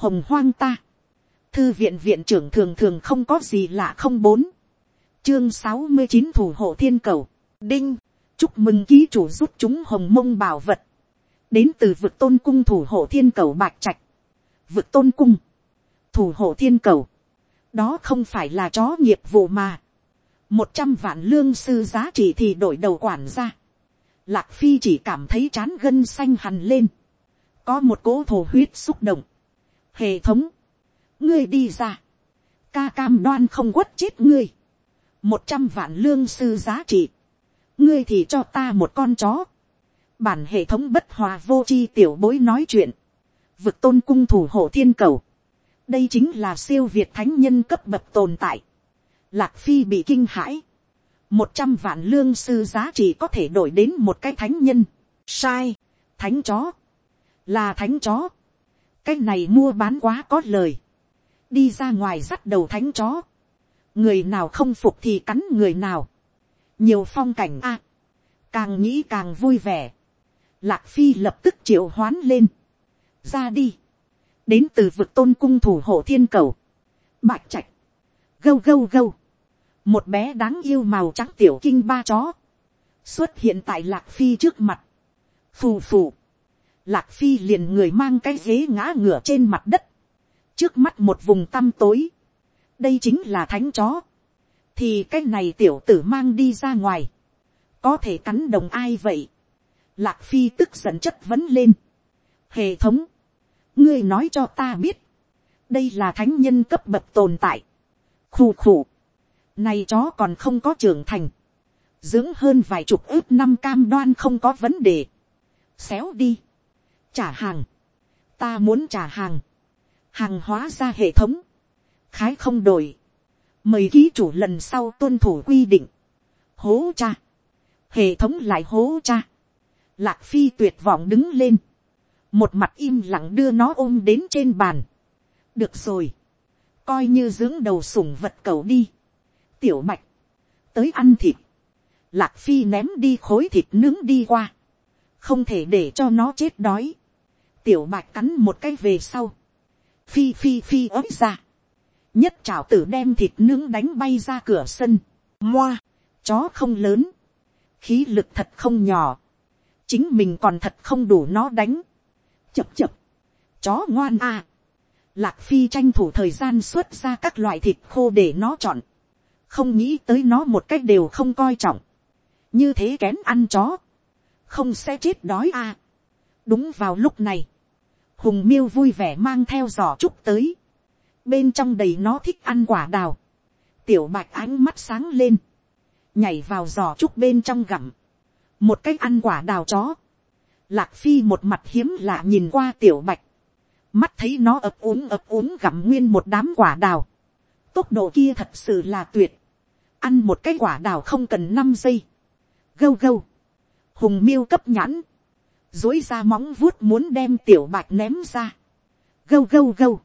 hồng hoang ta, thư viện viện trưởng thường thường không có gì lạ không bốn, chương sáu mươi chín thủ hộ thiên cầu, đinh, chúc mừng ký chủ giúp chúng hồng mông bảo vật, đến từ vực tôn cung thủ hộ thiên cầu bạch trạch, vực tôn cung, thủ hộ thiên cầu, đó không phải là chó nghiệp vụ mà, một trăm vạn lương sư giá trị thì đổi đầu quản ra, lạc phi chỉ cảm thấy chán gân xanh hằn lên, có một cỗ thổ huyết xúc động, hệ thống, ngươi đi ra, ca cam đoan không quất chết ngươi, một trăm vạn lương sư giá trị, ngươi thì cho ta một con chó, bản hệ thống bất hòa vô c h i tiểu bối nói chuyện, vực tôn cung thủ hộ thiên cầu, đây chính là siêu việt thánh nhân cấp bậc tồn tại, lạc phi bị kinh hãi, một trăm vạn lương sư giá trị có thể đổi đến một cái thánh nhân, sai, thánh chó, là thánh chó, cái này mua bán quá có lời, đi ra ngoài dắt đầu thánh chó, người nào không phục thì cắn người nào, nhiều phong cảnh a, càng nghĩ càng vui vẻ, Lạc Phi lập tức triệu hoán lên. Ra đi. Đến từ vực tôn cung thủ hộ thiên cầu. Bạch trạch. Gâu gâu gâu. Một bé đáng yêu màu trắng tiểu kinh ba chó. Xuất hiện tại Lạc Phi trước mặt. Phù phù. Lạc Phi liền người mang cái ghế ngã ngửa trên mặt đất. Trước mắt một vùng tăm tối. Đây chính là thánh chó. Thì cái này tiểu tử mang đi ra ngoài. Có thể cắn đồng ai vậy? Lạc Phi tức giận chất vấn lên. Hệ thống. Ngươi nói cho ta biết. Đây là thánh nhân cấp bậc tồn tại. Khù khù. Này chó còn không có trưởng thành. Dưỡng hơn vài chục ước năm cam đoan không có vấn đề. Xéo đi. Trả hàng. Ta muốn trả hàng. Hàng hóa ra hệ thống. Khái không đổi. Mời ký chủ lần sau tuân thủ quy định. Hố cha. Hệ thống lại hố cha Lạc phi tuyệt vọng đứng lên. Một mặt im lặng đưa nó ôm đến trên bàn. Được rồi. Coi như dưỡng đầu sủng vật cầu đi. Tiểu mạch. Tới ăn thịt. Lạc phi ném đi khối thịt nướng đi qua. Không thể để cho nó chết đói. Tiểu bạch cắn một cái về sau. Phi phi phi ớt ra. Nhất trảo tử đem thịt nướng đánh bay ra cửa sân. Moa. Chó không lớn. Khí lực thật không nhỏ chính mình còn thật không đủ nó đánh. chập chập, chó ngoan à. Lạc phi tranh thủ thời gian xuất ra các loại thịt khô để nó chọn. không nghĩ tới nó một cách đều không coi trọng. như thế kén ăn chó. không sẽ chết đói à. đúng vào lúc này, hùng miêu vui vẻ mang theo giỏ trúc tới. bên trong đầy nó thích ăn quả đào. tiểu bạch ánh mắt sáng lên. nhảy vào giỏ trúc bên trong gặm. Một cách ăn quả đào chó, lạc phi một mặt hiếm lạ nhìn qua tiểu bạch, mắt thấy nó ập uống ập uống gặm nguyên một đám quả đào, tốc độ kia thật sự là tuyệt, ăn một cái quả đào không cần năm giây, gâu gâu, hùng miêu cấp nhãn, dối ra móng vuốt muốn đem tiểu bạch ném ra, gâu gâu gâu,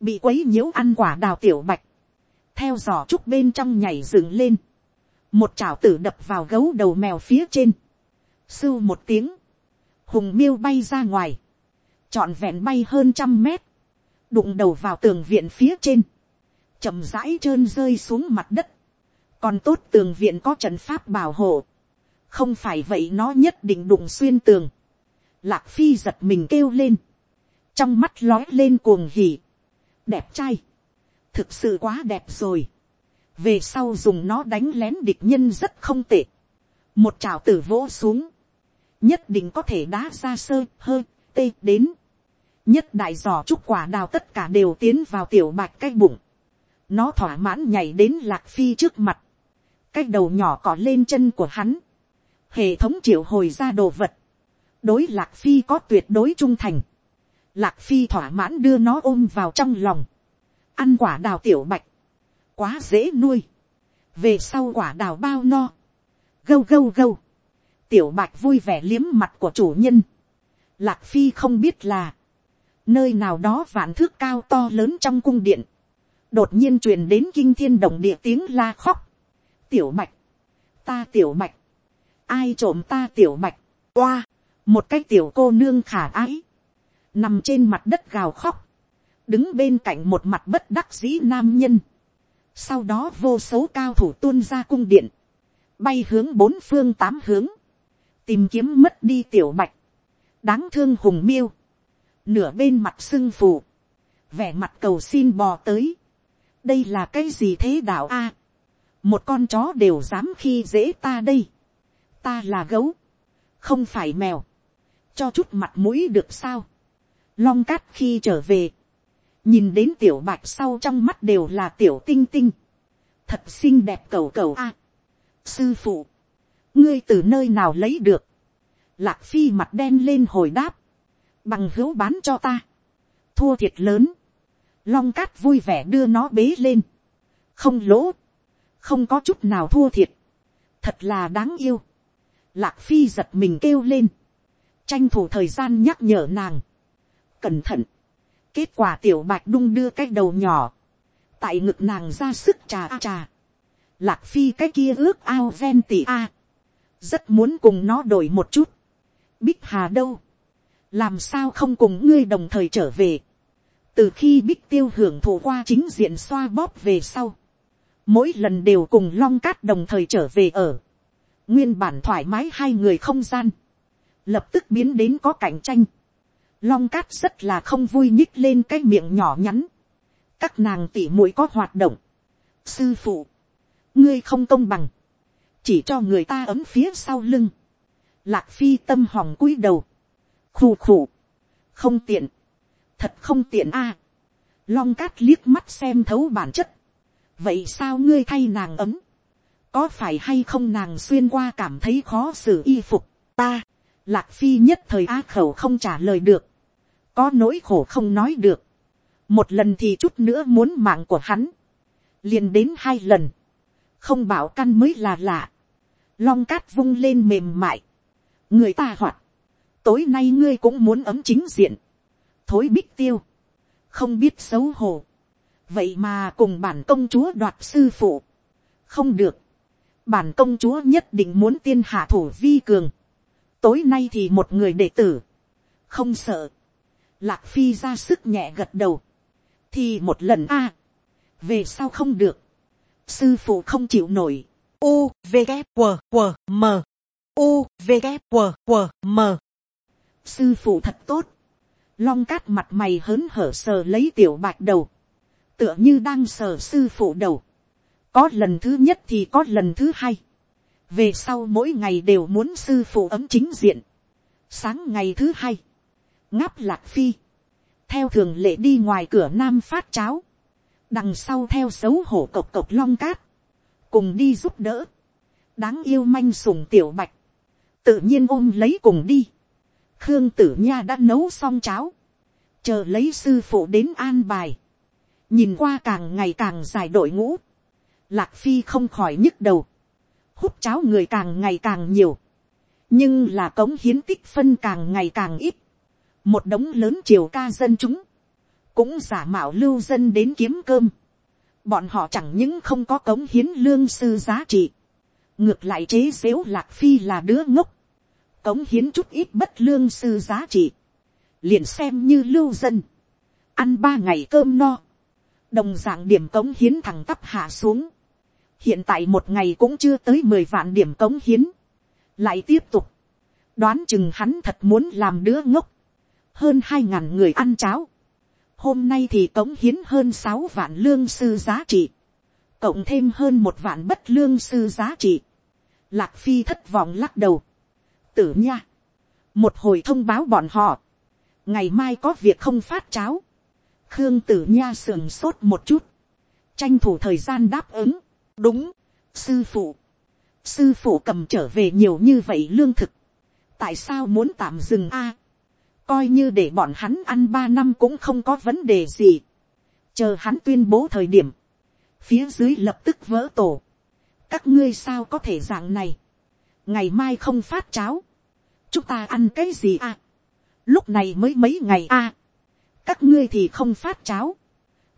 bị quấy nhiễu ăn quả đào tiểu bạch, theo giỏ trúc bên trong nhảy dựng lên, một chảo tử đập vào gấu đầu mèo phía trên, sưu một tiếng, hùng miêu bay ra ngoài, trọn vẹn bay hơn trăm mét, đụng đầu vào tường viện phía trên, chậm rãi trơn rơi xuống mặt đất, còn tốt tường viện có trận pháp bảo hộ, không phải vậy nó nhất định đụng xuyên tường, lạc phi giật mình kêu lên, trong mắt lói lên cuồng hỉ, đẹp trai, thực sự quá đẹp rồi, về sau dùng nó đánh lén địch nhân rất không tệ, một trào tử vỗ xuống, nhất định có thể đá ra sơ hơi tê đến, nhất đại giò trúc quả đào tất cả đều tiến vào tiểu bạch cái bụng, nó thỏa mãn nhảy đến lạc phi trước mặt, cái đầu nhỏ cỏ lên chân của hắn, hệ thống triệu hồi ra đồ vật, đối lạc phi có tuyệt đối trung thành, lạc phi thỏa mãn đưa nó ôm vào trong lòng, ăn quả đào tiểu bạch, quá dễ nuôi, về sau quả đào bao no, gâu gâu gâu, tiểu bạch vui vẻ liếm mặt của chủ nhân, lạc phi không biết là, nơi nào đó vạn thước cao to lớn trong cung điện, đột nhiên truyền đến kinh thiên động địa tiếng la khóc, tiểu bạch, ta tiểu bạch, ai trộm ta tiểu bạch, oa, một cái tiểu cô nương khả ái, nằm trên mặt đất gào khóc, đứng bên cạnh một mặt bất đắc dĩ nam nhân, sau đó vô số cao thủ tuôn ra cung điện, bay hướng bốn phương tám hướng, tìm kiếm mất đi tiểu bạch, đáng thương hùng miêu, nửa bên mặt sưng phù, vẻ mặt cầu xin bò tới, đây là cái gì thế đạo a, một con chó đều dám khi dễ ta đây, ta là gấu, không phải mèo, cho chút mặt mũi được sao, long cát khi trở về, nhìn đến tiểu bạch sau trong mắt đều là tiểu tinh tinh, thật xinh đẹp cầu cầu a, sư phụ, ngươi từ nơi nào lấy được, lạc phi mặt đen lên hồi đáp, bằng hữu bán cho ta, thua thiệt lớn, long cát vui vẻ đưa nó bế lên, không lỗ, không có chút nào thua thiệt, thật là đáng yêu, lạc phi giật mình kêu lên, tranh thủ thời gian nhắc nhở nàng, cẩn thận, kết quả tiểu bạch đung đưa cái đầu nhỏ, tại ngực nàng ra sức trà a trà, lạc phi cái kia ước ao ven tỉ a, rất muốn cùng nó đổi một chút, bích hà đâu, làm sao không cùng ngươi đồng thời trở về, từ khi bích tiêu hưởng thụ qua chính diện xoa bóp về sau, mỗi lần đều cùng long cát đồng thời trở về ở, nguyên bản thoải mái hai người không gian, lập tức biến đến có cạnh tranh, long cát rất là không vui nhích lên cái miệng nhỏ nhắn, các nàng tỉ mũi có hoạt động, sư phụ, ngươi không công bằng, chỉ cho người ta ấm phía sau lưng, lạc phi tâm hòng cúi đầu, khù khù, không tiện, thật không tiện a, long cát liếc mắt xem thấu bản chất, vậy sao ngươi thay nàng ấm, có phải hay không nàng xuyên qua cảm thấy khó xử y phục, ta, lạc phi nhất thời a khẩu không trả lời được, có nỗi khổ không nói được, một lần thì chút nữa muốn mạng của hắn, liền đến hai lần, không bảo căn mới là lạ, long cát vung lên mềm mại, người ta hoạt, tối nay ngươi cũng muốn ấm chính diện, thối bích tiêu, không biết xấu hổ, vậy mà cùng bản công chúa đoạt sư phụ, không được, bản công chúa nhất định muốn tiên hạ thủ vi cường, tối nay thì một người đệ tử, không sợ, lạc phi ra sức nhẹ gật đầu, thì một lần a, về sao không được, sư phụ không chịu nổi, u v g q q m. U v g q q m. Sư phụ thật tốt, long cát mặt mày hớn hở sờ lấy tiểu bạch đầu, tựa như đang sờ sư phụ đầu, có lần thứ nhất thì có lần thứ hai, về sau mỗi ngày đều muốn sư phụ ấm chính diện, sáng ngày thứ hai, ngáp lạc phi, theo thường lệ đi ngoài cửa nam phát cháo, đằng sau theo xấu hổ cộc cộc long cát, cùng đi giúp đỡ, đáng yêu manh sùng tiểu bạch, tự nhiên ôm lấy cùng đi, khương tử nha đã nấu xong cháo, chờ lấy sư phụ đến an bài, nhìn qua càng ngày càng dài đội ngũ, lạc phi không khỏi nhức đầu, hút cháo người càng ngày càng nhiều, nhưng là cống hiến tích phân càng ngày càng ít, một đống lớn triều ca dân chúng, cũng giả mạo lưu dân đến kiếm cơm, bọn họ chẳng những không có cống hiến lương sư giá trị, ngược lại chế xếu lạc phi là đứa ngốc, cống hiến chút ít bất lương sư giá trị, liền xem như lưu dân, ăn ba ngày cơm no, đồng d ạ n g điểm cống hiến thẳng tắp hạ xuống, hiện tại một ngày cũng chưa tới mười vạn điểm cống hiến, lại tiếp tục, đoán chừng hắn thật muốn làm đứa ngốc, hơn hai ngàn người ăn cháo, hôm nay thì cống hiến hơn sáu vạn lương sư giá trị, cộng thêm hơn một vạn bất lương sư giá trị, lạc phi thất vọng lắc đầu, tử nha, một hồi thông báo bọn họ, ngày mai có việc không phát cháo, khương tử nha sườn sốt một chút, tranh thủ thời gian đáp ứng, đúng, sư phụ, sư phụ cầm trở về nhiều như vậy lương thực, tại sao muốn tạm dừng a, coi như để bọn hắn ăn ba năm cũng không có vấn đề gì, chờ hắn tuyên bố thời điểm, phía dưới lập tức vỡ tổ, các ngươi sao có thể dạng này, ngày mai không phát cháo, chúng ta ăn cái gì à, lúc này mới mấy ngày a, các ngươi thì không phát cháo,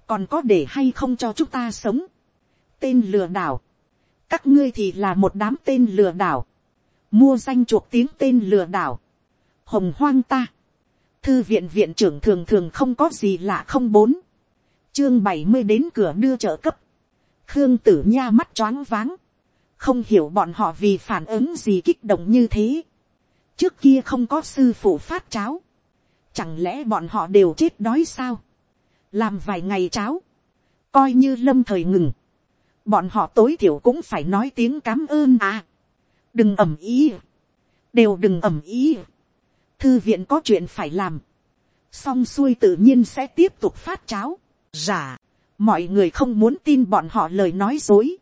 còn có để hay không cho chúng ta sống, tên lừa đảo, các ngươi thì là một đám tên lừa đảo, mua danh chuộc tiếng tên lừa đảo, hồng hoang ta, thư viện viện trưởng thường thường không có gì lạ không bốn, chương bảy mươi đến cửa đưa trợ cấp, khương tử nha mắt choáng váng, không hiểu bọn họ vì phản ứng gì kích động như thế, trước kia không có sư phụ phát cháo, chẳng lẽ bọn họ đều chết đói sao, làm vài ngày cháo, coi như lâm thời ngừng, bọn họ tối thiểu cũng phải nói tiếng cám ơn à, đừng ẩm ý, đều đừng ẩm ý, thư viện có chuyện phải làm, xong xuôi tự nhiên sẽ tiếp tục phát cháo, giả, mọi người không muốn tin bọn họ lời nói dối,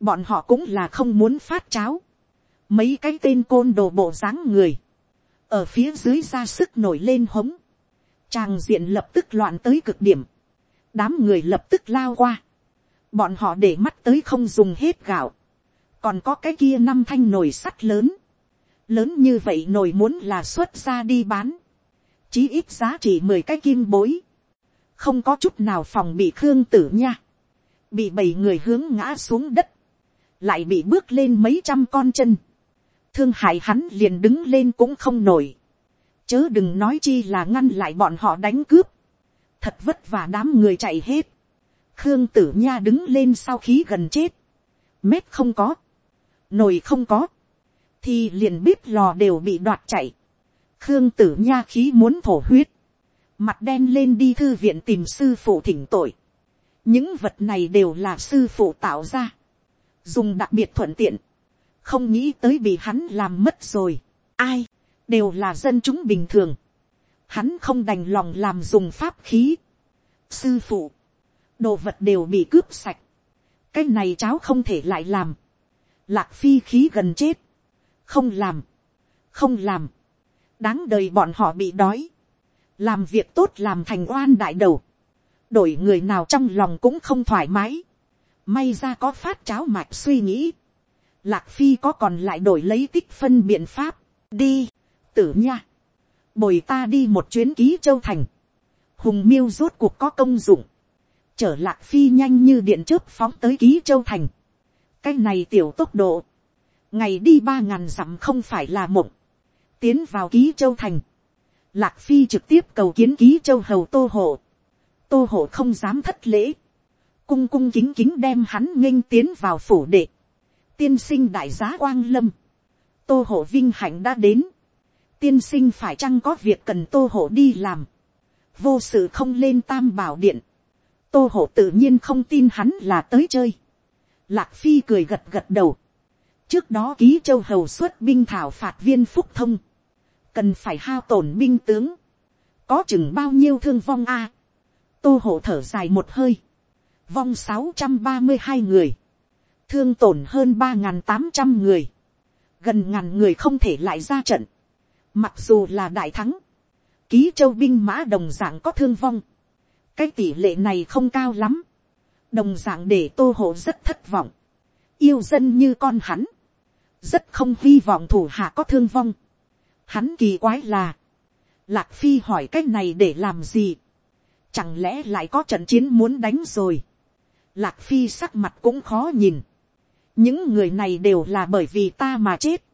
bọn họ cũng là không muốn phát cháo, mấy cái tên côn đồ bộ dáng người, ở phía dưới ra sức nổi lên hống, tràng diện lập tức loạn tới cực điểm, đám người lập tức lao qua, bọn họ để mắt tới không dùng hết gạo, còn có cái kia năm thanh nồi sắt lớn, lớn như vậy nồi muốn là xuất ra đi bán, chí ít giá trị mười cái kim bối, không có chút nào phòng bị khương tử nha, bị bảy người hướng ngã xuống đất, lại bị bước lên mấy trăm con chân, thương hại hắn liền đứng lên cũng không nổi, chớ đừng nói chi là ngăn lại bọn họ đánh cướp, thật vất vả đám người chạy hết, khương tử nha đứng lên sau khí gần chết, mét không có, nồi không có, thì liền bếp lò đều bị đoạt chạy, khương tử nha khí muốn thổ huyết, mặt đen lên đi thư viện tìm sư phụ thỉnh tội, những vật này đều là sư phụ tạo ra, dùng đặc biệt thuận tiện, không nghĩ tới bị hắn làm mất rồi, ai, đều là dân chúng bình thường, hắn không đành lòng làm dùng pháp khí, sư phụ, đồ vật đều bị cướp sạch, cái này cháu không thể lại làm, lạc phi khí gần chết, không làm, không làm, đáng đời bọn họ bị đói, làm việc tốt làm thành oan đại đầu, đổi người nào trong lòng cũng không thoải mái, may ra có phát cháo mạch suy nghĩ, lạc phi có còn lại đổi lấy tích phân biện pháp, đi, tử nha, bồi ta đi một chuyến ký châu thành, hùng miêu rốt cuộc có công dụng, chở lạc phi nhanh như điện chớp phóng tới ký châu thành, cái này tiểu tốc độ, ngày đi ba ngàn dặm không phải là mộng, tiến vào ký châu thành, lạc phi trực tiếp cầu kiến ký châu hầu tô hộ, tô hộ không dám thất lễ, cung cung kính kính đem hắn nghênh tiến vào phủ đệ, tiên sinh đại giá quang lâm, tô hộ vinh hạnh đã đến, tiên sinh phải chăng có việc cần tô hộ đi làm, vô sự không lên tam bảo điện, tô hộ tự nhiên không tin hắn là tới chơi, lạc phi cười gật gật đầu, trước đó ký châu hầu xuất binh thảo phạt viên phúc thông, cần phải hao tổn binh tướng, có chừng bao nhiêu thương vong a, tô hộ thở dài một hơi, vong sáu trăm ba mươi hai người, thương tổn hơn ba n tám trăm người, gần ngàn người không thể lại ra trận, mặc dù là đại thắng, ký châu binh mã đồng d ạ n g có thương vong, cái tỷ lệ này không cao lắm, đồng d ạ n g để tô hộ rất thất vọng, yêu dân như con hắn, rất không hy vọng thủ hạ có thương vong, hắn kỳ quái là, lạc phi hỏi cái này để làm gì, chẳng lẽ lại có trận chiến muốn đánh rồi, lạc phi sắc mặt cũng khó nhìn. những người này đều là bởi vì ta mà chết.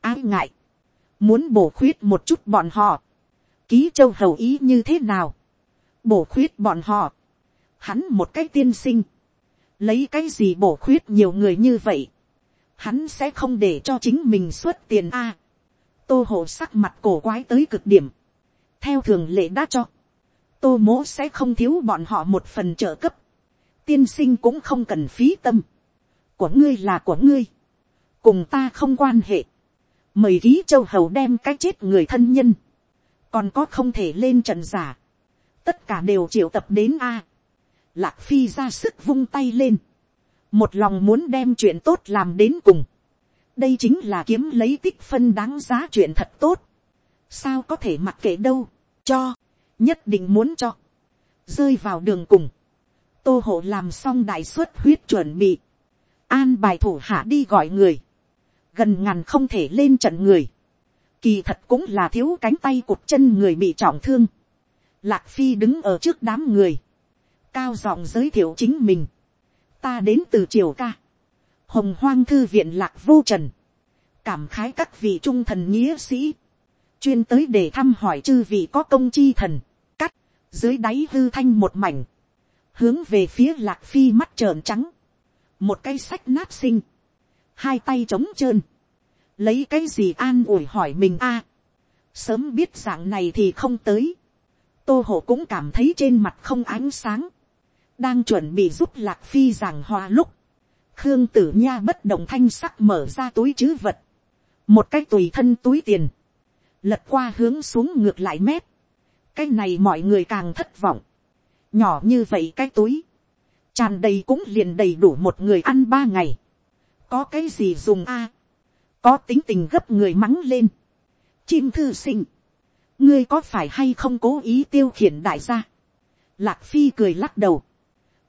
ái ngại, muốn bổ khuyết một chút bọn họ. ký châu hầu ý như thế nào bổ khuyết bọn họ. hắn một cái tiên sinh. lấy cái gì bổ khuyết nhiều người như vậy. hắn sẽ không để cho chính mình xuất tiền a. tô hộ sắc mặt cổ quái tới cực điểm. theo thường lệ đã cho. tô mố sẽ không thiếu bọn họ một phần trợ cấp tiên sinh cũng không cần phí tâm, của ngươi là của ngươi, cùng ta không quan hệ, mời ký châu hầu đem cái chết người thân nhân, còn có không thể lên trận giả, tất cả đều triệu tập đến a, lạc phi ra sức vung tay lên, một lòng muốn đem chuyện tốt làm đến cùng, đây chính là kiếm lấy tích phân đáng giá chuyện thật tốt, sao có thể mặc kệ đâu, cho, nhất định muốn cho, rơi vào đường cùng, tô hộ làm xong đại suất huyết chuẩn bị, an bài thủ hạ đi gọi người, gần ngàn không thể lên trận người, kỳ thật cũng là thiếu cánh tay cụt chân người bị trọng thương, lạc phi đứng ở trước đám người, cao giọng giới thiệu chính mình, ta đến từ triều ca, hồng hoang thư viện lạc vô trần, cảm khái các vị trung thần nghĩa sĩ, chuyên tới để thăm hỏi chư vị có công chi thần, cắt, dưới đáy hư thanh một mảnh, hướng về phía lạc phi mắt trợn trắng, một cây sách nát sinh, hai tay trống trơn, lấy cái gì an ủi hỏi mình a, sớm biết dạng này thì không tới, tô hộ cũng cảm thấy trên mặt không ánh sáng, đang chuẩn bị giúp lạc phi giảng hòa lúc, khương tử nha bất động thanh sắc mở ra túi chứ vật, một cái tùy thân túi tiền, lật qua hướng xuống ngược lại mép, cái này mọi người càng thất vọng, nhỏ như vậy cái túi, tràn đầy cũng liền đầy đủ một người ăn ba ngày, có cái gì dùng a, có tính tình gấp người mắng lên, chim thư sinh, ngươi có phải hay không cố ý tiêu khiển đại gia, lạc phi cười lắc đầu,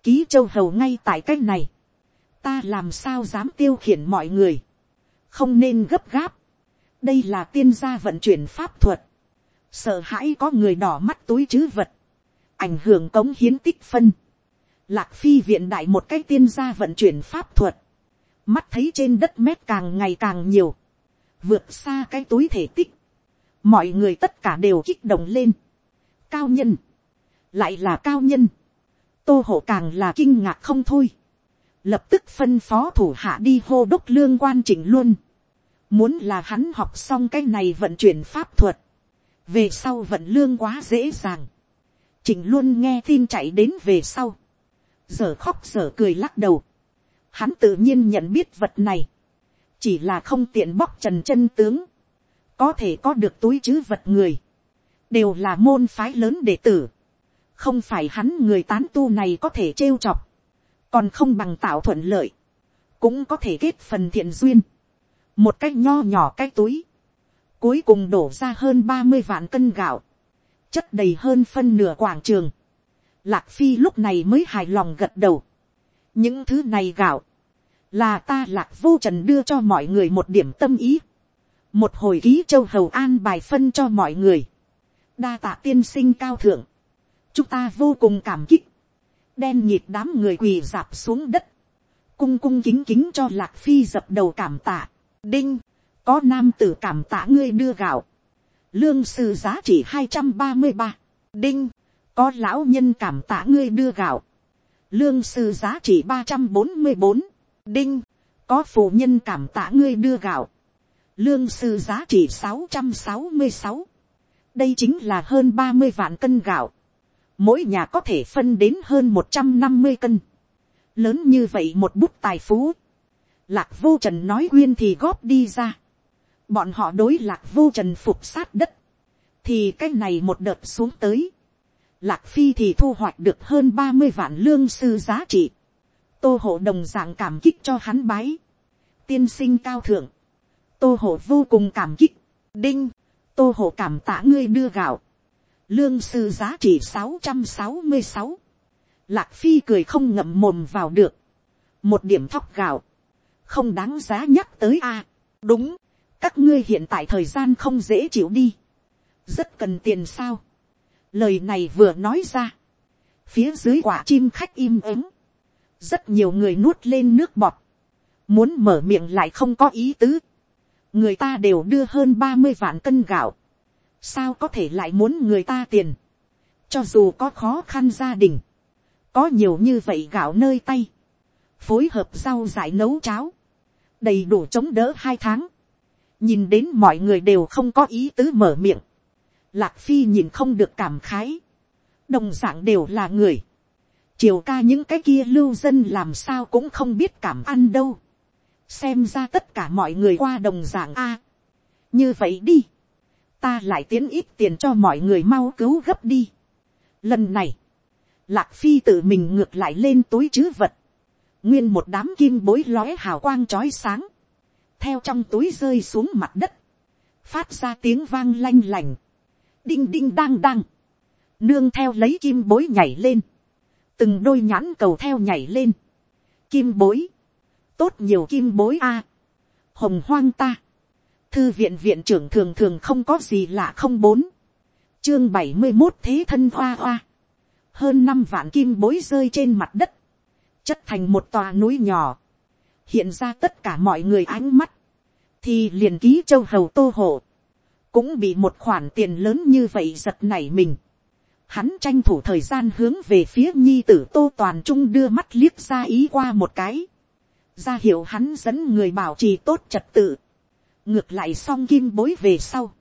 ký châu hầu ngay tại cách này, ta làm sao dám tiêu khiển mọi người, không nên gấp gáp, đây là tiên gia vận chuyển pháp thuật, sợ hãi có người đỏ mắt túi chứ vật, ảnh hưởng cống hiến tích phân, lạc phi viện đại một cái tiên gia vận chuyển pháp thuật, mắt thấy trên đất mét càng ngày càng nhiều, vượt xa cái túi thể tích, mọi người tất cả đều kích động lên, cao nhân, lại là cao nhân, tô hộ càng là kinh ngạc không thôi, lập tức phân phó thủ hạ đi hô đốc lương quan chỉnh luôn, muốn là hắn học xong cái này vận chuyển pháp thuật, về sau vận lương quá dễ dàng, chỉnh luôn nghe tin chạy đến về sau, giờ khóc giờ cười lắc đầu, hắn tự nhiên nhận biết vật này, chỉ là không tiện bóc trần chân tướng, có thể có được túi chứ vật người, đều là môn phái lớn đệ tử, không phải hắn người tán tu này có thể trêu chọc, còn không bằng tạo thuận lợi, cũng có thể kết phần thiện duyên, một cái nho nhỏ cái túi, cuối cùng đổ ra hơn ba mươi vạn cân gạo, chất đầy hơn phân nửa quảng trường, lạc phi lúc này mới hài lòng gật đầu, những thứ này gạo, là ta lạc vô trần đưa cho mọi người một điểm tâm ý, một hồi ký châu hầu an bài phân cho mọi người, đa tạ tiên sinh cao thượng, chúng ta vô cùng cảm kích, đen nhịp đám người quỳ dạp xuống đất, cung cung kính kính cho lạc phi dập đầu cảm tạ, đinh, có nam tử cảm tạ ngươi đưa gạo, lương sư giá trị hai trăm ba mươi ba, đinh, có lão nhân cảm tạ ngươi đưa gạo, lương sư giá trị ba trăm bốn mươi bốn, đinh, có phụ nhân cảm tạ ngươi đưa gạo, lương sư giá trị sáu trăm sáu mươi sáu, đây chính là hơn ba mươi vạn cân gạo, mỗi nhà có thể phân đến hơn một trăm năm mươi cân, lớn như vậy một bút tài phú, lạc vô trần nói quyên thì góp đi ra, bọn họ đối lạc vô trần phục sát đất, thì cái này một đợt xuống tới, lạc phi thì thu hoạch được hơn ba mươi vạn lương sư giá trị, tô hộ đồng dạng cảm kích cho hắn bái, tiên sinh cao thượng, tô hộ vô cùng cảm kích, đinh, tô hộ cảm tạ ngươi đưa gạo, lương sư giá trị sáu trăm sáu mươi sáu, lạc phi cười không ngậm mồm vào được, một điểm thóc gạo, không đáng giá nhắc tới a, đúng, các ngươi hiện tại thời gian không dễ chịu đi, rất cần tiền sao, lời này vừa nói ra, phía dưới quả chim khách im ắng, rất nhiều người nuốt lên nước bọt, muốn mở miệng lại không có ý tứ, người ta đều đưa hơn ba mươi vạn cân gạo, sao có thể lại muốn người ta tiền, cho dù có khó khăn gia đình, có nhiều như vậy gạo nơi tay, phối hợp rau dại nấu cháo, đầy đủ chống đỡ hai tháng, nhìn đến mọi người đều không có ý tứ mở miệng, lạc phi nhìn không được cảm khái, đồng d ạ n g đều là người, triều ca những cái kia lưu dân làm sao cũng không biết cảm ăn đâu xem ra tất cả mọi người qua đồng giảng a. như vậy đi. ta lại tiến ít tiền cho mọi người mau cứu gấp đi. lần này, lạc phi tự mình ngược lại lên túi chứ vật. nguyên một đám kim bối lóe hào quang trói sáng. theo trong túi rơi xuống mặt đất. phát ra tiếng vang lanh lành. đinh đinh đang đang. nương theo lấy kim bối nhảy lên từng đôi nhãn cầu theo nhảy lên, kim bối, tốt nhiều kim bối a, hồng hoang ta, thư viện viện trưởng thường thường không có gì lạ không bốn, chương bảy mươi một thế thân hoa hoa, hơn năm vạn kim bối rơi trên mặt đất, chất thành một tòa núi nhỏ, hiện ra tất cả mọi người ánh mắt, thì liền ký châu hầu tô hộ, cũng bị một khoản tiền lớn như vậy giật nảy mình. Hắn tranh thủ thời gian hướng về phía nhi tử tô toàn trung đưa mắt liếc ra ý qua một cái ra hiệu hắn dẫn người bảo trì tốt trật tự. ngược lại song kim bối về sau.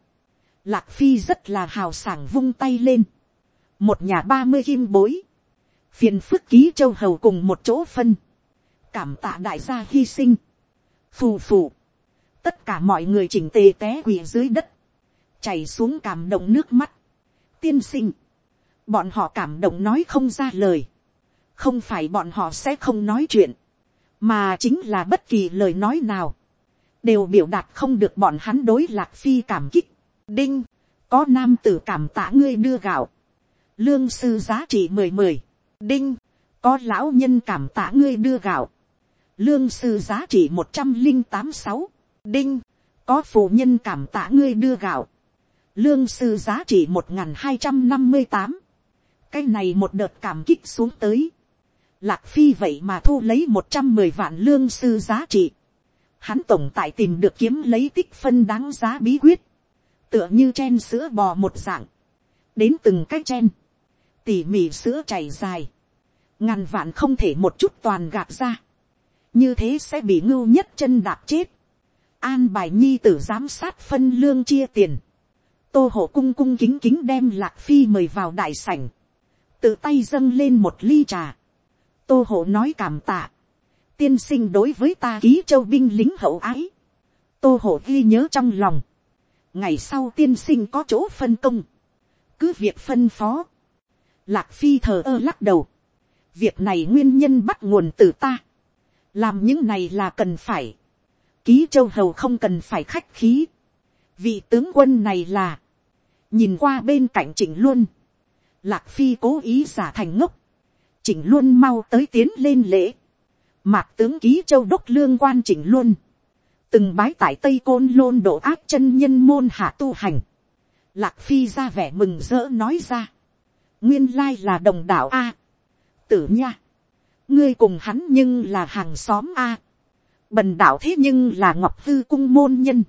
lạc phi rất là hào sảng vung tay lên. một nhà ba mươi kim bối. phiền phức ký châu hầu cùng một chỗ phân. cảm tạ đại gia hy sinh. phù phù. tất cả mọi người chỉnh tề té quỳ dưới đất. chảy xuống cảm động nước mắt. tiên sinh bọn họ cảm động nói không ra lời, không phải bọn họ sẽ không nói chuyện, mà chính là bất kỳ lời nói nào, đều biểu đạt không được bọn hắn đối lạc phi cảm kích. đinh, có nam tử cảm tạ ngươi đưa gạo, lương sư giá trị mười mười, đinh, có lão nhân cảm tạ ngươi đưa gạo, lương sư giá trị một trăm linh tám sáu, đinh, có phụ nhân cảm tạ ngươi đưa gạo, lương sư giá trị một n g h n hai trăm năm mươi tám, cái này một đợt cảm kích xuống tới, lạc phi vậy mà thu lấy một trăm mười vạn lương sư giá trị, hắn tổng tại tìm được kiếm lấy tích phân đáng giá bí quyết, tựa như chen sữa bò một dạng, đến từng cái chen, tỉ mỉ sữa chảy dài, ngàn vạn không thể một chút toàn gạt ra, như thế sẽ bị ngưu nhất chân đạp chết, an bài nhi tử giám sát phân lương chia tiền, tô hộ cung cung kính kính đem lạc phi mời vào đại sảnh, tự tay dâng lên một ly trà tô hộ nói cảm tạ. tiên sinh đối với ta ký châu binh lính hậu ái. tô hộ ghi nhớ trong lòng. ngày sau tiên sinh có chỗ phân công. cứ việc phân phó. lạc phi thờ ơ lắc đầu. việc này nguyên nhân bắt nguồn từ ta. làm những này là cần phải. ký châu hầu không cần phải khách khí. vị tướng quân này là. nhìn qua bên cạnh chỉnh luôn Lạc Phi cố ý giả thành ngốc. Chỉnh luôn mau tới tiến lên lễ. Mạc tướng ký châu đốc lương quan chỉnh luôn. Từng bái tại Tây Côn lôn độ áp chân nhân môn hạ tu hành. Lạc Phi ra vẻ mừng rỡ nói ra. Nguyên lai là đồng đạo A. Tử nha. Ngươi cùng hắn nhưng là hàng xóm A. Bần đạo thế nhưng là Ngọc Hư cung môn nhân.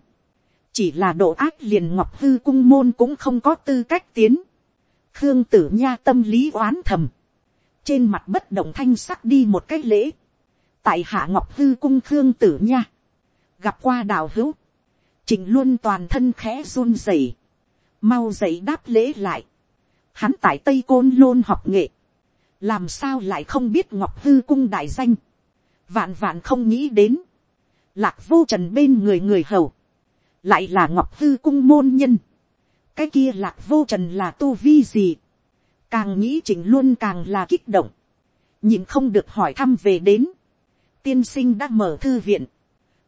Chỉ là độ ác liền Ngọc Hư cung môn cũng không có tư cách tiến khương tử nha tâm lý oán thầm, trên mặt bất động thanh sắc đi một cái lễ, tại hạ ngọc hư cung khương tử nha, gặp qua đào hữu, trình luôn toàn thân khẽ run rẩy, mau dậy đáp lễ lại, hắn tại tây côn lôn học nghệ, làm sao lại không biết ngọc hư cung đại danh, vạn vạn không nghĩ đến, lạc vô trần bên người người hầu, lại là ngọc hư cung môn nhân, cái kia lạc vô trần là tu vi gì, càng nghĩ chỉnh luôn càng là kích động, nhìn không được hỏi thăm về đến, tiên sinh đã mở thư viện,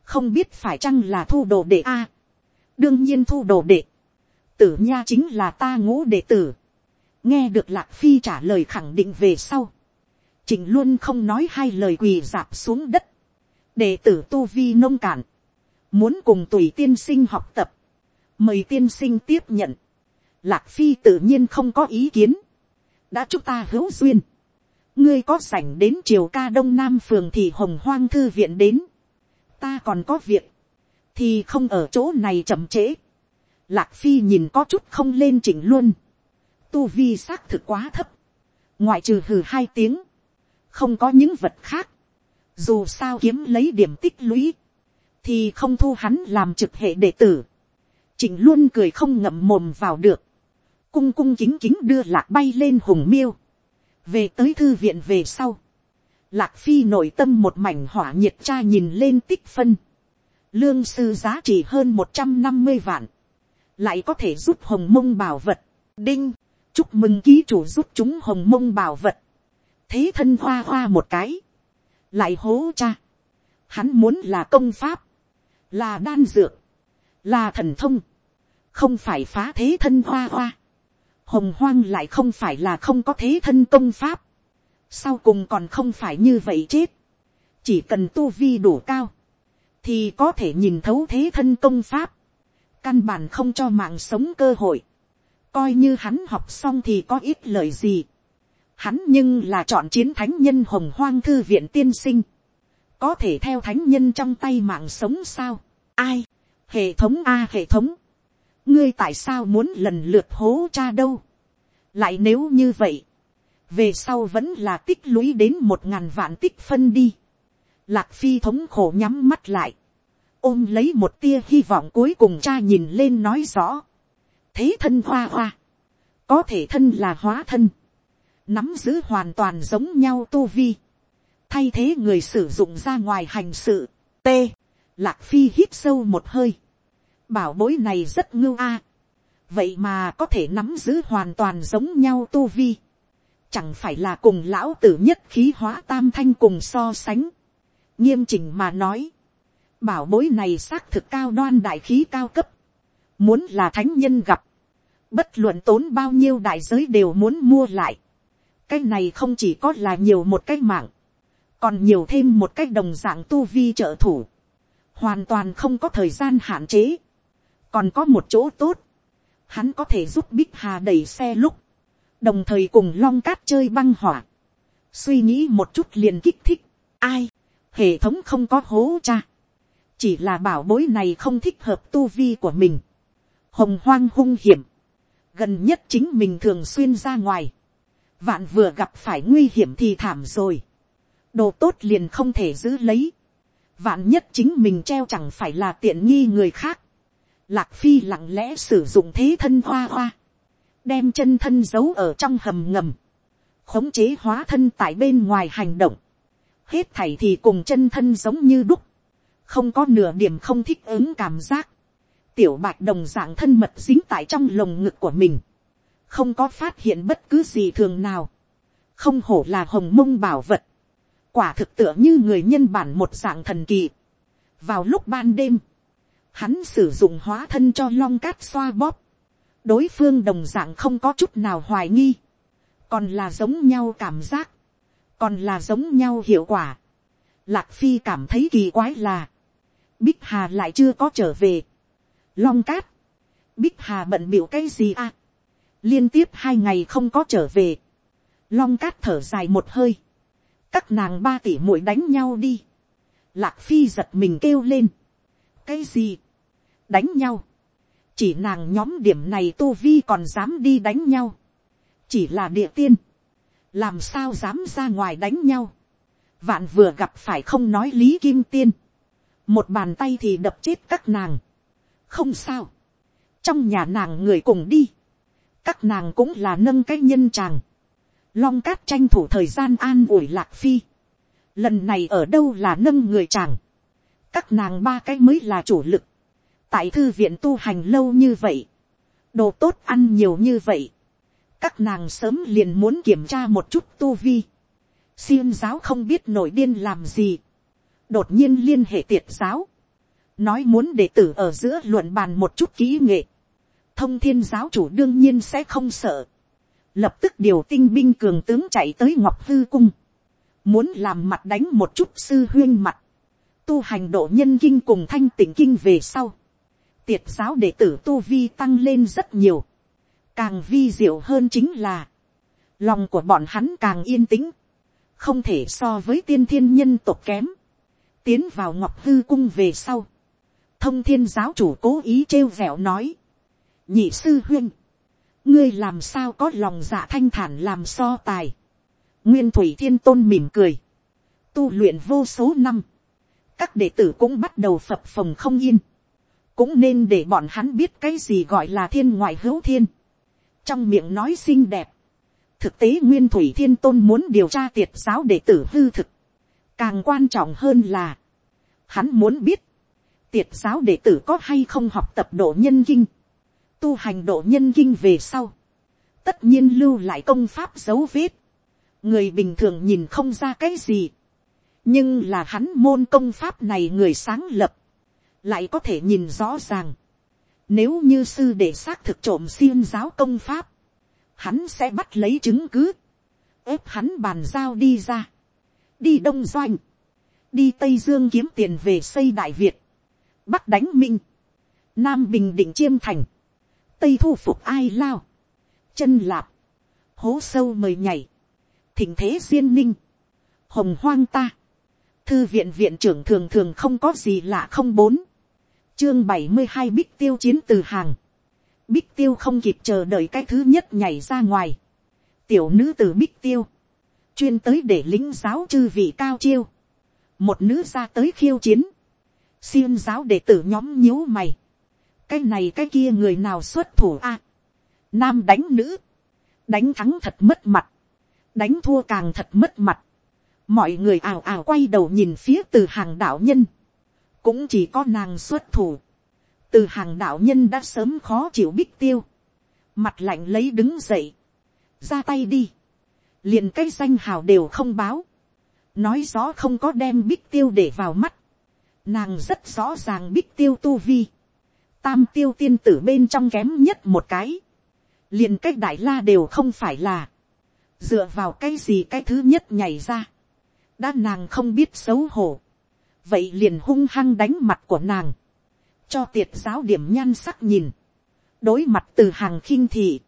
không biết phải chăng là thu đồ đệ a, đương nhiên thu đồ đệ, tử nha chính là ta ngũ đệ tử, nghe được lạc phi trả lời khẳng định về sau, chỉnh luôn không nói hai lời quỳ dạp xuống đất, đệ tử tu vi nông cạn, muốn cùng tùy tiên sinh học tập, mời tiên sinh tiếp nhận, lạc phi tự nhiên không có ý kiến, đã chúc ta hữu duyên, ngươi có sảnh đến triều ca đông nam phường thì hồng hoang thư viện đến, ta còn có việc, thì không ở chỗ này chậm trễ, lạc phi nhìn có chút không lên chỉnh luôn, tu vi xác thực quá thấp, ngoại trừ hừ hai tiếng, không có những vật khác, dù sao kiếm lấy điểm tích lũy, thì không thu hắn làm trực hệ đệ tử, Trịnh luôn cười không ngậm mồm vào được. Cung cung kính kính đưa lạc bay lên hùng miêu. Về tới thư viện về sau. Lạc phi nội tâm một mảnh hỏa nhiệt cha nhìn lên tích phân. Lương sư giá trị hơn một trăm năm mươi vạn. Lại có thể giúp hồng mông bảo vật. Đinh. Chúc mừng ký chủ giúp chúng hồng mông bảo vật. Thế thân hoa hoa một cái. Lại hố cha. Hắn muốn là công pháp. Là đan dược. Là thần thông không phải phá thế thân hoa hoa, hồng hoang lại không phải là không có thế thân công pháp, sau cùng còn không phải như vậy chết, chỉ cần tu vi đủ cao, thì có thể nhìn thấu thế thân công pháp, căn bản không cho mạng sống cơ hội, coi như hắn học xong thì có ít lời gì, hắn nhưng là chọn chiến thánh nhân hồng hoang thư viện tiên sinh, có thể theo thánh nhân trong tay mạng sống sao, ai, hệ thống a hệ thống, ngươi tại sao muốn lần lượt hố cha đâu, lại nếu như vậy, về sau vẫn là tích lũy đến một ngàn vạn tích phân đi, lạc phi thống khổ nhắm mắt lại, ôm lấy một tia hy vọng cuối cùng cha nhìn lên nói rõ, thế thân hoa hoa, có thể thân là hóa thân, nắm giữ hoàn toàn giống nhau tu vi, thay thế người sử dụng ra ngoài hành sự, t, lạc phi hít sâu một hơi, bảo bối này rất ngưu a, vậy mà có thể nắm giữ hoàn toàn giống nhau tu vi, chẳng phải là cùng lão tử nhất khí hóa tam thanh cùng so sánh, nghiêm chỉnh mà nói, bảo bối này xác thực cao đoan đại khí cao cấp, muốn là thánh nhân gặp, bất luận tốn bao nhiêu đại giới đều muốn mua lại, cái này không chỉ có là nhiều một cái mạng, còn nhiều thêm một cái đồng dạng tu vi trợ thủ, hoàn toàn không có thời gian hạn chế, còn có một chỗ tốt, hắn có thể giúp bích hà đẩy xe lúc, đồng thời cùng long cát chơi băng hỏa, suy nghĩ một chút liền kích thích, ai, hệ thống không có hố cha, chỉ là bảo bối này không thích hợp tu vi của mình, hồng hoang hung hiểm, gần nhất chính mình thường xuyên ra ngoài, vạn vừa gặp phải nguy hiểm thì thảm rồi, đồ tốt liền không thể giữ lấy, vạn nhất chính mình treo chẳng phải là tiện nghi người khác, lạc phi lặng lẽ sử dụng thế thân hoa hoa, đem chân thân giấu ở trong hầm ngầm, khống chế hóa thân tại bên ngoài hành động, hết thảy thì cùng chân thân giống như đúc, không có nửa điểm không thích ứng cảm giác, tiểu bạch đồng dạng thân mật dính tại trong lồng ngực của mình, không có phát hiện bất cứ gì thường nào, không hổ là hồng mông bảo vật, quả thực tựa như người nhân bản một dạng thần kỳ. vào lúc ban đêm, hắn sử dụng hóa thân cho long cát xoa bóp, đối phương đồng dạng không có chút nào hoài nghi, còn là giống nhau cảm giác, còn là giống nhau hiệu quả. Lạc phi cảm thấy kỳ quái là, bích hà lại chưa có trở về. long cát, bích hà bận biểu cái gì à, liên tiếp hai ngày không có trở về, long cát thở dài một hơi, các nàng ba tỷ muội đánh nhau đi, lạc phi giật mình kêu lên, cái gì, đánh nhau, chỉ nàng nhóm điểm này tu vi còn dám đi đánh nhau, chỉ là địa tiên, làm sao dám ra ngoài đánh nhau, vạn vừa gặp phải không nói lý kim tiên, một bàn tay thì đập chết các nàng, không sao, trong nhà nàng người cùng đi, các nàng cũng là nâng cái nhân chàng. Long cát tranh thủ thời gian an ủi lạc phi, lần này ở đâu là nâng người chàng, các nàng ba cái mới là chủ lực, tại thư viện tu hành lâu như vậy, đồ tốt ăn nhiều như vậy, các nàng sớm liền muốn kiểm tra một chút tu vi, xiêm giáo không biết nổi điên làm gì, đột nhiên liên hệ tiệt giáo, nói muốn đệ tử ở giữa luận bàn một chút kỹ nghệ, thông thiên giáo chủ đương nhiên sẽ không sợ, lập tức điều tinh binh cường tướng chạy tới ngọc hư cung, muốn làm mặt đánh một chút sư huyên mặt, tu hành độ nhân kinh cùng thanh tỉnh kinh về sau, tiệt giáo đệ tử tu vi tăng lên rất nhiều, càng vi diệu hơn chính là, lòng của bọn hắn càng yên tĩnh, không thể so với tiên thiên nhân tộc kém, tiến vào ngọc hư cung về sau, thông thiên giáo chủ cố ý trêu vẹo nói, nhị sư huyên, ngươi làm sao có lòng dạ thanh thản làm so tài, nguyên thủy thiên tôn mỉm cười, tu luyện vô số năm, các đệ tử cũng bắt đầu phập phồng không yên, cũng nên để bọn hắn biết cái gì gọi là thiên ngoại hữu thiên, trong miệng nói xinh đẹp, thực tế nguyên thủy thiên tôn muốn điều tra tiệt giáo đệ tử hư thực, càng quan trọng hơn là, hắn muốn biết, tiệt giáo đệ tử có hay không học tập độ nhân kinh, tu hành độ nhân kinh về sau, tất nhiên lưu lại công pháp dấu vết, người bình thường nhìn không ra cái gì, nhưng là hắn môn công pháp này người sáng lập, lại có thể nhìn rõ ràng. Nếu như sư để xác thực trộm xiêm giáo công pháp, hắn sẽ bắt lấy chứng cứ, ép hắn bàn giao đi ra, đi đông doanh, đi tây dương kiếm tiền về xây đại việt, bắc đánh minh, nam bình định chiêm thành, tây thu phục ai lao, chân lạp, hố sâu mời nhảy, thỉnh thế duyên ninh, hồng hoang ta, thư viện viện trưởng thường thường không có gì lạ không bốn, chương bảy mươi hai bích tiêu chiến từ hàng, bích tiêu không kịp chờ đợi cái thứ nhất nhảy ra ngoài, tiểu nữ từ bích tiêu, chuyên tới để lính giáo chư vị cao chiêu, một nữ ra tới khiêu chiến, xiêm giáo đệ tử nhóm nhíu mày, cái này cái kia người nào xuất thủ a, nam đánh nữ, đánh thắng thật mất mặt, đánh thua càng thật mất mặt, mọi người ào ào quay đầu nhìn phía từ hàng đạo nhân, cũng chỉ có nàng xuất thủ, từ hàng đạo nhân đã sớm khó chịu bích tiêu, mặt lạnh lấy đứng dậy, ra tay đi, liền cái danh hào đều không báo, nói rõ không có đem bích tiêu để vào mắt, nàng rất rõ ràng bích tiêu tu vi, tam tiêu tiên tử bên trong kém nhất một cái, liền cái đại la đều không phải là, dựa vào cái gì cái thứ nhất nhảy ra, đã nàng không biết xấu hổ, vậy liền hung hăng đánh mặt của nàng, cho tiệt giáo điểm nhan sắc nhìn, đối mặt từ hàng khinh thị,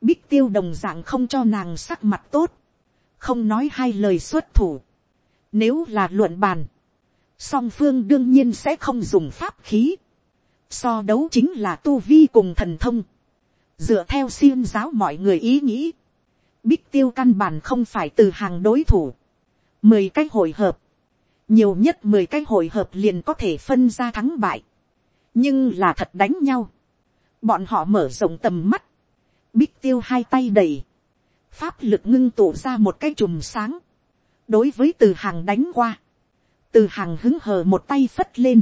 bích tiêu đồng d ạ n g không cho nàng sắc mặt tốt, không nói hai lời xuất thủ, nếu là luận bàn, song phương đương nhiên sẽ không dùng pháp khí, so đấu chính là tu vi cùng thần thông, dựa theo xiêm giáo mọi người ý nghĩ, bích tiêu căn bản không phải từ hàng đối thủ, mười cái hội hợp, nhiều nhất mười cái hội hợp liền có thể phân ra thắng bại, nhưng là thật đánh nhau, bọn họ mở rộng tầm mắt, bích tiêu hai tay đầy, pháp lực ngưng tụ ra một cái chùm sáng, đối với từ hàng đánh qua, từ hàng hứng hờ một tay phất lên,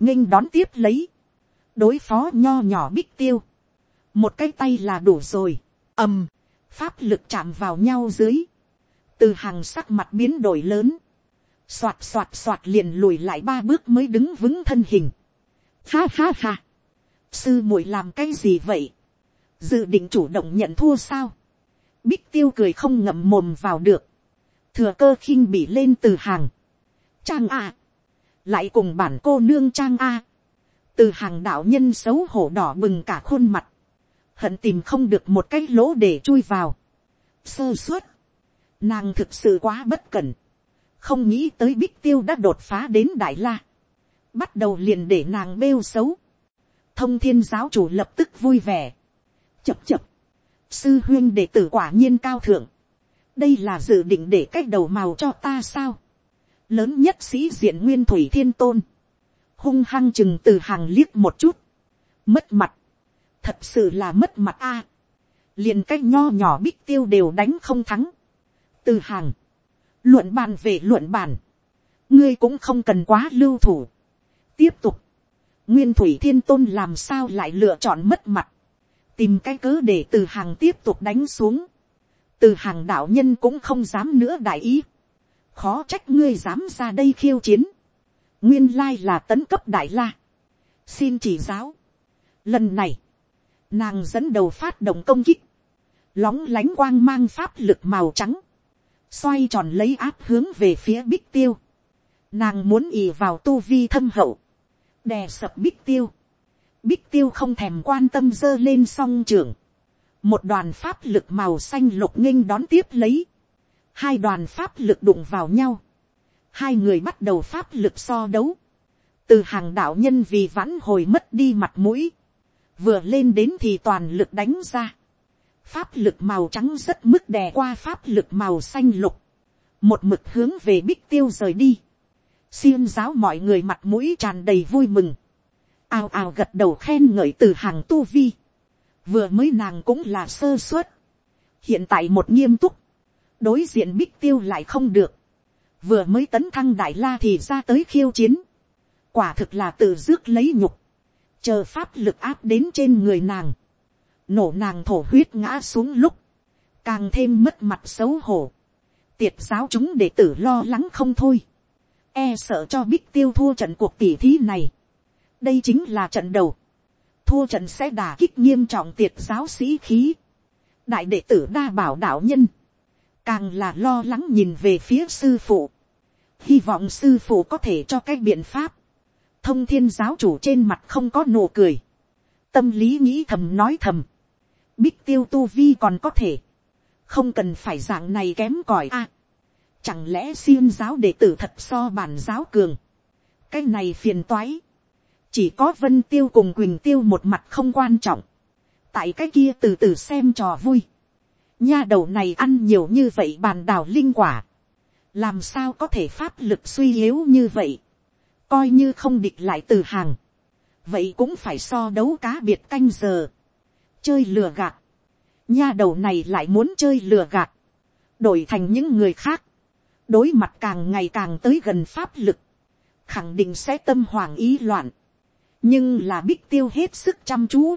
nghênh đón tiếp lấy, đối phó nho nhỏ bích tiêu, một cái tay là đủ rồi, ầm, pháp lực chạm vào nhau dưới, từ hàng sắc mặt biến đổi lớn, xoạt xoạt xoạt liền lùi lại ba bước mới đứng vững thân hình, Ha ha ha. Sư muội làm cái gì vậy? Dự định chủ động nhận thua sao? Bích tiêu cười không ngậm mồm vào được. Thừa cơ khinh bị lên từ hàng. Trang A. Lại cùng bản cô nương Trang A. Từ hàng đạo nhân xấu hổ đỏ bừng cả khuôn mặt. Hận tìm không được một cái lỗ để chui vào. Sơ suất. Nàng thực sự quá bất cẩn. Không nghĩ tới bích tiêu đã đột phá đến Đại La bắt đầu liền để nàng bêu xấu. thông thiên giáo chủ lập tức vui vẻ. chập chập. sư huyên đệ tử quả nhiên cao thượng. đây là dự định để cách đầu màu cho ta sao. lớn nhất sĩ diện nguyên thủy thiên tôn. hung hăng chừng từ hàng liếc một chút. mất mặt. thật sự là mất mặt a. liền cách nho nhỏ bích tiêu đều đánh không thắng. từ hàng luận bàn về luận bàn. ngươi cũng không cần quá lưu thủ. Tiếp tục, nguyên thủy thiên tôn làm sao lại lựa chọn mất mặt, tìm cái cớ để từ hàng tiếp tục đánh xuống, từ hàng đạo nhân cũng không dám nữa đại ý, khó trách ngươi dám ra đây khiêu chiến, nguyên lai là tấn cấp đại la, xin chỉ giáo, lần này, nàng dẫn đầu phát động công kích, lóng lánh quang mang pháp lực màu trắng, xoay tròn lấy áp hướng về phía bích tiêu, nàng muốn ì vào tu vi thâm hậu, đè sập bích tiêu. Bích tiêu không thèm quan tâm dơ lên song trường. Một đoàn pháp lực màu xanh lục nghinh đón tiếp lấy. Hai đoàn pháp lực đụng vào nhau. Hai người bắt đầu pháp lực so đấu. Từ hàng đạo nhân vì vãn hồi mất đi mặt mũi. Vừa lên đến thì toàn lực đánh ra. Pháp lực màu trắng rất mức đè qua pháp lực màu xanh lục. Một mực hướng về bích tiêu rời đi. Xiêm giáo mọi người mặt mũi tràn đầy vui mừng, ào ào gật đầu khen ngợi từ hàng tu vi, vừa mới nàng cũng là sơ suất, hiện tại một nghiêm túc, đối diện bích tiêu lại không được, vừa mới tấn thăng đại la thì ra tới khiêu chiến, quả thực là tự rước lấy nhục, chờ pháp lực áp đến trên người nàng, nổ nàng thổ huyết ngã xuống lúc, càng thêm mất mặt xấu hổ, tiệt giáo chúng đệ tử lo lắng không thôi, e sợ cho bích tiêu thua trận cuộc tỉ thí này. đây chính là trận đầu. thua trận sẽ đả kích nghiêm trọng tiệt giáo sĩ khí. đại đệ tử đa bảo đạo nhân. càng là lo lắng nhìn về phía sư phụ. hy vọng sư phụ có thể cho cái biện pháp. thông thiên giáo chủ trên mặt không có nụ cười. tâm lý nghĩ thầm nói thầm bích tiêu tu vi còn có thể. không cần phải dạng này kém cỏi a. Chẳng lẽ xiêm giáo đệ tử thật so bản giáo cường. Cái này phiền toái. Chỉ có vân tiêu cùng quỳnh tiêu một mặt không quan trọng. tại cái kia từ từ xem trò vui, nha đầu này ăn nhiều như vậy bàn đào linh quả, làm sao có thể pháp lực suy yếu như vậy, coi như không địch lại từ hàng, vậy cũng phải so đấu cá biệt canh giờ, chơi lừa gạt, nha đầu này lại muốn chơi lừa gạt, đổi thành những người khác, đối mặt càng ngày càng tới gần pháp lực, khẳng định sẽ tâm hoàng ý loạn, nhưng là bích tiêu hết sức chăm chú,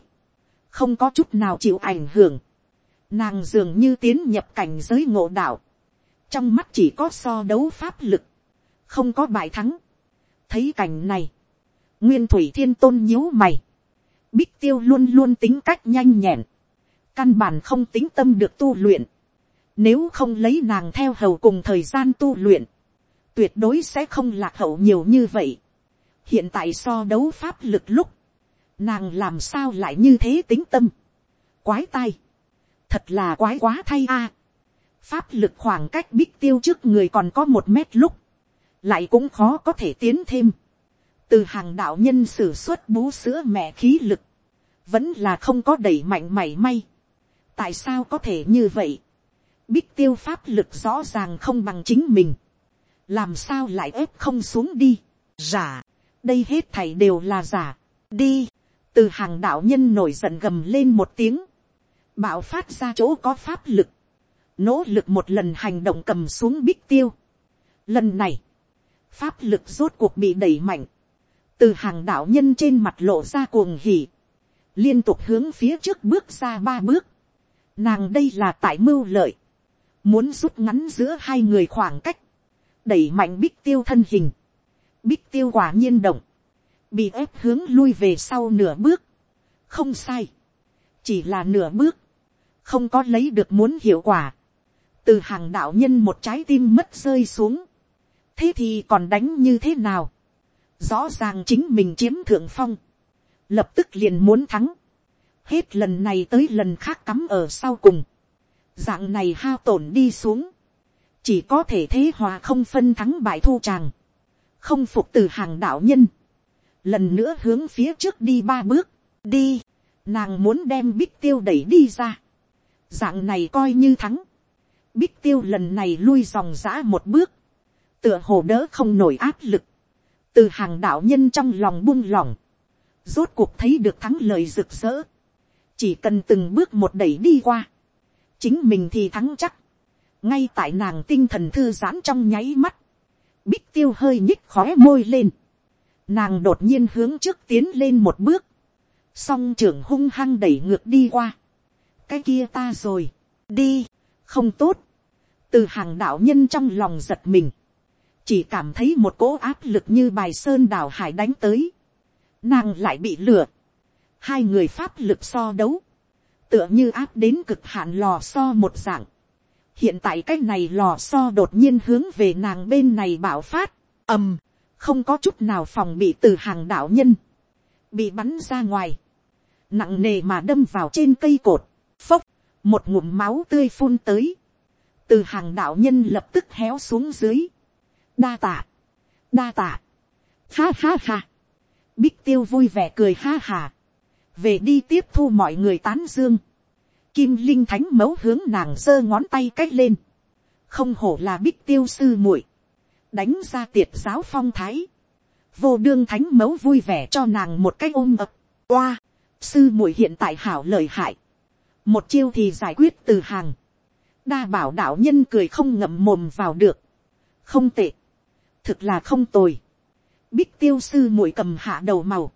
không có chút nào chịu ảnh hưởng, nàng dường như tiến nhập cảnh giới ngộ đạo, trong mắt chỉ có so đấu pháp lực, không có bài thắng. thấy cảnh này, nguyên thủy thiên tôn nhíu mày, bích tiêu luôn luôn tính cách nhanh nhẹn, căn bản không tính tâm được tu luyện, nếu không lấy nàng theo hầu cùng thời gian tu luyện, tuyệt đối sẽ không lạc hậu nhiều như vậy. hiện tại so đấu pháp lực lúc, nàng làm sao lại như thế tính tâm, quái tai, thật là quái quá thay a. pháp lực khoảng cách bích tiêu trước người còn có một mét lúc, lại cũng khó có thể tiến thêm từ hàng đạo nhân sử xuất bú sữa mẹ khí lực, vẫn là không có đẩy mạnh mảy may. tại sao có thể như vậy. bích tiêu pháp lực rõ ràng không bằng chính mình. làm sao lại ép không xuống đi. giả, đây hết thảy đều là giả. đi, từ hàng đạo nhân nổi giận gầm lên một tiếng bạo phát ra chỗ có pháp lực, nỗ lực một lần hành động cầm xuống bích tiêu. Lần này, pháp lực rốt cuộc bị đẩy mạnh, từ hàng đạo nhân trên mặt lộ ra cuồng hỉ, liên tục hướng phía trước bước ra ba bước. Nàng đây là tại mưu lợi, muốn rút ngắn giữa hai người khoảng cách, đẩy mạnh bích tiêu thân hình, bích tiêu quả nhiên động, bị ép hướng lui về sau nửa bước, không sai, chỉ là nửa bước, không có lấy được muốn hiệu quả, từ hàng đạo nhân một trái tim mất rơi xuống, thế thì còn đánh như thế nào, rõ ràng chính mình chiếm thượng phong, lập tức liền muốn thắng, hết lần này tới lần khác cắm ở sau cùng, dạng này hao tổn đi xuống, chỉ có thể thế hòa không phân thắng bại thu tràng, không phục từ hàng đạo nhân, lần nữa hướng phía trước đi ba bước, đi, nàng muốn đem bích tiêu đẩy đi ra, dạng này coi như thắng, bích tiêu lần này lui dòng giã một bước, tựa hồ đỡ không nổi áp lực, từ hàng đạo nhân trong lòng buông lỏng, rốt cuộc thấy được thắng lợi rực rỡ, chỉ cần từng bước một đẩy đi qua, chính mình thì thắng chắc, ngay tại nàng tinh thần thư giãn trong nháy mắt, bích tiêu hơi nhích khó môi lên, nàng đột nhiên hướng trước tiến lên một bước, song trưởng hung hăng đẩy ngược đi qua, cái kia ta rồi, đi, không tốt, từ hàng đạo nhân trong lòng giật mình, chỉ cảm thấy một cỗ áp lực như bài sơn đảo hải đánh tới, nàng lại bị lừa, hai người pháp lực so đấu, tựa như áp đến cực hạn lò so một dạng, hiện tại cái này lò so đột nhiên hướng về nàng bên này bảo phát, ầm, không có chút nào phòng bị từ hàng đạo nhân, bị bắn ra ngoài, nặng nề mà đâm vào trên cây cột, phốc, một ngụm máu tươi phun tới, từ hàng đạo nhân lập tức héo xuống dưới, đa tạ, đa tạ, ha ha ha, bích tiêu vui vẻ cười ha hà, về đi tiếp thu mọi người tán dương, kim linh thánh mấu hướng nàng giơ ngón tay cách lên, không hổ là bích tiêu sư muội, đánh ra tiệt giáo phong thái, vô đương thánh mấu vui vẻ cho nàng một cách ôm ập, oa, sư muội hiện tại hảo lời hại, một chiêu thì giải quyết từ hàng, đa bảo đạo nhân cười không ngậm mồm vào được, không tệ, thực là không tồi, bích tiêu sư muội cầm hạ đầu màu,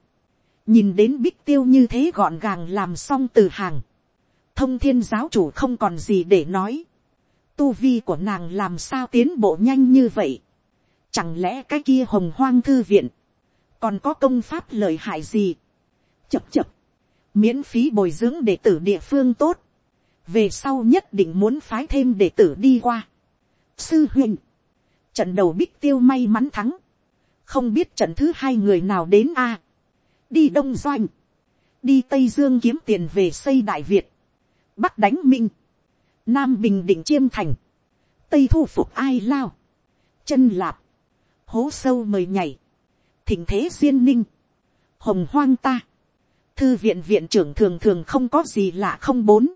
nhìn đến bích tiêu như thế gọn gàng làm xong từ hàng, thông thiên giáo chủ không còn gì để nói, tu vi của nàng làm sao tiến bộ nhanh như vậy, chẳng lẽ cái kia hồng hoang thư viện, còn có công pháp lợi hại gì, chập chập, miễn phí bồi dưỡng đệ tử địa phương tốt, về sau nhất định muốn phái thêm đệ tử đi qua. Sư huynh, trận đầu bích tiêu may mắn thắng, không biết trận thứ hai người nào đến a, đi đông doanh, đi tây dương kiếm tiền về xây đại việt, bắc đánh minh, nam bình định chiêm thành, tây thu phục ai lao, chân lạp, hố sâu mời nhảy, thỉnh thế duyên ninh, hồng hoang ta, thư viện viện trưởng thường thường không có gì lạ không bốn,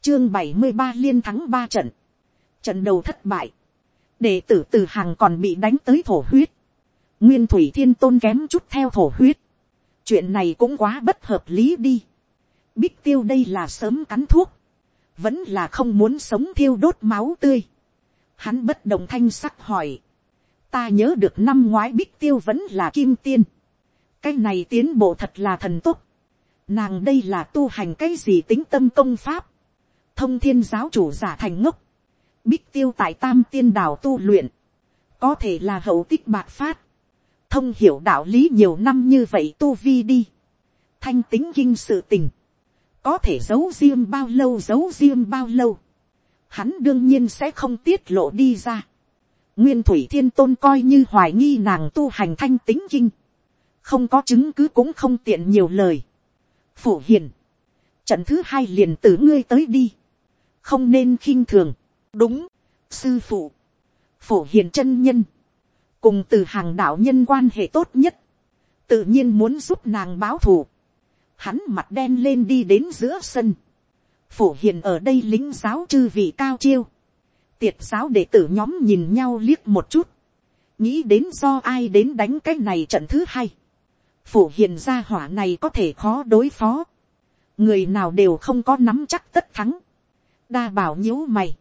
chương bảy mươi ba liên thắng ba trận, trận đầu thất bại, đệ tử từ hàng còn bị đánh tới thổ huyết, nguyên thủy thiên tôn kém chút theo thổ huyết, chuyện này cũng quá bất hợp lý đi, bích tiêu đây là sớm cắn thuốc, vẫn là không muốn sống thiêu đốt máu tươi, hắn bất đồng thanh sắc hỏi, ta nhớ được năm ngoái bích tiêu vẫn là kim tiên, cái này tiến bộ thật là thần tốt, nàng đây là tu hành cái gì tính tâm công pháp, thông thiên giáo chủ giả thành ngốc, bích tiêu tại tam tiên đảo tu luyện, có thể là hậu tích bạc phát, thông hiểu đạo lý nhiều năm như vậy tu vi đi, thanh tính kinh sự tình, có thể giấu riêng bao lâu giấu riêng bao lâu, hắn đương nhiên sẽ không tiết lộ đi ra. nguyên thủy thiên tôn coi như hoài nghi nàng tu hành thanh tính kinh, không có chứng cứ cũng không tiện nhiều lời. phủ hiền, trận thứ hai liền từ ngươi tới đi, không nên khinh thường, đúng, sư phụ, phổ hiền chân nhân, cùng từ hàng đạo nhân quan hệ tốt nhất, tự nhiên muốn giúp nàng báo thù, hắn mặt đen lên đi đến giữa sân, phổ hiền ở đây lính giáo chư vị cao chiêu, tiệt giáo đệ tử nhóm nhìn nhau liếc một chút, nghĩ đến do ai đến đánh cái này trận thứ hai, phổ hiền gia hỏa này có thể khó đối phó, người nào đều không có nắm chắc tất thắng, đa bảo nhíu mày,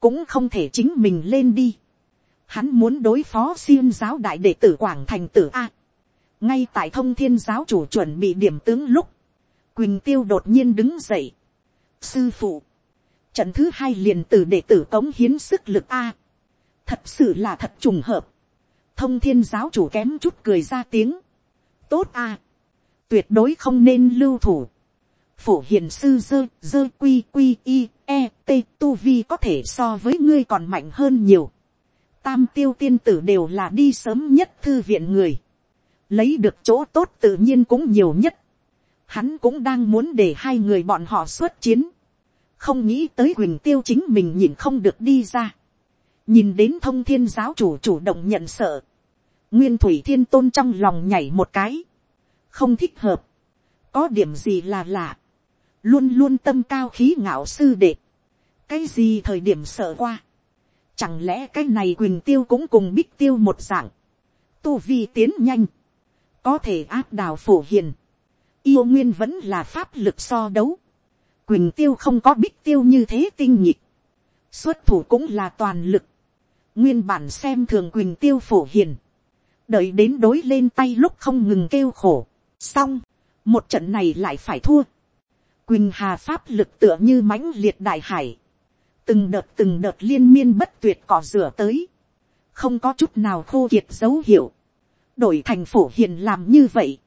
cũng không thể chính mình lên đi, hắn muốn đối phó xiêm giáo đại đệ tử quảng thành tử a, ngay tại thông thiên giáo chủ chuẩn bị điểm tướng lúc, quỳnh tiêu đột nhiên đứng dậy, sư phụ, trận thứ hai liền từ đệ tử cống hiến sức lực a, thật sự là thật trùng hợp, thông thiên giáo chủ kém chút cười ra tiếng, tốt a, tuyệt đối không nên lưu thủ, phổ hiền sư dơ dơ quy quy i e t tu vi có thể so với ngươi còn mạnh hơn nhiều, tam tiêu tiên tử đều là đi sớm nhất thư viện người, lấy được chỗ tốt tự nhiên cũng nhiều nhất, hắn cũng đang muốn để hai người bọn họ xuất chiến, không nghĩ tới huỳnh tiêu chính mình nhìn không được đi ra, nhìn đến thông thiên giáo chủ chủ động nhận sợ, nguyên thủy thiên tôn trong lòng nhảy một cái, không thích hợp, có điểm gì là lạ, luôn luôn tâm cao khí ngạo sư đệ, cái gì thời điểm sợ qua, chẳng lẽ cái này quỳnh tiêu cũng cùng bích tiêu một dạng, tu vi tiến nhanh, có thể áp đào phổ hiền, yêu nguyên vẫn là pháp lực so đấu, quỳnh tiêu không có bích tiêu như thế tinh nhịp, xuất thủ cũng là toàn lực, nguyên bản xem thường quỳnh tiêu phổ hiền, đợi đến đối lên tay lúc không ngừng kêu khổ, xong, một trận này lại phải thua, quỳnh hà pháp lực tựa như mãnh liệt đại hải, từng đợt từng đợt liên miên bất tuyệt cỏ rửa tới, không có chút nào khô kiệt dấu hiệu, đổi thành phổ hiền làm như vậy,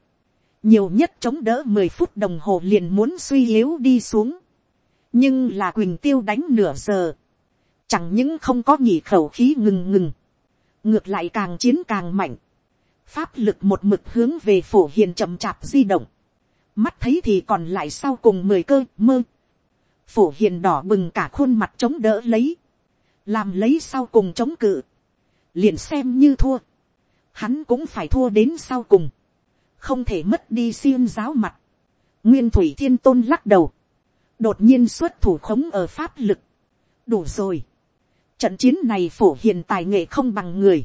nhiều nhất chống đỡ mười phút đồng hồ liền muốn suy yếu đi xuống, nhưng là quỳnh tiêu đánh nửa giờ, chẳng những không có nghỉ khẩu khí ngừng ngừng, ngược lại càng chiến càng mạnh, pháp lực một mực hướng về phổ hiền chậm chạp di động, mắt thấy thì còn lại sau cùng mười cơ mơ, phổ hiền đỏ bừng cả khuôn mặt chống đỡ lấy, làm lấy sau cùng chống cự, liền xem như thua, hắn cũng phải thua đến sau cùng, không thể mất đi xiêm giáo mặt. nguyên thủy thiên tôn lắc đầu, đột nhiên xuất thủ khống ở pháp lực, đủ rồi. trận chiến này phổ hiền tài nghệ không bằng người,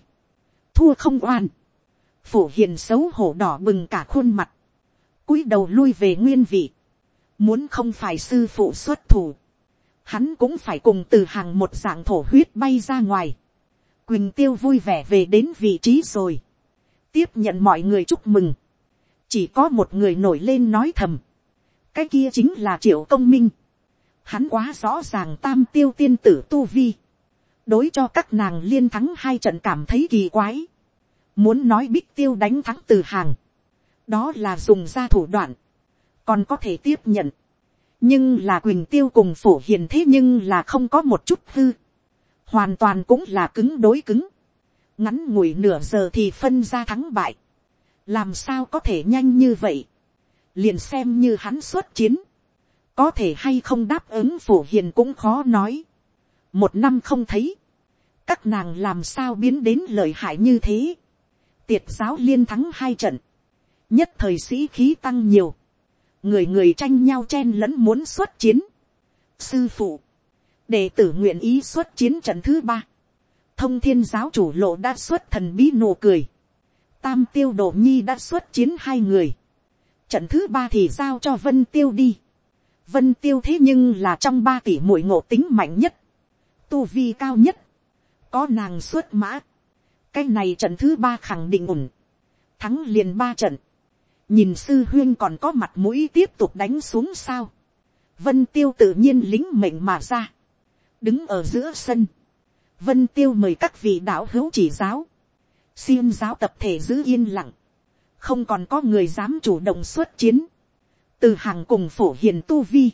thua không oan, phổ hiền xấu hổ đỏ bừng cả khuôn mặt, cúi đầu lui về nguyên vị, muốn không phải sư phụ xuất thủ, hắn cũng phải cùng từ hàng một dạng thổ huyết bay ra ngoài. Quỳnh tiêu vui vẻ về đến vị trí rồi. Tiếp nhận mọi người chúc mừng. Chỉ có một người nổi lên nói thầm. Cái kia chính là triệu công minh. Hắn quá rõ ràng tam tiêu tiên tử tu vi. Đối cho các nàng liên thắng hai trận cảm thấy kỳ quái. Muốn nói bích tiêu đánh thắng từ hàng. Đó là dùng ra thủ đoạn. Còn có thể tiếp nhận. Nhưng là Quỳnh Tiêu cùng phổ hiền thế nhưng là không có một chút hư hoàn toàn cũng là cứng đối cứng, ngắn ngủi nửa giờ thì phân ra thắng bại, làm sao có thể nhanh như vậy, liền xem như hắn xuất chiến, có thể hay không đáp ứng phổ hiền cũng khó nói, một năm không thấy, các nàng làm sao biến đến lợi hại như thế, tiệt giáo liên thắng hai trận, nhất thời sĩ khí tăng nhiều, người người tranh nhau chen lẫn muốn xuất chiến. sư phụ, đệ tử nguyện ý xuất chiến trận thứ ba, thông thiên giáo chủ lộ đã xuất thần bí nụ cười, tam tiêu độ nhi đã xuất chiến hai người, trận thứ ba thì giao cho vân tiêu đi, vân tiêu thế nhưng là trong ba tỷ mũi ngộ tính mạnh nhất, tu vi cao nhất, có nàng xuất mã, cái này trận thứ ba khẳng định ổn, thắng liền ba trận, nhìn sư huyên còn có mặt mũi tiếp tục đánh xuống sao, vân tiêu tự nhiên lính mệnh mà ra, đứng ở giữa sân, vân tiêu mời các vị đạo hữu chỉ giáo, xiêm giáo tập thể giữ yên lặng, không còn có người dám chủ động xuất chiến, từ hàng cùng phổ hiền tu vi,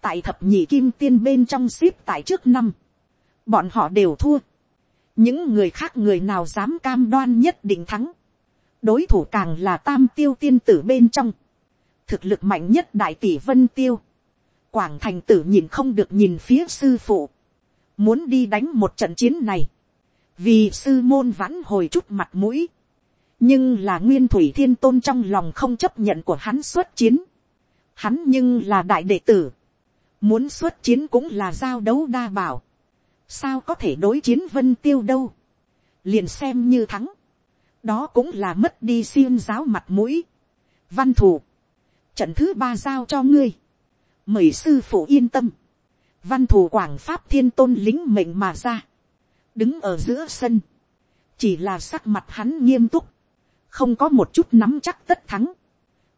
tại thập nhị kim tiên bên trong ship tại trước năm, bọn họ đều thua, những người khác người nào dám cam đoan nhất định thắng, đối thủ càng là tam tiêu tiên tử bên trong, thực lực mạnh nhất đại tỷ vân tiêu, quảng thành tử nhìn không được nhìn phía sư phụ, muốn đi đánh một trận chiến này, vì sư môn vãn hồi chút mặt mũi, nhưng là nguyên thủy thiên tôn trong lòng không chấp nhận của hắn xuất chiến, hắn nhưng là đại đệ tử, muốn xuất chiến cũng là giao đấu đa bảo, sao có thể đối chiến vân tiêu đâu, liền xem như thắng, đó cũng là mất đi xiêm giáo mặt mũi, văn thù, trận thứ ba giao cho ngươi, mời sư phụ yên tâm, văn thù quảng pháp thiên tôn lính mệnh mà ra, đứng ở giữa sân, chỉ là sắc mặt hắn nghiêm túc, không có một chút nắm chắc tất thắng,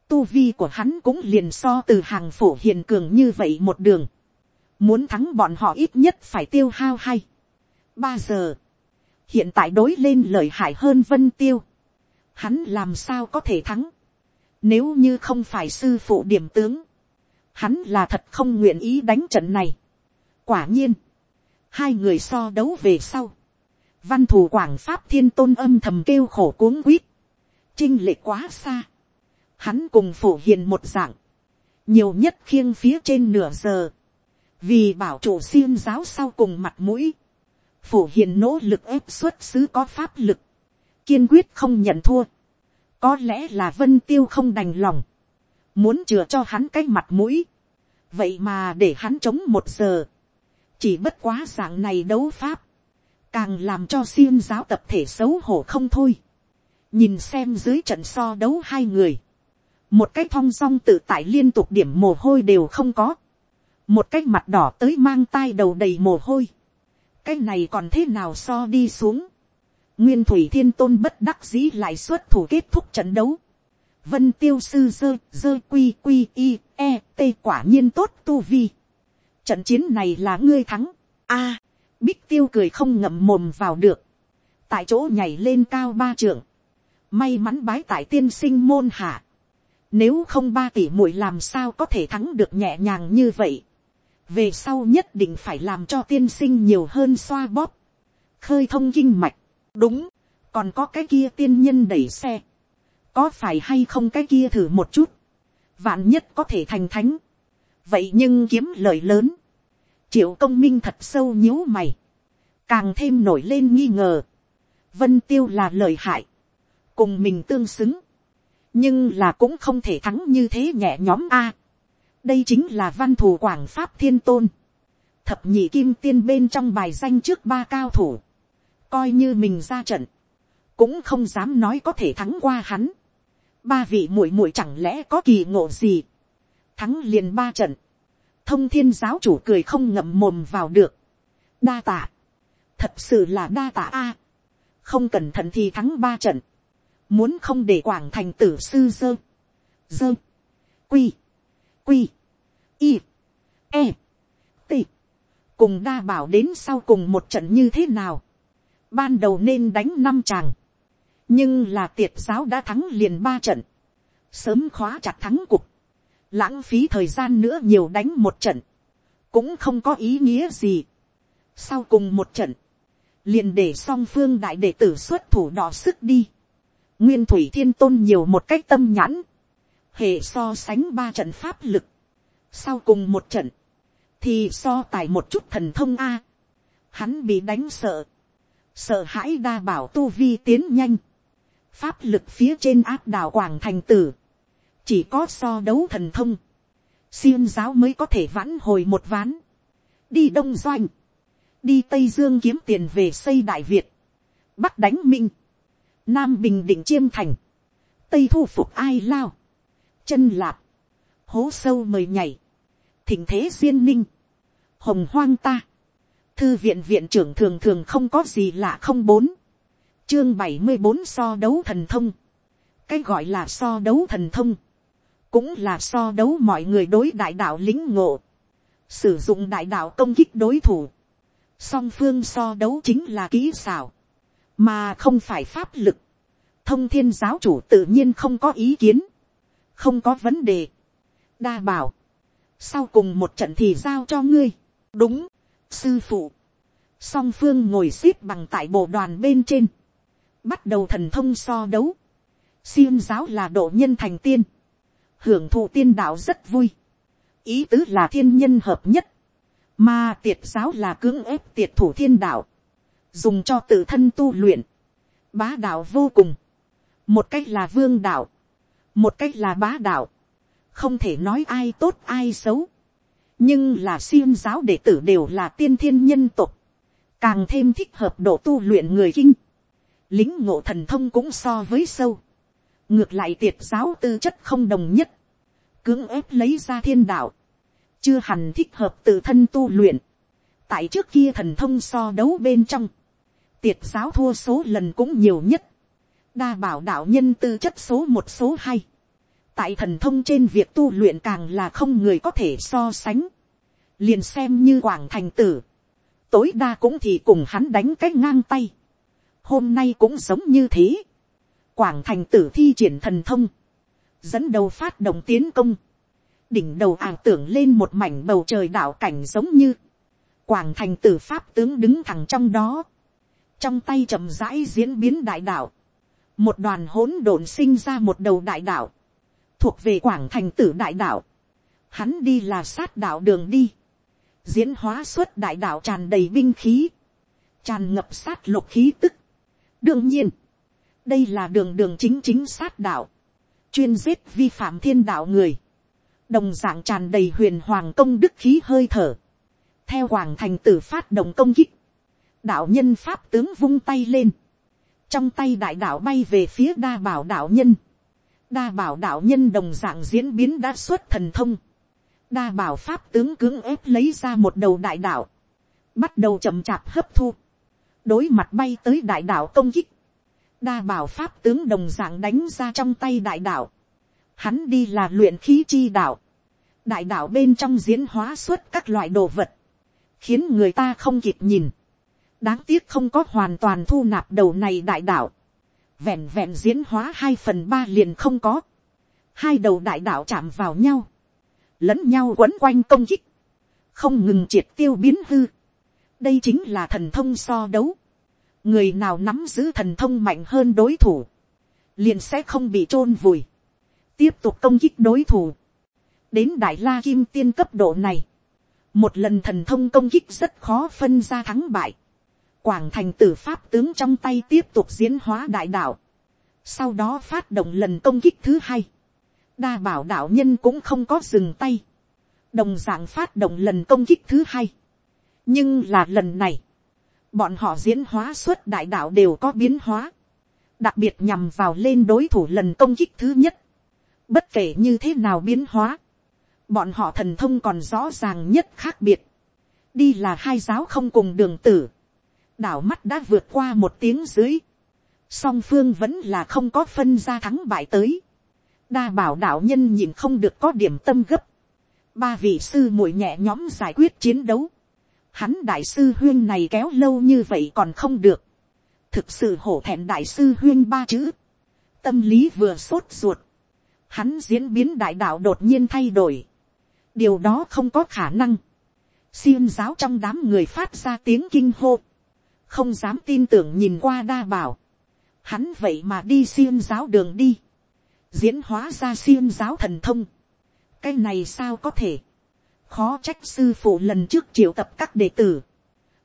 tu vi của hắn cũng liền so từ hàng phổ hiền cường như vậy một đường, muốn thắng bọn họ ít nhất phải tiêu hao hay, ba giờ, hiện tại đối lên lợi hại hơn vân tiêu, hắn làm sao có thể thắng, nếu như không phải sư phụ điểm tướng, hắn là thật không nguyện ý đánh trận này. quả nhiên, hai người so đấu về sau, văn thù quảng pháp thiên tôn âm thầm kêu khổ cuống quýt, trinh lệ quá xa, hắn cùng phổ hiền một dạng, nhiều nhất khiêng phía trên nửa giờ, vì bảo chủ xiêm giáo sau cùng mặt mũi, phổ hiền nỗ lực ép xuất xứ có pháp lực, kiên quyết không nhận thua, có lẽ là vân tiêu không đành lòng, muốn chừa cho hắn cái mặt mũi, vậy mà để hắn chống một giờ, chỉ bất quá dạng này đấu pháp, càng làm cho xiêm giáo tập thể xấu hổ không thôi, nhìn xem dưới trận so đấu hai người, một cái thong song tự tại liên tục điểm mồ hôi đều không có, một cái mặt đỏ tới mang tai đầu đầy mồ hôi, cái này còn thế nào so đi xuống, nguyên thủy thiên tôn bất đắc dĩ lại xuất thủ kết thúc trận đấu, vân tiêu sư dơ dơ quy quy i e t quả nhiên tốt tu vi, trận chiến này là ngươi thắng, a, à, bích tiêu cười không ngậm mồm vào được, tại chỗ nhảy lên cao ba trượng, may mắn bái tại tiên sinh môn hạ, nếu không ba tỷ muội làm sao có thể thắng được nhẹ nhàng như vậy. Về sau nhất định phải làm cho tiên sinh nhiều hơn xoa bóp. Khơi thông kinh mạch. Đúng. Còn có cái kia tiên nhân đẩy xe. Có phải hay không cái kia thử một chút. Vạn nhất có thể thành thánh. Vậy nhưng kiếm lời lớn. Triệu công minh thật sâu nhíu mày. Càng thêm nổi lên nghi ngờ. Vân tiêu là lời hại. Cùng mình tương xứng nhưng là cũng không thể thắng như thế nhẹ nhóm a đây chính là văn thù quảng pháp thiên tôn, thập nhị kim tiên bên trong bài danh trước ba cao thủ, coi như mình ra trận, cũng không dám nói có thể thắng qua hắn. ba vị muội muội chẳng lẽ có kỳ ngộ gì, thắng liền ba trận, thông thiên giáo chủ cười không ngậm mồm vào được, đa tạ, thật sự là đa tạ a, không cẩn thận thì thắng ba trận, muốn không để quảng thành tử sư dơ, dơ, quy, quy, y, e, t, cùng đa bảo đến sau cùng một trận như thế nào, ban đầu nên đánh năm chàng, nhưng là tiệt giáo đã thắng liền ba trận, sớm khóa chặt thắng cục, lãng phí thời gian nữa nhiều đánh một trận, cũng không có ý nghĩa gì. sau cùng một trận, liền để song phương đại đệ tử xuất thủ đỏ sức đi. Nguyên thủy thiên tôn nhiều một cách tâm nhãn, hệ so sánh ba trận pháp lực, sau cùng một trận, thì so tài một chút thần thông a, hắn bị đánh sợ, sợ hãi đa bảo tu vi tiến nhanh, pháp lực phía trên áp đảo quảng thành tử, chỉ có so đấu thần thông, xiêm giáo mới có thể vãn hồi một ván, đi đông doanh, đi tây dương kiếm tiền về xây đại việt, bắc đánh minh, nam bình định chiêm thành, tây thu phục ai lao, chân lạp, hố sâu mời nhảy, thỉnh thế duyên ninh, hồng hoang ta, thư viện viện trưởng thường thường không có gì lạ không bốn, chương bảy mươi bốn so đấu thần thông, cái gọi là so đấu thần thông, cũng là so đấu mọi người đối đại đạo lính ngộ, sử dụng đại đạo công kích đối thủ, song phương so đấu chính là kỹ xảo, mà không phải pháp lực, thông thiên giáo chủ tự nhiên không có ý kiến, không có vấn đề, đa bảo, sau cùng một trận thì giao cho ngươi, đúng, sư phụ, song phương ngồi x ế p bằng tại bộ đoàn bên trên, bắt đầu thần thông so đấu, xiêm giáo là độ nhân thành tiên, hưởng thụ tiên đạo rất vui, ý tứ là thiên nhân hợp nhất, mà tiệt giáo là cưỡng ép tiệt thủ thiên đạo, dùng cho tự thân tu luyện, bá đạo vô cùng, một cách là vương đạo, một cách là bá đạo, không thể nói ai tốt ai xấu, nhưng là xiêm giáo đệ tử đều là tiên thiên nhân tục, càng thêm thích hợp độ tu luyện người kinh, lính ngộ thần thông cũng so với sâu, ngược lại tiệt giáo tư chất không đồng nhất, cưỡng ép lấy ra thiên đạo, chưa hẳn thích hợp tự thân tu luyện, tại trước kia thần thông so đấu bên trong, tiệt giáo thua số lần cũng nhiều nhất, đa bảo đạo nhân tư chất số một số hai, tại thần thông trên việc tu luyện càng là không người có thể so sánh, liền xem như quảng thành tử, tối đa cũng thì cùng hắn đánh cái ngang tay, hôm nay cũng giống như thế, quảng thành tử thi triển thần thông, dẫn đầu phát động tiến công, đỉnh đầu ảo tưởng lên một mảnh bầu trời đạo cảnh giống như, quảng thành tử pháp tướng đứng thẳng trong đó, trong tay chậm rãi diễn biến đại đạo, một đoàn hỗn độn sinh ra một đầu đại đạo, thuộc về quảng thành tử đại đạo, hắn đi là sát đạo đường đi, diễn hóa suốt đại đạo tràn đầy binh khí, tràn ngập sát lục khí tức. đương nhiên, đây là đường đường chính chính sát đạo, chuyên giết vi phạm thiên đạo người, đồng d ạ n g tràn đầy huyền hoàng công đức khí hơi thở, theo hoàng thành tử phát động công kích, đạo nhân pháp tướng vung tay lên, trong tay đại đạo bay về phía đa bảo đạo nhân, đa bảo đạo nhân đồng d ạ n g diễn biến đã xuất thần thông, đa bảo pháp tướng cưỡng ép lấy ra một đầu đại đạo, bắt đầu chậm chạp hấp thu, đối mặt bay tới đại đạo công kích, đa bảo pháp tướng đồng d ạ n g đánh ra trong tay đại đạo, hắn đi là luyện khí chi đạo, đại đạo bên trong diễn hóa xuất các loại đồ vật, khiến người ta không kịp nhìn, đáng tiếc không có hoàn toàn thu nạp đầu này đại đạo, vẹn vẹn diễn hóa hai phần ba liền không có, hai đầu đại đạo chạm vào nhau, lẫn nhau quấn quanh công kích, không ngừng triệt tiêu biến hư, đây chính là thần thông so đấu, người nào nắm giữ thần thông mạnh hơn đối thủ, liền sẽ không bị t r ô n vùi, tiếp tục công kích đối thủ. đến đại la kim tiên cấp độ này, một lần thần thông công kích rất khó phân ra thắng bại quảng thành tử pháp tướng trong tay tiếp tục diễn hóa đại đạo. sau đó phát động lần công kích thứ hai. đa bảo đạo nhân cũng không có dừng tay. đồng d ạ n g phát động lần công kích thứ hai. nhưng là lần này, bọn họ diễn hóa suốt đại đạo đều có biến hóa. đặc biệt nhằm vào lên đối thủ lần công kích thứ nhất Bất kể như thế nào biến hóa. Bọn họ thần thông còn rõ ràng nhất khác biệt. Đi là hai giáo không cùng đường tử. Đảo mắt đã vượt qua một tiếng dưới. Song phương vẫn là không có phân ra thắng bại tới. Đa bảo đạo nhân nhìn không được có điểm tâm gấp. Ba vị sư muội nhẹ nhóm giải quyết chiến đấu. Hắn đại sư huyên này kéo lâu như vậy còn không được. Thực sự hổ thẹn đại sư huyên ba chữ. Tâm lý vừa sốt ruột hắn diễn biến đại đạo đột nhiên thay đổi. điều đó không có khả năng. xiêm giáo trong đám người phát ra tiếng kinh hô không dám tin tưởng nhìn qua đa bảo. hắn vậy mà đi xiêm giáo đường đi. diễn hóa ra xiêm giáo thần thông. cái này sao có thể. khó trách sư phụ lần trước triệu tập các đệ tử.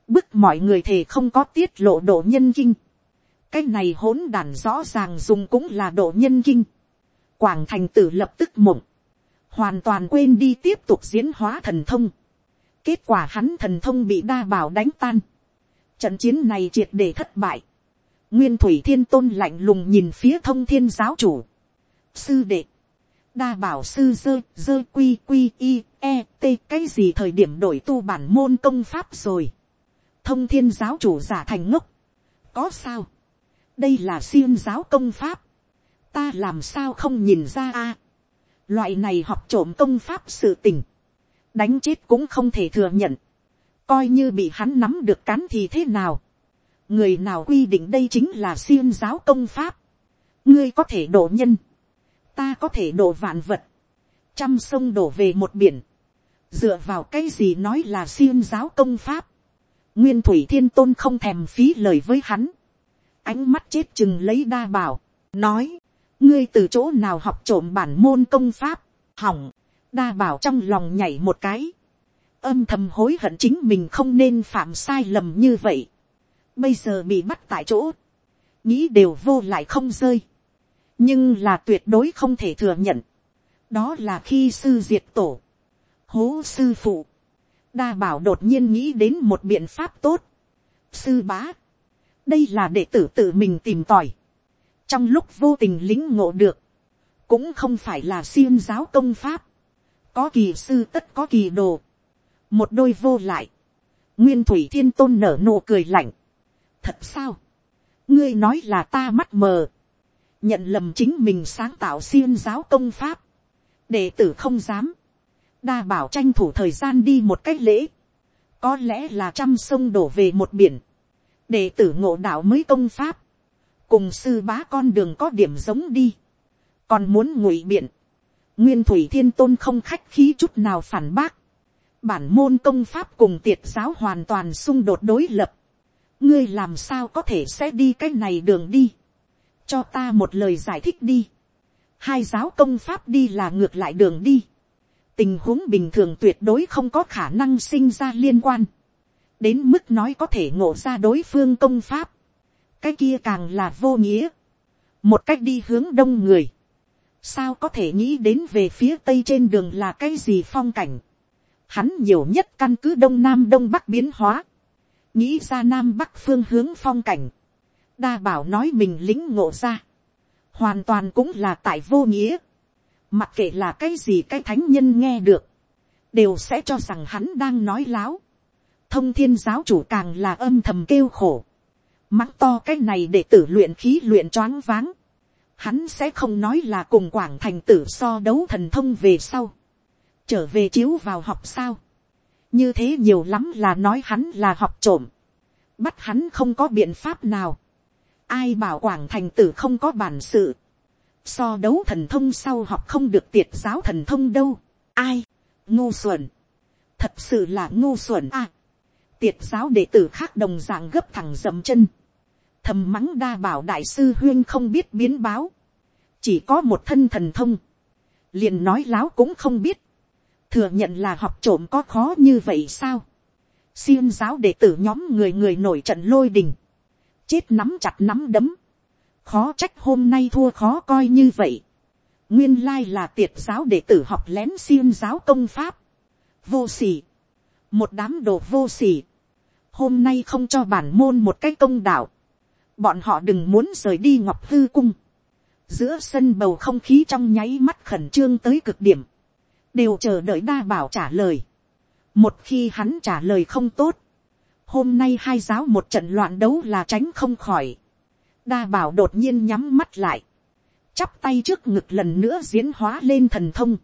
bức mọi người thề không có tiết lộ độ nhân kinh. cái này hỗn đản rõ ràng dùng cũng là độ nhân kinh quảng thành tử lập tức mộng, hoàn toàn quên đi tiếp tục diễn hóa thần thông. kết quả hắn thần thông bị đa bảo đánh tan trận chiến này triệt để thất bại. nguyên thủy thiên tôn lạnh lùng nhìn phía thông thiên giáo chủ. sư đệ, đa bảo sư dơ dơ quy quy i e t cái gì thời điểm đổi tu bản môn công pháp rồi. thông thiên giáo chủ giả thành ngốc. có sao. đây là siêng giáo công pháp. ta làm sao không nhìn ra a. loại này học trộm công pháp sự tình. đánh chết cũng không thể thừa nhận coi như bị hắn nắm được cán thì thế nào. người nào quy định đây chính là siêng giáo công pháp. ngươi có thể đổ nhân. Ta có thể đổ vạn vật, trăm sông đổ về một biển, dựa vào cái gì nói là siêng giáo công pháp, nguyên thủy thiên tôn không thèm phí lời với hắn, ánh mắt chết chừng lấy đa bảo, nói, ngươi từ chỗ nào học trộm bản môn công pháp, hỏng, đa bảo trong lòng nhảy một cái, âm thầm hối hận chính mình không nên phạm sai lầm như vậy, bây giờ bị bắt tại chỗ, nghĩ đều vô lại không rơi, nhưng là tuyệt đối không thể thừa nhận. đó là khi sư diệt tổ, hố sư phụ, đa bảo đột nhiên nghĩ đến một biện pháp tốt. sư bá, đây là đệ tử tự mình tìm tòi, trong lúc vô tình lính ngộ được, cũng không phải là siêng giáo công pháp, có kỳ sư tất có kỳ đồ, một đôi vô lại, nguyên thủy thiên tôn nở nụ cười lạnh, thật sao, ngươi nói là ta mắt mờ, nhận lầm chính mình sáng tạo xiên giáo công pháp, đệ tử không dám, đa bảo tranh thủ thời gian đi một cách lễ, có lẽ là trăm sông đổ về một biển, đệ tử ngộ đạo mới công pháp, cùng sư bá con đường có điểm giống đi, còn muốn ngụy biện, nguyên thủy thiên tôn không khách khí chút nào phản bác, bản môn công pháp cùng tiệt giáo hoàn toàn xung đột đối lập, ngươi làm sao có thể sẽ đi cái này đường đi, cho ta một lời giải thích đi. hai giáo công pháp đi là ngược lại đường đi. tình huống bình thường tuyệt đối không có khả năng sinh ra liên quan. đến mức nói có thể ngộ ra đối phương công pháp. cái kia càng là vô nghĩa. một cách đi hướng đông người. sao có thể nghĩ đến về phía tây trên đường là cái gì phong cảnh hắn nhiều nhất căn cứ đông nam đông bắc biến hóa. nghĩ ra nam bắc phương hướng phong cảnh. Đa bảo nói mình lính ngộ ra, hoàn toàn cũng là tại vô nghĩa, mặc kệ là cái gì cái thánh nhân nghe được, đều sẽ cho rằng hắn đang nói láo, thông thiên giáo chủ càng là âm thầm kêu khổ, mắng to cái này để tử luyện khí luyện choáng váng, hắn sẽ không nói là cùng quảng thành tử so đấu thần thông về sau, trở về chiếu vào học sao, như thế nhiều lắm là nói hắn là học trộm, bắt hắn không có biện pháp nào, ai bảo quảng thành tử không có bản sự, so đấu thần thông sau học không được tiệt giáo thần thông đâu, ai, ngu xuẩn, thật sự là ngu xuẩn à, tiệt giáo đệ tử khác đồng d ạ n g gấp thẳng dầm chân, thầm mắng đa bảo đại sư huyên không biết biến báo, chỉ có một thân thần thông, liền nói láo cũng không biết, thừa nhận là học trộm có khó như vậy sao, xiêm giáo đệ tử nhóm người người nổi trận lôi đình, chết nắm chặt nắm đấm, khó trách hôm nay thua khó coi như vậy, nguyên lai là tiệt giáo đệ tử học lén xiêm giáo công pháp, vô s ỉ một đám đồ vô s ỉ hôm nay không cho bản môn một cái công đạo, bọn họ đừng muốn rời đi ngọc hư cung, giữa sân bầu không khí trong nháy mắt khẩn trương tới cực điểm, đều chờ đợi đa bảo trả lời. một khi hắn trả lời không tốt, hôm nay hai giáo một trận loạn đấu là tránh không khỏi. đa bảo đột nhiên nhắm mắt lại, chắp tay trước ngực lần nữa diễn hóa lên thần thông.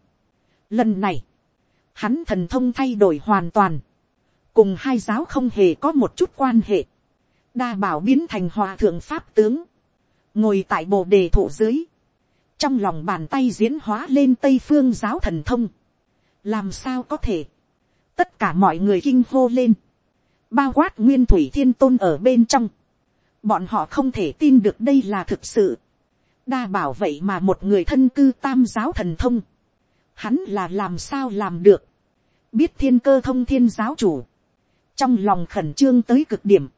lần này, hắn thần thông thay đổi hoàn toàn, cùng hai giáo không hề có một chút quan hệ. đa bảo biến thành hòa thượng pháp tướng, ngồi tại bồ đề thụ dưới, trong lòng bàn tay diễn hóa lên tây phương giáo thần thông làm sao có thể, tất cả mọi người kinh hô lên, bao quát nguyên thủy thiên tôn ở bên trong, bọn họ không thể tin được đây là thực sự, đa bảo vậy mà một người thân cư tam giáo thần thông, hắn là làm sao làm được, biết thiên cơ thông thiên giáo chủ, trong lòng khẩn trương tới cực điểm,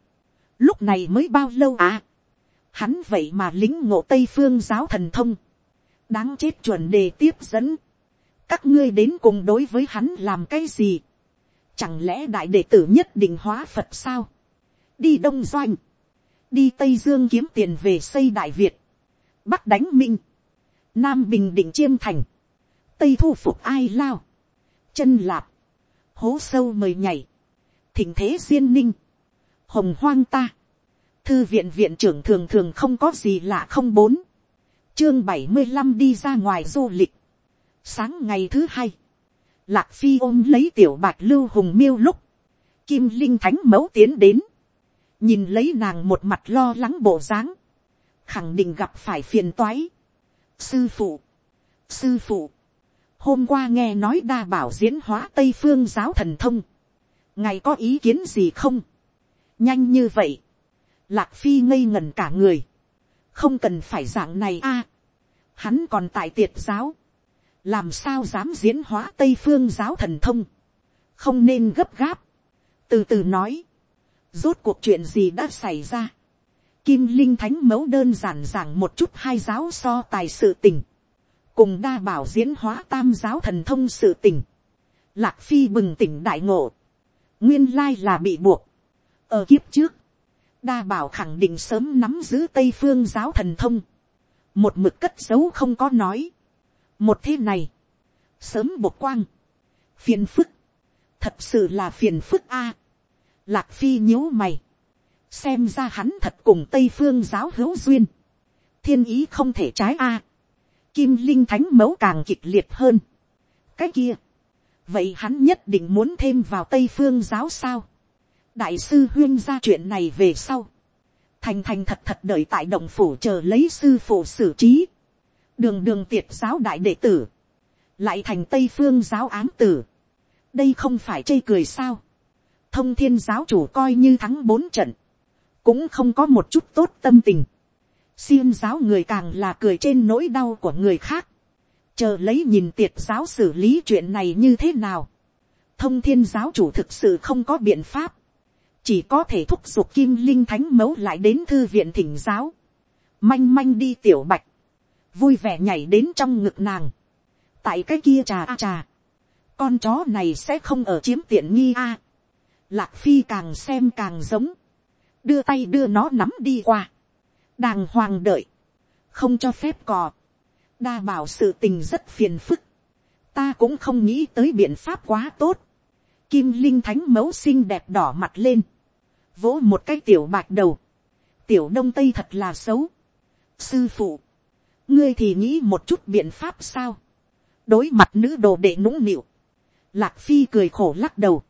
lúc này mới bao lâu à, hắn vậy mà lính ngộ tây phương giáo thần thông, đáng chết chuẩn đề tiếp dẫn, các ngươi đến cùng đối với hắn làm cái gì, chẳng lẽ đại đệ tử nhất định hóa phật sao, đi đông doanh, đi tây dương kiếm tiền về xây đại việt, bắc đánh minh, nam bình định chiêm thành, tây thu phục ai lao, chân lạp, hố sâu mời nhảy, thỉnh thế duyên ninh, hồng hoang ta, thư viện viện trưởng thường thường không có gì lạ không bốn, chương bảy mươi năm đi ra ngoài du lịch, sáng ngày thứ hai, lạc phi ôm lấy tiểu bạc lưu hùng miêu lúc, kim linh thánh mẫu tiến đến, nhìn lấy nàng một mặt lo lắng bộ dáng, khẳng định gặp phải phiền toái. sư phụ, sư phụ, hôm qua nghe nói đa bảo diễn hóa tây phương giáo thần thông, ngài có ý kiến gì không, nhanh như vậy, lạc phi ngây ngần cả người, không cần phải dạng này a, hắn còn tại tiệt giáo, làm sao dám diễn hóa tây phương giáo thần thông, không nên gấp gáp, từ từ nói, rốt cuộc chuyện gì đã xảy ra, kim linh thánh mẫu đơn giản giảng một chút hai giáo so tài sự tình, cùng đa bảo diễn hóa tam giáo thần thông sự tình, lạc phi bừng tỉnh đại ngộ, nguyên lai là bị buộc, ở kiếp trước, đa bảo khẳng định sớm nắm giữ tây phương giáo thần thông, một mực cất dấu không có nói, một thế này, sớm bột quang, phiền phức, thật sự là phiền phức a, lạc phi nhíu mày, xem ra hắn thật cùng tây phương giáo hữu duyên, thiên ý không thể trái a, kim linh thánh mẫu càng kịch liệt hơn, cái kia, vậy hắn nhất định muốn thêm vào tây phương giáo sao, đại sư huyên ra chuyện này về sau, thành thành thật thật đợi tại động phủ chờ lấy sư phụ xử trí, đường đường tiệt giáo đại đệ tử, lại thành tây phương giáo ám tử, đây không phải chê cười sao, thông thiên giáo chủ coi như thắng bốn trận, cũng không có một chút tốt tâm tình, xiêm giáo người càng là cười trên nỗi đau của người khác, chờ lấy nhìn tiệt giáo xử lý chuyện này như thế nào, thông thiên giáo chủ thực sự không có biện pháp, chỉ có thể thúc giục kim linh thánh mấu lại đến thư viện thỉnh giáo, manh manh đi tiểu bạch, vui vẻ nhảy đến trong ngực nàng, tại cái kia trà a trà, con chó này sẽ không ở chiếm tiện nghi a, lạc phi càng xem càng giống, đưa tay đưa nó nắm đi qua, đàng hoàng đợi, không cho phép cò, đa bảo sự tình rất phiền phức, ta cũng không nghĩ tới biện pháp quá tốt, kim linh thánh mẫu xinh đẹp đỏ mặt lên, vỗ một cái tiểu bạc đầu, tiểu đông tây thật là xấu, sư phụ, ngươi thì nghĩ một chút biện pháp sao, đối mặt nữ đồ đệ nũng nịu, lạc phi cười khổ lắc đầu,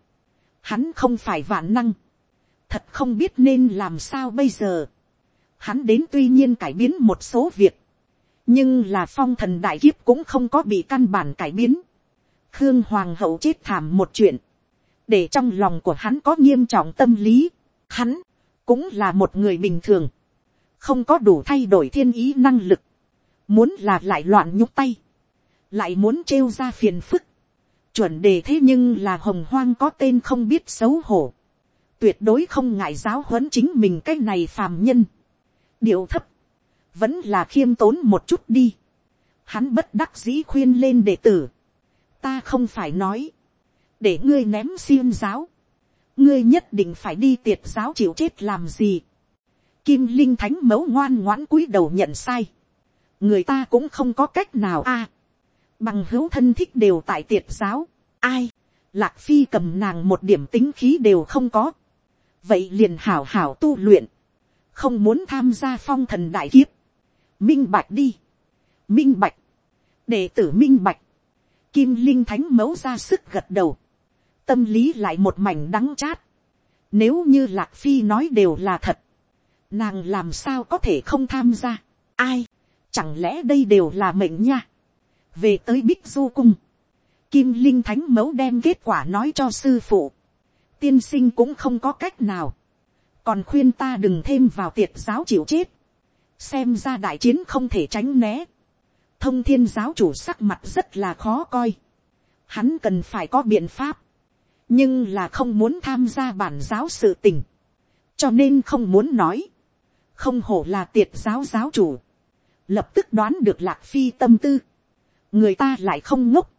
hắn không phải vạn năng, thật không biết nên làm sao bây giờ, hắn đến tuy nhiên cải biến một số việc, nhưng là phong thần đại kiếp cũng không có bị căn bản cải biến. khương hoàng hậu chết thảm một chuyện, để trong lòng của hắn có nghiêm trọng tâm lý, hắn cũng là một người bình thường, không có đủ thay đổi thiên ý năng lực, muốn là lại loạn nhúc tay, lại muốn trêu ra phiền phức, chuẩn đề thế nhưng là hồng hoang có tên không biết xấu hổ, tuyệt đối không ngại giáo huấn chính mình cái này phàm nhân, điệu thấp, vẫn là khiêm tốn một chút đi. Hắn bất đắc dĩ khuyên lên đệ tử. Ta không phải nói, để ngươi ném xiêm giáo. ngươi nhất định phải đi tiệt giáo chịu chết làm gì. Kim linh thánh mẫu ngoan ngoãn cúi đầu nhận sai người ta cũng không có cách nào a. bằng hữu thân thích đều tại tiệt giáo. ai, lạc phi cầm nàng một điểm tính khí đều không có. vậy liền hảo hảo tu luyện. Không muốn tham gia phong thần đại kiếp, minh bạch đi, minh bạch, đệ tử minh bạch, kim linh thánh mẫu ra sức gật đầu, tâm lý lại một mảnh đắng chát, nếu như lạc phi nói đều là thật, nàng làm sao có thể không tham gia, ai, chẳng lẽ đây đều là mệnh nha, về tới bích du cung, kim linh thánh mẫu đem kết quả nói cho sư phụ, tiên sinh cũng không có cách nào, còn khuyên ta đừng thêm vào tiệt giáo chịu chết, xem ra đại chiến không thể tránh né, thông thiên giáo chủ sắc mặt rất là khó coi, hắn cần phải có biện pháp, nhưng là không muốn tham gia bản giáo sự tình, cho nên không muốn nói, không hổ là tiệt giáo giáo chủ, lập tức đoán được lạc phi tâm tư, người ta lại không ngốc,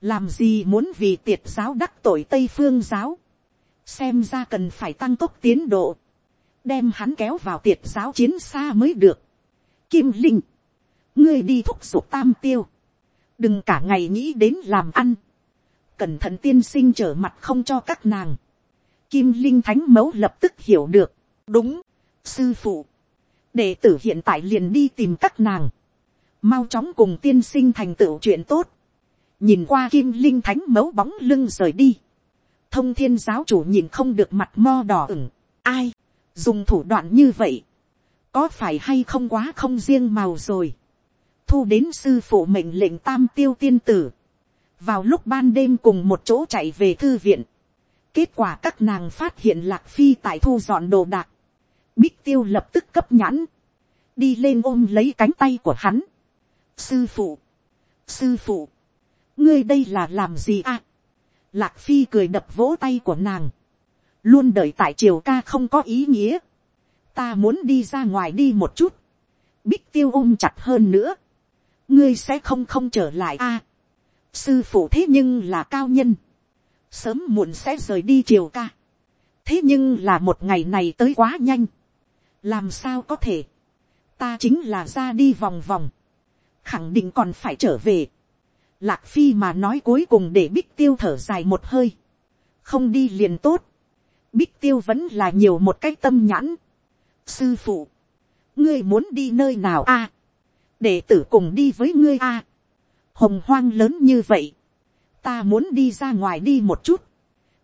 làm gì muốn vì tiệt giáo đắc tội tây phương giáo, xem ra cần phải tăng tốc tiến độ, đem hắn kéo vào tiệt giáo chiến xa mới được. Kim Linh, ngươi đi thúc giục tam tiêu, đừng cả ngày nghĩ đến làm ăn, cẩn thận tiên sinh trở mặt không cho các nàng. Kim Linh Thánh Mẫu lập tức hiểu được, đúng, sư phụ, đệ tử hiện tại liền đi tìm các nàng, mau chóng cùng tiên sinh thành tựu chuyện tốt, nhìn qua Kim Linh Thánh mấu bóng lưng rời đi, thông thiên giáo chủ nhìn không được mặt mo đỏ ửng, ai, dùng thủ đoạn như vậy, có phải hay không quá không riêng màu rồi, thu đến sư phụ mệnh lệnh tam tiêu tiên tử, vào lúc ban đêm cùng một chỗ chạy về thư viện, kết quả các nàng phát hiện lạc phi tại thu dọn đồ đạc, bích tiêu lập tức cấp nhãn, đi lên ôm lấy cánh tay của hắn, sư phụ, sư phụ, ngươi đây là làm gì à, lạc phi cười đập vỗ tay của nàng, luôn đợi tại triều ca không có ý nghĩa, ta muốn đi ra ngoài đi một chút, bích tiêu ôm chặt hơn nữa, ngươi sẽ không không trở lại a, à, sư phụ thế nhưng là cao nhân, sớm muộn sẽ rời đi triều ca, thế nhưng là một ngày này tới quá nhanh, làm sao có thể, ta chính là ra đi vòng vòng, khẳng định còn phải trở về, lạc phi mà nói cuối cùng để bích tiêu thở dài một hơi, không đi liền tốt, bích tiêu vẫn là nhiều một cái tâm nhãn, sư phụ, ngươi muốn đi nơi nào a, à, để tử cùng đi với ngươi a, hồng hoang lớn như vậy, ta muốn đi ra ngoài đi một chút,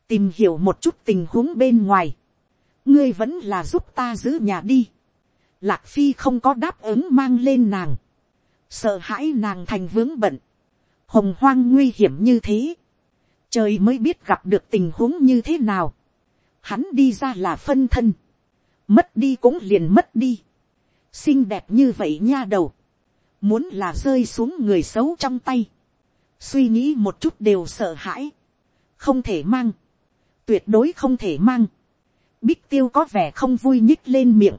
tìm hiểu một chút tình huống bên ngoài, ngươi vẫn là giúp ta giữ nhà đi. Lạc phi không có đáp ứng mang lên nàng, sợ hãi nàng thành vướng bận, hồng hoang nguy hiểm như thế, trời mới biết gặp được tình huống như thế nào, hắn đi ra là phân thân, mất đi cũng liền mất đi, xinh đẹp như vậy nha đầu, muốn là rơi xuống người xấu trong tay, suy nghĩ một chút đều sợ hãi, không thể mang, tuyệt đối không thể mang, bích tiêu có vẻ không vui nhích lên miệng,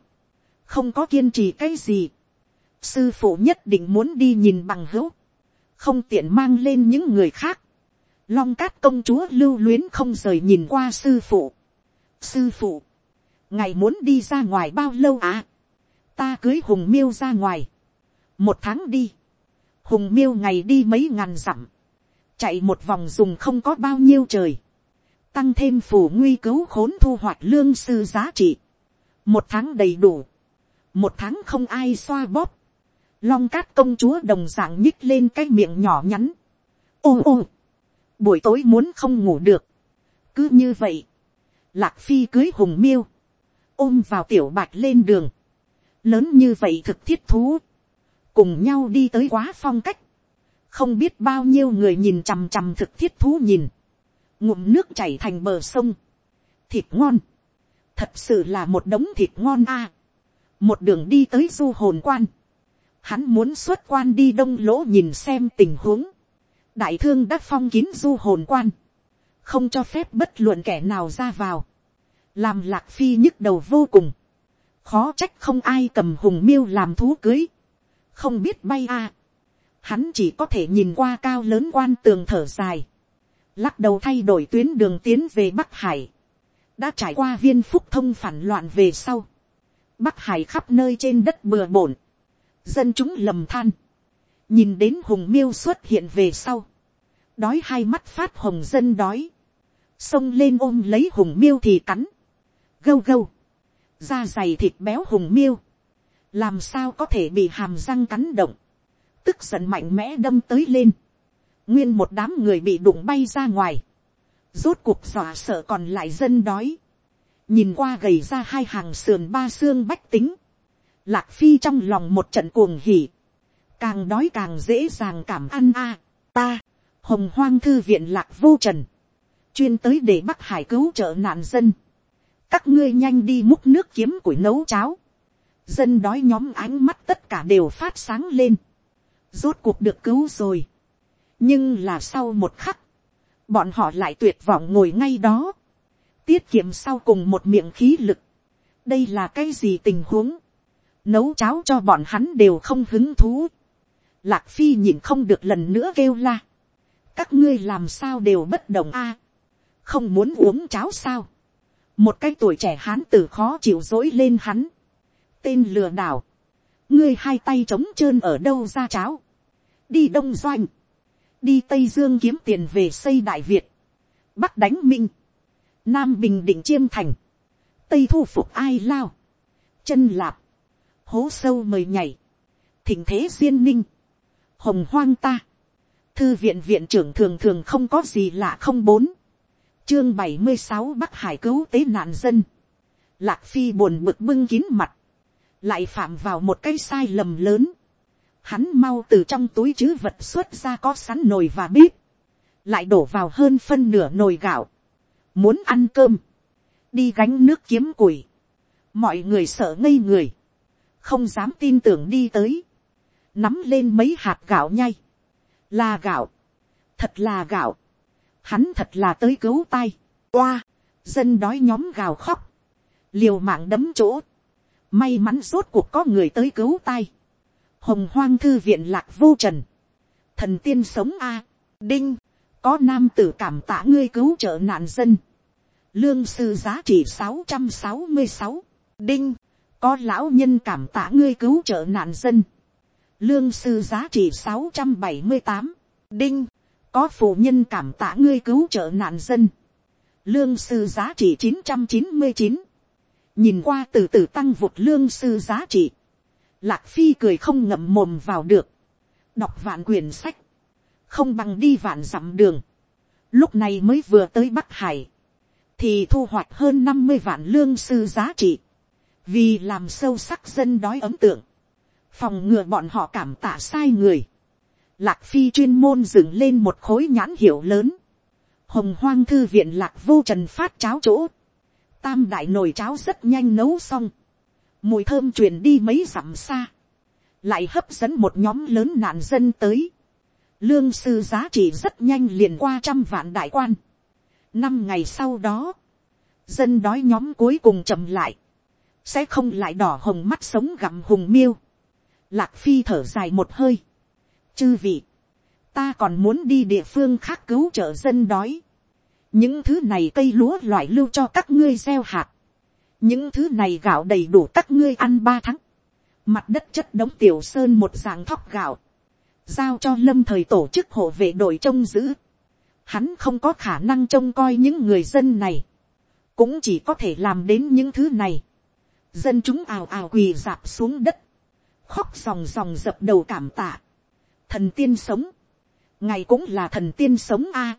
không có kiên trì cái gì, sư phụ nhất định muốn đi nhìn bằng hữu, không tiện mang lên những người khác, long cát công chúa lưu luyến không rời nhìn qua sư phụ, sư phụ, ngày muốn đi ra ngoài bao lâu à, ta cưới hùng miêu ra ngoài, một tháng đi, hùng miêu ngày đi mấy ngàn dặm, chạy một vòng dùng không có bao nhiêu trời, tăng thêm phủ nguy cứu khốn thu hoạch lương sư giá trị, một tháng đầy đủ, một tháng không ai xoa bóp, long cát công chúa đồng d ạ n g nhích lên cái miệng nhỏ nhắn, ô ô, buổi tối muốn không ngủ được, cứ như vậy, lạc phi cưới hùng miêu, ôm vào tiểu bạch lên đường, lớn như vậy thực thiết thú, cùng nhau đi tới quá phong cách, không biết bao nhiêu người nhìn chằm chằm thực thiết thú nhìn, ngụm nước chảy thành bờ sông, thịt ngon, thật sự là một đống thịt ngon a, một đường đi tới du hồn quan, hắn muốn xuất quan đi đông lỗ nhìn xem tình huống, đại thương đã phong kín du hồn quan, không cho phép bất luận kẻ nào ra vào, làm lạc phi nhức đầu vô cùng, khó trách không ai cầm hùng miêu làm thú cưới, không biết bay a, hắn chỉ có thể nhìn qua cao lớn quan tường thở dài, lắc đầu thay đổi tuyến đường tiến về bắc hải, đã trải qua viên phúc thông phản loạn về sau, bắc hải khắp nơi trên đất bừa bổn, dân chúng lầm than, nhìn đến hùng miêu xuất hiện về sau, đói hai mắt phát hồng dân đói, xông lên ôm lấy hùng miêu thì cắn, gâu gâu, da dày thịt béo hùng miêu, làm sao có thể bị hàm răng cắn động, tức giận mạnh mẽ đâm tới lên, nguyên một đám người bị đụng bay ra ngoài, rốt cuộc dọa sợ còn lại dân đói, nhìn qua gầy ra hai hàng sườn ba xương bách tính, lạc phi trong lòng một trận cuồng hỉ, càng đói càng dễ dàng cảm ăn a, ta, hồng hoang thư viện lạc vô trần, chuyên tới để bắc hải cứu trợ nạn dân, các ngươi nhanh đi múc nước kiếm củi nấu cháo, dân đói nhóm ánh mắt tất cả đều phát sáng lên, rốt cuộc được cứu rồi, nhưng là sau một khắc, bọn họ lại tuyệt vọng ngồi ngay đó, tiết kiệm sau cùng một miệng khí lực. đây là cái gì tình huống, nấu cháo cho bọn hắn đều không hứng thú. Lạc phi nhìn không được lần nữa kêu la. các ngươi làm sao đều bất đồng a. không muốn uống cháo sao. một cái tuổi trẻ hán tử khó chịu dỗi lên hắn. tên lừa đảo. ngươi hai tay trống trơn ở đâu ra cháo. đi đông doanh đi tây dương kiếm tiền về xây đại việt. bắc đánh minh. nam bình định chiêm thành. tây thu phục ai lao. chân lạp hố sâu mời nhảy, thỉnh thế duyên ninh, hồng hoang ta, thư viện viện trưởng thường thường không có gì lạ không bốn, chương bảy mươi sáu bắc hải cứu tế nạn dân, lạc phi buồn bực bưng kín mặt, lại phạm vào một cái sai lầm lớn, hắn mau từ trong túi chứ vật xuất ra có sắn nồi và bếp, lại đổ vào hơn phân nửa nồi gạo, muốn ăn cơm, đi gánh nước kiếm củi, mọi người sợ ngây người, không dám tin tưởng đi tới, nắm lên mấy hạt gạo nhay, là gạo, thật là gạo, hắn thật là tới cứu tay, oa, dân đói nhóm gào khóc, liều mạng đấm chỗ, may mắn rốt cuộc có người tới cứu tay, hồng hoang thư viện lạc vô trần, thần tiên sống a, đinh, có nam tử cảm tạ ngươi cứu trợ nạn dân, lương sư giá trị sáu trăm sáu mươi sáu, đinh, có lão nhân cảm tạ ngươi cứu trợ nạn dân, lương sư giá trị sáu trăm bảy mươi tám, đinh, có phụ nhân cảm tạ ngươi cứu trợ nạn dân, lương sư giá trị chín trăm chín mươi chín, nhìn qua từ từ tăng vụt lương sư giá trị, lạc phi cười không ngậm mồm vào được, đọc vạn quyển sách, không bằng đi vạn dặm đường, lúc này mới vừa tới bắc hải, thì thu hoạch hơn năm mươi vạn lương sư giá trị, vì làm sâu sắc dân đói ấm tượng, phòng ngừa bọn họ cảm tạ sai người, lạc phi chuyên môn dựng lên một khối nhãn hiệu lớn, hồng hoang thư viện lạc vô trần phát cháo chỗ, tam đại nồi cháo rất nhanh nấu xong, mùi thơm truyền đi mấy dặm xa, lại hấp dẫn một nhóm lớn nạn dân tới, lương sư giá trị rất nhanh liền qua trăm vạn đại quan. năm ngày sau đó, dân đói nhóm cuối cùng chậm lại, sẽ không lại đỏ hồng mắt sống gặm hùng miêu. Lạc phi thở dài một hơi. chư vị, ta còn muốn đi địa phương khác cứu trợ dân đói. những thứ này cây lúa loại lưu cho các ngươi gieo hạt những thứ này gạo đầy đủ các ngươi ăn ba tháng. mặt đất chất đống tiểu sơn một dạng thóc gạo. giao cho lâm thời tổ chức hộ vệ đội trông giữ. hắn không có khả năng trông coi những người dân này. cũng chỉ có thể làm đến những thứ này dân chúng ào ào quỳ dạp xuống đất, khóc ròng ròng dập đầu cảm tạ. Thần tiên sống, ngài cũng là thần tiên sống a.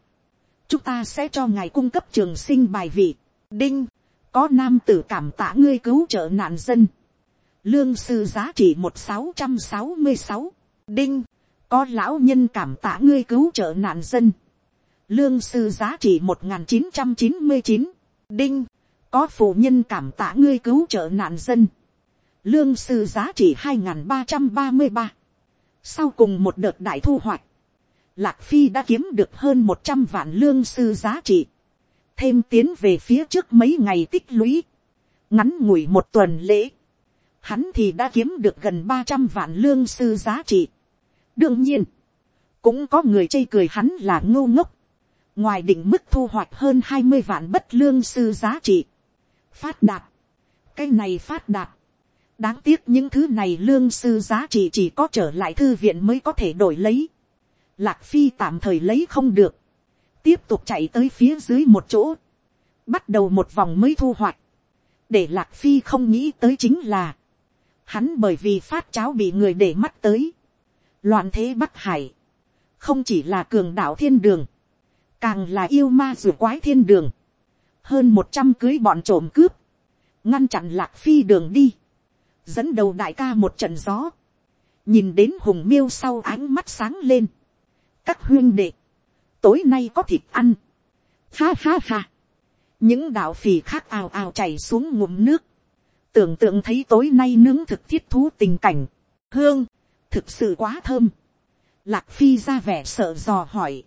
chúng ta sẽ cho ngài cung cấp trường sinh bài vị. đinh, có nam tử cảm tạ ngươi cứu trợ nạn dân. lương sư giá trị một sáu trăm sáu mươi sáu. đinh, có lão nhân cảm tạ ngươi cứu trợ nạn dân. lương sư giá trị một nghìn chín trăm chín mươi chín. đinh, có phụ nhân cảm tạ ngươi cứu trợ nạn dân, lương sư giá trị hai n ba trăm ba mươi ba, sau cùng một đợt đại thu hoạch, lạc phi đã kiếm được hơn một trăm vạn lương sư giá trị, thêm tiến về phía trước mấy ngày tích lũy, ngắn ngủi một tuần lễ, hắn thì đã kiếm được gần ba trăm vạn lương sư giá trị. đương nhiên, cũng có người chê cười hắn là ngô ngốc, ngoài định mức thu hoạch hơn hai mươi vạn bất lương sư giá trị, phát đạt, cái này phát đạt, đáng tiếc những thứ này lương sư giá trị chỉ có trở lại thư viện mới có thể đổi lấy, lạc phi tạm thời lấy không được, tiếp tục chạy tới phía dưới một chỗ, bắt đầu một vòng mới thu hoạch, để lạc phi không nghĩ tới chính là, hắn bởi vì phát cháo bị người để mắt tới, loạn thế bắc hải, không chỉ là cường đạo thiên đường, càng là yêu ma rùa quái thiên đường, hơn một trăm cưới bọn trộm cướp, ngăn chặn lạc phi đường đi, dẫn đầu đại ca một trận gió, nhìn đến hùng miêu sau ánh mắt sáng lên, các huyên đệ, tối nay có thịt ăn, ha ha ha, những đạo phì khác ào ào chảy xuống ngụm nước, tưởng tượng thấy tối nay nướng thực thiết thú tình cảnh, hương, thực sự quá thơm, lạc phi ra vẻ sợ dò hỏi,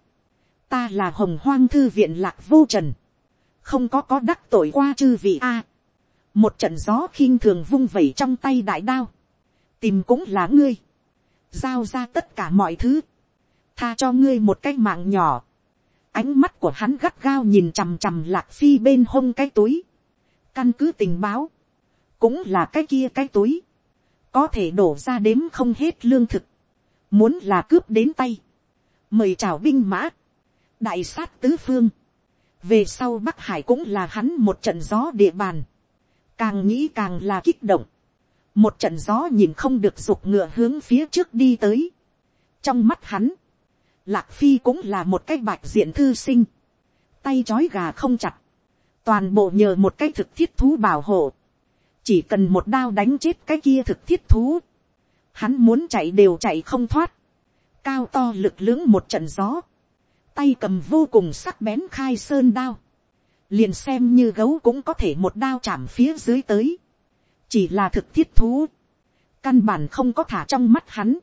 ta là hồng hoang thư viện lạc vô trần, không có có đắc tội qua chư vị a. một trận gió khinh thường vung vẩy trong tay đại đao, tìm cũng là ngươi, giao ra tất cả mọi thứ, tha cho ngươi một cái mạng nhỏ, ánh mắt của hắn gắt gao nhìn chằm chằm lạc phi bên hông cái túi, căn cứ tình báo, cũng là cái kia cái túi, có thể đổ ra đếm không hết lương thực, muốn là cướp đến tay, mời chào binh mã, đại sát tứ phương, về sau bắc hải cũng là hắn một trận gió địa bàn, càng nghĩ càng là kích động, một trận gió nhìn không được dục ngựa hướng phía trước đi tới, trong mắt hắn, lạc phi cũng là một cái bạch diện thư sinh, tay chói gà không chặt, toàn bộ nhờ một cái thực thiết thú bảo hộ, chỉ cần một đao đánh chết cái kia thực thiết thú, hắn muốn chạy đều chạy không thoát, cao to lực lưỡng một trận gió, tay cầm vô cùng sắc bén khai sơn đao, liền xem như gấu cũng có thể một đao chạm phía dưới tới, chỉ là thực thiết thú, căn bản không có thả trong mắt hắn,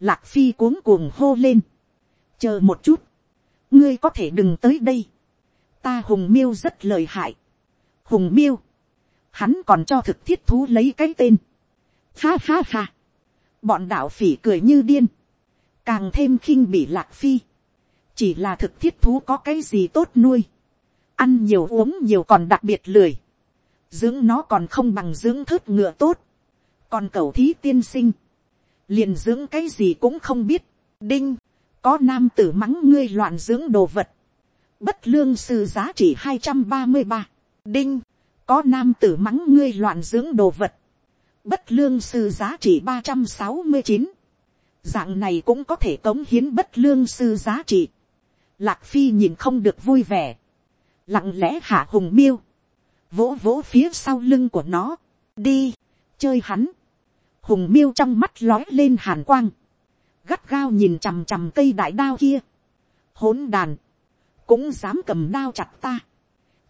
lạc phi cuống cuồng hô lên, chờ một chút, ngươi có thể đừng tới đây, ta hùng miêu rất lời hại, hùng miêu, hắn còn cho thực thiết thú lấy cái tên, ha ha ha, bọn đạo phỉ cười như điên, càng thêm khinh bị lạc phi, chỉ là thực thiết thú có cái gì tốt nuôi, ăn nhiều uống nhiều còn đặc biệt lười, dưỡng nó còn không bằng dưỡng thớt ngựa tốt, còn cầu thí tiên sinh, liền dưỡng cái gì cũng không biết, đinh, có nam tử mắng ngươi loạn dưỡng đồ vật, bất lương sư giá trị hai trăm ba mươi ba, đinh, có nam tử mắng ngươi loạn dưỡng đồ vật, bất lương sư giá trị ba trăm sáu mươi chín, dạng này cũng có thể cống hiến bất lương sư giá trị, Lạc Phi nhìn không được vui vẻ. Lặng lẽ hạ hùng miêu. Vỗ vỗ phía sau lưng của nó. Đi, chơi hắn. Hùng miêu trong mắt lói lên hàn quang. Gắt gao nhìn chằm chằm cây đại đao kia. Hỗn đàn. Cũng dám cầm đao chặt ta.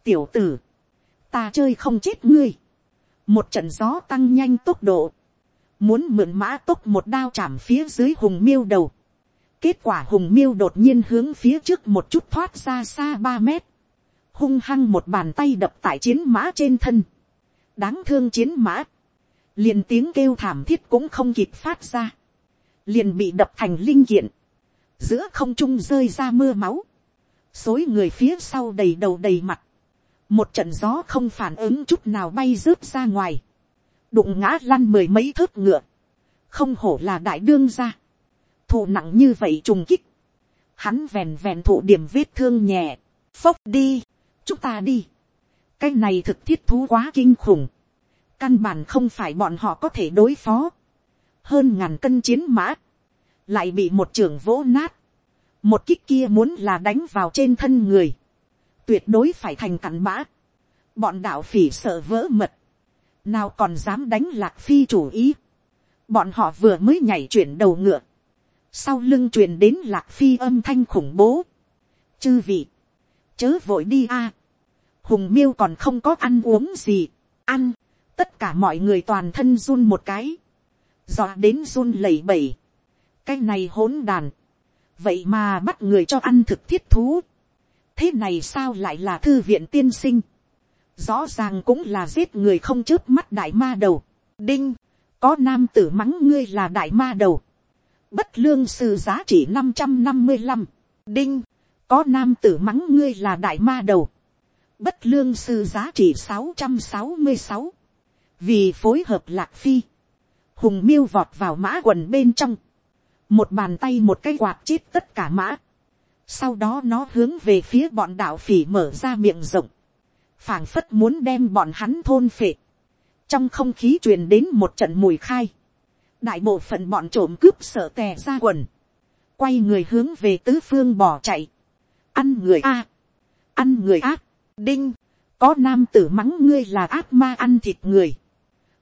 Tiểu tử. Ta chơi không chết ngươi. Một trận gió tăng nhanh tốc độ. Muốn mượn mã tốc một đao chạm phía dưới hùng miêu đầu Kết quả hùng miêu đột nhiên hướng phía trước một chút thoát ra xa ba mét. Hung hăng một bàn tay đập tại chiến mã trên thân. Đáng thương chiến mã. Liền tiếng kêu thảm thiết cũng không kịp phát ra. Liền bị đập thành linh kiện. Giữa không trung rơi ra mưa máu. Xối người phía sau đầy đầu đầy mặt. Một trận gió không phản ứng chút nào bay rớt ra ngoài. Đụng ngã lăn mười mấy thớt ngựa. Không hổ là đại đương ra thụ nặng như vậy trùng kích, hắn vèn vèn thụ điểm vết thương nhẹ, phốc đi, chúng ta đi, cái này thực thiết thú quá kinh khủng, căn bản không phải bọn họ có thể đối phó, hơn ngàn cân chiến mã, lại bị một trưởng vỗ nát, một kích kia muốn là đánh vào trên thân người, tuyệt đối phải thành cặn bã, bọn đạo phỉ sợ vỡ mật, nào còn dám đánh lạc phi chủ ý, bọn họ vừa mới nhảy chuyển đầu ngựa, sau lưng truyền đến lạc phi âm thanh khủng bố. chư vị, chớ vội đi a. hùng miêu còn không có ăn uống gì, ăn, tất cả mọi người toàn thân run một cái, dọa đến run lẩy bẩy, cái này hỗn đàn, vậy mà bắt người cho ăn thực thiết thú, thế này sao lại là thư viện tiên sinh, rõ ràng cũng là giết người không chớp mắt đại ma đầu, đinh, có nam tử mắng ngươi là đại ma đầu, bất lương sư giá trị năm trăm năm mươi năm, đinh, có nam tử mắng ngươi là đại ma đầu, bất lương sư giá trị sáu trăm sáu mươi sáu, vì phối hợp lạc phi, hùng miêu vọt vào mã quần bên trong, một bàn tay một cái quạt chết tất cả mã, sau đó nó hướng về phía bọn đạo phỉ mở ra miệng rộng, phảng phất muốn đem bọn hắn thôn phệ, trong không khí truyền đến một trận mùi khai, đại bộ phận bọn trộm cướp sợ tè ra quần, quay người hướng về tứ phương bỏ chạy, ăn người a, ăn người ác, đinh, có nam tử mắng ngươi là ác ma ăn thịt người,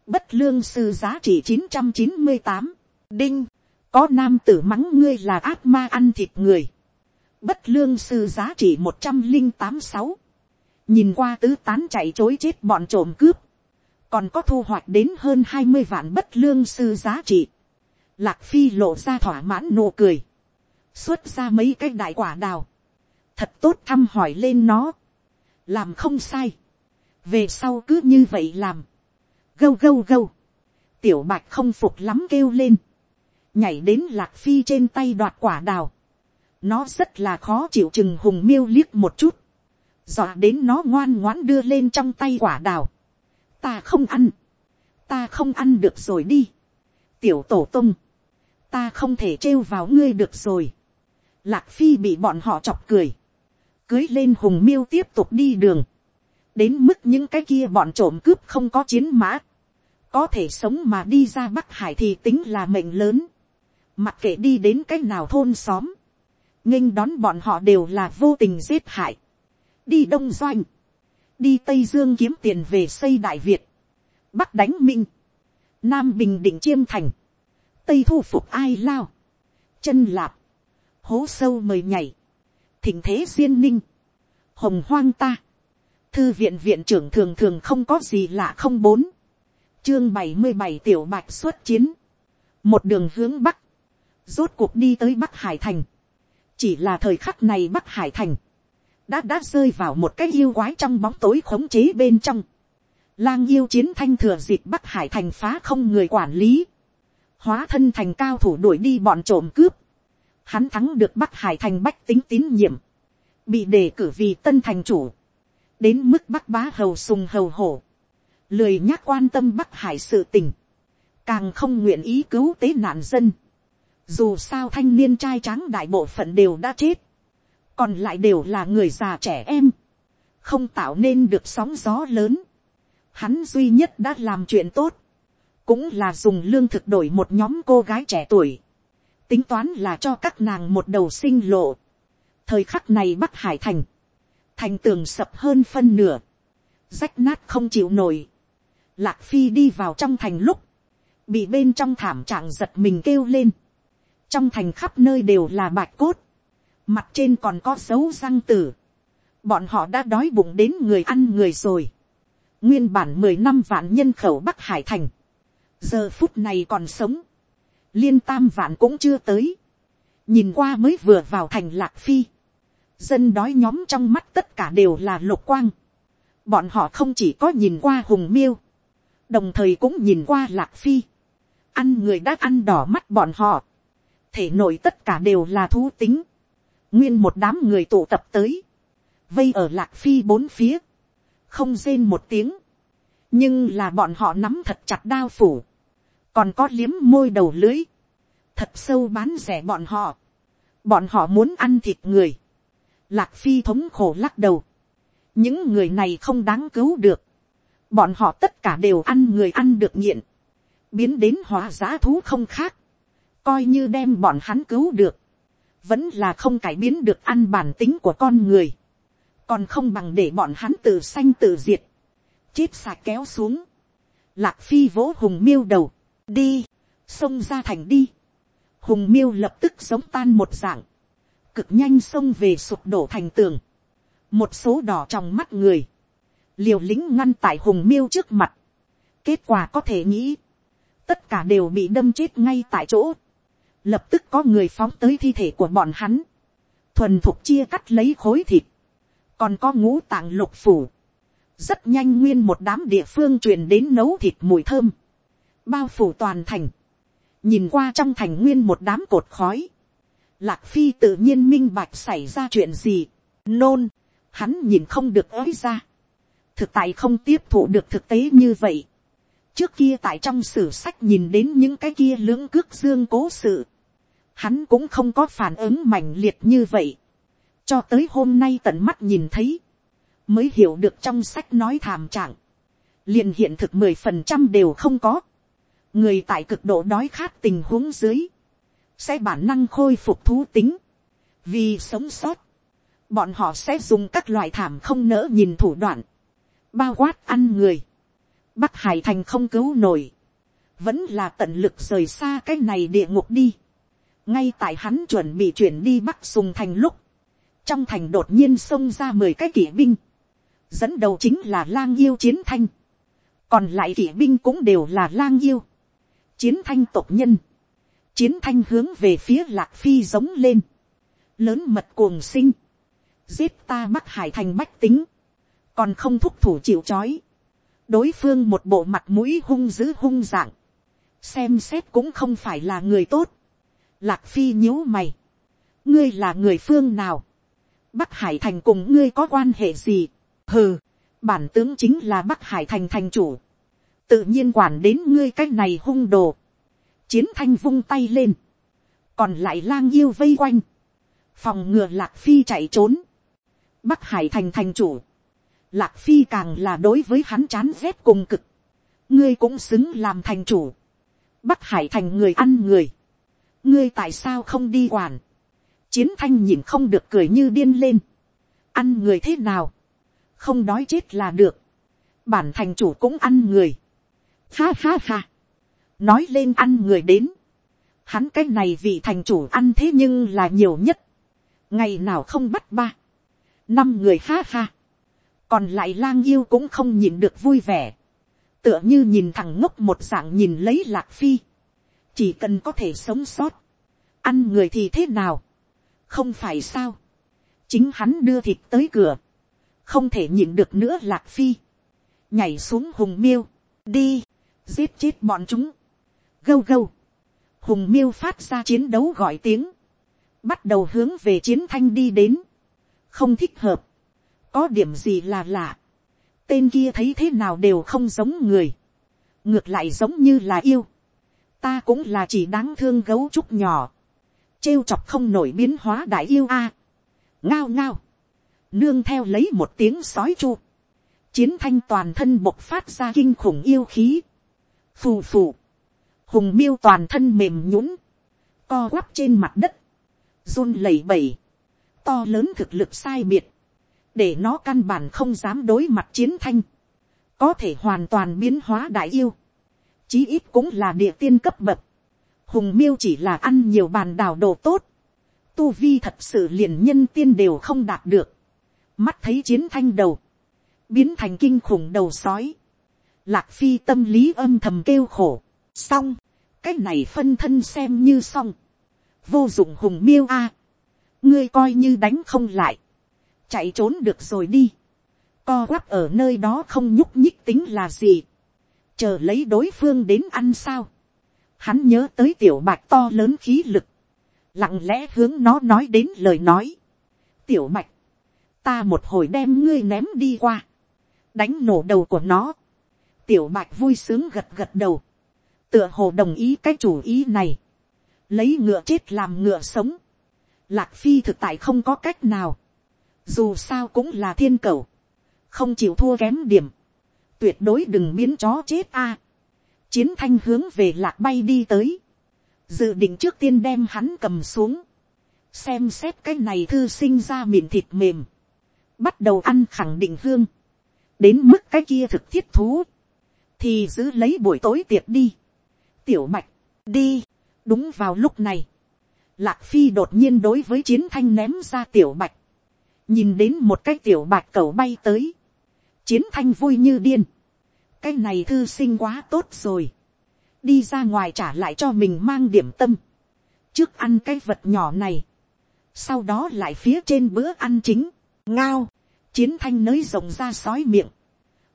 bất lương sư giá trị chín trăm chín mươi tám, đinh, có nam tử mắng ngươi là ác ma ăn thịt người, bất lương sư giá trị một trăm linh tám sáu, nhìn qua tứ tán chạy chối chết bọn trộm cướp, còn có thu hoạch đến hơn hai mươi vạn bất lương sư giá trị. Lạc phi lộ ra thỏa mãn nụ cười, xuất ra mấy cái đại quả đào, thật tốt thăm hỏi lên nó, làm không sai, về sau cứ như vậy làm, gâu gâu gâu, tiểu bạch không phục lắm kêu lên, nhảy đến lạc phi trên tay đoạt quả đào, nó rất là khó chịu chừng hùng miêu liếc một chút, dọa đến nó ngoan ngoãn đưa lên trong tay quả đào, ta không ăn, ta không ăn được rồi đi, tiểu tổ tung, ta không thể trêu vào ngươi được rồi, lạc phi bị bọn họ chọc cười, cưới lên hùng miêu tiếp tục đi đường, đến mức những cái kia bọn trộm cướp không có chiến mã, có thể sống mà đi ra bắc hải thì tính là mệnh lớn, mặc kệ đi đến cái nào thôn xóm, nghênh đón bọn họ đều là vô tình giết hại, đi đông doanh, đi tây dương kiếm tiền về xây đại việt, bắc đánh minh, nam bình định chiêm thành, tây thu phục ai lao, chân lạp, hố sâu mời nhảy, thỉnh thế duyên ninh, hồng hoang ta, thư viện viện trưởng thường thường không có gì lạ không bốn, chương bảy mươi bảy tiểu bạch xuất chiến, một đường hướng bắc, rốt cuộc đi tới bắc hải thành, chỉ là thời khắc này bắc hải thành, đã đã rơi vào một cái yêu quái trong bóng tối khống chế bên trong, lang yêu chiến thanh thừa dịp bắc hải thành phá không người quản lý, hóa thân thành cao thủ đuổi đi bọn trộm cướp, hắn thắng được bắc hải thành bách tính tín nhiệm, bị đề cử vì tân thành chủ, đến mức bắc bá hầu sùng hầu hổ, lười nhắc quan tâm bắc hải sự tình, càng không nguyện ý cứu tế nạn dân, dù sao thanh niên trai tráng đại bộ phận đều đã chết, còn lại đều là người già trẻ em, không tạo nên được sóng gió lớn, hắn duy nhất đã làm chuyện tốt, cũng là dùng lương thực đổi một nhóm cô gái trẻ tuổi, tính toán là cho các nàng một đầu sinh lộ. thời khắc này bắc hải thành, thành tường sập hơn phân nửa, rách nát không chịu nổi. lạc phi đi vào trong thành lúc, bị bên trong thảm trạng giật mình kêu lên. trong thành khắp nơi đều là bạch cốt, mặt trên còn có dấu răng tử. bọn họ đã đói bụng đến người ăn người rồi. nguyên bản mười năm vạn nhân khẩu bắc hải thành, giờ phút này còn sống, liên tam vạn cũng chưa tới, nhìn qua mới vừa vào thành lạc phi, dân đói nhóm trong mắt tất cả đều là lục quang, bọn họ không chỉ có nhìn qua hùng miêu, đồng thời cũng nhìn qua lạc phi, ăn người đã ăn đỏ mắt bọn họ, thể nội tất cả đều là thú tính, nguyên một đám người tụ tập tới, vây ở lạc phi bốn phía, không rên một tiếng, nhưng là bọn họ nắm thật chặt đao phủ, còn có liếm môi đầu lưới, thật sâu bán rẻ bọn họ, bọn họ muốn ăn thịt người, lạc phi thống khổ lắc đầu, những người này không đáng cứu được, bọn họ tất cả đều ăn người ăn được nghiện, biến đến hóa giá thú không khác, coi như đem bọn hắn cứu được, vẫn là không cải biến được ăn bản tính của con người, còn không bằng để bọn hắn tự sanh tự diệt, chết sạc kéo xuống, lạc phi vỗ hùng miêu đầu, đi, xông ra thành đi, hùng miêu lập tức giống tan một dạng, cực nhanh xông về sụp đổ thành tường, một số đỏ trong mắt người, liều lính ngăn tại hùng miêu trước mặt, kết quả có thể nghĩ, tất cả đều bị đâm chết ngay tại chỗ, lập tức có người phóng tới thi thể của bọn hắn, thuần thục chia cắt lấy khối thịt, còn có ngũ tạng lục phủ, rất nhanh nguyên một đám địa phương truyền đến nấu thịt mùi thơm, bao phủ toàn thành, nhìn qua trong thành nguyên một đám cột khói, lạc phi tự nhiên minh bạch xảy ra chuyện gì, nôn, hắn nhìn không được ới ra, thực tại không tiếp thụ được thực tế như vậy, trước kia tại trong sử sách nhìn đến những cái kia lưỡng cước dương cố sự, hắn cũng không có phản ứng mạnh liệt như vậy, cho tới hôm nay tận mắt nhìn thấy, mới hiểu được trong sách nói thảm trạng, liền hiện thực mười phần trăm đều không có, người tại cực độ đói khát tình huống dưới, sẽ bản năng khôi phục thú tính, vì sống sót, bọn họ sẽ dùng các loại thảm không nỡ nhìn thủ đoạn, bao quát ăn người, bắc hải thành không cứu nổi, vẫn là tận lực rời xa cái này địa ngục đi, ngay tại hắn chuẩn bị chuyển đi bắc sùng thành lúc, trong thành đột nhiên xông ra mười cái kỵ binh, dẫn đầu chính là lang yêu chiến thanh, còn lại kỵ binh cũng đều là lang yêu, chiến thanh tộc nhân, chiến thanh hướng về phía lạc phi giống lên, lớn mật cuồng sinh, giết ta bắc hải thành bách tính, còn không thúc thủ chịu c đối phương một bộ mặt mũi hung dữ hung dạng, xem xét cũng không phải là người tốt, lạc phi nhíu mày, ngươi là người phương nào, bắc hải thành cùng ngươi có quan hệ gì, hừ, bản tướng chính là bắc hải thành thành chủ, tự nhiên quản đến ngươi cái này hung đồ, chiến thanh vung tay lên, còn lại lang yêu vây quanh, phòng ngừa lạc phi chạy trốn, bắc hải thành thành chủ, lạc phi càng là đối với hắn chán rét cùng cực, ngươi cũng xứng làm thành chủ, bắc hải thành người ăn người, ngươi tại sao không đi quản, chiến thanh nhìn không được cười như điên lên, ăn người thế nào, không đói chết là được, bản thành chủ cũng ăn người, ha ha ha, nói lên ăn người đến, hắn cái này vị thành chủ ăn thế nhưng là nhiều nhất, ngày nào không bắt ba, năm người ha ha, còn lại lang yêu cũng không nhìn được vui vẻ, tựa như nhìn thằng ngốc một dạng nhìn lấy lạc phi, chỉ cần có thể sống sót, ăn người thì thế nào, không phải sao, chính hắn đưa thịt tới cửa, không thể nhìn được nữa lạc phi, nhảy xuống hùng miêu, đi, giết chết bọn chúng, gâu gâu, hùng miêu phát ra chiến đấu gọi tiếng, bắt đầu hướng về chiến thanh đi đến, không thích hợp, có điểm gì là lạ, tên kia thấy thế nào đều không giống người, ngược lại giống như là yêu, ta cũng là chỉ đáng thương gấu trúc nhỏ, trêu chọc không nổi biến hóa đại yêu a, ngao ngao, nương theo lấy một tiếng sói chu, chiến thanh toàn thân bộc phát ra kinh khủng yêu khí, phù phù, hùng miêu toàn thân mềm nhũng, co quắp trên mặt đất, run lẩy bẩy, to lớn thực lực sai biệt, để nó căn bản không dám đối mặt chiến thanh, có thể hoàn toàn biến hóa đại yêu, chí ít cũng là địa tiên cấp bậc, hùng miêu chỉ là ăn nhiều bàn đào đồ tốt, tu vi thật sự liền nhân tiên đều không đạt được, mắt thấy chiến thanh đầu, biến thành kinh khủng đầu sói, lạc phi tâm lý âm thầm kêu khổ, xong, cái này phân thân xem như xong, vô dụng hùng miêu a, ngươi coi như đánh không lại, chạy trốn được rồi đi, co quắp ở nơi đó không nhúc nhích tính là gì, chờ lấy đối phương đến ăn sao, hắn nhớ tới tiểu bạch to lớn khí lực, lặng lẽ hướng nó nói đến lời nói, tiểu bạch, ta một hồi đem ngươi ném đi qua, đánh nổ đầu của nó, tiểu bạch vui sướng gật gật đầu, tựa hồ đồng ý cái chủ ý này, lấy ngựa chết làm ngựa sống, lạc phi thực tại không có cách nào, dù sao cũng là thiên cầu, không chịu thua kém điểm, tuyệt đối đừng biến chó chết a, chiến thanh hướng về lạc bay đi tới, dự định trước tiên đem hắn cầm xuống, xem xét cái này thư sinh ra miệng thịt mềm, bắt đầu ăn khẳng định hương, đến mức cái kia thực thiết thú, thì giữ lấy buổi tối tiệc đi, tiểu mạch, đi, đúng vào lúc này, lạc phi đột nhiên đối với chiến thanh ném ra tiểu bạch, nhìn đến một cái tiểu bạch cầu bay tới, chiến thanh vui như điên, cái này thư sinh quá tốt rồi, đi ra ngoài trả lại cho mình mang điểm tâm, trước ăn cái vật nhỏ này, sau đó lại phía trên bữa ăn chính, ngao, chiến thanh nới rộng ra sói miệng,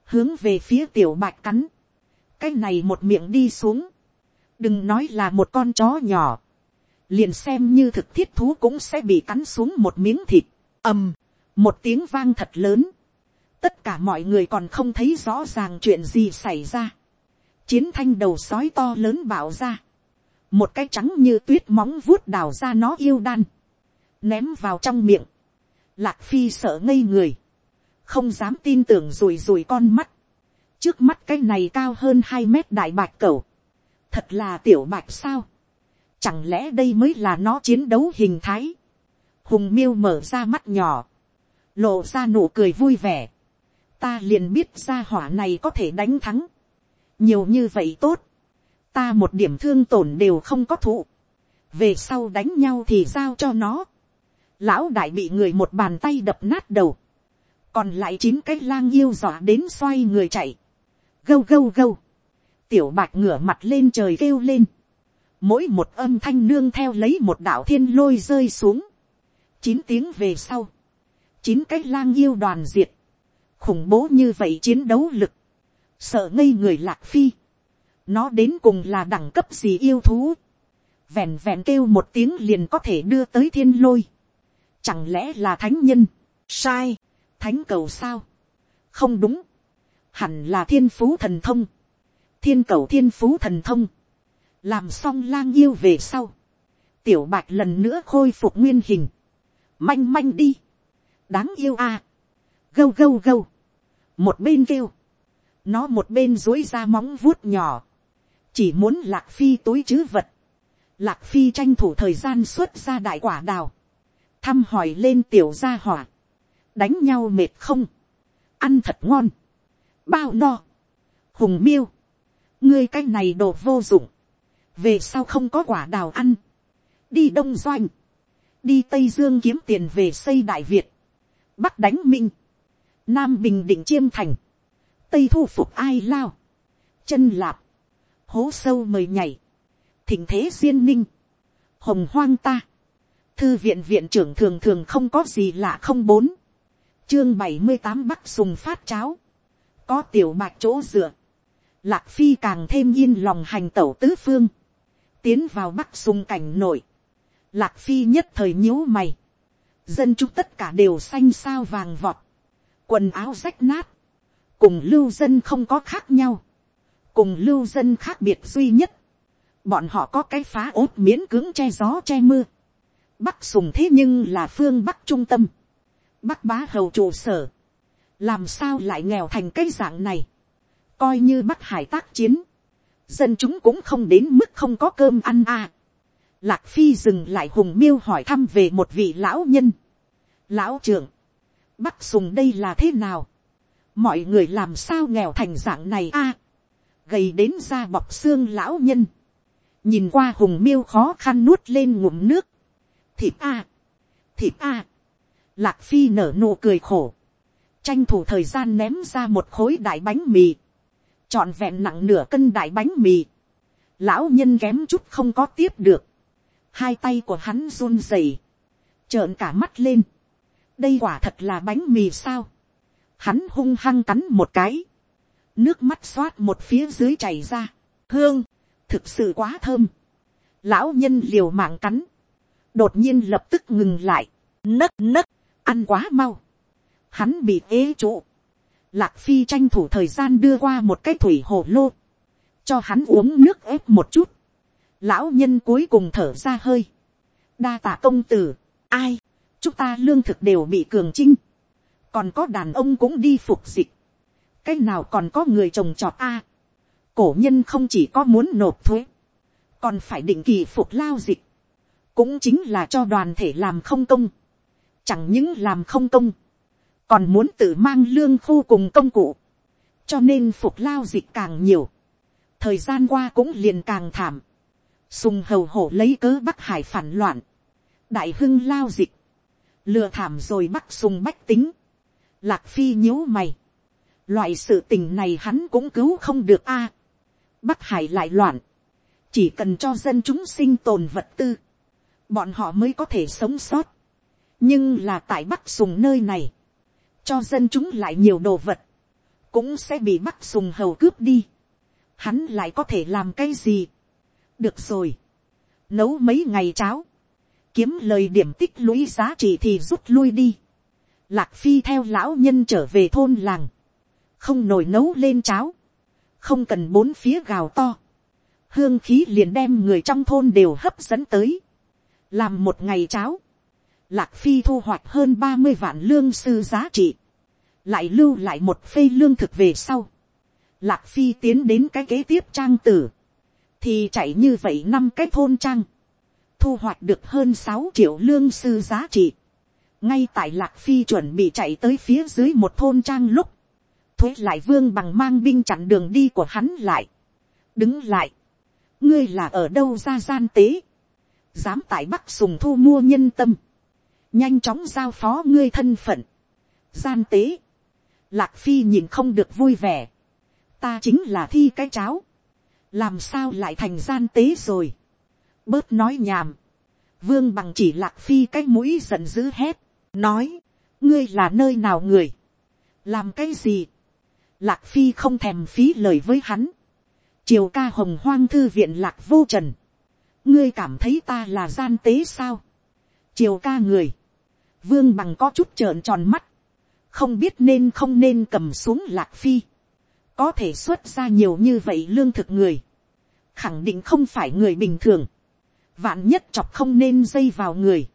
hướng về phía tiểu bạch cắn, cái này một miệng đi xuống, đừng nói là một con chó nhỏ, liền xem như thực thiết thú cũng sẽ bị cắn xuống một miếng thịt, ầm, một tiếng vang thật lớn, tất cả mọi người còn không thấy rõ ràng chuyện gì xảy ra, chiến thanh đầu sói to lớn bảo ra, một cái trắng như tuyết móng vuốt đào ra nó yêu đan, ném vào trong miệng, lạc phi sợ ngây người, không dám tin tưởng rùi rùi con mắt, trước mắt cái này cao hơn hai mét đại bạch cẩu, thật là tiểu bạch sao, chẳng lẽ đây mới là nó chiến đấu hình thái, hùng miêu mở ra mắt nhỏ, lộ ra nụ cười vui vẻ, ta liền biết ra hỏa này có thể đánh thắng, nhiều như vậy tốt, ta một điểm thương tổn đều không có thụ, về sau đánh nhau thì giao cho nó, lão đại bị người một bàn tay đập nát đầu, còn lại chín cái lang yêu dọa đến xoay người chạy, gâu gâu gâu, tiểu bạch ngửa mặt lên trời kêu lên, mỗi một âm thanh nương theo lấy một đạo thiên lôi rơi xuống, chín tiếng về sau, chín cái lang yêu đoàn diệt, khủng bố như vậy chiến đấu lực, sợ ngây người lạc phi, nó đến cùng là đẳng cấp gì yêu thú, vẹn vẹn kêu một tiếng liền có thể đưa tới thiên lôi, chẳng lẽ là thánh nhân, sai, thánh cầu sao, không đúng, hẳn là thiên phú thần thông, thiên cầu thiên phú thần thông, làm xong lang yêu về sau, tiểu bạch lần nữa khôi phục nguyên hình, manh manh đi, đáng yêu a, à. gâu gâu gâu, một bên kêu, nó một bên dối ra móng vuốt nhỏ, chỉ muốn lạc phi túi chứ vật, lạc phi tranh thủ thời gian xuất ra đại quả đào, thăm hỏi lên tiểu gia hỏa, đánh nhau mệt không, ăn thật ngon, bao no, hùng miêu, ngươi cái này đồ vô dụng, về sau không có quả đào ăn, đi đông doanh, đi tây dương kiếm tiền về xây đại việt, bắc đánh minh, nam bình định chiêm thành, tây thu phục ai lao, chân lạp, hố sâu mời nhảy, thỉnh thế duyên ninh, hồng hoang ta, thư viện viện trưởng thường thường không có gì lạ không bốn, chương bảy mươi tám bắc sùng phát cháo, có tiểu bạc chỗ dựa, lạc phi càng thêm yên lòng hành tẩu tứ phương, tiến vào bắc sùng cảnh nội, lạc phi nhất thời nhíu mày, dân chúng tất cả đều xanh sao vàng vọt, quần áo rách nát, cùng lưu dân không có khác nhau, cùng lưu dân khác biệt duy nhất, bọn họ có cái phá ốt miễn cưỡng che gió che mưa, bắc sùng thế nhưng là phương bắc trung tâm, bắc bá hầu trụ sở, làm sao lại nghèo thành cái dạng này, coi như bắc hải tác chiến, dân chúng cũng không đến mức không có cơm ăn à. Lạc phi dừng lại hùng miêu hỏi thăm về một vị lão nhân. lão trưởng, bắc sùng đây là thế nào, mọi người làm sao nghèo thành dạng này a, gầy đến da bọc xương lão nhân, nhìn qua hùng miêu khó khăn nuốt lên ngụm nước, thịt a, thịt a, lạc phi nở nụ cười khổ, tranh thủ thời gian ném ra một khối đại bánh mì, trọn vẹn nặng nửa cân đại bánh mì, lão nhân kém chút không có tiếp được, hai tay của hắn run rẩy, trợn cả mắt lên, đây quả thật là bánh mì sao, hắn hung hăng cắn một cái, nước mắt xoát một phía dưới chảy ra, hương, thực sự quá thơm, lão nhân liều mạng cắn, đột nhiên lập tức ngừng lại, nấc nấc, ăn quá mau, hắn bị ế trụ, lạc phi tranh thủ thời gian đưa qua một cái thủy hồ lô, cho hắn uống nước ép một chút, lão nhân cuối cùng thở ra hơi, đa tạ công tử, ai, chúng ta lương thực đều bị cường trinh, còn có đàn ông cũng đi phục dịch, cái nào còn có người trồng trọt a, cổ nhân không chỉ có muốn nộp thuế, còn phải định kỳ phục lao dịch, cũng chính là cho đoàn thể làm không công, chẳng những làm không công, còn muốn tự mang lương khu cùng công cụ, cho nên phục lao dịch càng nhiều, thời gian qua cũng liền càng thảm, sùng hầu hổ lấy cớ bắc hải phản loạn, đại hưng lao dịch, lừa thảm rồi bắt sùng bách tính, lạc phi nhíu mày, loại sự tình này hắn cũng cứu không được a, bắc hải lại loạn, chỉ cần cho dân chúng sinh tồn vật tư, bọn họ mới có thể sống sót, nhưng là tại bắc sùng nơi này, cho dân chúng lại nhiều đồ vật, cũng sẽ bị bắc sùng hầu cướp đi, hắn lại có thể làm cái gì, được rồi, nấu mấy ngày cháo, kiếm lời điểm tích lũy giá trị thì rút lui đi. Lạc phi theo lão nhân trở về thôn làng, không nổi nấu lên cháo, không cần bốn phía gào to, hương khí liền đem người trong thôn đều hấp dẫn tới, làm một ngày cháo, lạc phi thu hoạch hơn ba mươi vạn lương sư giá trị, lại lưu lại một phê lương thực về sau, lạc phi tiến đến cái kế tiếp trang tử, thì chạy như vậy năm cái thôn trang, thu hoạch được hơn sáu triệu lương sư giá trị. ngay tại lạc phi chuẩn bị chạy tới phía dưới một thôn trang lúc, thuế lại vương bằng mang binh chặn đường đi của hắn lại. đứng lại, ngươi là ở đâu ra gian tế, dám tại bắc sùng thu mua nhân tâm, nhanh chóng giao phó ngươi thân phận, gian tế, lạc phi nhìn không được vui vẻ, ta chính là thi cái cháo, làm sao lại thành gian tế rồi, bớt nói nhảm, vương bằng chỉ lạc phi cái mũi giận dữ hét, nói, ngươi là nơi nào người, làm cái gì, lạc phi không thèm phí lời với hắn, triều ca hồng hoang thư viện lạc vô trần, ngươi cảm thấy ta là gian tế sao, triều ca người, vương bằng có chút trợn tròn mắt, không biết nên không nên cầm xuống lạc phi, có thể xuất ra nhiều như vậy lương thực người, khẳng định không phải người bình thường, vạn nhất chọc không nên dây vào người,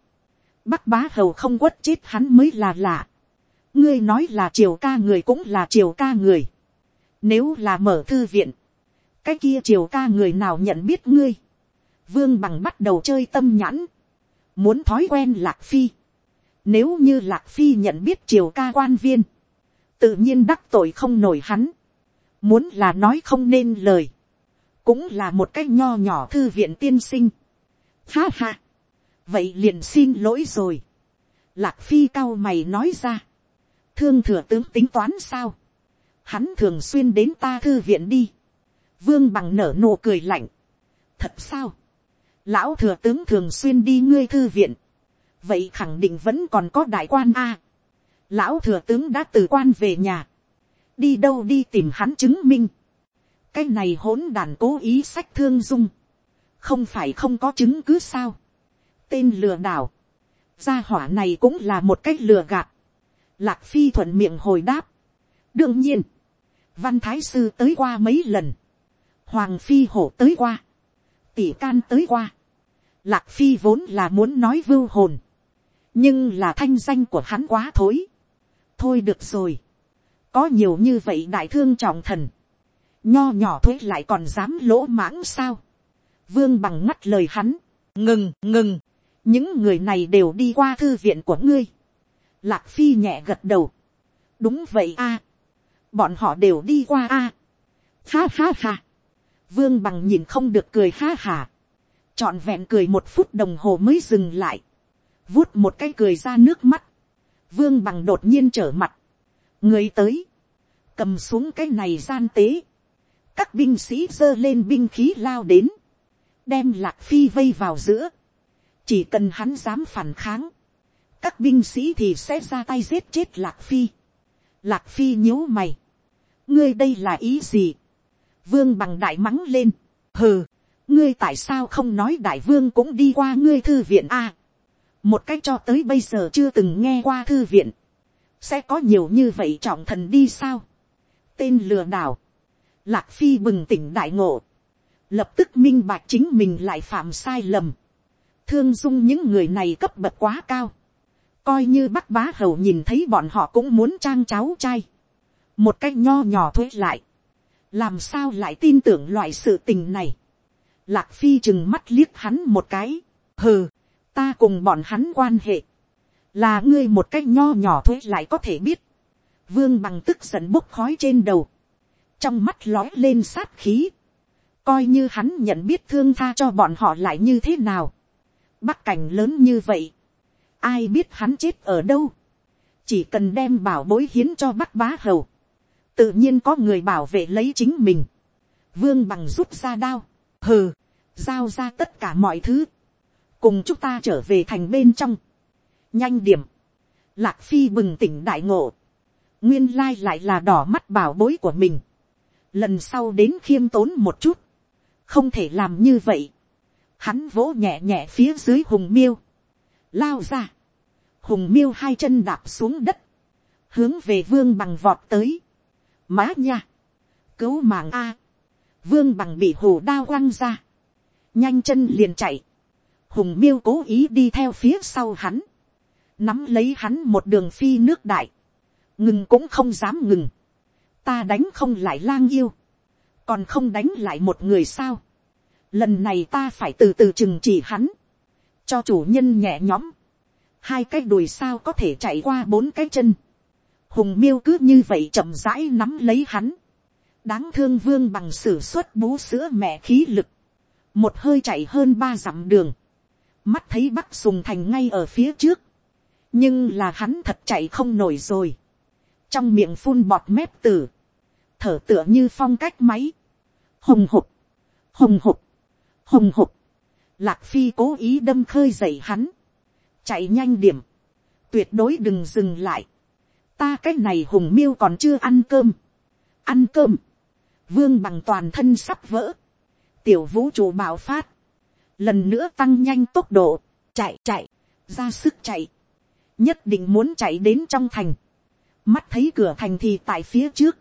bắc bá hầu không quất chết hắn mới là lạ, ngươi nói là triều ca người cũng là triều ca người, nếu là mở thư viện, cái kia triều ca người nào nhận biết ngươi, vương bằng bắt đầu chơi tâm nhãn, muốn thói quen lạc phi, nếu như lạc phi nhận biết triều ca quan viên, tự nhiên đắc tội không nổi hắn, muốn là nói không nên lời, cũng là một cái nho nhỏ thư viện tiên sinh. Ha ha, vậy liền xin lỗi rồi. Lạc phi cao mày nói ra, thương thừa tướng tính toán sao, hắn thường xuyên đến ta thư viện đi, vương bằng nở nụ cười lạnh, thật sao, lão thừa tướng thường xuyên đi ngươi thư viện, vậy khẳng định vẫn còn có đại quan a. lão thừa tướng đã từ quan về nhà, đi đâu đi tìm hắn chứng minh, cái này hỗn đàn cố ý sách thương dung, không phải không có chứng cứ sao, tên lừa đảo, gia hỏa này cũng là một cách lừa gạt, lạc phi thuận miệng hồi đáp, đương nhiên, văn thái sư tới qua mấy lần, hoàng phi hổ tới qua, tỷ can tới qua, lạc phi vốn là muốn nói vưu hồn, nhưng là thanh danh của hắn quá thối. thôi được rồi, có nhiều như vậy đại thương trọng thần, nho nhỏ thuế lại còn dám lỗ mãng sao, vương bằng ngắt lời hắn, ngừng ngừng, những người này đều đi qua thư viện của ngươi, lạc phi nhẹ gật đầu, đúng vậy a, bọn họ đều đi qua a, ha ha ha, vương bằng nhìn không được cười ha hà, trọn vẹn cười một phút đồng hồ mới dừng lại, vuốt một cái cười ra nước mắt, vương bằng đột nhiên trở mặt, người tới, cầm xuống cái này gian tế, các binh sĩ giơ lên binh khí lao đến, đem lạc phi vây vào giữa, chỉ cần hắn dám phản kháng, các binh sĩ thì sẽ ra tay giết chết lạc phi. lạc phi nhíu mày, ngươi đây là ý gì, vương bằng đại mắng lên, hừ, ngươi tại sao không nói đại vương cũng đi qua ngươi thư viện a, một cách cho tới bây giờ chưa từng nghe qua thư viện, sẽ có nhiều như vậy trọng thần đi sao, tên lừa đảo, lạc phi bừng tỉnh đại ngộ, lập tức minh bạch chính mình lại phạm sai lầm, thương dung những người này cấp bậc quá cao, coi như bắc bá hầu nhìn thấy bọn họ cũng muốn trang cháu trai, một cách nho nhỏ thuế lại, làm sao lại tin tưởng loại sự tình này, lạc phi chừng mắt liếc hắn một cái, hừ, ta cùng bọn hắn quan hệ, là ngươi một cách nho nhỏ thuế lại có thể biết, vương bằng tức giận bốc khói trên đầu, trong mắt lói lên sát khí, coi như hắn nhận biết thương tha cho bọn họ lại như thế nào, bắc cảnh lớn như vậy, ai biết hắn chết ở đâu, chỉ cần đem bảo bối hiến cho bắc bá hầu, tự nhiên có người bảo vệ lấy chính mình, vương bằng rút ra đao, hừ, giao ra tất cả mọi thứ, cùng chúng ta trở về thành bên trong, nhanh điểm, lạc phi bừng tỉnh đại ngộ, nguyên lai lại là đỏ mắt bảo bối của mình, lần sau đến khiêm tốn một chút, không thể làm như vậy, hắn vỗ nhẹ nhẹ phía dưới hùng miêu, lao ra, hùng miêu hai chân đạp xuống đất, hướng về vương bằng vọt tới, má nha, cứu mạng a, vương bằng bị hồ đao quăng ra, nhanh chân liền chạy, hùng miêu cố ý đi theo phía sau hắn, nắm lấy hắn một đường phi nước đại, ngừng cũng không dám ngừng, ta đánh không lại lang yêu, còn không đánh lại một người sao, lần này ta phải từ từ chừng trị hắn, cho chủ nhân nhẹ nhõm, hai cái đùi sao có thể chạy qua bốn cái chân, hùng miêu cứ như vậy chậm rãi nắm lấy hắn, đáng thương vương bằng sử xuất bú sữa mẹ khí lực, một hơi chạy hơn ba dặm đường, mắt thấy bắc sùng thành ngay ở phía trước, nhưng là hắn thật chạy không nổi rồi, trong miệng phun bọt mép tử, thở tựa như phong cách máy, hồng hục, hồng hục, hồng hục, lạc phi cố ý đâm khơi dậy hắn, chạy nhanh điểm, tuyệt đối đừng dừng lại, ta cái này hùng miêu còn chưa ăn cơm, ăn cơm, vương bằng toàn thân sắp vỡ, tiểu vũ trụ bạo phát, lần nữa tăng nhanh tốc độ, chạy chạy, ra sức chạy, nhất định muốn chạy đến trong thành, mắt thấy cửa thành thì tại phía trước,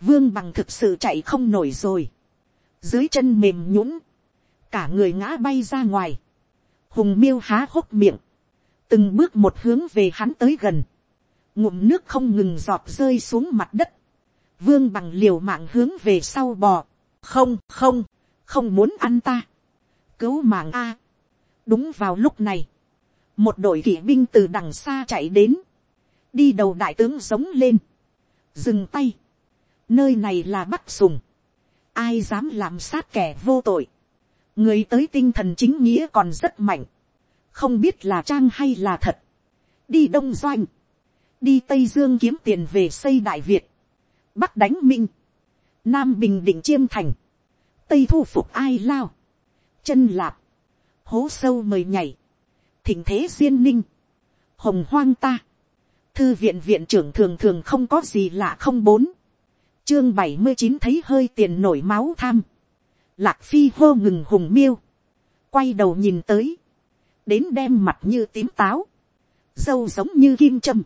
vương bằng thực sự chạy không nổi rồi, dưới chân mềm nhũng, cả người ngã bay ra ngoài, hùng miêu há hốc miệng, từng bước một hướng về hắn tới gần, ngụm nước không ngừng giọt rơi xuống mặt đất, vương bằng liều mạng hướng về sau bò, không không, không muốn ăn ta, cứu mạng a. đúng vào lúc này, một đội kỵ binh từ đằng xa chạy đến, đi đầu đại tướng giống lên, dừng tay, nơi này là bắc sùng, ai dám làm sát kẻ vô tội, người tới tinh thần chính nghĩa còn rất mạnh, không biết là trang hay là thật, đi đông doanh, đi tây dương kiếm tiền về xây đại việt, bắc đánh minh, nam bình định chiêm thành, tây thu phục ai lao, chân lạp, hố sâu mời nhảy, thỉnh thế duyên ninh, hồng hoang ta, thư viện viện trưởng thường thường không có gì lạ không bốn, chương bảy mươi chín thấy hơi tiền nổi máu tham, lạc phi hô ngừng hùng miêu, quay đầu nhìn tới, đến đem mặt như tím táo, dâu giống như kim châm,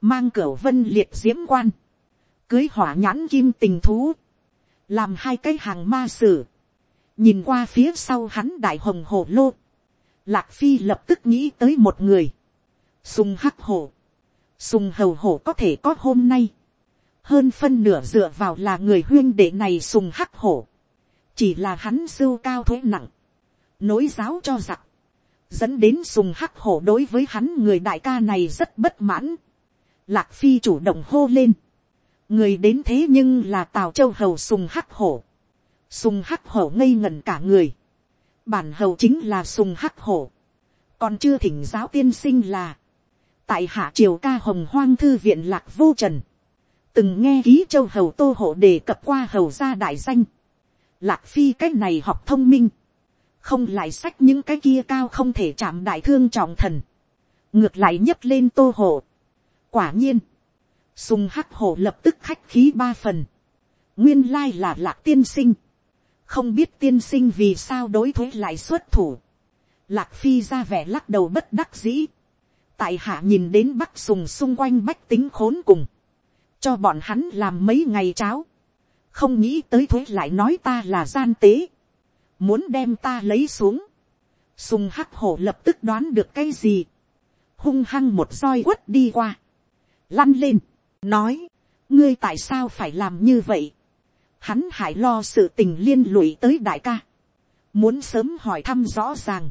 mang cửa vân liệt diễm quan, cưới hỏa nhãn kim tình thú, làm hai cái hàng ma sử, nhìn qua phía sau hắn đại hồng hồ lô, lạc phi lập tức nghĩ tới một người, sùng hắc hổ, sùng hầu hổ có thể có hôm nay, hơn phân nửa dựa vào là người huyên đệ này sùng hắc hổ, chỉ là hắn sưu cao thuế nặng, nối giáo cho giặc, dẫn đến sùng hắc hổ đối với hắn người đại ca này rất bất mãn. Lạc phi chủ động hô lên, người đến thế nhưng là tào châu hầu sùng hắc hổ, sùng hắc hổ ngây ngẩn cả người, bản hầu chính là sùng hắc hổ, còn chưa thỉnh giáo tiên sinh là, tại hạ triều ca hồng hoang thư viện lạc vô trần, từng nghe ký châu hầu tô hộ đề cập qua hầu gia đại danh, lạc phi cái này học thông minh, không lại sách những cái kia cao không thể chạm đại thương trọng thần, ngược lại nhấc lên tô hộ. quả nhiên, sùng hắc hổ lập tức khách khí ba phần, nguyên lai là lạc tiên sinh, không biết tiên sinh vì sao đối thuế lại xuất thủ, lạc phi ra vẻ lắc đầu bất đắc dĩ, tại hạ nhìn đến bắc sùng xung quanh bách tính khốn cùng, cho bọn hắn làm mấy ngày cháo, không nghĩ tới thuế lại nói ta là gian tế, muốn đem ta lấy xuống, sùng hắc hổ lập tức đoán được cái gì, hung hăng một roi quất đi qua, lăn lên, nói, ngươi tại sao phải làm như vậy, hắn hại lo sự tình liên lụy tới đại ca, muốn sớm hỏi thăm rõ ràng,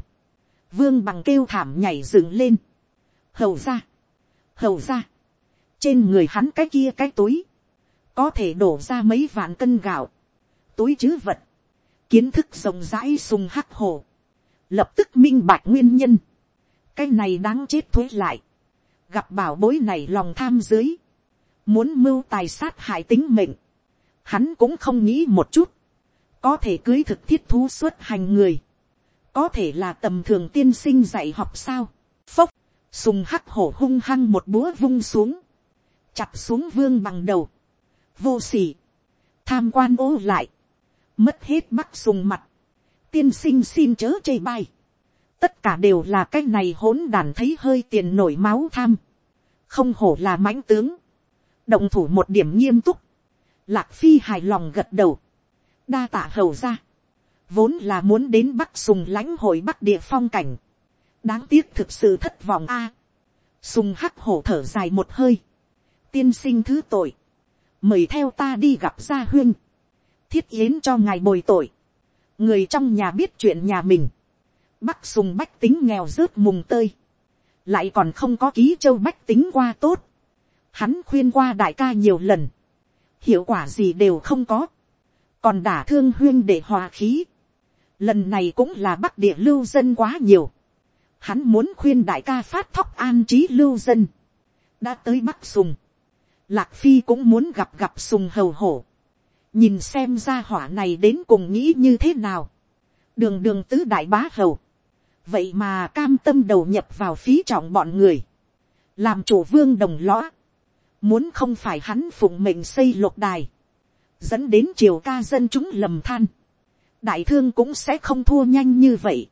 vương bằng kêu thảm nhảy dựng lên, hầu ra, hầu ra, trên người hắn cái kia cái túi, có thể đổ ra mấy vạn cân gạo, túi chứ vật, kiến thức rộng rãi sùng hắc hồ, lập tức minh bạch nguyên nhân, cái này đáng chết thuế lại, gặp bảo bối này lòng tham dưới, muốn mưu tài sát hại tính mệnh, hắn cũng không nghĩ một chút, có thể cưới thực thiết thú xuất hành người, có thể là tầm thường tiên sinh dạy học sao, phốc, sùng hắc hổ hung hăng một búa vung xuống, chặt xuống vương bằng đầu, vô s ỉ tham quan ô lại, mất hết mắt sùng mặt, tiên sinh xin chớ chê bai, tất cả đều là cái này hỗn đàn thấy hơi tiền nổi máu tham, không hổ là mãnh tướng, động thủ một điểm nghiêm túc, lạc phi hài lòng gật đầu, đa tạ hầu ra, vốn là muốn đến bắc sùng lãnh hội bắc địa phong cảnh, đáng tiếc thực sự thất vọng a, sùng hắc hổ thở dài một hơi, tiên sinh thứ tội, mời theo ta đi gặp gia huyên, thiết yến cho ngài bồi tội, người trong nhà biết chuyện nhà mình, bắc sùng bách tính nghèo rớt mùng tơi, lại còn không có ký châu bách tính qua tốt, hắn khuyên qua đại ca nhiều lần, hiệu quả gì đều không có, còn đả thương huyên để hòa khí, lần này cũng là bắc địa lưu dân quá nhiều, hắn muốn khuyên đại ca phát thóc an trí lưu dân, đã tới bắc sùng, lạc phi cũng muốn gặp gặp sùng hầu hổ, nhìn xem ra hỏa này đến cùng nghĩ như thế nào, đường đường tứ đại bá hầu, vậy mà cam tâm đầu nhập vào phí trọng bọn người, làm chủ vương đồng lõa, muốn không phải hắn phụng mệnh xây lục đài, dẫn đến triều ca dân chúng lầm than, đại thương cũng sẽ không thua nhanh như vậy.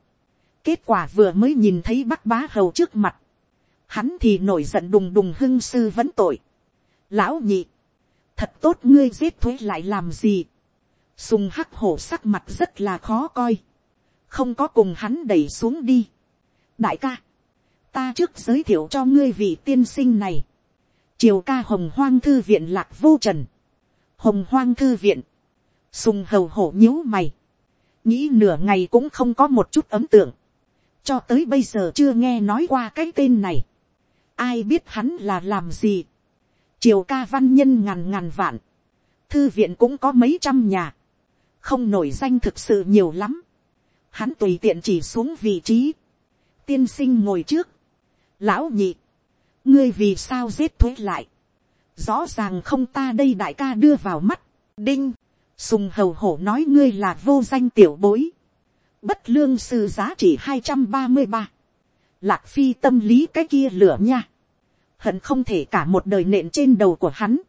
kết quả vừa mới nhìn thấy bắc bá hầu trước mặt, hắn thì nổi giận đùng đùng hưng sư vẫn tội. lão nhị, thật tốt ngươi giết thuế lại làm gì. sùng hắc hổ sắc mặt rất là khó coi, không có cùng hắn đẩy xuống đi. đại ca, ta trước giới thiệu cho ngươi vị tiên sinh này, triều ca hồng hoang thư viện lạc vô trần, hồng hoang thư viện, sùng hầu hổ nhíu mày, nghĩ nửa ngày cũng không có một chút ấm tượng, cho tới bây giờ chưa nghe nói qua cái tên này, ai biết hắn là làm gì, triều ca văn nhân ngàn ngàn vạn, thư viện cũng có mấy trăm nhà, không nổi danh thực sự nhiều lắm, hắn tùy tiện chỉ xuống vị trí, tiên sinh ngồi trước, lão nhị, ngươi vì sao giết thuế lại, rõ ràng không ta đây đại ca đưa vào mắt, đinh, sùng hầu hổ nói ngươi là vô danh tiểu bối, bất lương sư giá trị hai trăm ba mươi ba, lạc phi tâm lý cái kia lửa nha, hận không thể cả một đời nện trên đầu của hắn,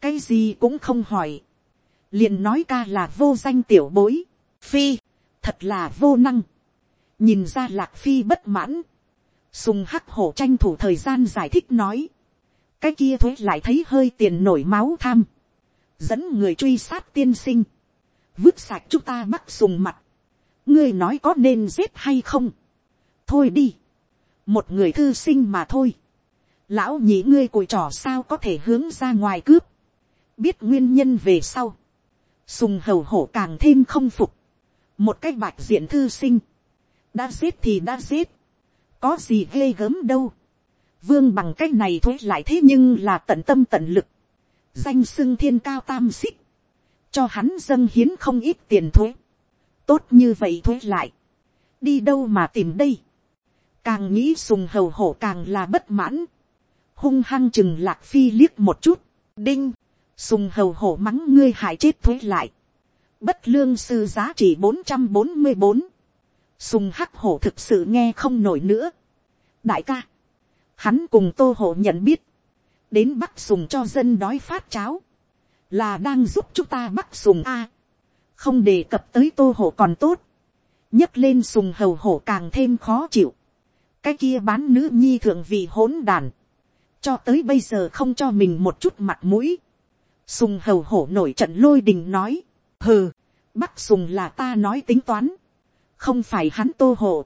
cái gì cũng không hỏi, liền nói ca là vô danh tiểu bối, phi, thật là vô năng, nhìn ra lạc phi bất mãn, sùng hắc hổ tranh thủ thời gian giải thích nói, cái kia thuế lại thấy hơi tiền nổi máu tham, dẫn người truy sát tiên sinh, vứt sạch chúng ta bắt sùng mặt, ngươi nói có nên giết hay không, thôi đi, một người thư sinh mà thôi, lão nhị ngươi cùi trò sao có thể hướng ra ngoài cướp, biết nguyên nhân về sau, sùng hầu hổ càng thêm không phục, một cái bạch diện thư sinh, đã giết thì đã giết, có gì ghê gớm đâu, vương bằng cái này thuế lại thế nhưng là tận tâm tận lực, danh sưng thiên cao tam xích, cho hắn dâng hiến không ít tiền thuế, tốt như vậy thuế lại, đi đâu mà tìm đây, càng nghĩ sùng hầu hổ càng là bất mãn, hung hăng chừng lạc phi liếc một chút, đinh, sùng hầu hổ mắng ngươi hại chết thuế lại, bất lương sư giá trị bốn trăm bốn mươi bốn, sùng hắc hổ thực sự nghe không nổi nữa. đại ca, hắn cùng tô hổ nhận biết, đến bắt sùng cho dân đói phát cháo, là đang giúp chúng ta bắt sùng a, không đề cập tới tô hổ còn tốt, nhấc lên sùng hầu hổ càng thêm khó chịu, cái kia bán nữ nhi thượng vị hỗn đàn, cho tới bây giờ không cho mình một chút mặt mũi, sùng hầu hổ nổi trận lôi đình nói, hừ, bắc sùng là ta nói tính toán, không phải hắn tô hộ,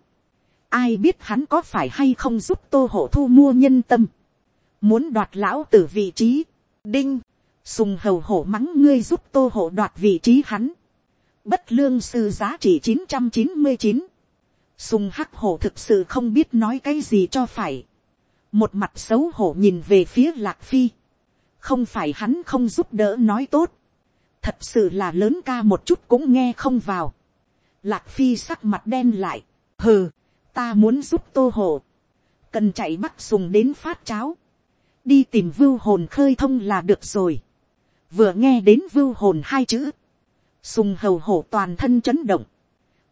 ai biết hắn có phải hay không giúp tô hộ thu mua nhân tâm, muốn đoạt lão tử vị trí, đinh, sùng hầu hổ mắng ngươi giúp tô hộ đoạt vị trí hắn, bất lương sư giá trị chín trăm chín mươi chín, sùng hắc hổ thực sự không biết nói cái gì cho phải, một mặt xấu hổ nhìn về phía lạc phi, không phải hắn không giúp đỡ nói tốt, thật sự là lớn ca một chút cũng nghe không vào. Lạc phi sắc mặt đen lại, hừ, ta muốn giúp tô hồ, cần chạy bắt sùng đến phát cháo, đi tìm vưu hồn khơi thông là được rồi. vừa nghe đến vưu hồn hai chữ, sùng hầu hổ toàn thân chấn động,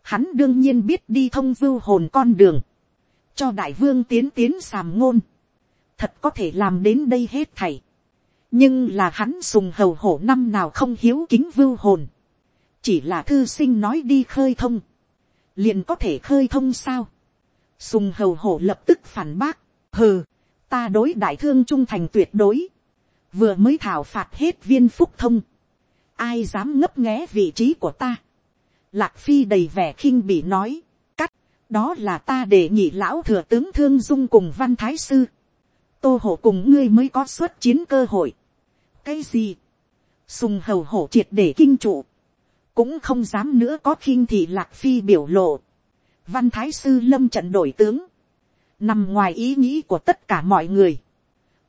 hắn đương nhiên biết đi thông vưu hồn con đường, cho đại vương tiến tiến sàm ngôn, thật có thể làm đến đây hết thầy. Nhưng là hắn sùng hầu hổ năm nào không hiếu kính vưu hồn, chỉ là thư sinh nói đi khơi thông, liền có thể khơi thông sao. sùng hầu hổ lập tức phản bác, hừ, ta đối đại thương trung thành tuyệt đối, vừa mới thảo phạt hết viên phúc thông, ai dám ngấp nghé vị trí của ta. Lạc phi đầy vẻ khinh bị nói, cắt, đó là ta để nhị lão thừa tướng thương dung cùng văn thái sư. tô hổ cùng ngươi mới có xuất chiến cơ hội. Cái gì, sùng hầu hổ triệt để kinh trụ, cũng không dám nữa có khinh thị lạc phi biểu lộ, văn thái sư lâm trận đổi tướng, nằm ngoài ý nghĩ của tất cả mọi người,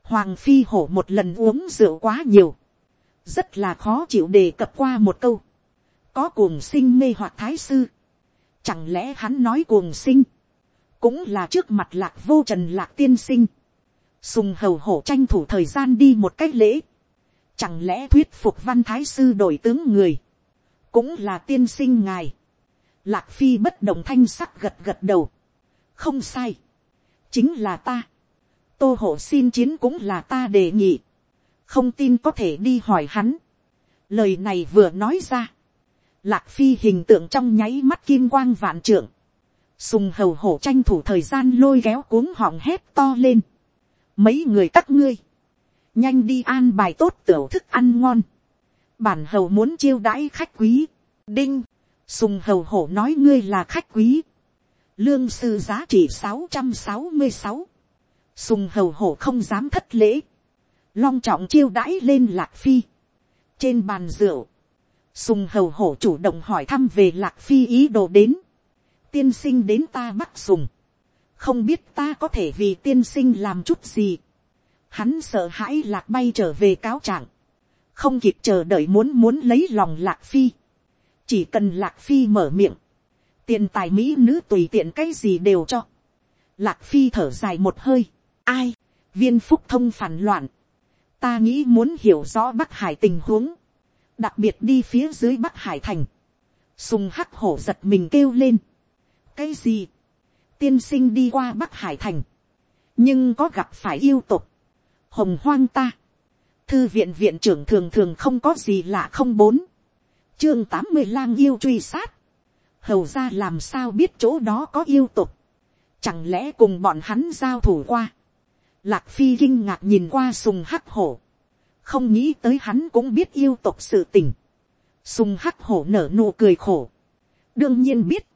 hoàng phi hổ một lần uống rượu quá nhiều, rất là khó chịu đề cập qua một câu, có cuồng sinh mê hoặc thái sư, chẳng lẽ hắn nói cuồng sinh, cũng là trước mặt lạc vô trần lạc tiên sinh, sùng hầu hổ tranh thủ thời gian đi một cách lễ, Chẳng lẽ thuyết phục văn thái sư đổi tướng người. Cũng là tiên sinh ngài. Lạc phi bất động thanh sắc gật gật đầu. Không sai. Chính là ta. Tô hộ xin chiến cũng là ta đề nghị. Không tin có thể đi hỏi hắn. lời này vừa nói ra, lạc phi hình tượng trong nháy mắt kim quang vạn trượng, sùng hầu hổ tranh thủ thời gian lôi kéo cuống họng hét to lên, mấy người các ngươi, nhanh đi an bài tốt tiểu thức ăn ngon, bản hầu muốn chiêu đãi khách quý, đinh, sùng hầu hổ nói ngươi là khách quý, lương sư giá trị sáu trăm sáu mươi sáu, sùng hầu hổ không dám thất lễ, long trọng chiêu đãi lên lạc phi, trên bàn rượu, sùng hầu hổ chủ động hỏi thăm về lạc phi ý đồ đến, tiên sinh đến ta bắt sùng, không biết ta có thể vì tiên sinh làm chút gì, hắn sợ hãi lạc bay trở về cáo trạng, không kịp chờ đợi muốn muốn lấy lòng lạc phi, chỉ cần lạc phi mở miệng, tiền tài mỹ nữ tùy tiện cái gì đều cho, lạc phi thở dài một hơi, ai, viên phúc thông phản loạn, ta nghĩ muốn hiểu rõ bắc hải tình huống, đặc biệt đi phía dưới bắc hải thành, sùng hắc hổ giật mình kêu lên, cái gì, tiên sinh đi qua bắc hải thành, nhưng có gặp phải yêu tục, hồng hoang ta, thư viện viện trưởng thường thường không có gì lạ không bốn, chương tám mươi lang yêu truy sát, hầu ra làm sao biết chỗ đó có yêu tục, chẳng lẽ cùng bọn hắn giao thủ qua, lạc phi kinh ngạc nhìn qua sùng hắc hổ, không nghĩ tới hắn cũng biết yêu tục sự tình, sùng hắc hổ nở nụ cười khổ, đương nhiên biết,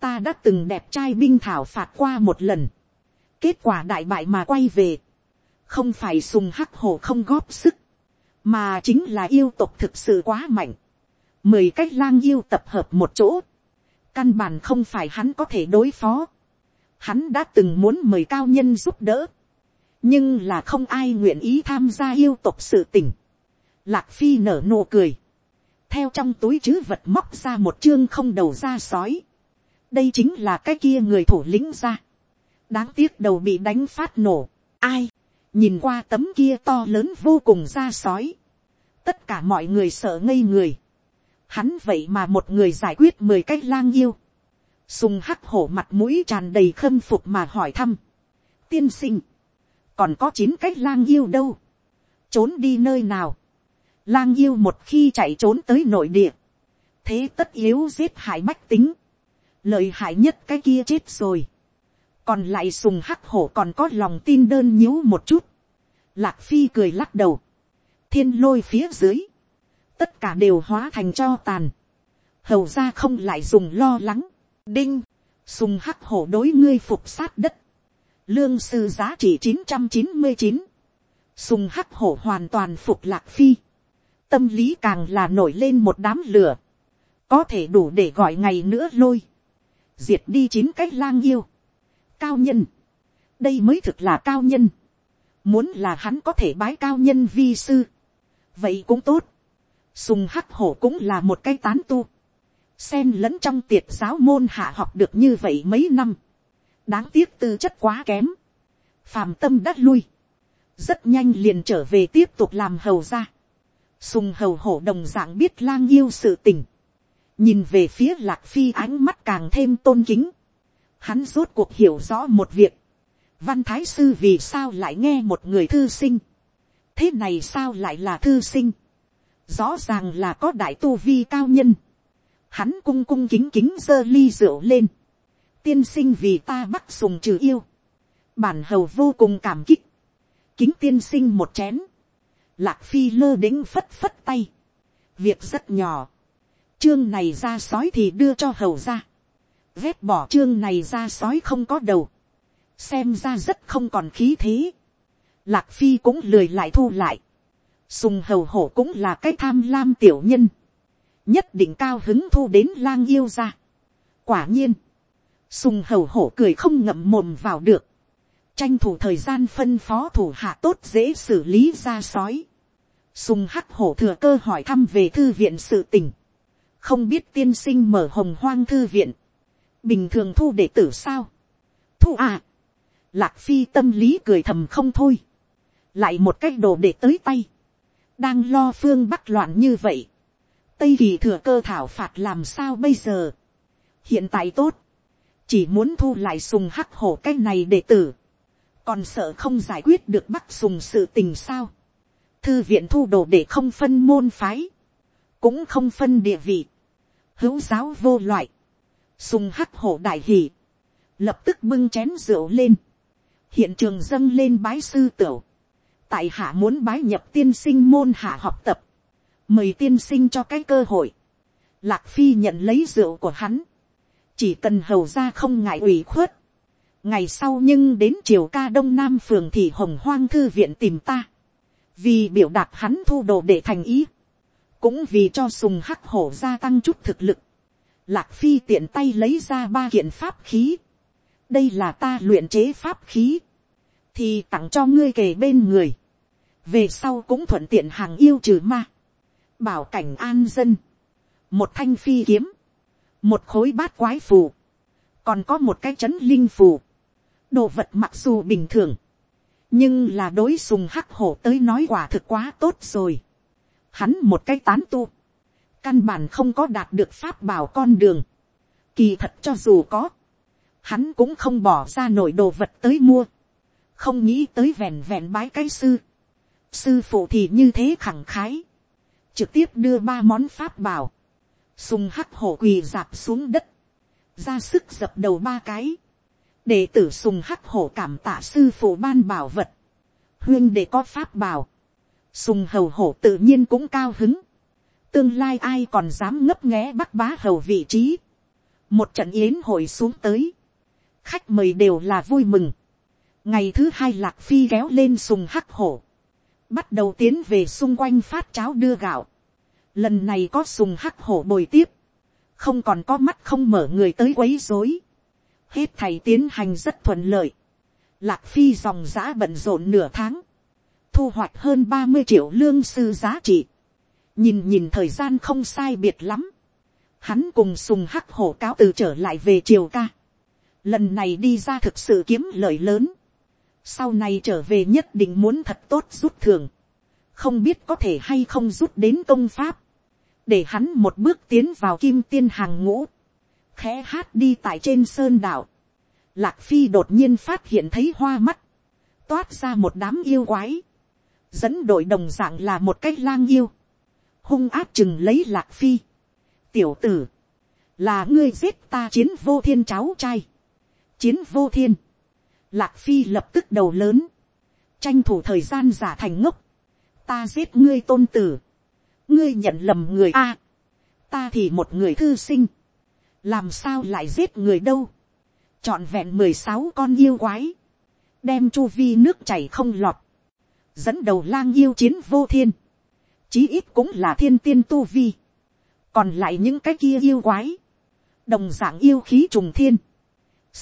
ta đã từng đẹp trai binh thảo phạt qua một lần, kết quả đại bại mà quay về, không phải sùng hắc hổ không góp sức, mà chính là yêu tục thực sự quá mạnh, mười cách lang yêu tập hợp một chỗ, căn bản không phải hắn có thể đối phó, hắn đã từng muốn mời cao nhân giúp đỡ, nhưng là không ai nguyện ý tham gia yêu tục sự tình. Lạc phi nở nụ cười, theo trong túi chứ vật móc ra một chương không đầu ra sói, đây chính là cái kia người thủ lĩnh ra, đáng tiếc đầu bị đánh phát nổ, ai, nhìn qua tấm kia to lớn vô cùng ra sói, tất cả mọi người sợ ngây người, hắn vậy mà một người giải quyết mười cái lang yêu, sùng hắc hổ mặt mũi tràn đầy khâm phục mà hỏi thăm, tiên sinh, còn có chín cái lang yêu đâu, trốn đi nơi nào, lang yêu một khi chạy trốn tới nội địa, thế tất yếu giết hại mách tính, lợi hại nhất cái kia chết rồi, còn lại sùng hắc hổ còn có lòng tin đơn nhíu một chút, lạc phi cười lắc đầu, thiên lôi phía dưới, tất cả đều hóa thành cho tàn, hầu ra không lại dùng lo lắng, đinh, sùng hắc hổ đối ngươi phục sát đất, lương sư giá trị chín trăm chín mươi chín, sùng hắc hổ hoàn toàn phục lạc phi, tâm lý càng là nổi lên một đám lửa, có thể đủ để gọi ngày nữa lôi, diệt đi chín cách lang yêu, cao nhân, đây mới thực là cao nhân, muốn là hắn có thể bái cao nhân vi sư, vậy cũng tốt, sùng hắc hổ cũng là một cái tán tu, xen lẫn trong tiệt giáo môn hạ học được như vậy mấy năm, đáng tiếc tư chất quá kém, phàm tâm đắt lui, rất nhanh liền trở về tiếp tục làm hầu ra, sùng hầu hổ đồng d ạ n g biết lang yêu sự tình, nhìn về phía lạc phi ánh mắt càng thêm tôn kính, hắn rốt cuộc hiểu rõ một việc, văn thái sư vì sao lại nghe một người thư sinh, thế này sao lại là thư sinh, rõ ràng là có đại tu vi cao nhân, hắn cung cung kính kính giơ ly rượu lên, tiên sinh vì ta bắt sùng trừ yêu. Bản hầu vô cùng cảm kích. Kính tiên sinh một chén. Lạc phi lơ đĩnh phất phất tay. Việc rất nhỏ. Chương này ra sói thì đưa cho hầu ra ghét bỏ chương này ra sói không có đầu. Xem ra rất không còn khí thế. Lạc phi cũng lười lại thu lại. Sùng hầu hổ cũng là cái tham lam tiểu nhân. Nhất định cao hứng thu đến lang yêu ra. Quả nhiên sùng hầu hổ cười không ngậm mồm vào được, tranh thủ thời gian phân phó thủ hạ tốt dễ xử lý ra sói. Sùng hắc hổ thừa cơ hỏi thăm về thư viện sự tình, không biết tiên sinh mở hồng hoang thư viện, bình thường thu đệ tử sao, thu à, lạc phi tâm lý cười thầm không thôi, lại một cách đồ để tới tay, đang lo phương bắc loạn như vậy, tây kỳ thừa cơ thảo phạt làm sao bây giờ, hiện tại tốt, chỉ muốn thu lại sùng hắc hổ cái này đệ tử, còn sợ không giải quyết được bắc sùng sự tình sao. thư viện thu đồ để không phân môn phái, cũng không phân địa vị, hữu giáo vô loại, sùng hắc hổ đại hỉ, lập tức bưng chén rượu lên, hiện trường dâng lên bái sư tửu, tại hạ muốn bái nhập tiên sinh môn hạ học tập, mời tiên sinh cho cái cơ hội, lạc phi nhận lấy rượu của hắn, chỉ cần hầu ra không ngại ủy khuất, ngày sau nhưng đến triều ca đông nam phường thì hồng hoang thư viện tìm ta, vì biểu đạt hắn thu đồ để thành ý, cũng vì cho sùng hắc hổ gia tăng chút thực lực, lạc phi tiện tay lấy ra ba kiện pháp khí, đây là ta luyện chế pháp khí, thì tặng cho ngươi kề bên người, về sau cũng thuận tiện hàng yêu trừ ma, bảo cảnh an dân, một thanh phi kiếm, một khối bát quái phù, còn có một cái chấn linh phù, đồ vật mặc dù bình thường, nhưng là đối sùng hắc hổ tới nói quả thực quá tốt rồi. Hắn một cái tán tu, căn bản không có đạt được pháp bảo con đường. Kỳ thật cho dù có, hắn cũng không bỏ ra nổi đồ vật tới mua, không nghĩ tới vẹn vẹn bái cái sư. Sư phụ thì như thế khẳng khái, trực tiếp đưa ba món pháp bảo, sùng hắc hổ quỳ dạp xuống đất, ra sức dập đầu ba cái, đệ tử sùng hắc hổ cảm tạ sư phụ ban bảo vật, huyên để có pháp bảo, sùng hầu hổ tự nhiên cũng cao hứng, tương lai ai còn dám ngấp nghé bắt bá hầu vị trí, một trận yến hội xuống tới, khách mời đều là vui mừng, ngày thứ hai lạc phi kéo lên sùng hắc hổ, bắt đầu tiến về xung quanh phát cháo đưa gạo, lần này có sùng hắc hổ bồi tiếp, không còn có mắt không mở người tới quấy rối, hết thầy tiến hành rất thuận lợi, lạc phi dòng giã bận rộn nửa tháng, thu hoạch hơn ba mươi triệu lương sư giá trị, nhìn nhìn thời gian không sai biệt lắm, hắn cùng sùng hắc hổ cáo từ trở lại về triều ca, lần này đi ra thực sự kiếm lợi lớn, sau này trở về nhất định muốn thật tốt rút thường, không biết có thể hay không rút đến công pháp, để hắn một bước tiến vào kim tiên hàng ngũ, khẽ hát đi tại trên sơn đảo, lạc phi đột nhiên phát hiện thấy hoa mắt, toát ra một đám yêu quái, dẫn đội đồng dạng là một cái lang yêu, hung áp chừng lấy lạc phi, tiểu tử, là ngươi giết ta chiến vô thiên cháu trai, chiến vô thiên, lạc phi lập tức đầu lớn, tranh thủ thời gian giả thành ngốc, ta giết ngươi tôn tử, ngươi nhận lầm người a, ta thì một người thư sinh, làm sao lại giết người đâu, trọn vẹn mười sáu con yêu quái, đem chu vi nước chảy không lọt, dẫn đầu lang yêu chiến vô thiên, chí ít cũng là thiên tiên tu vi, còn lại những cái kia yêu quái, đồng d ạ n g yêu khí trùng thiên,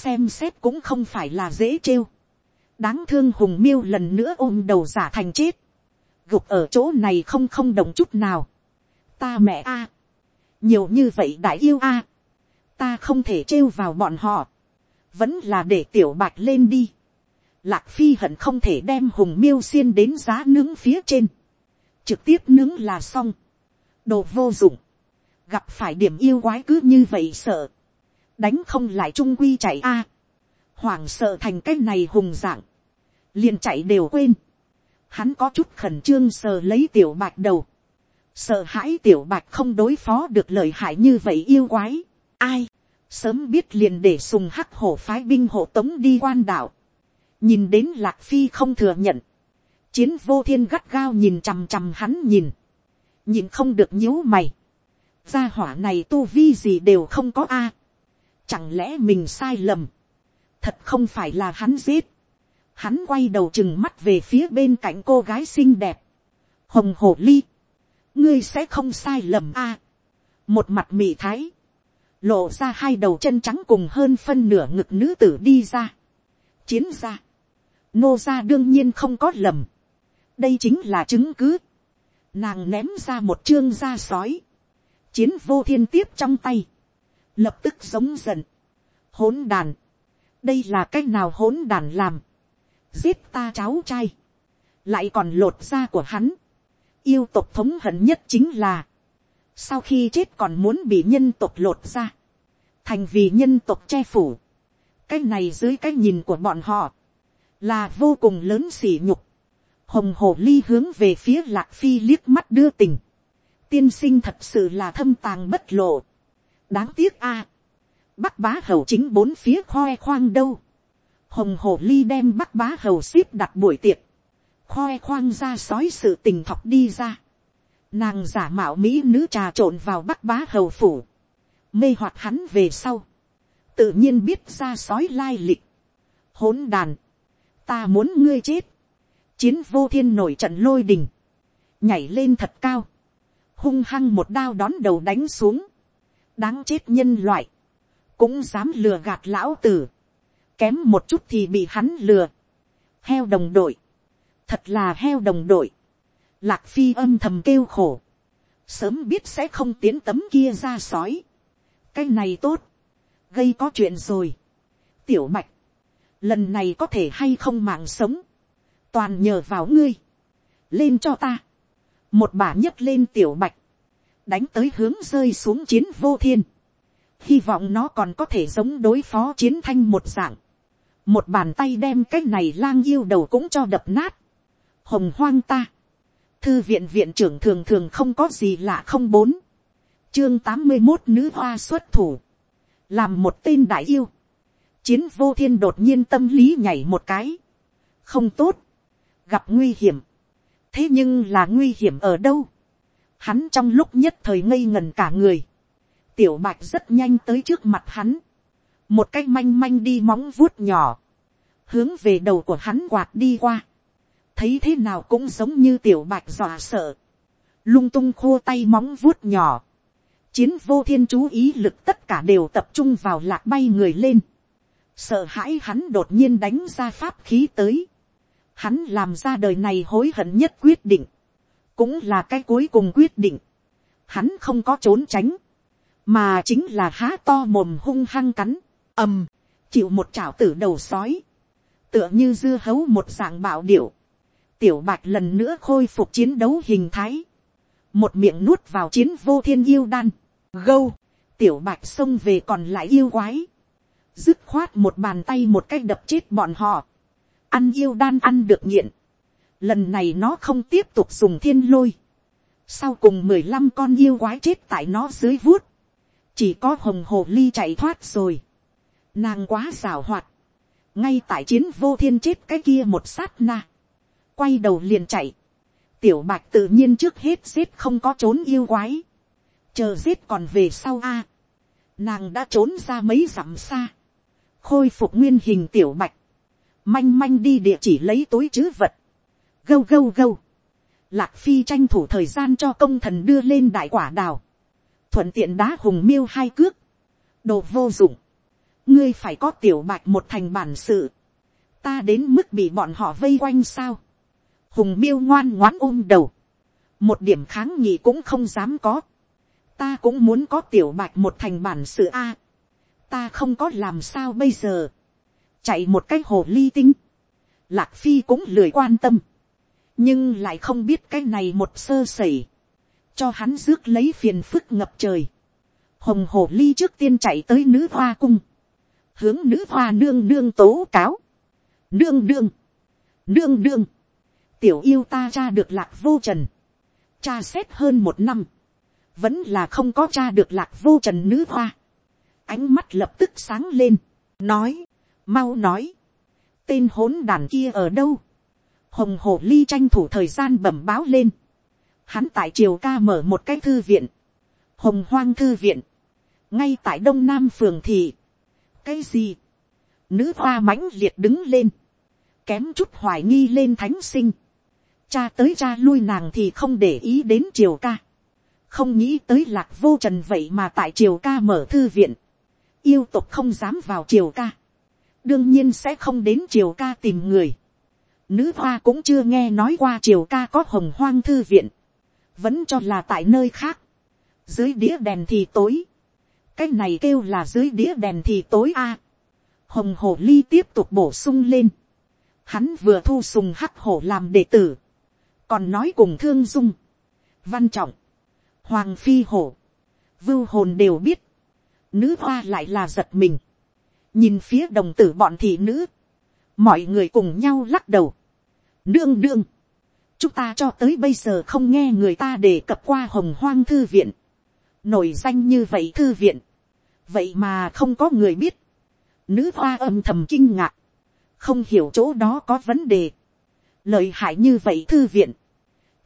xem xét cũng không phải là dễ trêu, đáng thương hùng miêu lần nữa ôm đầu giả thành chết, gục ở chỗ này không không đồng chút nào, ta mẹ a, nhiều như vậy đại yêu a, ta không thể trêu vào bọn họ, vẫn là để tiểu bạch lên đi, Lạc phi hận không thể đem hùng miêu xiên đến giá nướng phía trên. Trực tiếp nướng là xong. Đồ vô dụng. Gặp phải điểm yêu quái cứ như vậy sợ. Đánh không lại trung quy chạy a. Hoàng sợ thành cái này hùng dạng. Liền chạy đều quên. Hắn có chút khẩn trương sờ lấy tiểu bạch đầu. Sợ hãi tiểu bạch không đối phó được lời hại như vậy yêu quái. Ai? Sớm biết liền để sùng hắc hổ phái binh hộ tống đi quan đảo nhìn đến lạc phi không thừa nhận, chiến vô thiên gắt gao nhìn chằm chằm hắn nhìn, nhìn không được nhíu mày, gia hỏa này tu vi gì đều không có a, chẳng lẽ mình sai lầm, thật không phải là hắn giết, hắn quay đầu chừng mắt về phía bên cạnh cô gái xinh đẹp, hồng hổ ly, ngươi sẽ không sai lầm a, một mặt mị thái, lộ ra hai đầu chân trắng cùng hơn phân nửa ngực nữ tử đi ra, chiến ra, nô gia đương nhiên không có lầm đây chính là chứng cứ. nàng ném ra một chương da sói. chiến vô thiên tiếp trong tay. lập tức giống giận. hỗn đàn. đây là cách nào hỗn đàn làm. giết ta cháu trai. lại còn lột da của hắn. yêu tộc thống hận nhất chính là. sau khi chết còn muốn bị nhân tộc lột ra. thành vì nhân tộc che phủ. cái này dưới cái nhìn của bọn họ là vô cùng lớn sỉ nhục. Hồng hồ ly hướng về phía lạc phi liếc mắt đưa tình. tiên sinh thật sự là thâm tàng bất lộ. đáng tiếc a. bắc bá hầu chính bốn phía khoe khoang đâu. hồng hồ ly đem bắc bá hầu xếp đặt buổi tiệc. khoe khoang ra sói sự tình thọc đi ra. nàng giả mạo mỹ nữ trà trộn vào bắc bá hầu phủ. mê hoặc hắn về sau. tự nhiên biết ra sói lai lịch. hỗn đàn. ta muốn ngươi chết chiến vô thiên nổi trận lôi đình. nhảy lên thật cao. Hung hăng một đao đón đầu đánh xuống, đáng chết nhân loại, cũng dám lừa gạt lão tử, kém một chút thì bị hắn lừa, heo đồng đội, thật là heo đồng đội, lạc phi âm thầm kêu khổ, sớm biết sẽ không tiến tấm kia ra sói, cái này tốt, gây có chuyện rồi, tiểu mạch, lần này có thể hay không mạng sống, toàn nhờ vào ngươi, lên cho ta, một bà nhấc lên tiểu bạch, đánh tới hướng rơi xuống chiến vô thiên, hy vọng nó còn có thể giống đối phó chiến thanh một dạng, một bàn tay đem cái này lang yêu đầu cũng cho đập nát, hồng hoang ta, thư viện viện trưởng thường thường không có gì lạ không bốn, chương tám mươi một nữ hoa xuất thủ, làm một tên đại yêu, chiến vô thiên đột nhiên tâm lý nhảy một cái, không tốt, gặp nguy hiểm, thế nhưng là nguy hiểm ở đâu, hắn trong lúc nhất thời ngây ngần cả người, tiểu bạch rất nhanh tới trước mặt hắn, một cái manh manh đi móng vuốt nhỏ, hướng về đầu của hắn quạt đi qua, thấy thế nào cũng giống như tiểu bạch dọa sợ, lung tung khô tay móng vuốt nhỏ, chiến vô thiên chú ý lực tất cả đều tập trung vào lạc bay người lên, sợ hãi hắn đột nhiên đánh ra pháp khí tới, hắn làm ra đời này hối hận nhất quyết định, cũng là cái cuối cùng quyết định. Hắn không có trốn tránh, mà chính là há to mồm hung hăng cắn, ầm, chịu một chảo tử đầu sói, tựa như dưa hấu một dạng bạo điệu. Tiểu bạch lần nữa khôi phục chiến đấu hình thái, một miệng nuốt vào chiến vô thiên yêu đan, gâu, tiểu bạch xông về còn lại yêu quái, dứt khoát một bàn tay một cách đập chết bọn họ, ăn yêu đan ăn được nghiện, Lần này nó không tiếp tục dùng thiên lôi. Sau cùng mười lăm con yêu quái chết tại nó dưới vuốt. Chỉ có hồng hồ ly chạy thoát rồi. Nàng quá xảo hoạt. Ngay tại chiến vô thiên chết cái kia một sát na. Quay đầu liền chạy. Tiểu bạch tự nhiên trước hết giết không có trốn yêu quái. Chờ giết còn về sau a Nàng đã trốn ra mấy dặm xa. Khôi phục nguyên hình tiểu bạch. Manh manh đi địa chỉ lấy túi chứ vật gâu gâu gâu. Lạc phi tranh thủ thời gian cho công thần đưa lên đại quả đào. Thuận tiện đá hùng miêu hai cước. Đồ vô dụng. Ngươi phải có tiểu bạch một thành bản sự. Ta đến mức bị bọn họ vây quanh sao. Hùng miêu ngoan ngoãn ôm đầu. Một điểm kháng nghị cũng không dám có. Ta cũng muốn có tiểu bạch một thành bản sự A. ta không có làm sao bây giờ. Chạy một cái hồ ly tinh. Lạc phi cũng lười quan tâm. Nhưng lại không biết cái này một sơ sẩy, cho hắn rước lấy phiền phức ngập trời. hồng hồ ly trước tiên chạy tới nữ hoa cung, hướng nữ hoa nương nương tố cáo, nương nương, nương nương, tiểu yêu ta cha được lạc vô trần, cha xét hơn một năm, vẫn là không có cha được lạc vô trần nữ hoa, ánh mắt lập tức sáng lên, nói, mau nói, tên hỗn đàn kia ở đâu, hồng hồ ly tranh thủ thời gian bẩm báo lên. Hắn tại triều ca mở một cái thư viện. hồng hoang thư viện. ngay tại đông nam phường thì. cái gì. nữ hoa mãnh liệt đứng lên. kém chút hoài nghi lên thánh sinh. cha tới cha lui nàng thì không để ý đến triều ca. không nghĩ tới lạc vô trần vậy mà tại triều ca mở thư viện. yêu tục không dám vào triều ca đương nhiên sẽ không đến triều ca tìm người Nữ hoa cũng chưa nghe nói qua triều ca có hồng hoang thư viện. Vẫn cho là tại nơi khác. Dưới đĩa đèn thì tối. Cái này kêu là dưới đĩa đèn thì tối a. Hồng hổ ly tiếp tục bổ sung lên. Hắn vừa thu sùng hắc hổ làm đệ tử. Còn nói cùng thương dung. Văn trọng. Hoàng phi hổ. Vưu hồn đều biết. Nữ hoa lại là giật mình. Nhìn phía đồng tử bọn thị nữ. Mọi người cùng nhau lắc đầu. Đương đương, chúng ta cho tới bây giờ không nghe người ta đề cập qua hồng hoang thư viện, nổi danh như vậy thư viện, vậy mà không có người biết, nữ hoa âm thầm kinh ngạc, không hiểu chỗ đó có vấn đề, lợi hại như vậy thư viện,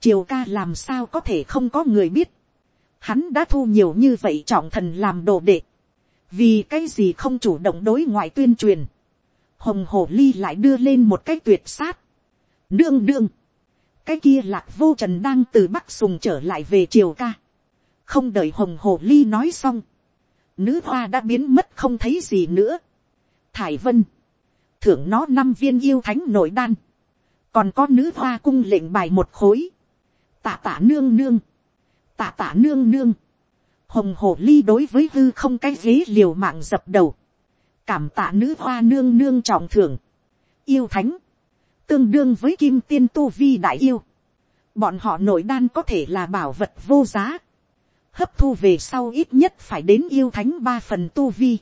triều ca làm sao có thể không có người biết, hắn đã thu nhiều như vậy trọng thần làm đồ đệ, vì cái gì không chủ động đối ngoại tuyên truyền, hồng hồ ly lại đưa lên một cái tuyệt sát, đương đương, cái kia lạc vô trần đang từ bắc sùng trở lại về triều ca, không đợi hồng hồ ly nói xong, nữ hoa đã biến mất không thấy gì nữa, thải vân, thưởng nó năm viên yêu thánh nội đan, còn có nữ hoa cung lệnh bài một khối, tạ tạ nương nương, tạ tạ nương nương, hồng hồ ly đối với hư không cái ghế liều mạng dập đầu, cảm tạ nữ hoa nương nương trọng thưởng, yêu thánh, tương đương với kim tiên tu vi đại yêu, bọn họ nội đan có thể là bảo vật vô giá, hấp thu về sau ít nhất phải đến yêu thánh ba phần tu vi,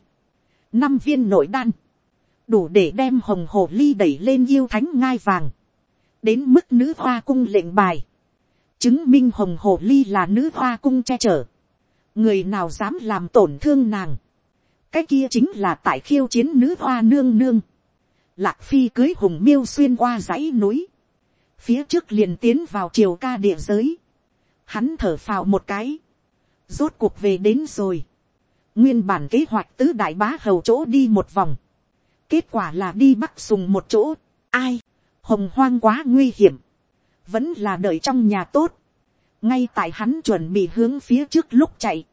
năm viên nội đan, đủ để đem hồng hồ ly đẩy lên yêu thánh ngai vàng, đến mức nữ hoa cung lệnh bài, chứng minh hồng hồ ly là nữ hoa cung che chở, người nào dám làm tổn thương nàng, cái kia chính là tại khiêu chiến nữ hoa nương nương, lạc phi cưới hùng miêu xuyên qua dãy núi, phía trước liền tiến vào triều ca địa giới, hắn thở phào một cái, rốt cuộc về đến rồi, nguyên bản kế hoạch tứ đại bá hầu chỗ đi một vòng, kết quả là đi bắc sùng một chỗ, ai, hồng hoang quá nguy hiểm, vẫn là đợi trong nhà tốt, ngay tại hắn chuẩn bị hướng phía trước lúc chạy,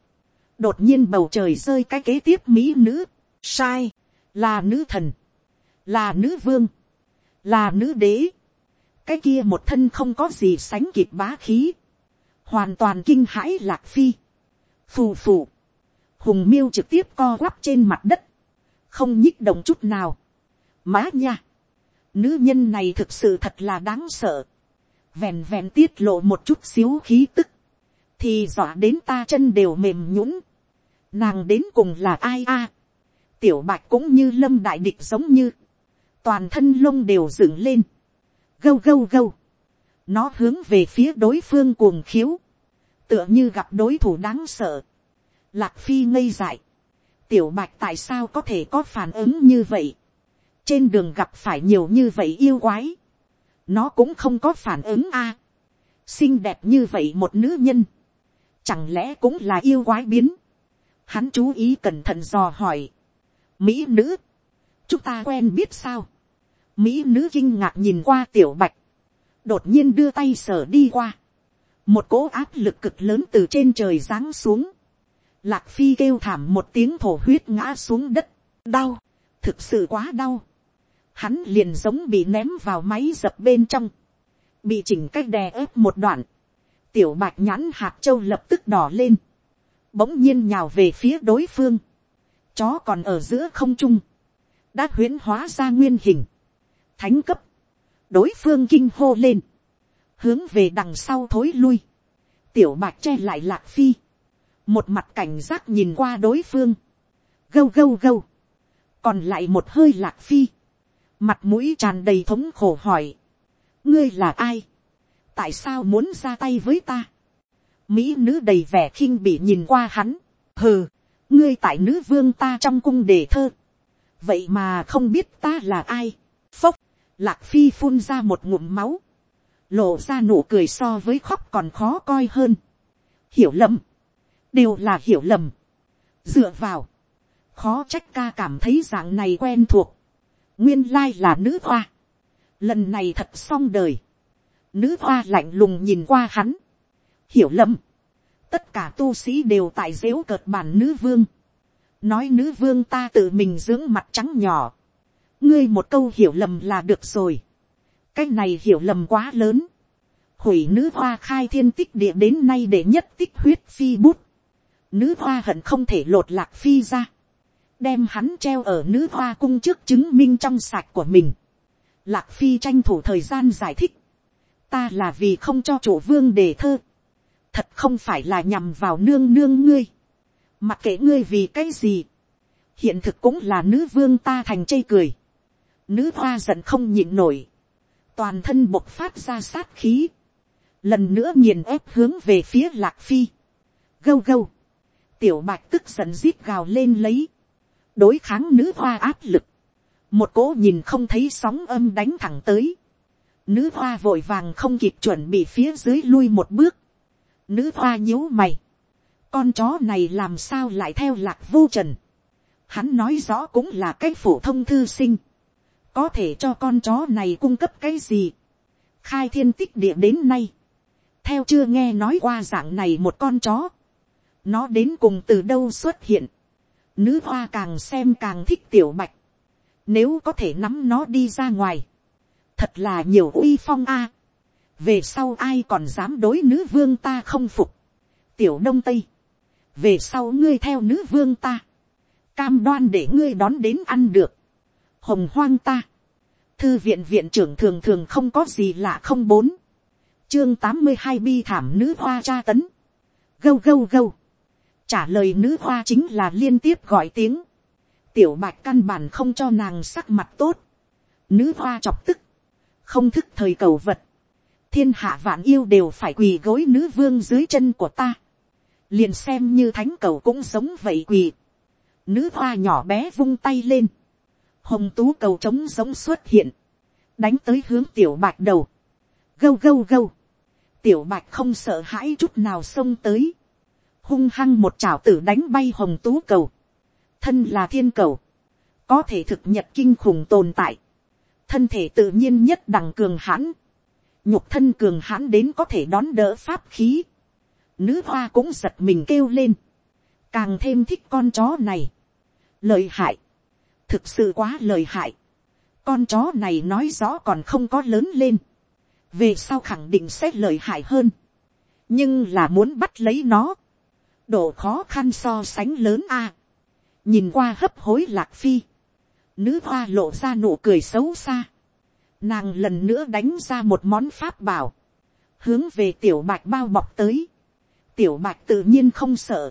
đột nhiên bầu trời rơi cái kế tiếp mỹ nữ, sai, là nữ thần, là nữ vương, là nữ đế, cái kia một thân không có gì sánh kịp bá khí, hoàn toàn kinh hãi lạc phi, phù phù, hùng miêu trực tiếp co quắp trên mặt đất, không nhích động chút nào, má nha, nữ nhân này thực sự thật là đáng sợ, vèn vèn tiết lộ một chút xíu khí tức, thì dọa đến ta chân đều mềm nhũng, nàng đến cùng là ai a, tiểu bạch cũng như lâm đại địch giống như, toàn thân lông đều dựng lên, gâu gâu gâu, nó hướng về phía đối phương cuồng khiếu, tựa như gặp đối thủ đáng sợ, lạc phi ngây dại, tiểu bạch tại sao có thể có phản ứng như vậy, trên đường gặp phải nhiều như vậy yêu quái, nó cũng không có phản ứng a, xinh đẹp như vậy một nữ nhân, chẳng lẽ cũng là yêu quái biến, hắn chú ý cẩn thận dò hỏi, mỹ nữ, chúng ta quen biết sao, mỹ nữ kinh ngạc nhìn qua tiểu bạch, đột nhiên đưa tay sở đi qua, một cỗ áp lực cực lớn từ trên trời giáng xuống, lạc phi kêu thảm một tiếng thổ huyết ngã xuống đất, đau, thực sự quá đau, hắn liền giống bị ném vào máy dập bên trong, bị chỉnh cách đè ớp một đoạn, tiểu bạch nhãn hạt châu lập tức đỏ lên, bỗng nhiên nhào về phía đối phương, chó còn ở giữa không trung, đã huyễn hóa ra nguyên hình, thánh cấp, đối phương kinh hô lên, hướng về đằng sau thối lui, tiểu bạch che lại lạc phi, một mặt cảnh giác nhìn qua đối phương, gâu gâu gâu, còn lại một hơi lạc phi, mặt mũi tràn đầy thống khổ hỏi, ngươi là ai, tại sao muốn ra tay với ta, mỹ nữ đầy vẻ khinh bị nhìn qua hắn, hừ, ngươi tại nữ vương ta trong cung đề thơ, vậy mà không biết ta là ai, phốc, lạc phi phun ra một ngụm máu, lộ ra nụ cười so với khóc còn khó coi hơn, hiểu lầm, đều là hiểu lầm, dựa vào, khó trách ca cảm thấy dạng này quen thuộc, nguyên lai là nữ hoa, lần này thật xong đời, nữ hoa lạnh lùng nhìn qua hắn, hiểu lầm, tất cả tu sĩ đều tại dếu cợt bản nữ vương, nói nữ vương ta tự mình dưỡng mặt trắng nhỏ, ngươi một câu hiểu lầm là được rồi, cái này hiểu lầm quá lớn, hủy nữ hoa khai thiên tích địa đến nay để nhất tích huyết phi bút, nữ hoa hận không thể lột lạc phi ra, đem hắn treo ở nữ hoa cung trước chứng minh trong sạch của mình. Lạc phi tranh thủ thời gian giải thích, ta là vì không cho chủ vương đề thơ, thật không phải là nhằm vào nương nương ngươi, mặc kệ ngươi vì cái gì, hiện thực cũng là nữ vương ta thành chây cười, nữ hoa giận không nhịn nổi, toàn thân bộc phát ra sát khí, lần nữa nghiền ép hướng về phía lạc phi, gâu gâu, tiểu bạch tức giận rít gào lên lấy, đối kháng nữ hoa áp lực, một cỗ nhìn không thấy sóng âm đánh thẳng tới, nữ hoa vội vàng không kịp chuẩn bị phía dưới lui một bước, nữ hoa nhíu mày, con chó này làm sao lại theo lạc vô trần, hắn nói rõ cũng là cái phổ thông thư sinh, có thể cho con chó này cung cấp cái gì, khai thiên tích địa đến nay, theo chưa nghe nói qua dạng này một con chó, nó đến cùng từ đâu xuất hiện, nữ hoa càng xem càng thích tiểu bạch, nếu có thể nắm nó đi ra ngoài, thật là nhiều uy phong a, về sau ai còn dám đối nữ vương ta không phục, tiểu đông tây, về sau ngươi theo nữ vương ta, cam đoan để ngươi đón đến ăn được, hồng hoang ta, thư viện viện trưởng thường thường không có gì lạ không bốn, chương tám mươi hai bi thảm nữ hoa tra tấn, gâu gâu gâu, trả lời nữ hoa chính là liên tiếp gọi tiếng, tiểu bạch căn bản không cho nàng sắc mặt tốt, nữ hoa chọc tức, không thức thời cầu vật, thiên hạ vạn yêu đều phải quỳ gối nữ vương dưới chân của ta, liền xem như thánh cầu cũng sống vậy quỳ, nữ hoa nhỏ bé vung tay lên, hồng tú cầu trống giống xuất hiện, đánh tới hướng tiểu bạch đầu, gâu gâu gâu, tiểu bạch không sợ hãi chút nào xông tới, hung hăng một chảo tử đánh bay hồng tú cầu, thân là thiên cầu, có thể thực nhật kinh khủng tồn tại, thân thể tự nhiên nhất đẳng cường hãn, nhục thân cường hãn đến có thể đón đỡ pháp khí, nữ hoa cũng giật mình kêu lên, càng thêm thích con chó này, lời hại, thực sự quá lời hại, con chó này nói rõ còn không có lớn lên, về sau khẳng định sẽ lời hại hơn, nhưng là muốn bắt lấy nó, độ khó khăn so sánh lớn a, nhìn qua hấp hối lạc phi, nữ hoa lộ ra nụ cười xấu xa, nàng lần nữa đánh ra một món pháp bảo, hướng về tiểu bạch bao bọc tới, tiểu bạch tự nhiên không sợ,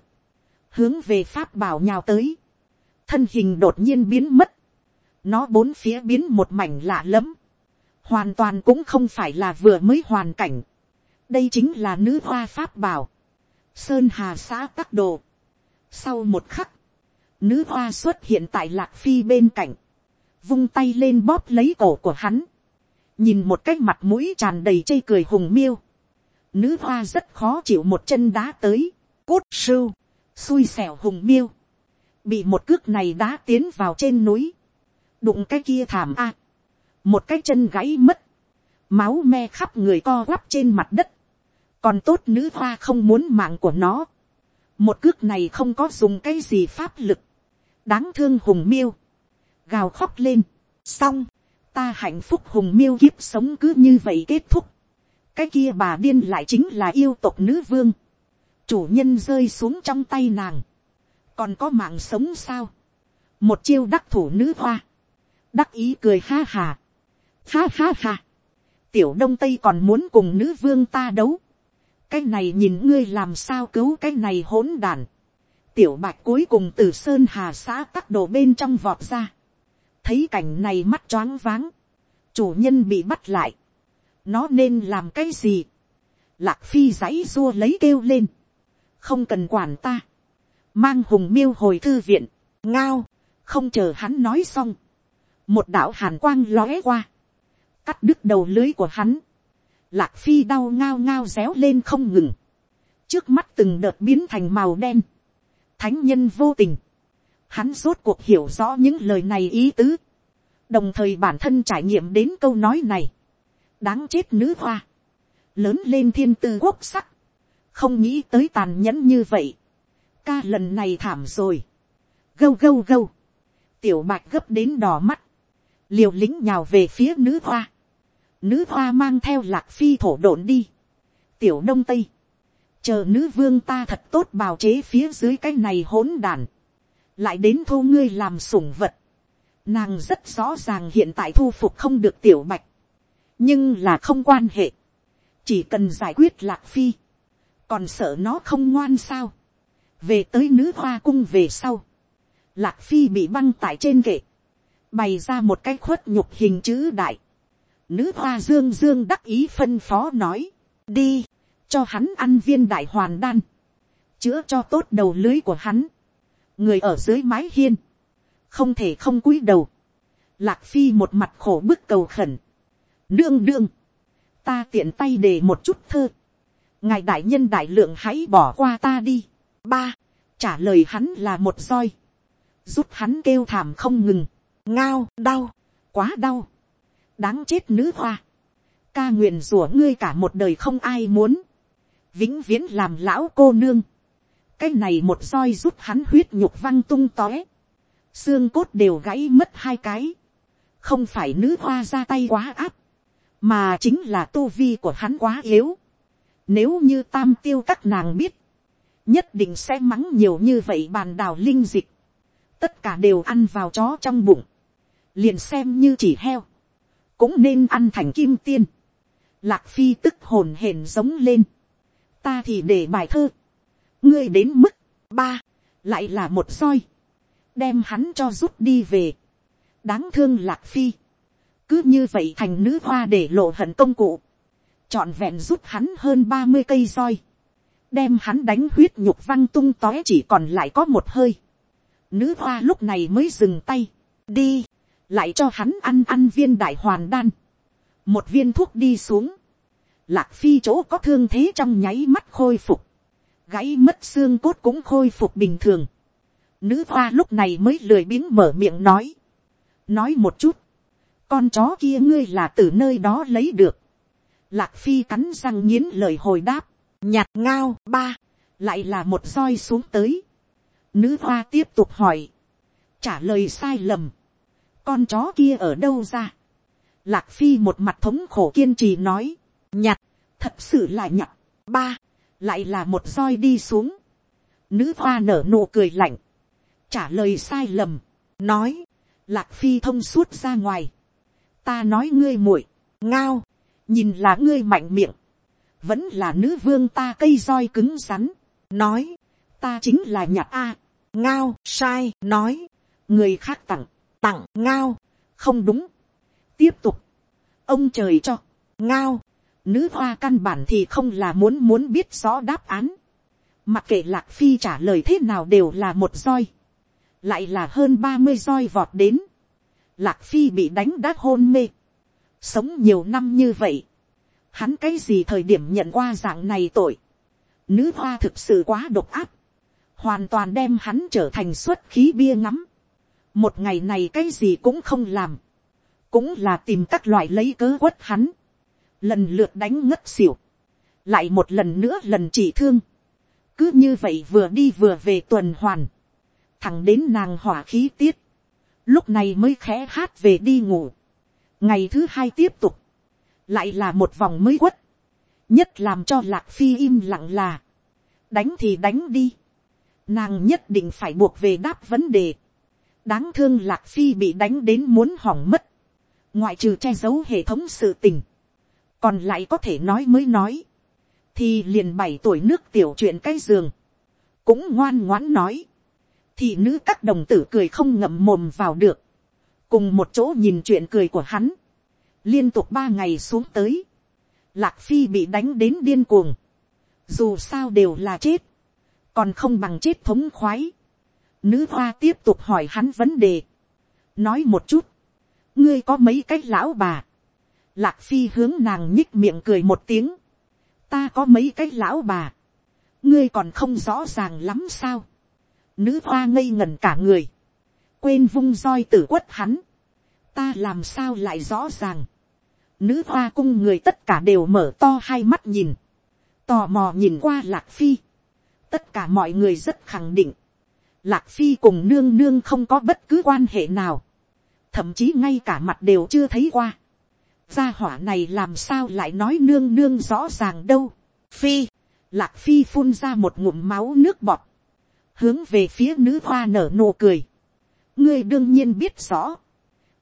hướng về pháp bảo nhào tới, thân hình đột nhiên biến mất, nó bốn phía biến một mảnh lạ lẫm, hoàn toàn cũng không phải là vừa mới hoàn cảnh, đây chính là nữ hoa pháp bảo, sơn hà xã tắc đồ. sau một khắc, nữ hoa xuất hiện tại lạc phi bên cạnh, vung tay lên bóp lấy cổ của hắn, nhìn một cái mặt mũi tràn đầy chây cười hùng miêu, nữ hoa rất khó chịu một chân đá tới, cốt sưu, xui xẻo hùng miêu, bị một cước này đá tiến vào trên núi, đụng cái kia thảm a, một cái chân gãy mất, máu me khắp người co quắp trên mặt đất, còn tốt nữ hoa không muốn mạng của nó, một cước này không có dùng cái gì pháp lực, đáng thương hùng miêu, gào khóc lên, xong, ta hạnh phúc hùng miêu kiếp sống cứ như vậy kết thúc, cái kia bà điên lại chính là yêu tộc nữ vương, chủ nhân rơi xuống trong tay nàng, còn có mạng sống sao, một chiêu đắc thủ nữ hoa, đắc ý cười ha hà, ha ha ha, tiểu đông tây còn muốn cùng nữ vương ta đấu, cái này nhìn ngươi làm sao cứu cái này hỗn đàn, tiểu bạch cuối cùng từ sơn hà xã tắc đồ bên trong vọt ra, thấy cảnh này mắt choáng váng, chủ nhân bị bắt lại, nó nên làm cái gì, lạc phi giãy dua lấy kêu lên, không cần quản ta, mang hùng miêu hồi thư viện, ngao, không chờ hắn nói xong, một đạo hàn quang lóe qua, cắt đứt đầu lưới của hắn, lạc phi đau ngao ngao réo lên không ngừng, trước mắt từng đợt biến thành màu đen, thánh nhân vô tình, hắn rốt cuộc hiểu rõ những lời này ý tứ, đồng thời bản thân trải nghiệm đến câu nói này, đáng chết nữ hoa, lớn lên thiên tư quốc sắc, không nghĩ tới tàn nhẫn như vậy, ca lần này thảm rồi, gâu gâu gâu, tiểu bạch gấp đến đỏ mắt, liều lính nhào về phía nữ hoa, nữ hoa mang theo lạc phi thổ độn đi, tiểu đông tây, chờ nữ vương ta thật tốt bào chế phía dưới cái này hỗn đàn, lại đến thu ngươi làm sủng vật, nàng rất rõ ràng hiện tại thu phục không được tiểu bạch, nhưng là không quan hệ, chỉ cần giải quyết lạc phi, còn sợ nó không ngoan sao, về tới nữ hoa cung về sau, lạc phi bị băng tại trên kệ, bày ra một cái khuất nhục hình chữ đại, nữ hoa dương dương đắc ý phân phó nói, đi, cho hắn ăn viên đại hoàn đan, chữa cho tốt đầu lưới của hắn, người ở dưới mái hiên, không thể không cúi đầu, lạc phi một mặt khổ bức cầu khẩn, đương đương, ta tiện tay để một chút thơ, ngài đại nhân đại lượng hãy bỏ qua ta đi, ba, trả lời hắn là một roi, giúp hắn kêu thảm không ngừng, ngao, đau, quá đau, đáng chết nữ hoa, ca nguyện rủa ngươi cả một đời không ai muốn, vĩnh viễn làm lão cô nương, cái này một roi giúp hắn huyết nhục văng tung tóe, xương cốt đều gãy mất hai cái, không phải nữ hoa ra tay quá áp, mà chính là tu vi của hắn quá yếu. Nếu như tam tiêu các nàng biết, nhất định sẽ mắng nhiều như vậy bàn đào linh dịch, tất cả đều ăn vào chó trong bụng, liền xem như chỉ heo, cũng nên ăn thành kim tiên. Lạc phi tức hồn hển giống lên, ta thì để bài thơ, ngươi đến mức ba, lại là một roi, đem hắn cho rút đi về, đáng thương lạc phi, cứ như vậy thành nữ hoa để lộ hận công cụ, trọn vẹn rút hắn hơn ba mươi cây roi, đem hắn đánh huyết nhục văng tung tóe chỉ còn lại có một hơi. Nữ hoa lúc này mới dừng tay, đi, lại cho hắn ăn ăn viên đại hoàn đan, một viên thuốc đi xuống, lạc phi chỗ có thương thế trong nháy mắt khôi phục, gãy mất xương cốt cũng khôi phục bình thường. Nữ hoa lúc này mới lười biếng mở miệng nói, nói một chút, con chó kia ngươi là từ nơi đó lấy được. Lạc phi cắn răng nghiến lời hồi đáp, nhạt ngao ba, lại là một roi xuống tới. Nữ hoa tiếp tục hỏi, trả lời sai lầm, con chó kia ở đâu ra. Lạc phi một mặt thống khổ kiên trì nói, nhặt, thật sự là nhặt, ba, lại là một roi đi xuống. Nữ hoa nở nụ cười lạnh, trả lời sai lầm, nói, lạc phi thông suốt ra ngoài, ta nói ngươi muội, ngao, nhìn là ngươi mạnh miệng, vẫn là nữ vương ta cây roi cứng rắn, nói, ta chính là nhặt a, ngao, sai, nói, người khác tặng, tặng, ngao, không đúng, tiếp tục, ông trời cho, ngao, nữ hoa căn bản thì không là muốn muốn biết rõ đáp án, mặc kệ lạc phi trả lời thế nào đều là một roi, lại là hơn ba mươi roi vọt đến, lạc phi bị đánh đã hôn mê, sống nhiều năm như vậy, hắn cái gì thời điểm nhận qua dạng này tội, nữ hoa thực sự quá độc áp, hoàn toàn đem hắn trở thành xuất khí bia ngắm, một ngày này cái gì cũng không làm, cũng là tìm các loại lấy cớ quất hắn, lần lượt đánh ngất xỉu, lại một lần nữa lần chỉ thương, cứ như vậy vừa đi vừa về tuần hoàn, thẳng đến nàng hỏa khí tiết, lúc này mới khẽ hát về đi ngủ. ngày thứ hai tiếp tục, lại là một vòng mới quất, nhất làm cho lạc phi im lặng là, đánh thì đánh đi, nàng nhất định phải buộc về đáp vấn đề, đáng thương lạc phi bị đánh đến muốn hỏng mất, ngoại trừ che giấu hệ thống sự tình, còn lại có thể nói mới nói, thì liền bảy tuổi nước tiểu chuyện cái giường, cũng ngoan ngoãn nói, thì nữ các đồng tử cười không ngậm mồm vào được, cùng một chỗ nhìn chuyện cười của hắn, liên tục ba ngày xuống tới, lạc phi bị đánh đến điên cuồng, dù sao đều là chết, còn không bằng chết thống khoái. Nữ hoa tiếp tục hỏi hắn vấn đề, nói một chút, ngươi có mấy cái lão bà, lạc phi hướng nàng nhích miệng cười một tiếng, ta có mấy cái lão bà, ngươi còn không rõ ràng lắm sao, Nữ hoa ngây ngẩn cả người. Quên vung roi tử quất hắn. Ta làm sao lại rõ ràng. Nữ hoa cung người tất cả đều mở to hai mắt nhìn. Tò mò nhìn qua lạc phi. Tất cả mọi người rất khẳng định. Lạc phi cùng nương nương không có bất cứ quan hệ nào. Thậm chí ngay cả mặt đều chưa thấy qua. Gia hỏa này làm sao lại nói nương nương rõ ràng đâu. Phi. Lạc phi phun ra một ngụm máu nước bọt hướng về phía nữ hoa nở nụ cười. ngươi đương nhiên biết rõ,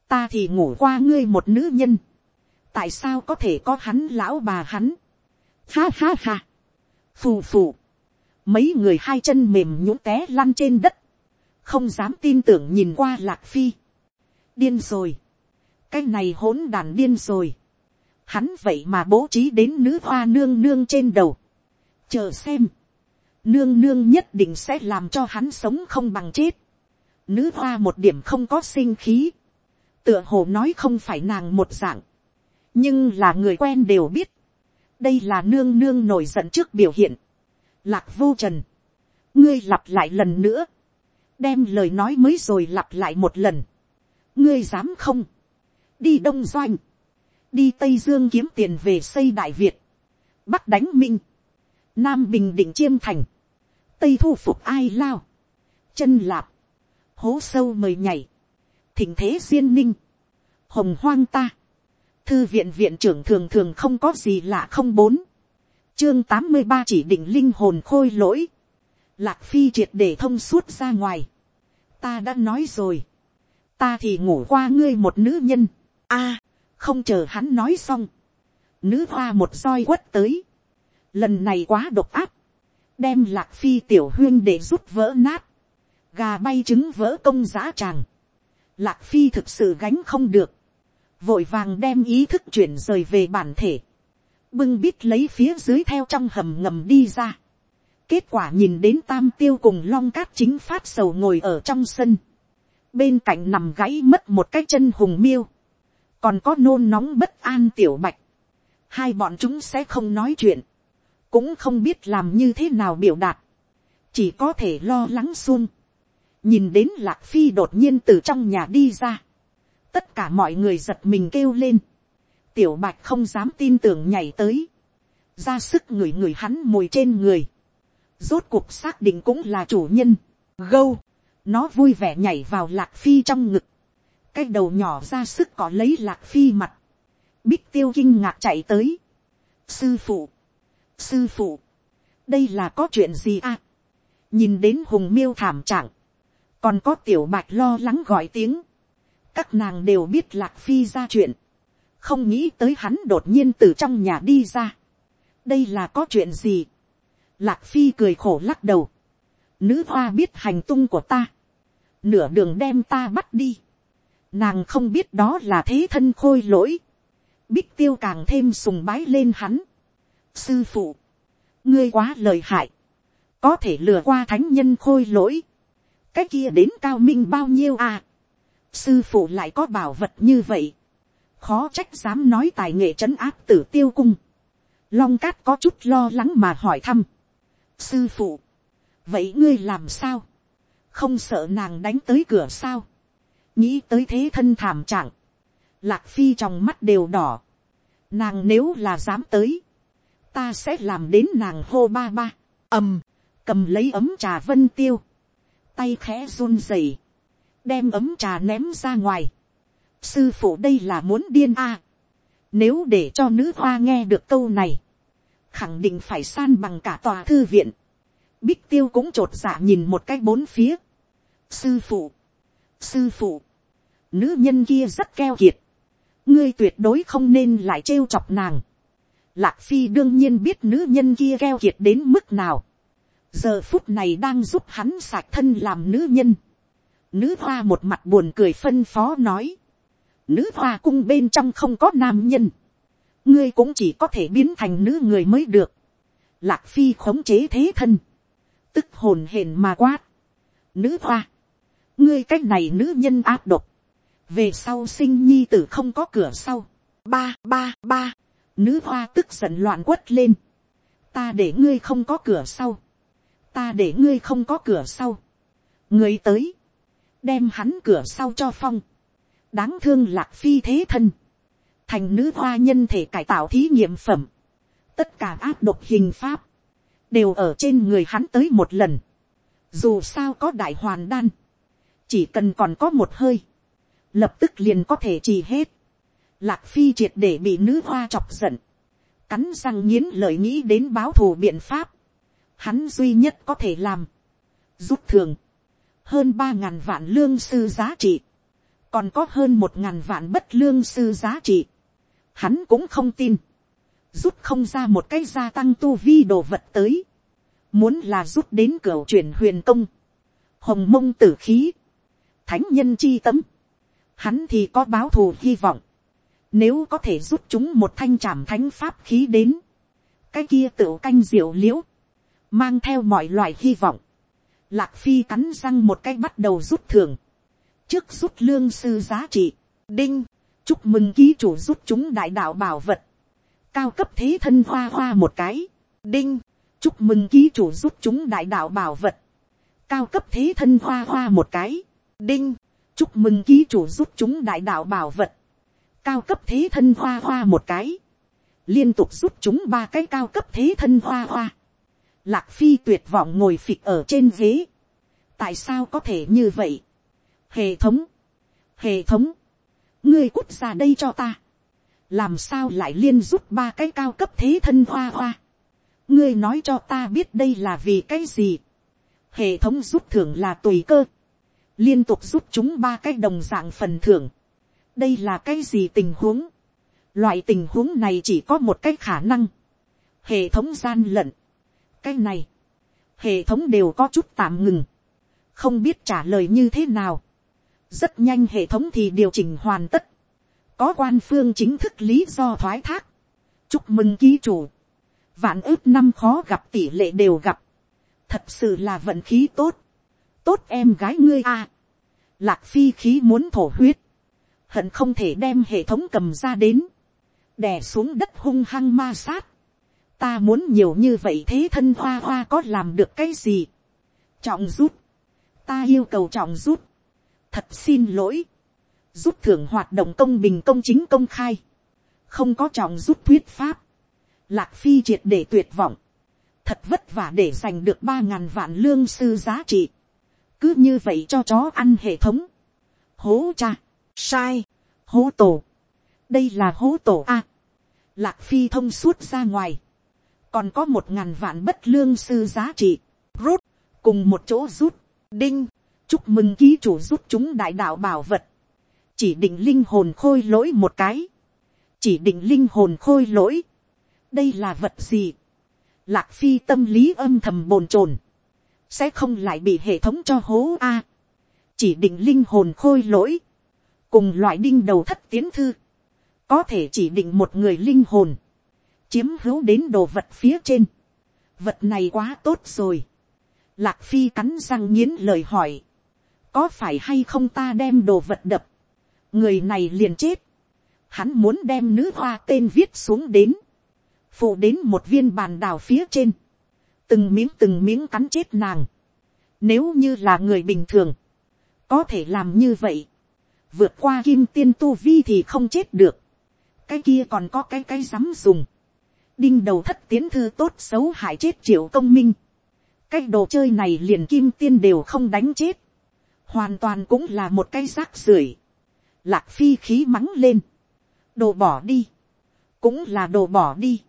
ta thì ngủ qua ngươi một nữ nhân, tại sao có thể có hắn lão bà hắn. ha ha ha, phù phù, mấy người hai chân mềm nhũng té lăn trên đất, không dám tin tưởng nhìn qua lạc phi. điên rồi, cái này hỗn đàn điên rồi, hắn vậy mà bố trí đến nữ hoa nương nương trên đầu, chờ xem, nương nương nhất định sẽ làm cho hắn sống không bằng chết, nữ hoa một điểm không có sinh khí, tựa hồ nói không phải nàng một dạng, nhưng là người quen đều biết, đây là nương nương nổi giận trước biểu hiện, lạc vô trần, ngươi lặp lại lần nữa, đem lời nói mới rồi lặp lại một lần, ngươi dám không, đi đông doanh, đi tây dương kiếm tiền về xây đại việt, bắc đánh minh, nam bình định chiêm thành, tây thu phục ai lao, chân lạp, hố sâu mời nhảy, thỉnh thế duyên ninh, hồng hoang ta, thư viện viện trưởng thường thường không có gì lạ không bốn, chương tám mươi ba chỉ định linh hồn khôi lỗi, lạc phi triệt để thông suốt ra ngoài, ta đã nói rồi, ta thì ngủ qua ngươi một nữ nhân, a, không chờ hắn nói xong, nữ hoa một roi quất tới, lần này quá độc áp, đem lạc phi tiểu huyên để rút vỡ nát, gà bay trứng vỡ công giá tràng, lạc phi thực sự gánh không được, vội vàng đem ý thức chuyển rời về bản thể, bưng bít lấy phía dưới theo trong hầm ngầm đi ra. kết quả nhìn đến tam tiêu cùng long cát chính phát sầu ngồi ở trong sân, bên cạnh nằm gãy mất một cái chân hùng miêu, còn có nôn nóng bất an tiểu bạch, hai bọn chúng sẽ không nói chuyện, cũng không biết làm như thế nào biểu đạt, chỉ có thể lo lắng xuông, nhìn đến lạc phi đột nhiên từ trong nhà đi ra, tất cả mọi người giật mình kêu lên, tiểu bạch không dám tin tưởng nhảy tới, ra sức ngửi ngửi hắn mùi trên người, rốt cuộc xác định cũng là chủ nhân, gâu, nó vui vẻ nhảy vào lạc phi trong ngực, cái đầu nhỏ ra sức có lấy lạc phi mặt, bích tiêu kinh ngạc chạy tới, sư phụ, sư phụ, đây là có chuyện gì à, nhìn đến hùng miêu thảm trạng, còn có tiểu bạch lo lắng gọi tiếng, các nàng đều biết lạc phi ra chuyện, không nghĩ tới hắn đột nhiên từ trong nhà đi ra. đây là có chuyện gì. lạc phi cười khổ lắc đầu. nữ hoa biết hành tung của ta. nửa đường đem ta bắt đi. nàng không biết đó là thế thân khôi lỗi. bích tiêu càng thêm sùng bái lên hắn. sư phụ, ngươi quá lời hại. có thể lừa qua thánh nhân khôi lỗi. cái kia đến cao minh bao nhiêu à. sư phụ lại có bảo vật như vậy khó trách dám nói tài nghệ trấn áp tử tiêu cung. Long cát có chút lo lắng mà hỏi thăm. Sư phụ, vậy ngươi làm sao? Không sợ nàng đánh tới cửa sao? Nghĩ tới thế thân thảm trạng. Lạc phi trong mắt đều đỏ. Nàng nếu là dám tới. Ta sẽ làm đến nàng hô ba ba. ầm, cầm lấy ấm trà vân tiêu. Tay khẽ run rẩy Đem ấm trà ném ra ngoài sư phụ đây là muốn điên a. nếu để cho nữ hoa nghe được câu này, khẳng định phải san bằng cả tòa thư viện. Bích tiêu cũng trột dạ nhìn một cái bốn phía. sư phụ, sư phụ, nữ nhân kia rất keo kiệt. ngươi tuyệt đối không nên lại trêu chọc nàng. Lạc phi đương nhiên biết nữ nhân kia keo kiệt đến mức nào. giờ phút này đang giúp hắn sạc thân làm nữ nhân. Nữ hoa một mặt buồn cười phân phó nói nữ hoa cung bên trong không có nam nhân, ngươi cũng chỉ có thể biến thành nữ người mới được. Lạc phi khống chế thế thân, tức hồn hển mà quát. Nữ hoa, ngươi cách này nữ nhân áp độc, về sau sinh nhi tử không có cửa sau. Ba ba ba, nữ hoa tức giận loạn quất lên. Ta để ngươi không có cửa sau. Ta để ngươi không có cửa sau. Người tới, đem hắn cửa sau cho phong đáng thương lạc phi thế thân, thành nữ hoa nhân thể cải tạo thí nghiệm phẩm, tất cả áp độc hình pháp, đều ở trên người hắn tới một lần, dù sao có đại hoàn đan, chỉ cần còn có một hơi, lập tức liền có thể trì hết, lạc phi triệt để bị nữ hoa chọc giận, cắn răng nghiến lợi nghĩ đến báo thù biện pháp, hắn duy nhất có thể làm, rút thường, hơn ba ngàn vạn lương sư giá trị, còn có hơn một ngàn vạn bất lương sư giá trị. Hắn cũng không tin, rút không ra một cái gia tăng tu vi đồ vật tới, muốn là rút đến cửa chuyển huyền công, hồng mông tử khí, thánh nhân chi tấm, hắn thì có báo thù hy vọng, Nếu có thể rút chúng một thanh trảm thánh pháp khí đến. Cái kia tựu canh diệu liễu. Mang theo mọi loại hy vọng. Lạc phi cắn răng một cái bắt đầu rút thường. Trước rút lương sư giá trị. Đinh. Chúc mừng ký chủ rút chúng đại đạo bảo vật. Cao cấp thế thân hoa hoa một cái. Đinh. Chúc mừng ký chủ rút chúng đại đạo bảo vật. Cao cấp thế thân hoa hoa một cái. Đinh. Chúc mừng ký chủ rút chúng đại đạo bảo vật. Cao cấp thế thân hoa hoa một cái. Liên tục rút chúng ba cái cao cấp thế thân hoa hoa. Lạc phi tuyệt vọng ngồi phịch ở trên ghế. Tại sao có thể như vậy? Hệ thống. Hệ thống. Ngươi cút ra đây cho ta. Làm sao lại liên giúp ba cái cao cấp thế thân hoa hoa? Ngươi nói cho ta biết đây là vì cái gì? Hệ thống giúp thưởng là tùy cơ. Liên tục giúp chúng ba cái đồng dạng phần thưởng. Đây là cái gì tình huống? Loại tình huống này chỉ có một cái khả năng. Hệ thống gian lận. Cái này. Hệ thống đều có chút tạm ngừng. Không biết trả lời như thế nào. Rất nhanh hệ thống thì điều chỉnh hoàn tất. Có quan phương chính thức lý do thoái thác. Chúc mừng ký chủ. Vạn ước năm khó gặp tỷ lệ đều gặp. Thật sự là vận khí tốt. Tốt em gái ngươi a Lạc phi khí muốn thổ huyết. Hận không thể đem hệ thống cầm ra đến. Đè xuống đất hung hăng ma sát. Ta muốn nhiều như vậy thế thân hoa hoa có làm được cái gì? Trọng rút. Ta yêu cầu trọng rút. Thật xin lỗi. Rút thưởng hoạt động công bình công chính công khai. Không có trọng rút thuyết pháp. Lạc phi triệt để tuyệt vọng. Thật vất vả để giành được ba ngàn vạn lương sư giá trị. Cứ như vậy cho chó ăn hệ thống. Hố cha. Sai. Hố tổ. Đây là hố tổ A. Lạc phi thông suốt ra ngoài. Còn có một ngàn vạn bất lương sư giá trị. Rút. Cùng một chỗ rút. Đinh. Chúc mừng ký chủ rút chúng đại đạo bảo vật. Chỉ định linh hồn khôi lỗi một cái. Chỉ định linh hồn khôi lỗi. Đây là vật gì? Lạc phi tâm lý âm thầm bồn chồn Sẽ không lại bị hệ thống cho hố A. Chỉ định linh hồn khôi lỗi. Cùng loại đinh đầu thất tiến thư. Có thể chỉ định một người linh hồn. Chiếm hữu đến đồ vật phía trên. Vật này quá tốt rồi. Lạc phi cắn răng nghiến lời hỏi. Có phải hay không ta đem đồ vật đập. Người này liền chết. Hắn muốn đem nữ hoa tên viết xuống đến. Phụ đến một viên bàn đào phía trên, từng miếng từng miếng cắn chết nàng. Nếu như là người bình thường, có thể làm như vậy, vượt qua kim tiên tu vi thì không chết được, cái kia còn có cái cái dám dùng, đinh đầu thất tiến thư tốt xấu hại chết triệu công minh, cái đồ chơi này liền kim tiên đều không đánh chết, hoàn toàn cũng là một cái rác rưởi, lạc phi khí mắng lên, đồ bỏ đi, cũng là đồ bỏ đi,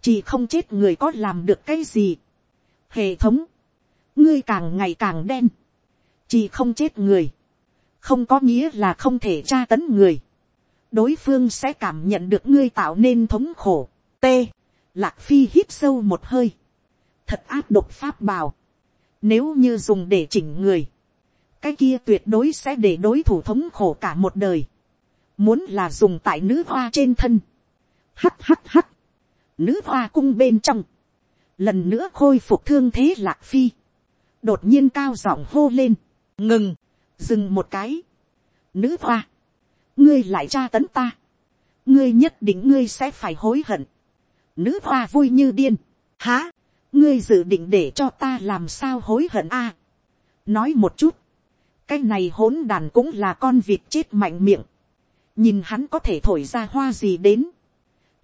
chỉ không chết người có làm được cái gì. hệ thống, ngươi càng ngày càng đen, chỉ không chết người, không có nghĩa là không thể tra tấn người, đối phương sẽ cảm nhận được ngươi tạo nên thống khổ. t, lạc phi hít sâu một hơi, thật áp độc pháp bào, nếu như dùng để chỉnh người, cái kia tuyệt đối sẽ để đối thủ thống khổ cả một đời, muốn là dùng tại nữ hoa trên thân, hắt hắt hắt, nữ hoa cung bên trong, lần nữa khôi phục thương thế lạc phi, đột nhiên cao giọng hô lên, ngừng, dừng một cái, nữ hoa, ngươi lại tra tấn ta, ngươi nhất định ngươi sẽ phải hối hận, nữ hoa vui như điên, há, ngươi dự định để cho ta làm sao hối hận a, nói một chút, cái này hỗn đàn cũng là con vịt chết mạnh miệng, nhìn hắn có thể thổi ra hoa gì đến,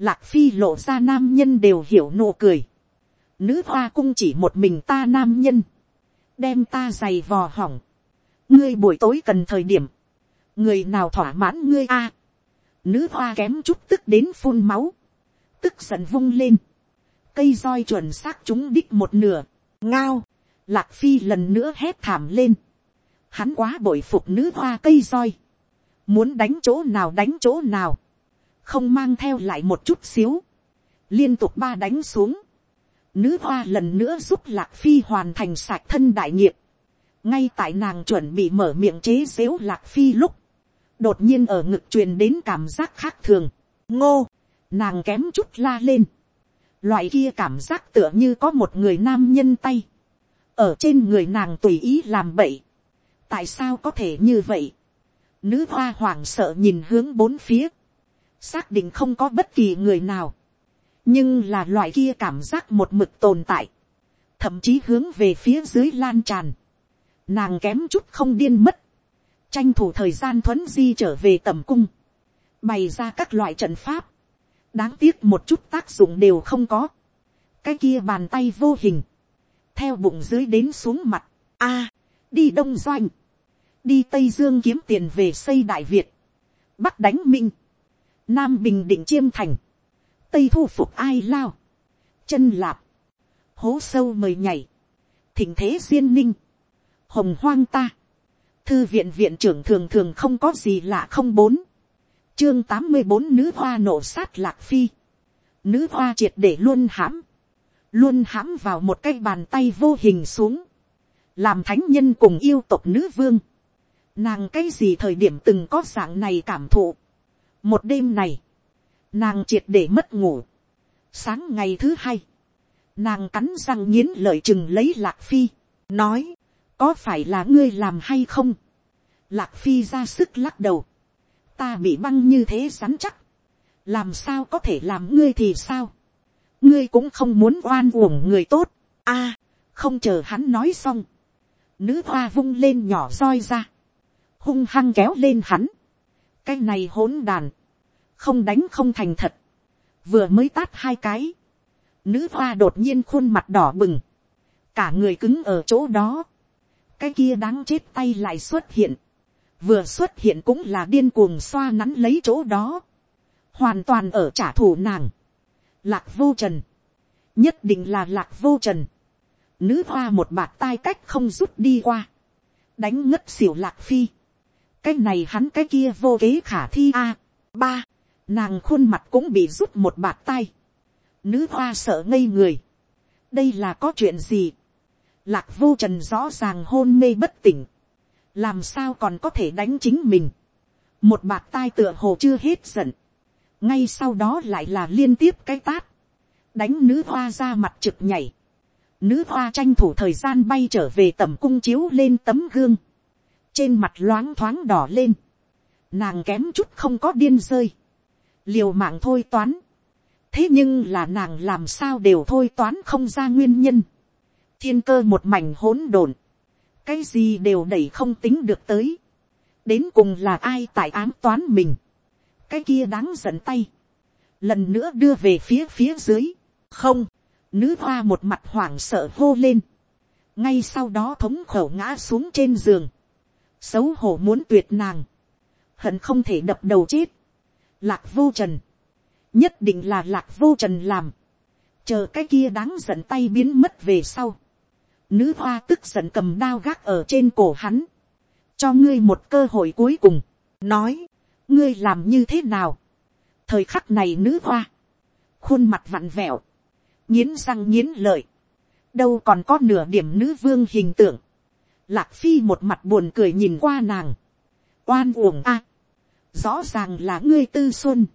Lạc phi lộ ra nam nhân đều hiểu nụ cười. Nữ hoa cung chỉ một mình ta nam nhân. Đem ta giày vò hỏng. Ngươi buổi tối cần thời điểm. Người nào thỏa mãn ngươi a Nữ hoa kém chút tức đến phun máu. Tức giận vung lên. Cây roi chuẩn xác chúng đích một nửa. Ngao. Lạc phi lần nữa hét thảm lên. Hắn quá bội phục nữ hoa cây roi. Muốn đánh chỗ nào đánh chỗ nào. Không mang theo lại một chút xíu, liên tục ba đánh xuống, nữ hoa lần nữa giúp lạc phi hoàn thành sạch thân đại nghiệp, ngay tại nàng chuẩn bị mở miệng chế xếu lạc phi lúc, đột nhiên ở ngực truyền đến cảm giác khác thường, ngô, nàng kém chút la lên, loại kia cảm giác tựa như có một người nam nhân tay, ở trên người nàng tùy ý làm bậy, tại sao có thể như vậy, nữ hoa hoảng sợ nhìn hướng bốn phía, xác định không có bất kỳ người nào, nhưng là loại kia cảm giác một mực tồn tại, thậm chí hướng về phía dưới lan tràn, nàng kém chút không điên mất, tranh thủ thời gian thuấn di trở về tầm cung, bày ra các loại trận pháp, đáng tiếc một chút tác dụng đều không có, cái kia bàn tay vô hình, theo bụng dưới đến xuống mặt, a, đi đông doanh, đi tây dương kiếm tiền về xây đại việt, bắc đánh minh, nam bình định chiêm thành, tây thu phục ai lao, chân lạp, hố sâu mời nhảy, thỉnh thế duyên ninh, hồng hoang ta, thư viện viện trưởng thường thường không có gì lạ không bốn, chương tám mươi bốn nữ hoa nổ sát lạc phi, nữ hoa triệt để luôn hãm, luôn hãm vào một cái bàn tay vô hình xuống, làm thánh nhân cùng yêu tộc nữ vương, nàng cái gì thời điểm từng có dạng này cảm thụ, một đêm này, nàng triệt để mất ngủ, sáng ngày thứ hai, nàng cắn răng nghiến lợi chừng lấy lạc phi, nói, có phải là ngươi làm hay không, lạc phi ra sức lắc đầu, ta bị băng như thế rắn chắc, làm sao có thể làm ngươi thì sao, ngươi cũng không muốn oan uổng người tốt, a, không chờ hắn nói xong, nữ hoa vung lên nhỏ roi ra, hung hăng kéo lên hắn, cái này hỗn đàn, không đánh không thành thật, vừa mới tát hai cái, nữ hoa đột nhiên khuôn mặt đỏ bừng, cả người cứng ở chỗ đó, cái kia đáng chết tay lại xuất hiện, vừa xuất hiện cũng là điên cuồng xoa nắn lấy chỗ đó, hoàn toàn ở trả thù nàng, lạc vô trần, nhất định là lạc vô trần, nữ hoa một bạt tai cách không rút đi qua, đánh ngất xỉu lạc phi, cái này hắn cái kia vô kế khả thi a, ba, nàng khuôn mặt cũng bị rút một bạt tay, nữ hoa sợ ngây người, đây là có chuyện gì, lạc vô trần rõ ràng hôn mê bất tỉnh, làm sao còn có thể đánh chính mình, một bạt tai tựa hồ chưa hết giận, ngay sau đó lại là liên tiếp cái tát, đánh nữ hoa ra mặt trực nhảy, nữ hoa tranh thủ thời gian bay trở về tầm cung chiếu lên tấm gương, trên mặt loáng thoáng đỏ lên, nàng kém chút không có điên rơi, liều mạng thôi toán, thế nhưng là nàng làm sao đều thôi toán không ra nguyên nhân, thiên cơ một mảnh hỗn độn, cái gì đều đẩy không tính được tới, đến cùng là ai tại ám toán mình, cái kia đáng giận tay, lần nữa đưa về phía phía dưới, không, nữ hoa một mặt hoảng sợ hô lên, ngay sau đó thống khẩu ngã xuống trên giường, xấu hổ muốn tuyệt nàng, hận không thể đập đầu chết, lạc vô trần, nhất định là lạc vô trần làm, chờ cái kia đáng giận tay biến mất về sau, nữ hoa tức giận cầm đao gác ở trên cổ hắn, cho ngươi một cơ hội cuối cùng, nói, ngươi làm như thế nào, thời khắc này nữ hoa, khuôn mặt vặn vẹo, nghiến răng nghiến lợi, đâu còn có nửa điểm nữ vương hình tượng, lạc phi một mặt buồn cười nhìn qua nàng, oan uổng a, rõ ràng là ngươi tư xuân,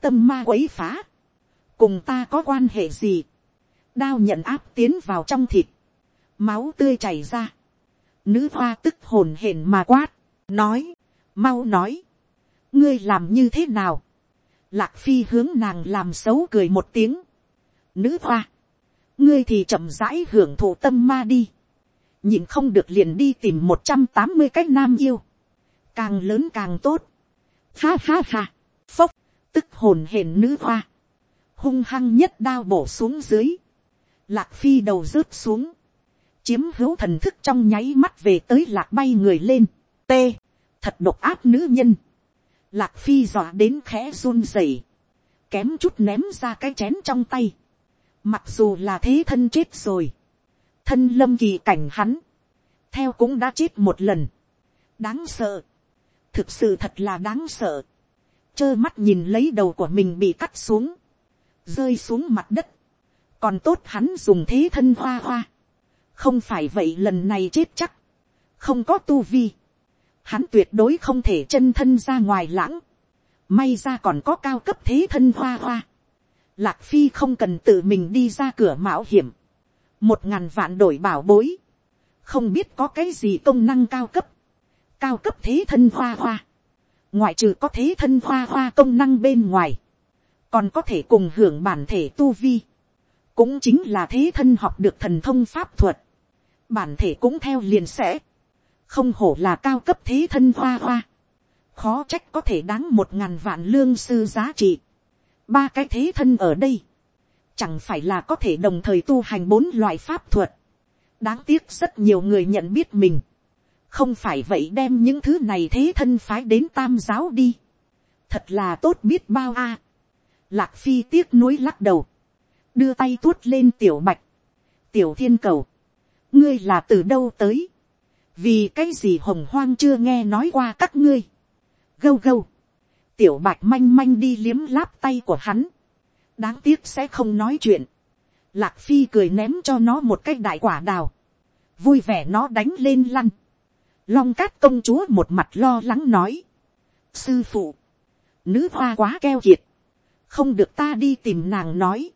tâm ma quấy phá, cùng ta có quan hệ gì, đao nhận áp tiến vào trong thịt, máu tươi chảy ra, nữ hoa tức hồn hển mà quát, nói, mau nói, ngươi làm như thế nào, lạc phi hướng nàng làm xấu cười một tiếng, nữ hoa, ngươi thì chậm rãi hưởng thụ tâm ma đi, nhìn không được liền đi tìm một trăm tám mươi cái nam yêu, càng lớn càng tốt, ha ha ha, phốc, tức hồn hển nữ hoa, hung hăng nhất đao bổ xuống dưới, lạc phi đầu rớt xuống, chiếm hữu thần thức trong nháy mắt về tới lạc bay người lên, t, thật độc áp nữ nhân, lạc phi dọa đến khẽ run rẩy, kém chút ném ra cái chén trong tay, mặc dù là thế thân chết rồi, thân lâm kỳ cảnh hắn, theo cũng đã chết một lần, đáng sợ, thực sự thật là đáng sợ, trơ mắt nhìn lấy đầu của mình bị cắt xuống, rơi xuống mặt đất, còn tốt hắn dùng thế thân hoa hoa, không phải vậy lần này chết chắc, không có tu vi, hắn tuyệt đối không thể chân thân ra ngoài lãng, may ra còn có cao cấp thế thân hoa hoa, lạc phi không cần tự mình đi ra cửa mạo hiểm, một ngàn vạn đổi bảo bối, không biết có cái gì công năng cao cấp, cao cấp thế thân hoa hoa, ngoại trừ có thế thân hoa hoa công năng bên ngoài, còn có thể cùng hưởng bản thể tu vi, cũng chính là thế thân học được thần thông pháp thuật, bản thể cũng theo liền sẽ, không hổ là cao cấp thế thân hoa hoa, khó trách có thể đáng một ngàn vạn lương sư giá trị, ba cái thế thân ở đây, chẳng phải là có thể đồng thời tu hành bốn loại pháp thuật, đáng tiếc rất nhiều người nhận biết mình, không phải vậy đem những thứ này thế thân phái đến tam giáo đi, thật là tốt biết bao a, lạc phi tiếc nuối lắc đầu, đưa tay tuốt lên tiểu bạch, tiểu thiên cầu, ngươi là từ đâu tới, vì cái gì hồng hoang chưa nghe nói qua các ngươi, gâu gâu, tiểu bạch manh manh đi liếm láp tay của hắn, đáng tiếc sẽ không nói chuyện, lạc phi cười ném cho nó một cái đại quả đào, vui vẻ nó đánh lên lăn, long cát công chúa một mặt lo lắng nói, sư phụ, nữ hoa quá keo kiệt, không được ta đi tìm nàng nói,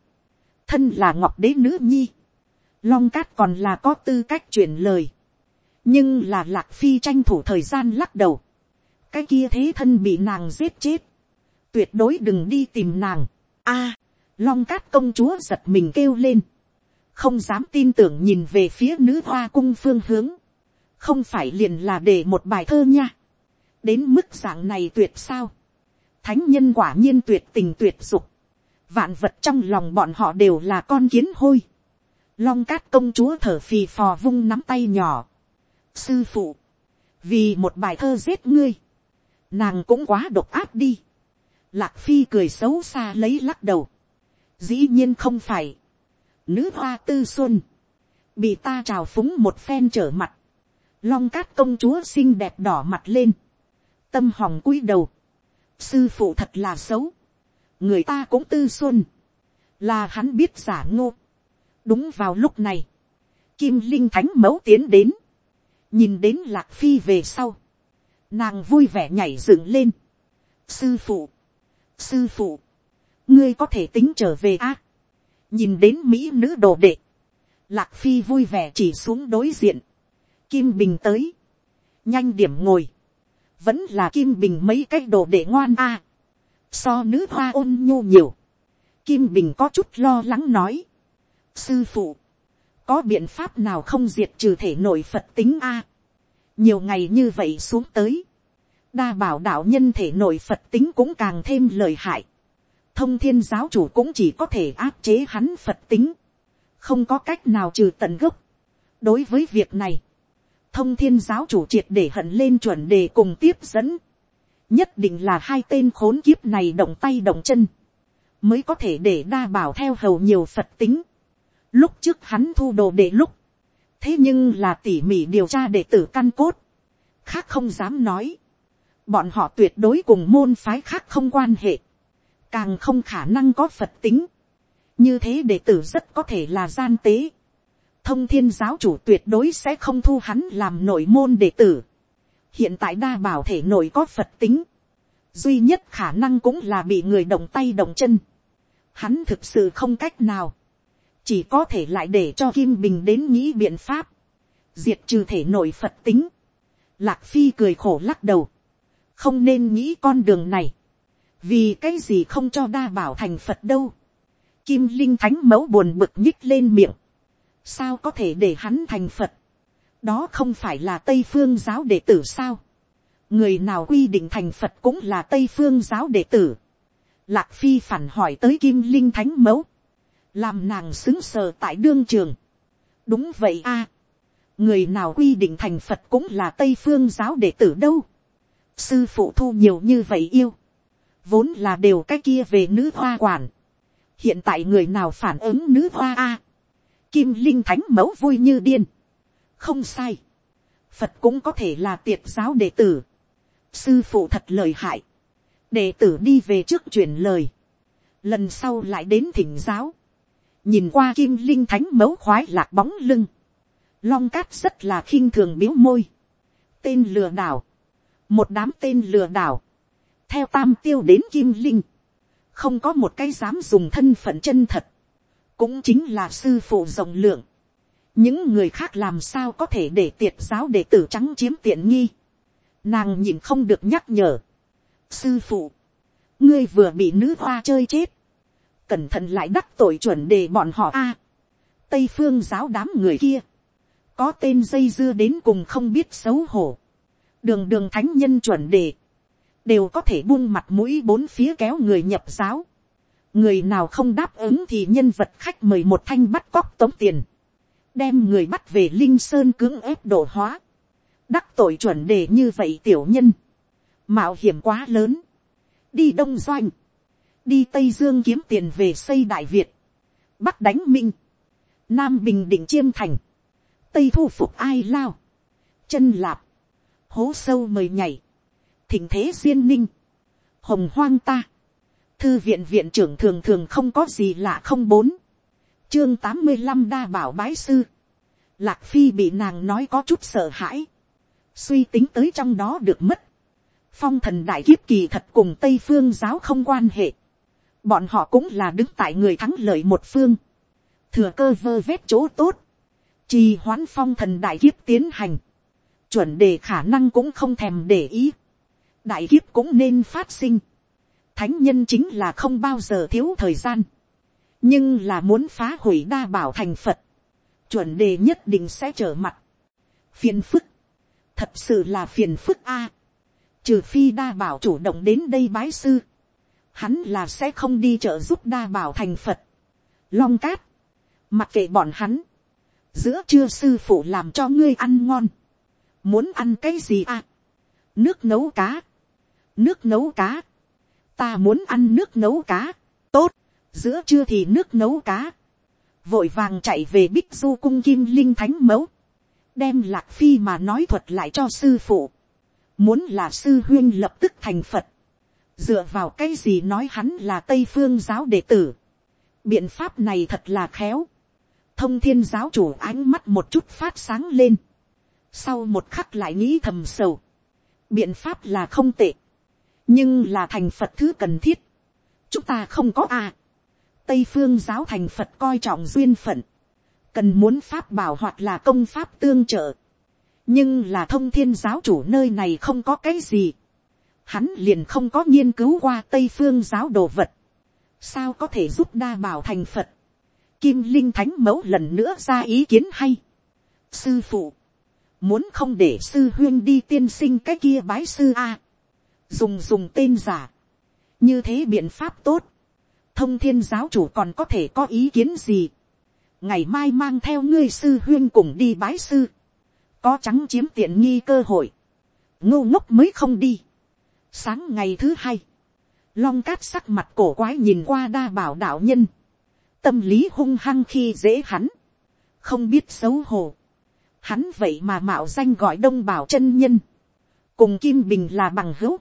thân là ngọc đế nữ nhi, long cát còn là có tư cách truyền lời, nhưng là lạc phi tranh thủ thời gian lắc đầu, cái kia thế thân bị nàng giết chết, tuyệt đối đừng đi tìm nàng. a, long cát công chúa giật mình kêu lên, không dám tin tưởng nhìn về phía nữ hoa cung phương hướng, không phải liền là để một bài thơ nha, đến mức dạng này tuyệt sao, thánh nhân quả nhiên tuyệt tình tuyệt dục, vạn vật trong lòng bọn họ đều là con kiến hôi, long cát công chúa thở phì phò vung nắm tay nhỏ, sư phụ, vì một bài thơ giết ngươi, nàng cũng quá độc áp đi, lạc phi cười xấu xa lấy lắc đầu, dĩ nhiên không phải, nữ hoa tư xuân, bị ta trào phúng một phen trở mặt, long cát công chúa xinh đẹp đỏ mặt lên, tâm hòng cúi đầu, sư phụ thật là xấu, người ta cũng tư xuân, là hắn biết giả ngô. đúng vào lúc này, kim linh thánh mẫu tiến đến, nhìn đến lạc phi về sau, nàng vui vẻ nhảy dựng lên. sư phụ, sư phụ, ngươi có thể tính trở về a. nhìn đến mỹ nữ đồ đệ, lạc phi vui vẻ chỉ xuống đối diện, kim bình tới, nhanh điểm ngồi, vẫn là kim bình mấy cái đồ đệ ngoan a, so nữ hoa ôn nhu nhiều, kim bình có chút lo lắng nói, sư phụ, có biện pháp nào không diệt trừ thể nội phật tính a, nhiều ngày như vậy xuống tới, đa bảo đạo nhân thể nội phật tính cũng càng thêm lời hại, thông thiên giáo chủ cũng chỉ có thể áp chế hắn phật tính, không có cách nào trừ tận gốc. đối với việc này, thông thiên giáo chủ triệt để hận lên chuẩn đề cùng tiếp dẫn, nhất định là hai tên khốn kiếp này động tay động chân, mới có thể để đa bảo theo hầu nhiều phật tính. lúc trước hắn thu đồ để lúc, thế nhưng là tỉ mỉ điều tra đệ tử căn cốt, khác không dám nói, bọn họ tuyệt đối cùng môn phái khác không quan hệ, càng không khả năng có phật tính, như thế đệ tử rất có thể là gian tế, thông thiên giáo chủ tuyệt đối sẽ không thu hắn làm nội môn đệ tử, hiện tại đa bảo thể nội có phật tính, duy nhất khả năng cũng là bị người động tay động chân, hắn thực sự không cách nào, chỉ có thể lại để cho kim bình đến nghĩ biện pháp, diệt trừ thể nội phật tính. Lạc phi cười khổ lắc đầu, không nên nghĩ con đường này, vì cái gì không cho đa bảo thành phật đâu. Kim linh thánh mẫu buồn bực nhích lên miệng, sao có thể để hắn thành phật, đó không phải là tây phương giáo đệ tử sao, người nào quy định thành phật cũng là tây phương giáo đệ tử. Lạc phi phản hỏi tới kim linh thánh mẫu, làm nàng xứng sờ tại đương trường. đúng vậy a, người nào quy định thành phật cũng là tây phương giáo đệ tử đâu. sư phụ thu nhiều như vậy yêu, vốn là đều cái kia về nữ hoa quản. hiện tại người nào phản ứng nữ hoa a, kim linh thánh mẫu vui như điên. không sai, phật cũng có thể là tiệt giáo đệ tử. sư phụ thật lời hại, đệ tử đi về trước truyền lời, lần sau lại đến thỉnh giáo. Nhìn qua kim linh thánh mẫu khoái lạc bóng lưng, long cát rất là khinh thường biếu môi, tên lừa đảo, một đám tên lừa đảo, theo tam tiêu đến kim linh, không có một cái dám dùng thân phận chân thật, cũng chính là sư phụ rộng lượng, những người khác làm sao có thể để tiệt giáo đệ tử trắng chiếm tiện nghi, nàng nhìn không được nhắc nhở, sư phụ, ngươi vừa bị nữ hoa chơi chết, cẩn thận lại đắc tội chuẩn đề bọn họ a, tây phương giáo đám người kia, có tên dây dưa đến cùng không biết xấu hổ, đường đường thánh nhân chuẩn đề, đều có thể buông mặt mũi bốn phía kéo người nhập giáo, người nào không đáp ứng thì nhân vật khách mời một thanh bắt cóc tống tiền, đem người bắt về linh sơn cưỡng ép độ hóa, đắc tội chuẩn đề như vậy tiểu nhân, mạo hiểm quá lớn, đi đông doanh, đi tây dương kiếm tiền về xây đại việt, bắc đánh minh, nam bình định chiêm thành, tây thu phục ai lao, chân lạp, hố sâu mời nhảy, thình thế duyên ninh, hồng hoang ta, thư viện viện trưởng thường thường không có gì lạ không bốn, chương tám mươi năm đa bảo bái sư, lạc phi bị nàng nói có chút sợ hãi, suy tính tới trong đó được mất, phong thần đại kiếp kỳ thật cùng tây phương giáo không quan hệ, bọn họ cũng là đứng tại người thắng lợi một phương, thừa cơ vơ vét chỗ tốt, trì hoãn phong thần đại kiếp tiến hành, chuẩn đề khả năng cũng không thèm để ý, đại kiếp cũng nên phát sinh, thánh nhân chính là không bao giờ thiếu thời gian, nhưng là muốn phá hủy đa bảo thành phật, chuẩn đề nhất định sẽ trở mặt, phiền phức, thật sự là phiền phức a, trừ phi đa bảo chủ động đến đây bái sư, hắn là sẽ không đi trợ giúp đa bảo thành phật, long cát, mặc kệ bọn hắn, giữa trưa sư phụ làm cho ngươi ăn ngon, muốn ăn cái gì à, nước nấu cá, nước nấu cá, ta muốn ăn nước nấu cá, tốt, giữa trưa thì nước nấu cá, vội vàng chạy về bích du cung kim linh thánh mẫu, đem lạc phi mà nói thuật lại cho sư phụ, muốn là sư huyên lập tức thành phật, dựa vào cái gì nói hắn là tây phương giáo đệ tử, biện pháp này thật là khéo, thông thiên giáo chủ ánh mắt một chút phát sáng lên, sau một khắc lại nghĩ thầm sầu, biện pháp là không tệ, nhưng là thành phật thứ cần thiết, chúng ta không có à. tây phương giáo thành phật coi trọng duyên phận, cần muốn pháp bảo hoặc là công pháp tương trợ, nhưng là thông thiên giáo chủ nơi này không có cái gì, hắn liền không có nghiên cứu qua tây phương giáo đồ vật, sao có thể giúp đa bảo thành phật, kim linh thánh mẫu lần nữa ra ý kiến hay, sư phụ, muốn không để sư huyên đi tiên sinh cái kia bái sư a, dùng dùng tên giả, như thế biện pháp tốt, thông thiên giáo chủ còn có thể có ý kiến gì, ngày mai mang theo ngươi sư huyên cùng đi bái sư, có trắng chiếm tiện nghi cơ hội, ngô ngốc mới không đi. Sáng ngày thứ hai, long cát sắc mặt cổ quái nhìn qua đa bảo đạo nhân, tâm lý hung hăng khi dễ hắn, không biết xấu hổ, hắn vậy mà mạo danh gọi đông bảo chân nhân, cùng kim bình là bằng hữu,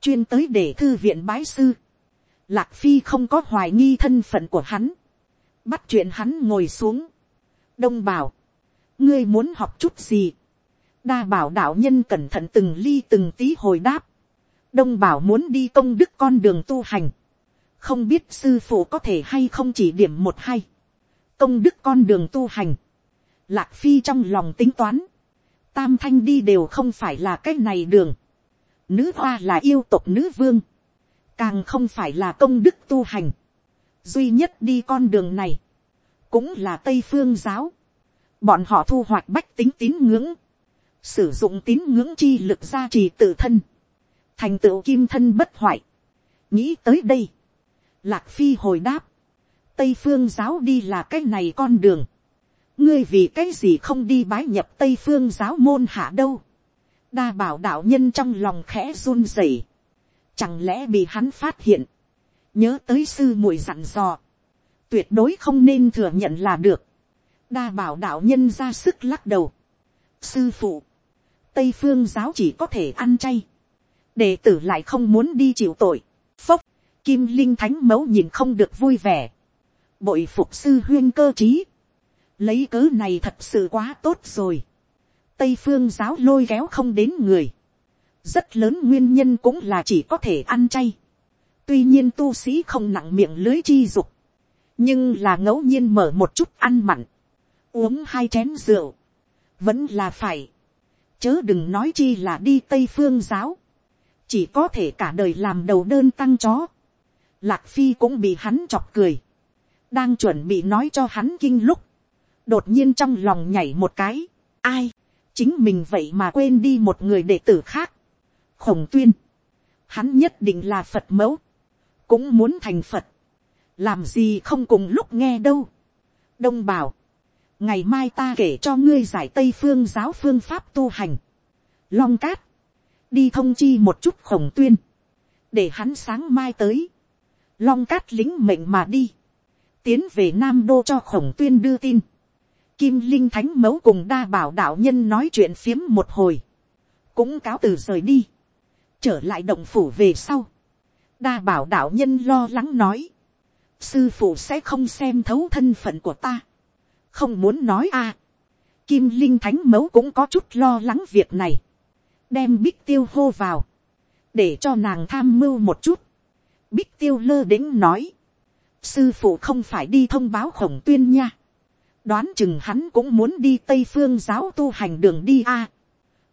chuyên tới để thư viện bái sư, lạc phi không có hoài nghi thân phận của hắn, bắt chuyện hắn ngồi xuống, đông bảo, ngươi muốn học chút gì, đa bảo đạo nhân cẩn thận từng ly từng tí hồi đáp, đông bảo muốn đi công đức con đường tu hành, không biết sư phụ có thể hay không chỉ điểm một hay, công đức con đường tu hành, lạc phi trong lòng tính toán, tam thanh đi đều không phải là cái này đường, nữ hoa là yêu tộc nữ vương, càng không phải là công đức tu hành, duy nhất đi con đường này, cũng là tây phương giáo, bọn họ thu hoạch bách tính tín ngưỡng, sử dụng tín ngưỡng chi lực gia trì tự thân, thành tựu kim thân bất hoại. nghĩ tới đây, lạc phi hồi đáp, tây phương giáo đi là cái này con đường, ngươi vì cái gì không đi bái nhập tây phương giáo môn hạ đâu, đa bảo đạo nhân trong lòng khẽ run rẩy, chẳng lẽ bị hắn phát hiện, nhớ tới sư muội dặn dò, tuyệt đối không nên thừa nhận là được, đa bảo đạo nhân ra sức lắc đầu, sư phụ, tây phương giáo chỉ có thể ăn chay, đệ tử lại không muốn đi chịu tội, phốc, kim linh thánh mẫu nhìn không được vui vẻ, bội phục sư huyên cơ t lấy cớ này thật sự quá tốt rồi, tây phương giáo lôi kéo không đến người, rất lớn nguyên nhân cũng là chỉ có thể ăn chay. tuy nhiên tu sĩ không nặng miệng lưới chi dục, nhưng là ngẫu nhiên mở một chút ăn mặn, uống hai chén rượu, vẫn là phải, chớ đừng nói chi là đi tây phương giáo, chỉ có thể cả đời làm đầu đơn tăng chó, lạc phi cũng bị hắn chọc cười, đang chuẩn bị nói cho hắn kinh lúc, đột nhiên trong lòng nhảy một cái, ai, chính mình vậy mà quên đi một người đệ tử khác, khổng tuyên, hắn nhất định là phật mẫu, cũng muốn thành phật, làm gì không cùng lúc nghe đâu. đông bảo, ngày mai ta kể cho ngươi giải tây phương giáo phương pháp tu hành, long cát, đi thông chi một chút khổng tuyên, để hắn sáng mai tới, long cát lính mệnh mà đi, tiến về nam đô cho khổng tuyên đưa tin, kim linh thánh mẫu cùng đa bảo đạo nhân nói chuyện phiếm một hồi, cũng cáo từ rời đi, trở lại động phủ về sau, đa bảo đạo nhân lo lắng nói, sư phụ sẽ không xem thấu thân phận của ta, không muốn nói à? kim linh thánh mẫu cũng có chút lo lắng việc này, đem bích tiêu hô vào, để cho nàng tham mưu một chút, bích tiêu lơ đĩnh nói, sư phụ không phải đi thông báo khổng tuyên nha, đoán chừng hắn cũng muốn đi tây phương giáo tu hành đường đi a,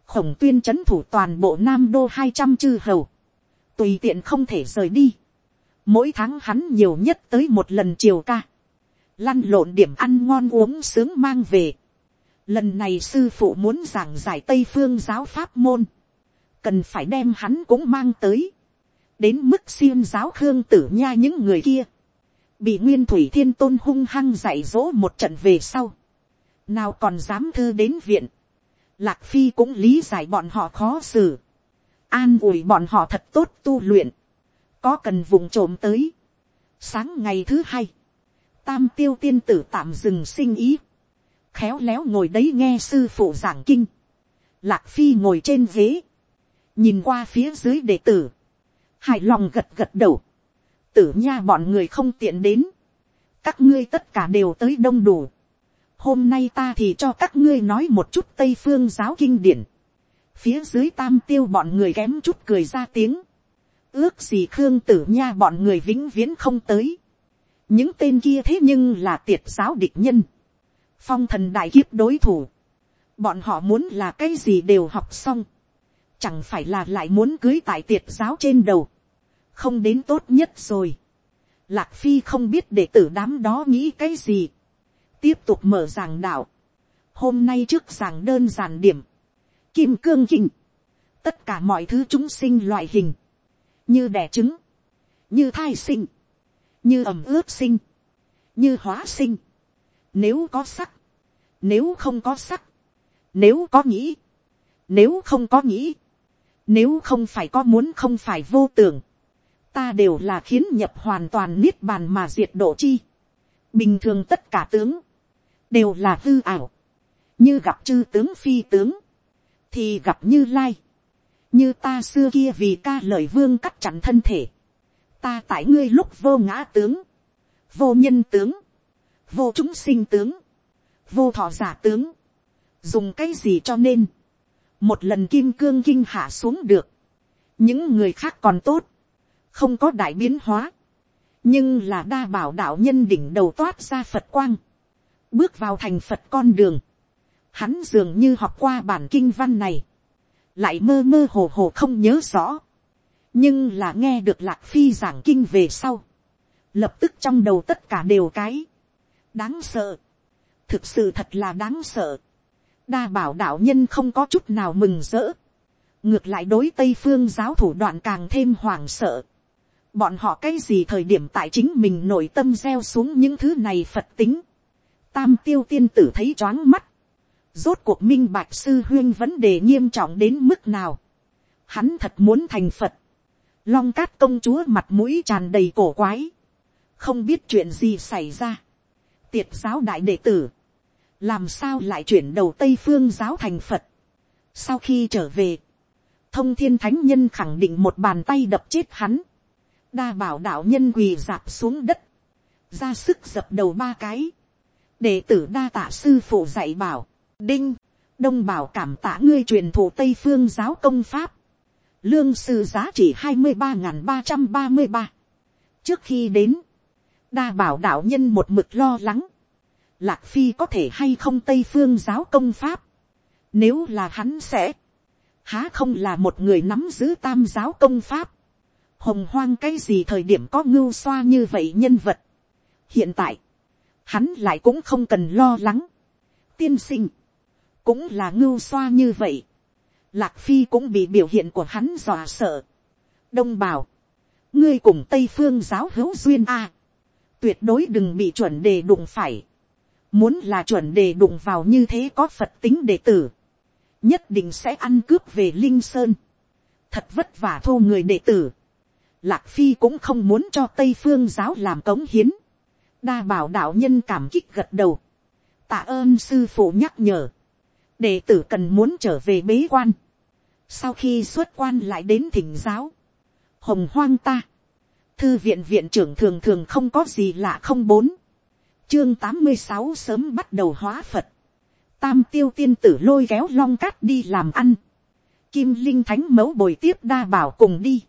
khổng tuyên c h ấ n thủ toàn bộ nam đô hai trăm chư hầu, tùy tiện không thể rời đi, mỗi tháng hắn nhiều nhất tới một lần chiều ca, lăn lộn điểm ăn ngon uống sướng mang về, lần này sư phụ muốn giảng giải tây phương giáo pháp môn, cần phải đem hắn cũng mang tới, đến mức xiêm giáo khương tử nha những người kia, bị nguyên thủy thiên tôn hung hăng dạy dỗ một trận về sau, nào còn dám thư đến viện, Lạc Phi cũng lý giải bọn họ khó xử. An ủi bọn họ thật tốt tu luyện. Có cần vùng trộm tới. Sáng ngày thứ hai. Tam tiêu tiên tử tạm dừng sinh ý. Khéo léo ngồi đấy nghe sư phụ giảng kinh. Lạc Phi ngồi trên ghế. Nhìn qua phía dưới đệ tử. Hài lòng gật gật đầu. Tử nha bọn người không tiện đến. Các ngươi tất cả đều tới đông đủ hôm nay ta thì cho các ngươi nói một chút tây phương giáo kinh điển. phía dưới tam tiêu bọn người kém chút cười ra tiếng. ước gì khương tử nha bọn người vĩnh viễn không tới. những tên kia thế nhưng là tiệt giáo địch nhân. phong thần đại kiếp đối thủ. bọn họ muốn là cái gì đều học xong. chẳng phải là lại muốn cưới tại tiệt giáo trên đầu không đến tốt nhất rồi. lạc phi không biết đệ tử đám đó nghĩ cái gì. Tiếp tục mở giảng đạo. hôm nay trước giảng đơn giản điểm, kim cương hình. tất cả mọi thứ chúng sinh loại hình, như đẻ trứng, như thai sinh, như ẩm ướt sinh, như hóa sinh, nếu có sắc, nếu không có sắc, nếu có nghĩ, nếu không có nghĩ, nếu không phải có muốn không phải vô tưởng, ta đều là khiến nhập hoàn toàn niết bàn mà diệt độ chi. bình thường tất cả tướng, đều là hư ảo, như gặp chư tướng phi tướng, thì gặp như lai, như ta xưa kia vì ca lời vương cắt chặn thân thể, ta tại ngươi lúc vô ngã tướng, vô nhân tướng, vô chúng sinh tướng, vô thọ giả tướng, dùng cái gì cho nên, một lần kim cương kinh hạ xuống được, những người khác còn tốt, không có đại biến hóa, nhưng là đa bảo đạo nhân đỉnh đầu toát ra phật quang, bước vào thành phật con đường, hắn dường như học qua bản kinh văn này, lại mơ mơ hồ hồ không nhớ rõ, nhưng là nghe được lạc phi giảng kinh về sau, lập tức trong đầu tất cả đều cái, đáng sợ, thực sự thật là đáng sợ, đa bảo đạo nhân không có chút nào mừng rỡ, ngược lại đối tây phương giáo thủ đoạn càng thêm hoảng sợ, bọn họ cái gì thời điểm tại chính mình nội tâm gieo xuống những thứ này phật tính, tam tiêu tiên tử thấy choáng mắt. Rốt cuộc minh bạch sư huyên vấn đề nghiêm trọng đến mức nào. Hắn thật muốn thành Phật. Long cát công chúa mặt mũi tràn đầy cổ quái. Không biết chuyện gì xảy ra. Tiệt giáo đại đệ tử. Làm sao lại chuyển đầu Tây phương giáo thành Phật. Sau khi trở về. Thông thiên thánh nhân khẳng định một bàn tay đập chết hắn. Đa bảo đạo nhân quỳ dạp xuống đất. Ra sức dập đầu ba cái đệ tử đa tạ sư phụ dạy bảo, đinh, đông bảo cảm tạ ngươi truyền thụ tây phương giáo công pháp, lương sư giá trị hai mươi ba ba trăm ba mươi ba. trước khi đến, đa bảo đạo nhân một mực lo lắng, lạc phi có thể hay không tây phương giáo công pháp, nếu là hắn sẽ, há không là một người nắm giữ tam giáo công pháp, hồng hoang cái gì thời điểm có ngưu xoa như vậy nhân vật. hiện tại, hắn lại cũng không cần lo lắng. tiên sinh, cũng là ngưu xoa như vậy. lạc phi cũng bị biểu hiện của hắn dọa sợ. đông bảo, ngươi cùng tây phương giáo hữu duyên a. tuyệt đối đừng bị chuẩn đề đụng phải. muốn là chuẩn đề đụng vào như thế có phật tính đệ tử. nhất định sẽ ăn cướp về linh sơn. thật vất vả thô người đệ tử Lạc Phi cũng không muốn cho Tây Phương giáo làm cống hiến. Đa bảo đạo nhân cảm kích gật đầu. Tạ ơn sư phụ nhắc nhở. Đệ tử cần muốn trở về bế quan. Sau khi xuất quan lại đến thỉnh giáo. Hồng hoang ta. Thư viện viện trưởng thường thường không có gì lạ không bốn. Chương tám mươi sáu sớm bắt đầu hóa Phật. Tam tiêu tiên tử lôi kéo long cát đi làm ăn. Kim linh thánh mẫu bồi tiếp đa bảo cùng đi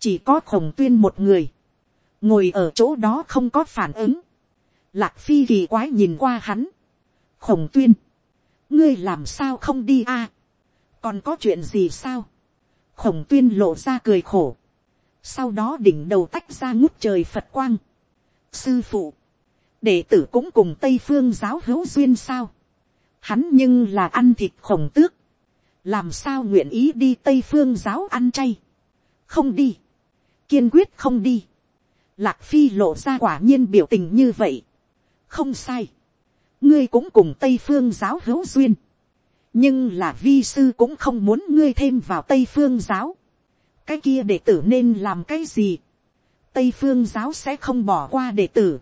chỉ có khổng tuyên một người, ngồi ở chỗ đó không có phản ứng, lạc phi kỳ quái nhìn qua hắn, khổng tuyên, ngươi làm sao không đi a, còn có chuyện gì sao, khổng tuyên lộ ra cười khổ, sau đó đỉnh đầu tách ra ngút trời phật quang, sư phụ, đệ tử cũng cùng tây phương giáo hữu duyên sao, hắn nhưng là ăn thịt khổng tước, làm sao nguyện ý đi tây phương giáo ăn chay, không đi, kiên quyết không đi. Lạc phi lộ ra quả nhiên biểu tình như vậy. không sai. ngươi cũng cùng tây phương giáo hữu duyên. nhưng là vi sư cũng không muốn ngươi thêm vào tây phương giáo. cái kia đệ tử nên làm cái gì. tây phương giáo sẽ không bỏ qua đệ tử.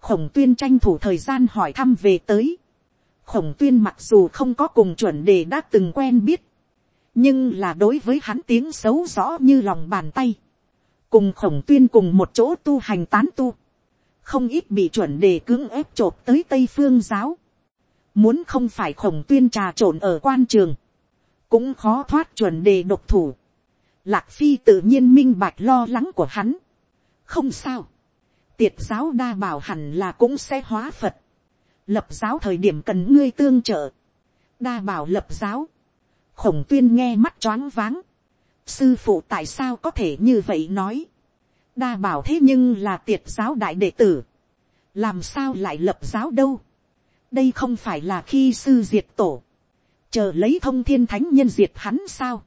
khổng tuyên tranh thủ thời gian hỏi thăm về tới. khổng tuyên mặc dù không có cùng chuẩn đề đã từng quen biết. nhưng là đối với hắn tiếng xấu rõ như lòng bàn tay cùng khổng tuyên cùng một chỗ tu hành tán tu, không ít bị chuẩn đề cưỡng ép t r ộ p tới tây phương giáo, muốn không phải khổng tuyên trà trộn ở quan trường, cũng khó thoát chuẩn đề độc thủ, lạc phi tự nhiên minh bạch lo lắng của hắn, không sao, tiệt giáo đa bảo hẳn là cũng sẽ hóa phật, lập giáo thời điểm cần ngươi tương trợ, đa bảo lập giáo, khổng tuyên nghe mắt choáng váng, sư phụ tại sao có thể như vậy nói, đa bảo thế nhưng là tiệt giáo đại đệ tử, làm sao lại lập giáo đâu, đây không phải là khi sư diệt tổ, chờ lấy thông thiên thánh nhân diệt hắn sao,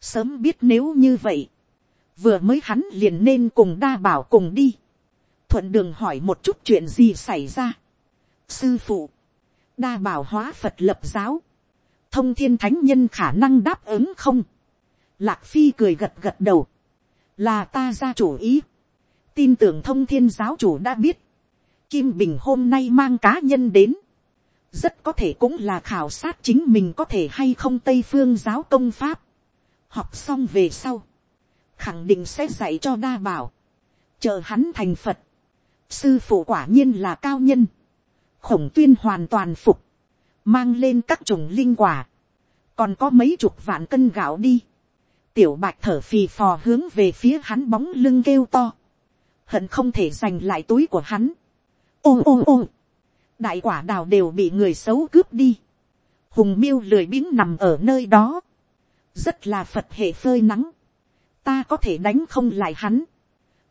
sớm biết nếu như vậy, vừa mới hắn liền nên cùng đa bảo cùng đi, thuận đường hỏi một chút chuyện gì xảy ra, sư phụ, đa bảo hóa phật lập giáo, thông thiên thánh nhân khả năng đáp ứng không, Lạc Phi cười gật gật đầu. Là ta ra chủ ý. Tin tưởng thông thiên giáo chủ đã biết. Kim Bình hôm nay mang cá nhân đến. Rất có thể cũng là khảo sát chính mình có thể hay không Tây Phương giáo công pháp. Học xong về sau. Khẳng định sẽ dạy cho đa bảo. Chờ hắn thành Phật. Sư phụ quả nhiên là cao nhân. Khổng tuyên hoàn toàn phục. Mang lên các chủng linh quả. Còn có mấy chục vạn cân gạo đi Tiểu bạch thở phì phò hướng về phía hắn bóng lưng kêu to. Hận không thể giành lại túi của hắn. Ô ô ô. Đại quả đào đều bị người xấu cướp đi. Hùng miêu lười biếng nằm ở nơi đó. Rất là Phật hệ phơi nắng. Ta có thể đánh không lại hắn.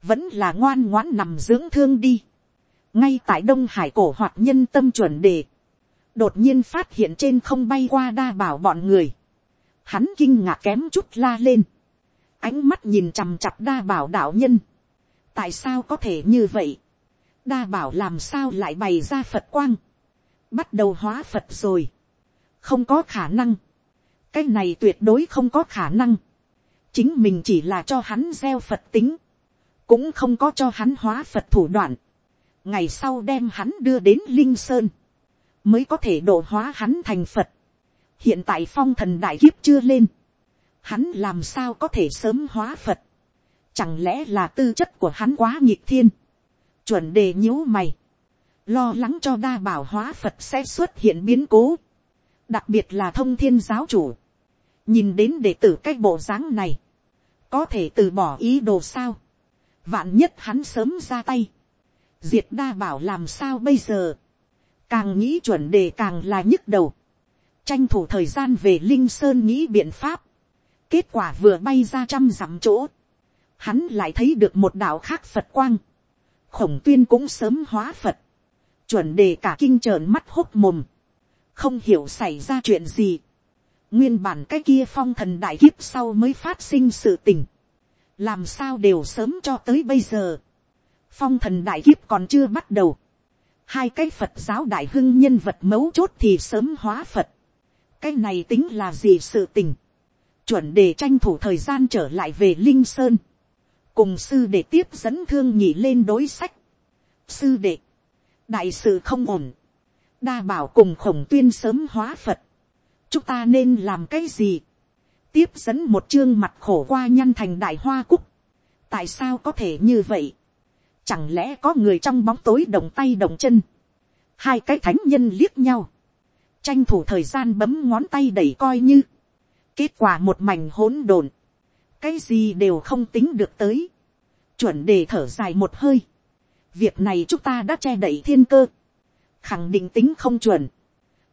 Vẫn là ngoan ngoãn nằm dưỡng thương đi. Ngay tại Đông Hải cổ hoạt nhân tâm chuẩn đề. Đột nhiên phát hiện trên không bay qua đa bảo bọn người hắn kinh ngạc kém chút la lên, ánh mắt nhìn chằm chặp đa bảo đạo nhân, tại sao có thể như vậy, đa bảo làm sao lại bày ra phật quang, bắt đầu hóa phật rồi, không có khả năng, cái này tuyệt đối không có khả năng, chính mình chỉ là cho hắn gieo phật tính, cũng không có cho hắn hóa phật thủ đoạn, ngày sau đem hắn đưa đến linh sơn, mới có thể độ hóa hắn thành phật, hiện tại phong thần đại kiếp chưa lên, hắn làm sao có thể sớm hóa phật, chẳng lẽ là tư chất của hắn quá nhịp thiên, chuẩn đề nhíu mày, lo lắng cho đa bảo hóa phật sẽ xuất hiện biến cố, đặc biệt là thông thiên giáo chủ, nhìn đến đệ tử cái bộ dáng này, có thể từ bỏ ý đồ sao, vạn nhất hắn sớm ra tay, diệt đa bảo làm sao bây giờ, càng nghĩ chuẩn đề càng là nhức đầu, tranh thủ thời gian về linh sơn nghĩ biện pháp, kết quả vừa bay ra trăm dặm chỗ, hắn lại thấy được một đạo khác phật quang, khổng tuyên cũng sớm hóa phật, chuẩn đề cả kinh trợn mắt hốt mồm, không hiểu xảy ra chuyện gì, nguyên bản cái kia phong thần đại kiếp sau mới phát sinh sự tình, làm sao đều sớm cho tới bây giờ, phong thần đại kiếp còn chưa bắt đầu, hai cái phật giáo đại hưng nhân vật mấu chốt thì sớm hóa phật, cái này tính là gì sự tình, chuẩn để tranh thủ thời gian trở lại về linh sơn, cùng sư để tiếp dẫn thương nhị lên đối sách, sư đệ, đại sự không ổn, đa bảo cùng khổng tuyên sớm hóa phật, chúng ta nên làm cái gì, tiếp dẫn một chương mặt khổ qua nhăn thành đại hoa cúc, tại sao có thể như vậy, chẳng lẽ có người trong bóng tối động tay động chân, hai cái thánh nhân liếc nhau, tranh thủ thời gian bấm ngón tay đẩy coi như, kết quả một mảnh hỗn độn, cái gì đều không tính được tới, chuẩn đề thở dài một hơi, việc này chúng ta đã che đậy thiên cơ, khẳng định tính không chuẩn,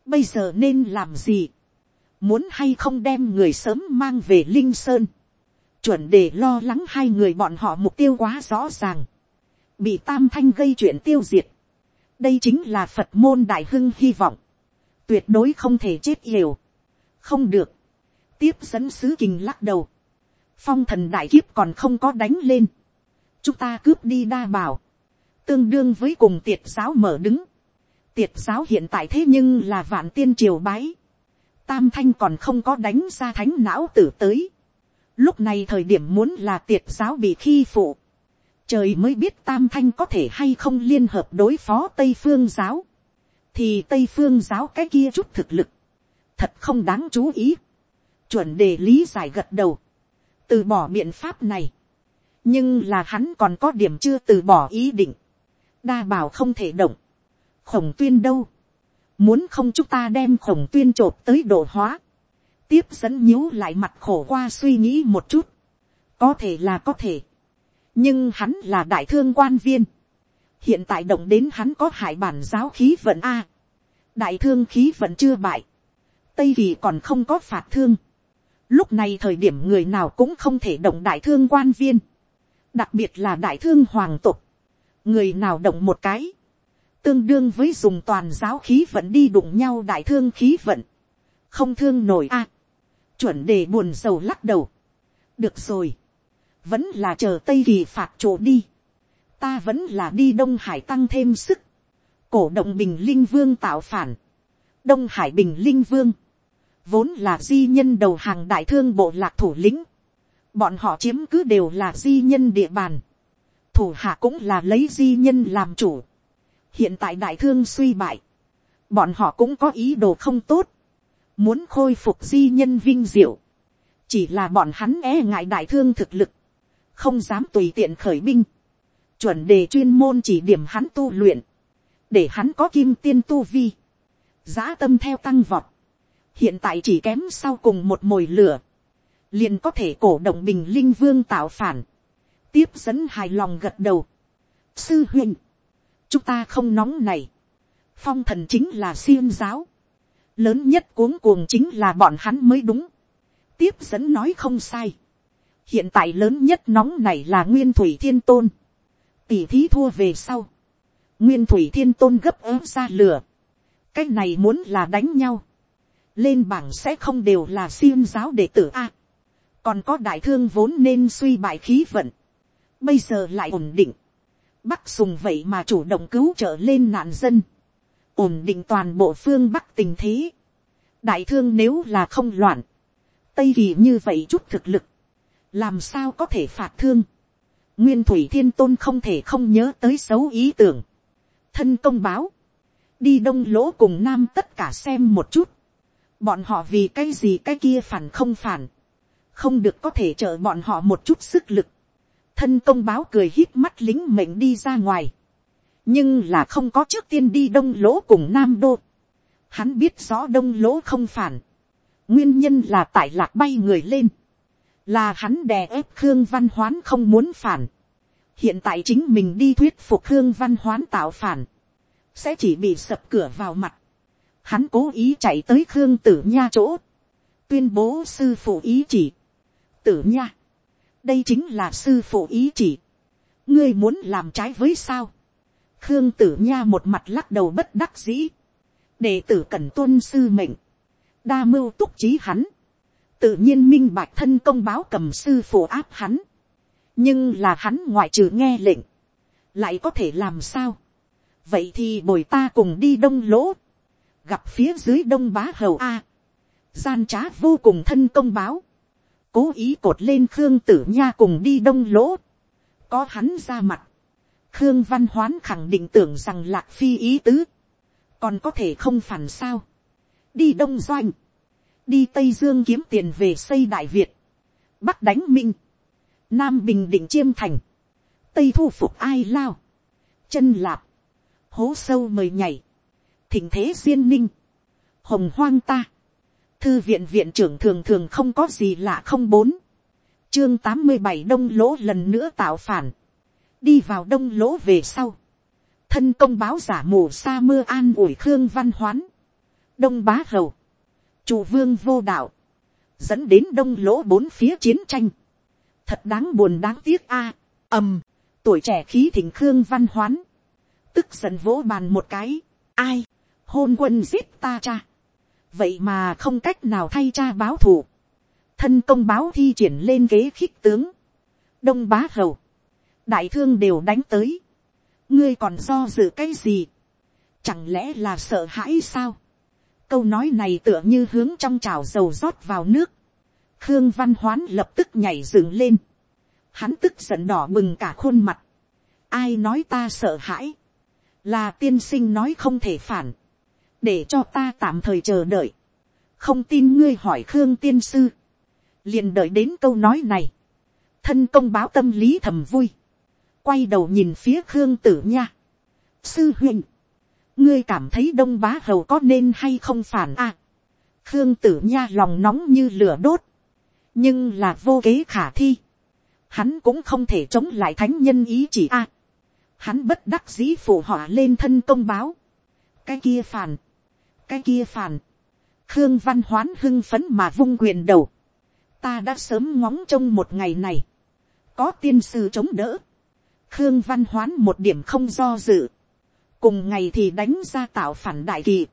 bây giờ nên làm gì, muốn hay không đem người sớm mang về linh sơn, chuẩn để lo lắng hai người bọn họ mục tiêu quá rõ ràng, bị tam thanh gây chuyện tiêu diệt, đây chính là phật môn đại hưng hy vọng, tuyệt đối không thể chết yểu, không được, tiếp dẫn sứ kình lắc đầu, phong thần đại kiếp còn không có đánh lên, chúng ta cướp đi đa bảo, tương đương với cùng tiệt giáo mở đứng, tiệt giáo hiện tại thế nhưng là vạn tiên triều bái, tam thanh còn không có đánh ra thánh não tử tới, lúc này thời điểm muốn là tiệt giáo bị khi phụ, trời mới biết tam thanh có thể hay không liên hợp đối phó tây phương giáo, thì tây phương giáo cái kia chút thực lực, thật không đáng chú ý, chuẩn đề lý giải gật đầu, từ bỏ biện pháp này, nhưng là hắn còn có điểm chưa từ bỏ ý định, đa bảo không thể động, khổng tuyên đâu, muốn không chúng ta đem khổng tuyên t r ộ p tới độ hóa, tiếp dẫn nhíu lại mặt khổ qua suy nghĩ một chút, có thể là có thể, nhưng hắn là đại thương quan viên, hiện tại động đến hắn có hại bản giáo khí vận a, đại thương khí vận chưa bại, tây kỳ còn không có phạt thương, lúc này thời điểm người nào cũng không thể động đại thương quan viên, đặc biệt là đại thương hoàng tục, người nào động một cái, tương đương với dùng toàn giáo khí vận đi đụng nhau đại thương khí vận, không thương nổi a, chuẩn đề buồn sầu lắc đầu, được rồi, vẫn là chờ tây kỳ phạt chỗ đi, ta vẫn là đi đông hải tăng thêm sức, cổ động bình linh vương tạo phản, đông hải bình linh vương, vốn là di nhân đầu hàng đại thương bộ lạc thủ lĩnh, bọn họ chiếm cứ đều là di nhân địa bàn, thủ hạ cũng là lấy di nhân làm chủ, hiện tại đại thương suy bại, bọn họ cũng có ý đồ không tốt, muốn khôi phục di nhân vinh diệu, chỉ là bọn hắn e ngại đại thương thực lực, không dám tùy tiện khởi binh, chuẩn đề chuyên môn chỉ điểm hắn tu luyện, để hắn có kim tiên tu vi, giá tâm theo tăng vọt, hiện tại chỉ kém sau cùng một mồi lửa, liền có thể cổ động bình linh vương tạo phản, tiếp dẫn hài lòng gật đầu. sư huynh, chúng ta không nóng này, phong thần chính là xiêm giáo, lớn nhất cuống cuồng chính là bọn hắn mới đúng, tiếp dẫn nói không sai, hiện tại lớn nhất nóng này là nguyên thủy thiên tôn, tỷ thí thua về sau, nguyên thủy thiên tôn gấp ớ ra lửa, cái này muốn là đánh nhau, lên bảng sẽ không đều là xiêm giáo đệ tử a, còn có đại thương vốn nên suy bại khí vận, bây giờ lại ổn định, Bắc sùng vậy mà chủ động cứu trợ lên nạn dân. Ổn định toàn bộ phương Bắc tình thế. Đại thương nếu là không loạn. Tây kỳ như vậy chút thực lực. Làm sao có thể phạt thương. Nguyên Thủy Thiên Tôn không thể không nhớ tới xấu ý tưởng. Thân công báo. Đi đông lỗ cùng nam tất cả xem một chút. Bọn họ vì cái gì cái kia phản không phản. Không được có thể trợ bọn họ một chút sức lực thân công báo cười hít mắt lính mệnh đi ra ngoài, nhưng là không có trước tiên đi đông lỗ cùng nam đô. Hắn biết rõ đông lỗ không phản, nguyên nhân là tại lạc bay người lên, là hắn đè ép khương văn hoán không muốn phản, hiện tại chính mình đi thuyết phục khương văn hoán tạo phản, sẽ chỉ bị sập cửa vào mặt, hắn cố ý chạy tới khương tử nha chỗ, tuyên bố sư phụ ý chỉ, tử nha, đây chính là sư phụ ý chỉ, ngươi muốn làm trái với sao, khương tử nha một mặt lắc đầu bất đắc dĩ, đệ tử cần tuân sư mệnh, đa mưu túc trí hắn, tự nhiên minh bạch thân công báo cầm sư phụ áp hắn, nhưng là hắn ngoại trừ nghe lệnh, lại có thể làm sao, vậy thì bồi ta cùng đi đông lỗ, gặp phía dưới đông bá hầu a, gian trá vô cùng thân công báo, cố ý cột lên khương tử nha cùng đi đông lỗ, có hắn ra mặt, khương văn hoán khẳng định tưởng rằng lạc phi ý tứ, còn có thể không phản sao, đi đông doanh, đi tây dương kiếm tiền về xây đại việt, bắc đánh minh, nam bình định chiêm thành, tây thu phục ai lao, chân lạp, hố sâu mời nhảy, thỉnh thế duyên ninh, hồng hoang ta, thư viện viện trưởng thường thường không có gì lạ không bốn, chương tám mươi bảy đông lỗ lần nữa tạo phản, đi vào đông lỗ về sau, thân công báo giả mù sa mưa an ủi khương văn hoán, đông bá hầu, chủ vương vô đạo, dẫn đến đông lỗ bốn phía chiến tranh, thật đáng buồn đáng tiếc a, ầm, tuổi trẻ khí thỉnh khương văn hoán, tức giận vỗ bàn một cái, ai, hôn quân giết ta cha, vậy mà không cách nào thay cha báo thù, thân công báo thi triển lên ghế khích tướng, đông bá hầu, đại thương đều đánh tới, ngươi còn do dự cái gì, chẳng lẽ là sợ hãi sao, câu nói này tựa như hướng trong chảo dầu rót vào nước, khương văn hoán lập tức nhảy dựng lên, hắn tức giận đỏ bừng cả khuôn mặt, ai nói ta sợ hãi, là tiên sinh nói không thể phản, để cho ta tạm thời chờ đợi, không tin ngươi hỏi khương tiên sư, liền đợi đến câu nói này, thân công báo tâm lý thầm vui, quay đầu nhìn phía khương tử nha, sư huynh, ngươi cảm thấy đông bá hầu có nên hay không phản à. khương tử nha lòng nóng như lửa đốt, nhưng là vô kế khả thi, hắn cũng không thể chống lại thánh nhân ý chỉ a. hắn bất đắc dĩ phụ họa lên thân công báo, cái kia phản, cái kia phản, khương văn hoán hưng phấn mà vung quyền đầu, ta đã sớm ngóng trông một ngày này, có tiên sư chống đỡ, khương văn hoán một điểm không do dự, cùng ngày thì đánh ra tạo phản đại kỳ,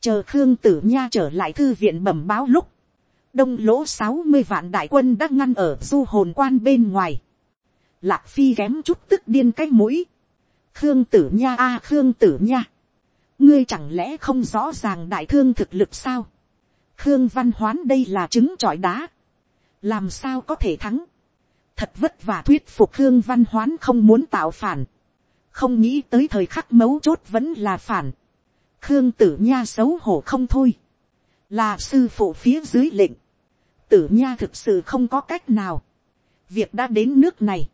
chờ khương tử nha trở lại thư viện bẩm báo lúc, đông lỗ sáu mươi vạn đại quân đã ngăn ở du hồn quan bên ngoài, lạc phi ghém chút tức điên cái mũi, khương tử nha a khương tử nha, ngươi chẳng lẽ không rõ ràng đại thương thực lực sao, khương văn hoán đây là trứng trọi đá, làm sao có thể thắng, thật vất vả thuyết phục khương văn hoán không muốn tạo phản, không nghĩ tới thời khắc mấu chốt vẫn là phản, khương tử nha xấu hổ không thôi, là sư phụ phía dưới lệnh, tử nha thực sự không có cách nào, việc đã đến nước này,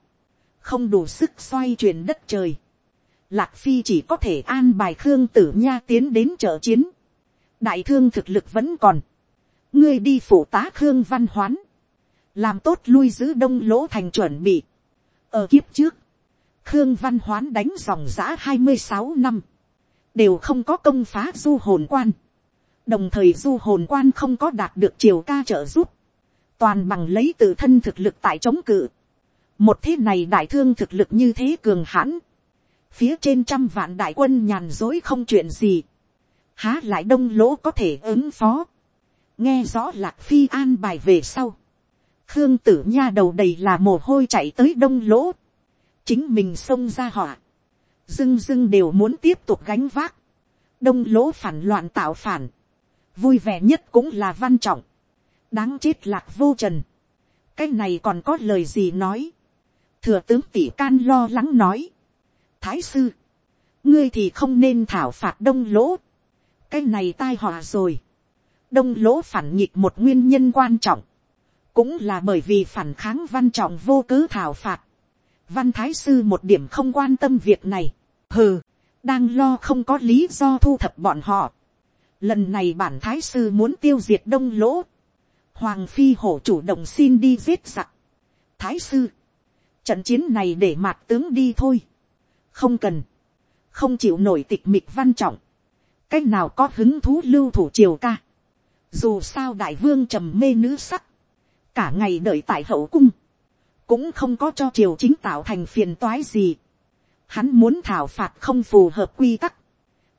không đủ sức xoay chuyển đất trời, lạc phi chỉ có thể an bài khương tử nha tiến đến trợ chiến, đại thương thực lực vẫn còn, ngươi đi phụ tá khương văn hoán, làm tốt lui giữ đông lỗ thành chuẩn bị. ở kiếp trước, khương văn hoán đánh dòng giã hai mươi sáu năm, đều không có công phá du hồn quan, đồng thời du hồn quan không có đạt được chiều ca trợ giúp, toàn bằng lấy tự thân thực lực tại chống cự. một thế này đại thương thực lực như thế cường hãn, phía trên trăm vạn đại quân nhàn dối không chuyện gì, há lại đông lỗ có thể ứng phó, nghe rõ lạc phi an bài về sau, khương tử nha đầu đầy là mồ hôi chạy tới đông lỗ, chính mình xông ra họa, dưng dưng đều muốn tiếp tục gánh vác, đông lỗ phản loạn tạo phản, vui vẻ nhất cũng là văn trọng, đáng chết lạc vô trần, cái này còn có lời gì nói, thừa tướng tỷ can lo lắng nói, thái sư, ngươi thì không nên thảo phạt đông lỗ, cái này tai họa rồi, đông lỗ phản nghịch một nguyên nhân quan trọng, cũng là bởi vì phản kháng văn trọng vô cứ thảo phạt, văn thái sư một điểm không quan tâm việc này, hừ, đang lo không có lý do thu thập bọn họ. Lần này bản thái sư muốn tiêu diệt đông lỗ, hoàng phi hổ chủ động xin đi giết giặc, thái sư, trận chiến này để mạt tướng đi thôi, không cần, không chịu nổi tịch mịch văn trọng, cách nào có hứng thú lưu thủ triều ca, dù sao đại vương trầm mê nữ sắc, cả ngày đợi tại hậu cung, cũng không có cho triều chính tạo thành phiền toái gì. Hắn muốn thảo phạt không phù hợp quy tắc,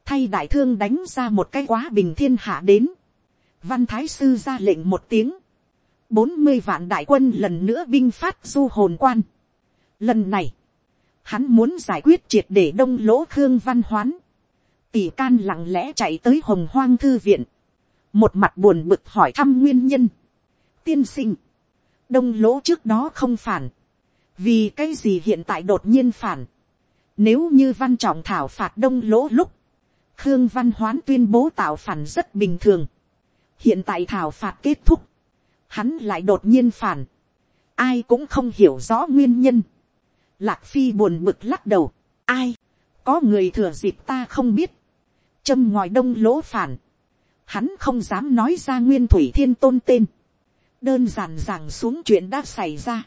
thay đại thương đánh ra một cái quá bình thiên hạ đến. Văn thái sư ra lệnh một tiếng, bốn mươi vạn đại quân lần nữa binh phát du hồn quan. Lần này, hắn muốn giải quyết triệt để đông lỗ khương văn hoán. Tỷ can lặng lẽ chạy tới hồng hoang thư viện, một mặt buồn bực hỏi thăm nguyên nhân. Tiên sinh, đông lỗ trước đó không phản, vì cái gì hiện tại đột nhiên phản. Nếu như văn trọng thảo phạt đông lỗ lúc, khương văn hoán tuyên bố tạo phản rất bình thường. hiện tại thảo phạt kết thúc, hắn lại đột nhiên phản. ai cũng không hiểu rõ nguyên nhân. lạc phi buồn bực lắc đầu, ai, có người thừa dịp ta không biết, châm ngoài đông lỗ phản, hắn không dám nói ra nguyên thủy thiên tôn tên đơn giản giảng xuống chuyện đã xảy ra.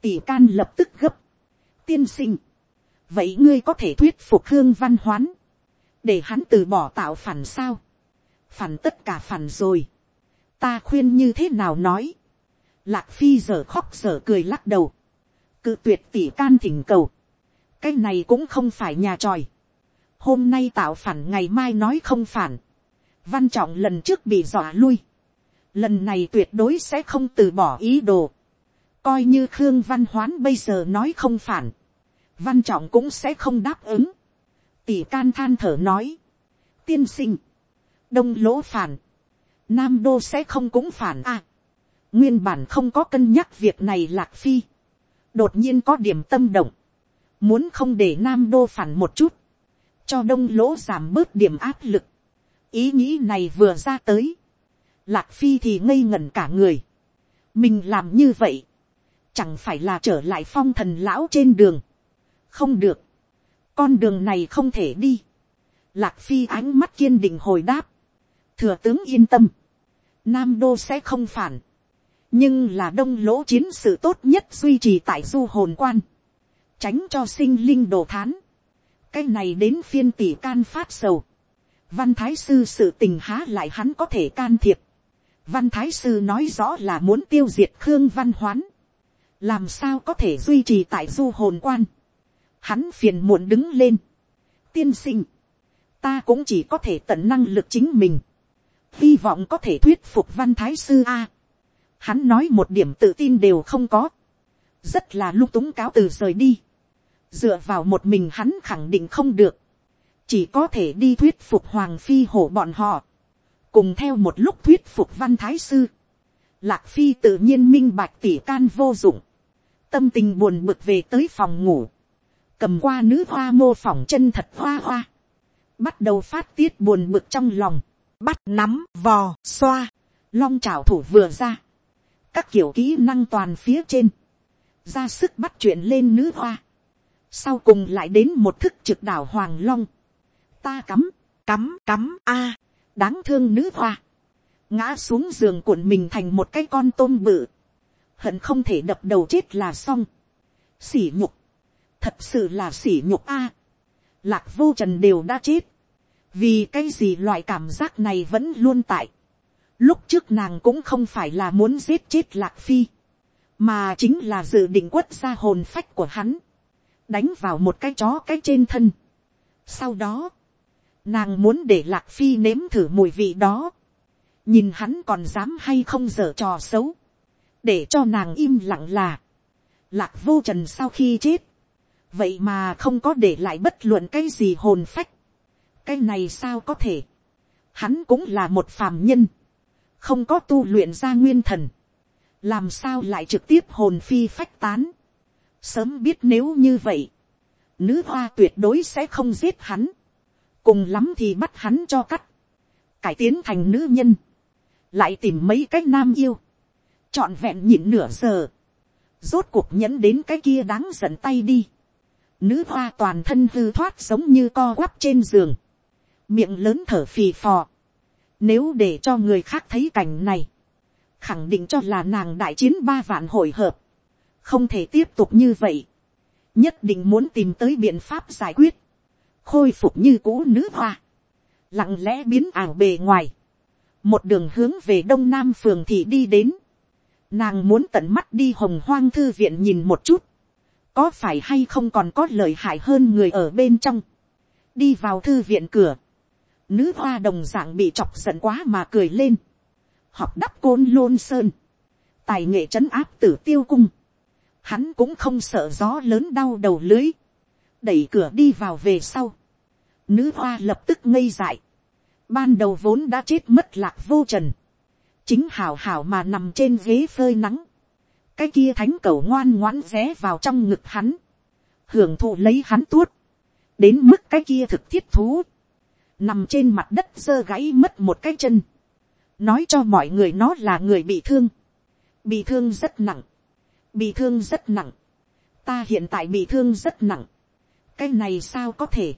Tỷ can lập tức gấp. Tiên sinh. Vậy ngươi có thể thuyết phục hương văn hoán. Để hắn từ bỏ tạo phản sao. Phản tất cả phản rồi. Ta khuyên như thế nào nói. Lạc phi giờ khóc giờ cười lắc đầu. Cự tuyệt tỷ can thỉnh cầu. Cái này cũng không phải nhà tròi. Hôm nay tạo phản ngày mai nói không phản. Văn trọng lần trước bị dọa lui lần này tuyệt đối sẽ không từ bỏ ý đồ. coi như khương văn hoán bây giờ nói không phản, văn trọng cũng sẽ không đáp ứng. tỷ can than thở nói, tiên sinh, đông lỗ phản, nam đô sẽ không cũng phản à. nguyên bản không có cân nhắc việc này lạc phi, đột nhiên có điểm tâm động, muốn không để nam đô phản một chút, cho đông lỗ giảm bớt điểm áp lực. ý nghĩ này vừa ra tới, Lạc Phi thì ngây ngẩn cả người. Mình làm như vậy. Chẳng phải là trở lại phong thần lão trên đường. Không được. Con đường này không thể đi. Lạc Phi ánh mắt kiên định hồi đáp. Thừa tướng yên tâm. Nam Đô sẽ không phản. Nhưng là đông lỗ chiến sự tốt nhất duy trì tại du hồn quan. Tránh cho sinh linh đồ thán. Cái này đến phiên tỷ can phát sầu. Văn Thái Sư sự tình há lại hắn có thể can thiệp văn thái sư nói rõ là muốn tiêu diệt khương văn hoán, làm sao có thể duy trì tại du hồn quan, hắn phiền muộn đứng lên, tiên sinh, ta cũng chỉ có thể tận năng lực chính mình, hy vọng có thể thuyết phục văn thái sư a, hắn nói một điểm tự tin đều không có, rất là lung túng cáo từ rời đi, dựa vào một mình hắn khẳng định không được, chỉ có thể đi thuyết phục hoàng phi hổ bọn họ, cùng theo một lúc thuyết phục văn thái sư, lạc phi tự nhiên minh bạch tỉ can vô dụng, tâm tình buồn bực về tới phòng ngủ, cầm qua nữ hoa mô phỏng chân thật hoa hoa, bắt đầu phát tiết buồn bực trong lòng, bắt nắm vò xoa, long trào thủ vừa ra, các kiểu kỹ năng toàn phía trên, ra sức bắt chuyện lên nữ hoa, sau cùng lại đến một thức trực đảo hoàng long, ta cắm, cắm cắm a, đáng thương nữ hoa, ngã xuống giường cuộn mình thành một cái con tôm bự, hận không thể đập đầu chết là xong, sỉ nhục, thật sự là sỉ nhục a, lạc vô trần đều đã chết, vì cái gì loại cảm giác này vẫn luôn tại, lúc trước nàng cũng không phải là muốn giết chết lạc phi, mà chính là dự định quất ra hồn phách của hắn, đánh vào một cái chó cái trên thân. Sau đó, Nàng muốn để lạc phi nếm thử mùi vị đó. Nhìn hắn còn dám hay không dở trò xấu. Để cho nàng im lặng là. Lạc vô trần sau khi chết. Vậy mà không có để lại bất luận cái gì hồn phách. Cái này sao có thể. Hắn cũng là một phàm nhân. Không có tu luyện ra nguyên thần. Làm sao lại trực tiếp hồn phi phách tán. Sớm biết nếu như vậy. Nữ hoa tuyệt đối sẽ không giết hắn cùng lắm thì bắt hắn cho cắt, cải tiến thành nữ nhân, lại tìm mấy cái nam yêu, trọn vẹn nhịn nửa giờ, rốt cuộc nhẫn đến cái kia đáng giận tay đi, nữ hoa toàn thân hư thoát giống như co quắp trên giường, miệng lớn thở phì phò, nếu để cho người khác thấy cảnh này, khẳng định cho là nàng đại chiến ba vạn hồi hợp, không thể tiếp tục như vậy, nhất định muốn tìm tới biện pháp giải quyết, khôi phục như cũ nữ hoa, lặng lẽ biến ảo bề ngoài, một đường hướng về đông nam phường thị đi đến, nàng muốn tận mắt đi hồng hoang thư viện nhìn một chút, có phải hay không còn có lợi hại hơn người ở bên trong, đi vào thư viện cửa, nữ hoa đồng d ạ n g bị chọc giận quá mà cười lên, học đắp côn lôn sơn, tài nghệ trấn áp tử tiêu cung, hắn cũng không sợ gió lớn đau đầu lưới, đẩy cửa đi vào về sau, nữ hoa lập tức ngây dại, ban đầu vốn đã chết mất lạc vô trần, chính hảo hảo mà nằm trên ghế phơi nắng, cái kia thánh cầu ngoan ngoãn ré vào trong ngực hắn, hưởng thụ lấy hắn tuốt, đến mức cái kia thực thiết thú, nằm trên mặt đất sơ gãy mất một cái chân, nói cho mọi người nó là người bị thương, bị thương rất nặng, bị thương rất nặng, ta hiện tại bị thương rất nặng, cái này sao có thể,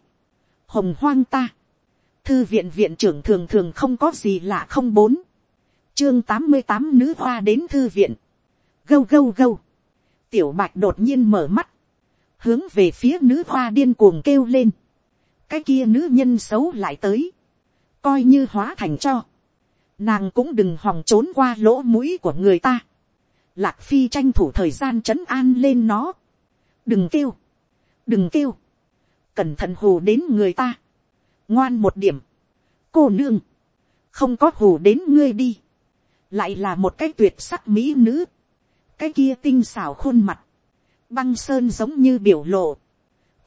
hồng hoang ta, thư viện viện trưởng thường thường không có gì lạ không bốn, chương tám mươi tám nữ hoa đến thư viện, gâu gâu gâu, tiểu bạch đột nhiên mở mắt, hướng về phía nữ hoa điên cuồng kêu lên, cái kia nữ nhân xấu lại tới, coi như hóa thành cho, nàng cũng đừng hòng trốn qua lỗ mũi của người ta, lạc phi tranh thủ thời gian c h ấ n an lên nó, đừng kêu, đừng kêu, cẩn thận hù đến người ta, ngoan một điểm, cô nương, không có hù đến ngươi đi, lại là một cái tuyệt sắc mỹ nữ, cái kia tinh xảo khuôn mặt, băng sơn giống như biểu lộ,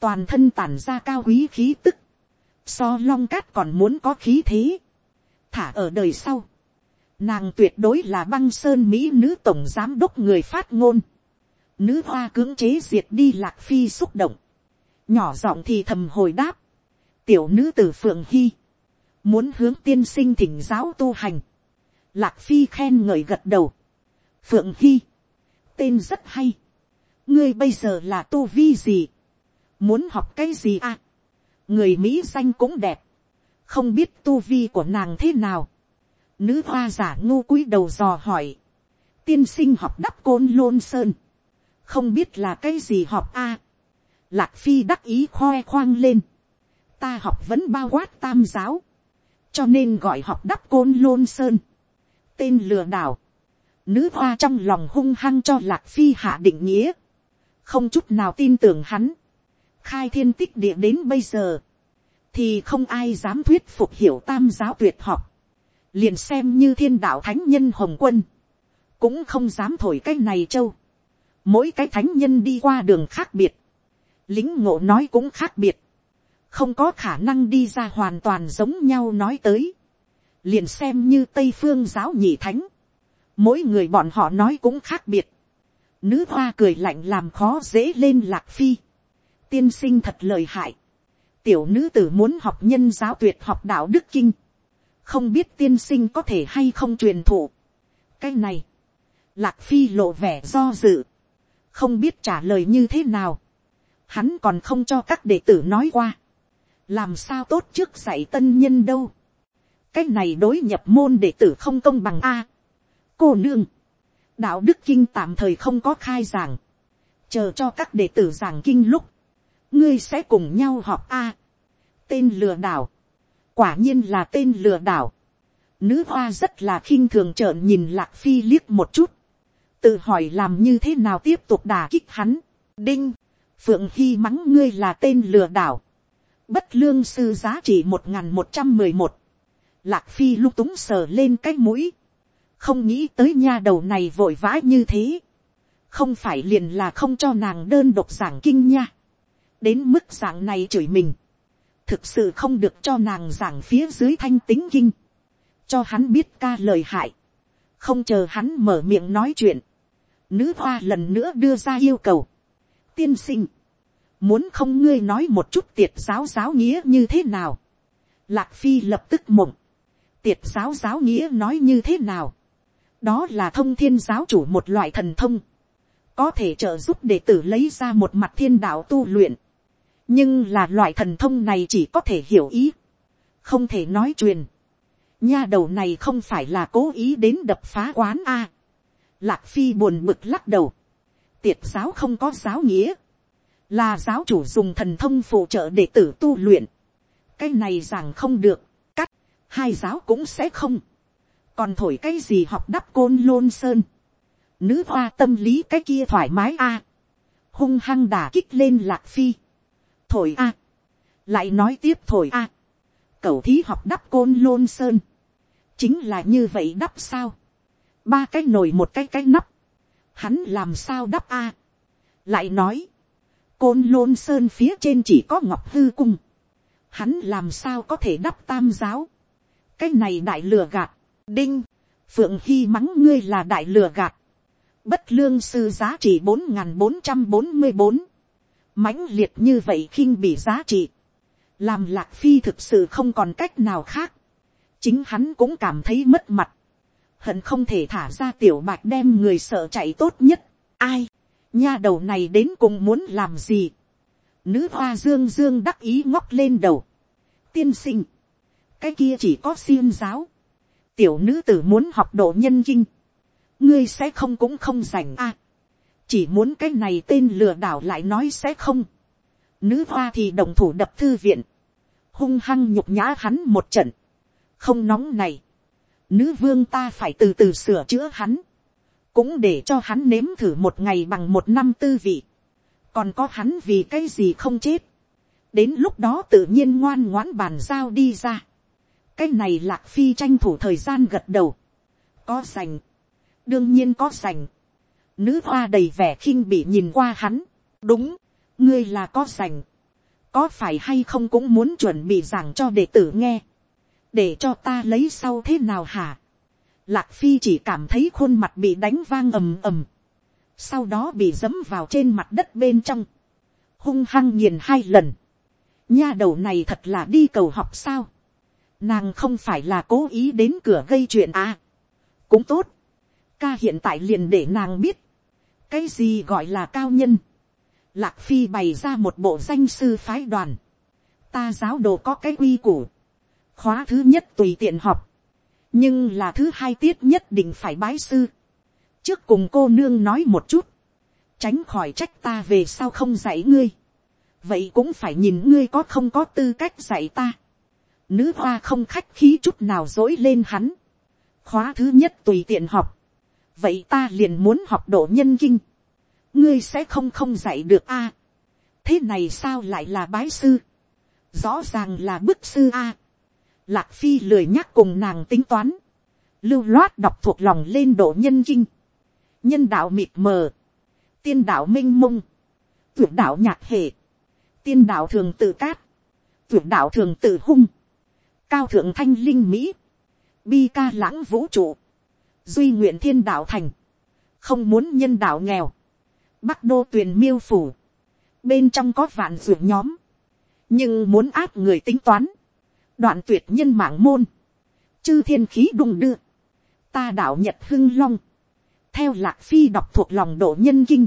toàn thân tản ra cao quý khí tức, so long cát còn muốn có khí thế, thả ở đời sau, nàng tuyệt đối là băng sơn mỹ nữ tổng giám đốc người phát ngôn, nữ hoa cưỡng chế diệt đi lạc phi xúc động, nhỏ giọng thì thầm hồi đáp, tiểu nữ t ử phượng hy, muốn hướng tiên sinh thỉnh giáo tu hành, lạc phi khen ngợi gật đầu, phượng hy, tên rất hay, ngươi bây giờ là tu vi gì, muốn học cái gì à, người mỹ danh cũng đẹp, không biết tu vi của nàng thế nào, nữ hoa giả ngu cúi đầu dò hỏi, tiên sinh học đắp côn lôn sơn, không biết là cái gì học a, lạc phi đắc ý khoe khoang lên, ta học vẫn bao quát tam giáo, cho nên gọi học đắp côn lôn sơn, tên lừa đảo, nữ hoa trong lòng hung hăng cho lạc phi hạ định nghĩa, không chút nào tin tưởng hắn, khai thiên tích địa đến bây giờ, thì không ai dám thuyết phục hiểu tam giáo tuyệt học, liền xem như thiên đạo thánh nhân hồng quân, cũng không dám thổi cái này châu, mỗi cái thánh nhân đi qua đường khác biệt, lính ngộ nói cũng khác biệt, không có khả năng đi ra hoàn toàn giống nhau nói tới, liền xem như tây phương giáo nhị thánh, mỗi người bọn họ nói cũng khác biệt, nữ hoa cười lạnh làm khó dễ lên lạc phi, tiên sinh thật lời hại. Tiểu nữ tử muốn học nhân giáo tuyệt học đạo đức kinh. Không biết tiên sinh có thể hay không truyền thụ. Cái này. Lạc phi lộ vẻ do dự. Không biết trả lời như thế nào. Hắn còn không cho các đệ tử nói qua. Làm sao tốt trước dạy tân nhân đâu. Cái này đối nhập môn đệ tử không công bằng A. Cô nương. Đạo đức kinh tạm thời không có khai giảng. Chờ cho các đệ tử giảng kinh lúc ngươi sẽ cùng nhau họp a. tên lừa đảo, quả nhiên là tên lừa đảo. nữ hoa rất là khinh thường trợn nhìn lạc phi liếc một chút, tự hỏi làm như thế nào tiếp tục đà kích hắn. đinh, phượng hy mắng ngươi là tên lừa đảo, bất lương sư giá trị một n g h n một trăm mười một, lạc phi lung túng sờ lên cái mũi, không nghĩ tới nha đầu này vội vã như thế, không phải liền là không cho nàng đơn độc giảng kinh nha. Đến mức dạng này chửi mình, thực sự không được cho nàng giảng phía dưới thanh tính kinh, cho hắn biết ca lời hại, không chờ hắn mở miệng nói chuyện, nữ hoa lần nữa đưa ra yêu cầu, tiên sinh, muốn không ngươi nói một chút tiệt giáo giáo nghĩa như thế nào, lạc phi lập tức mộng, tiệt giáo giáo nghĩa nói như thế nào, đó là thông thiên giáo chủ một loại thần thông, có thể trợ giúp đệ tử lấy ra một mặt thiên đạo tu luyện, nhưng là loại thần thông này chỉ có thể hiểu ý, không thể nói truyền. nha đầu này không phải là cố ý đến đập phá quán a. lạc phi buồn bực lắc đầu, tiệt giáo không có giáo nghĩa, là giáo chủ dùng thần thông phụ trợ để tử tu luyện, cái này rằng không được, cắt, hai giáo cũng sẽ không, còn thổi cái gì học đắp côn lôn sơn, nữ hoa tâm lý cái kia thoải mái a, hung hăng đà kích lên lạc phi, thổi a, lại nói tiếp thổi a, cậu thí học đắp côn lôn sơn, chính là như vậy đắp sao, ba cái nồi một cái cái nắp, hắn làm sao đắp a, lại nói, côn lôn sơn phía trên chỉ có ngọc hư cung, hắn làm sao có thể đắp tam giáo, cái này đại lừa gạt, đinh, phượng hy mắng ngươi là đại lừa gạt, bất lương sư giá trị bốn n g h n bốn trăm bốn mươi bốn, mãnh liệt như vậy khinh bị giá trị, làm lạc phi thực sự không còn cách nào khác, chính hắn cũng cảm thấy mất mặt, hận không thể thả ra tiểu bạch đem người sợ chạy tốt nhất, ai, nha đầu này đến cùng muốn làm gì, nữ hoa dương dương đắc ý ngóc lên đầu, tiên sinh, cái kia chỉ có xiêm giáo, tiểu nữ tử muốn học độ nhân kinh, ngươi sẽ không cũng không rảnh a. chỉ muốn cái này tên lừa đảo lại nói sẽ không. nữ hoa thì đồng thủ đập thư viện, hung hăng nhục nhã hắn một trận. không nóng này, nữ vương ta phải từ từ sửa chữa hắn, cũng để cho hắn nếm thử một ngày bằng một năm tư vị. còn có hắn vì cái gì không chết. đến lúc đó tự nhiên ngoan ngoãn bàn giao đi ra. cái này lạc phi tranh thủ thời gian gật đầu. có sành, đương nhiên có sành. Nữ hoa đầy vẻ khinh bị nhìn qua hắn. Đúng, ngươi là có sành. Có phải hay không cũng muốn chuẩn bị giảng cho đệ tử nghe. Để cho ta lấy sau thế nào hả? Lạc phi chỉ cảm thấy khuôn mặt bị đánh vang ầm ầm. Sau đó bị dẫm vào trên mặt đất bên trong. Hung hăng nhìn hai lần. Nha đầu này thật là đi cầu học sao? Nàng không phải là cố ý đến cửa gây chuyện à? Cũng tốt ca hiện tại liền để nàng biết, cái gì gọi là cao nhân. Lạc phi bày ra một bộ danh sư phái đoàn, ta giáo đồ có cái quy củ, khóa thứ nhất tùy tiện học, nhưng là thứ hai tiết nhất định phải bái sư. trước cùng cô nương nói một chút, tránh khỏi trách ta về sau không dạy ngươi. vậy cũng phải nhìn ngươi có không có tư cách dạy ta. nữ hoa không khách khí chút nào dối lên hắn. khóa thứ nhất tùy tiện học, vậy ta liền muốn học độ nhân kinh, ngươi sẽ không không dạy được a. thế này sao lại là bái sư, rõ ràng là bức sư a lạc phi lười nhắc cùng nàng tính toán, lưu loát đọc thuộc lòng lên độ nhân kinh, nhân đạo mịt mờ, tiên đạo minh mông, tuyệt đạo nhạc hệ, tiên đạo thường tự cát, tuyệt đạo thường tự hung, cao thượng thanh linh mỹ, bi ca lãng vũ trụ, duy nguyện thiên đạo thành, không muốn nhân đạo nghèo, bắc đô tuyền miêu phủ, bên trong có vạn ruột nhóm, nhưng muốn áp người tính toán, đoạn tuyệt nhân mạng môn, chư thiên khí đung đưa, ta đạo nhật hưng long, theo lạc phi đọc thuộc lòng độ nhân kinh,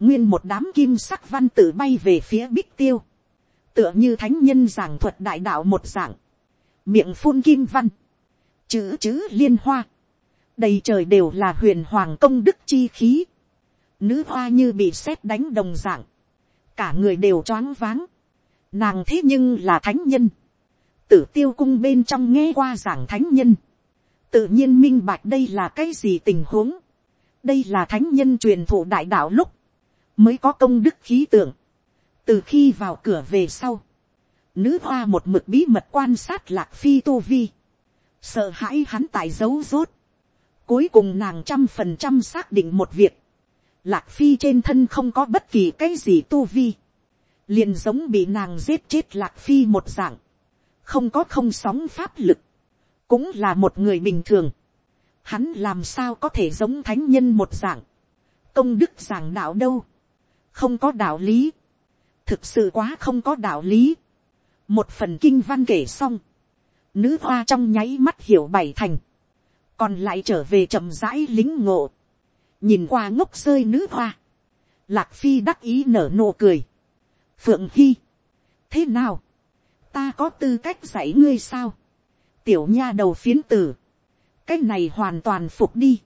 nguyên một đám kim sắc văn tự bay về phía bích tiêu, tựa như thánh nhân giảng thuật đại đạo một dạng, miệng phun kim văn, chữ chữ liên hoa, đầy trời đều là huyền hoàng công đức chi khí, nữ hoa như bị sét đánh đồng dạng, cả người đều choáng váng, nàng thế nhưng là thánh nhân, tử tiêu cung bên trong nghe qua giảng thánh nhân, tự nhiên minh bạch đây là cái gì tình huống, đây là thánh nhân truyền thụ đại đạo lúc, mới có công đức khí tượng, từ khi vào cửa về sau, nữ hoa một mực bí mật quan sát lạc phi tu vi, sợ hãi hắn tại dấu rốt, Cuối cùng nàng trăm phần trăm xác định một việc. Lạc phi trên thân không có bất kỳ cái gì tu vi. Liền giống bị nàng giết chết lạc phi một dạng. Không có không sóng pháp lực. Cũng là một người bình thường. Hắn làm sao có thể giống thánh nhân một dạng. Công đức giảng đạo đâu. Không có đạo lý. Thực sự quá không có đạo lý. Một phần kinh văn kể xong. Nữ hoa trong nháy mắt hiểu bảy thành còn lại trở về chậm rãi lính ngộ, nhìn qua ngốc rơi nữ hoa, lạc phi đắc ý nở nụ cười, phượng hy, thế nào, ta có tư cách dạy ngươi sao, tiểu nha đầu phiến tử, cái này hoàn toàn phục đi,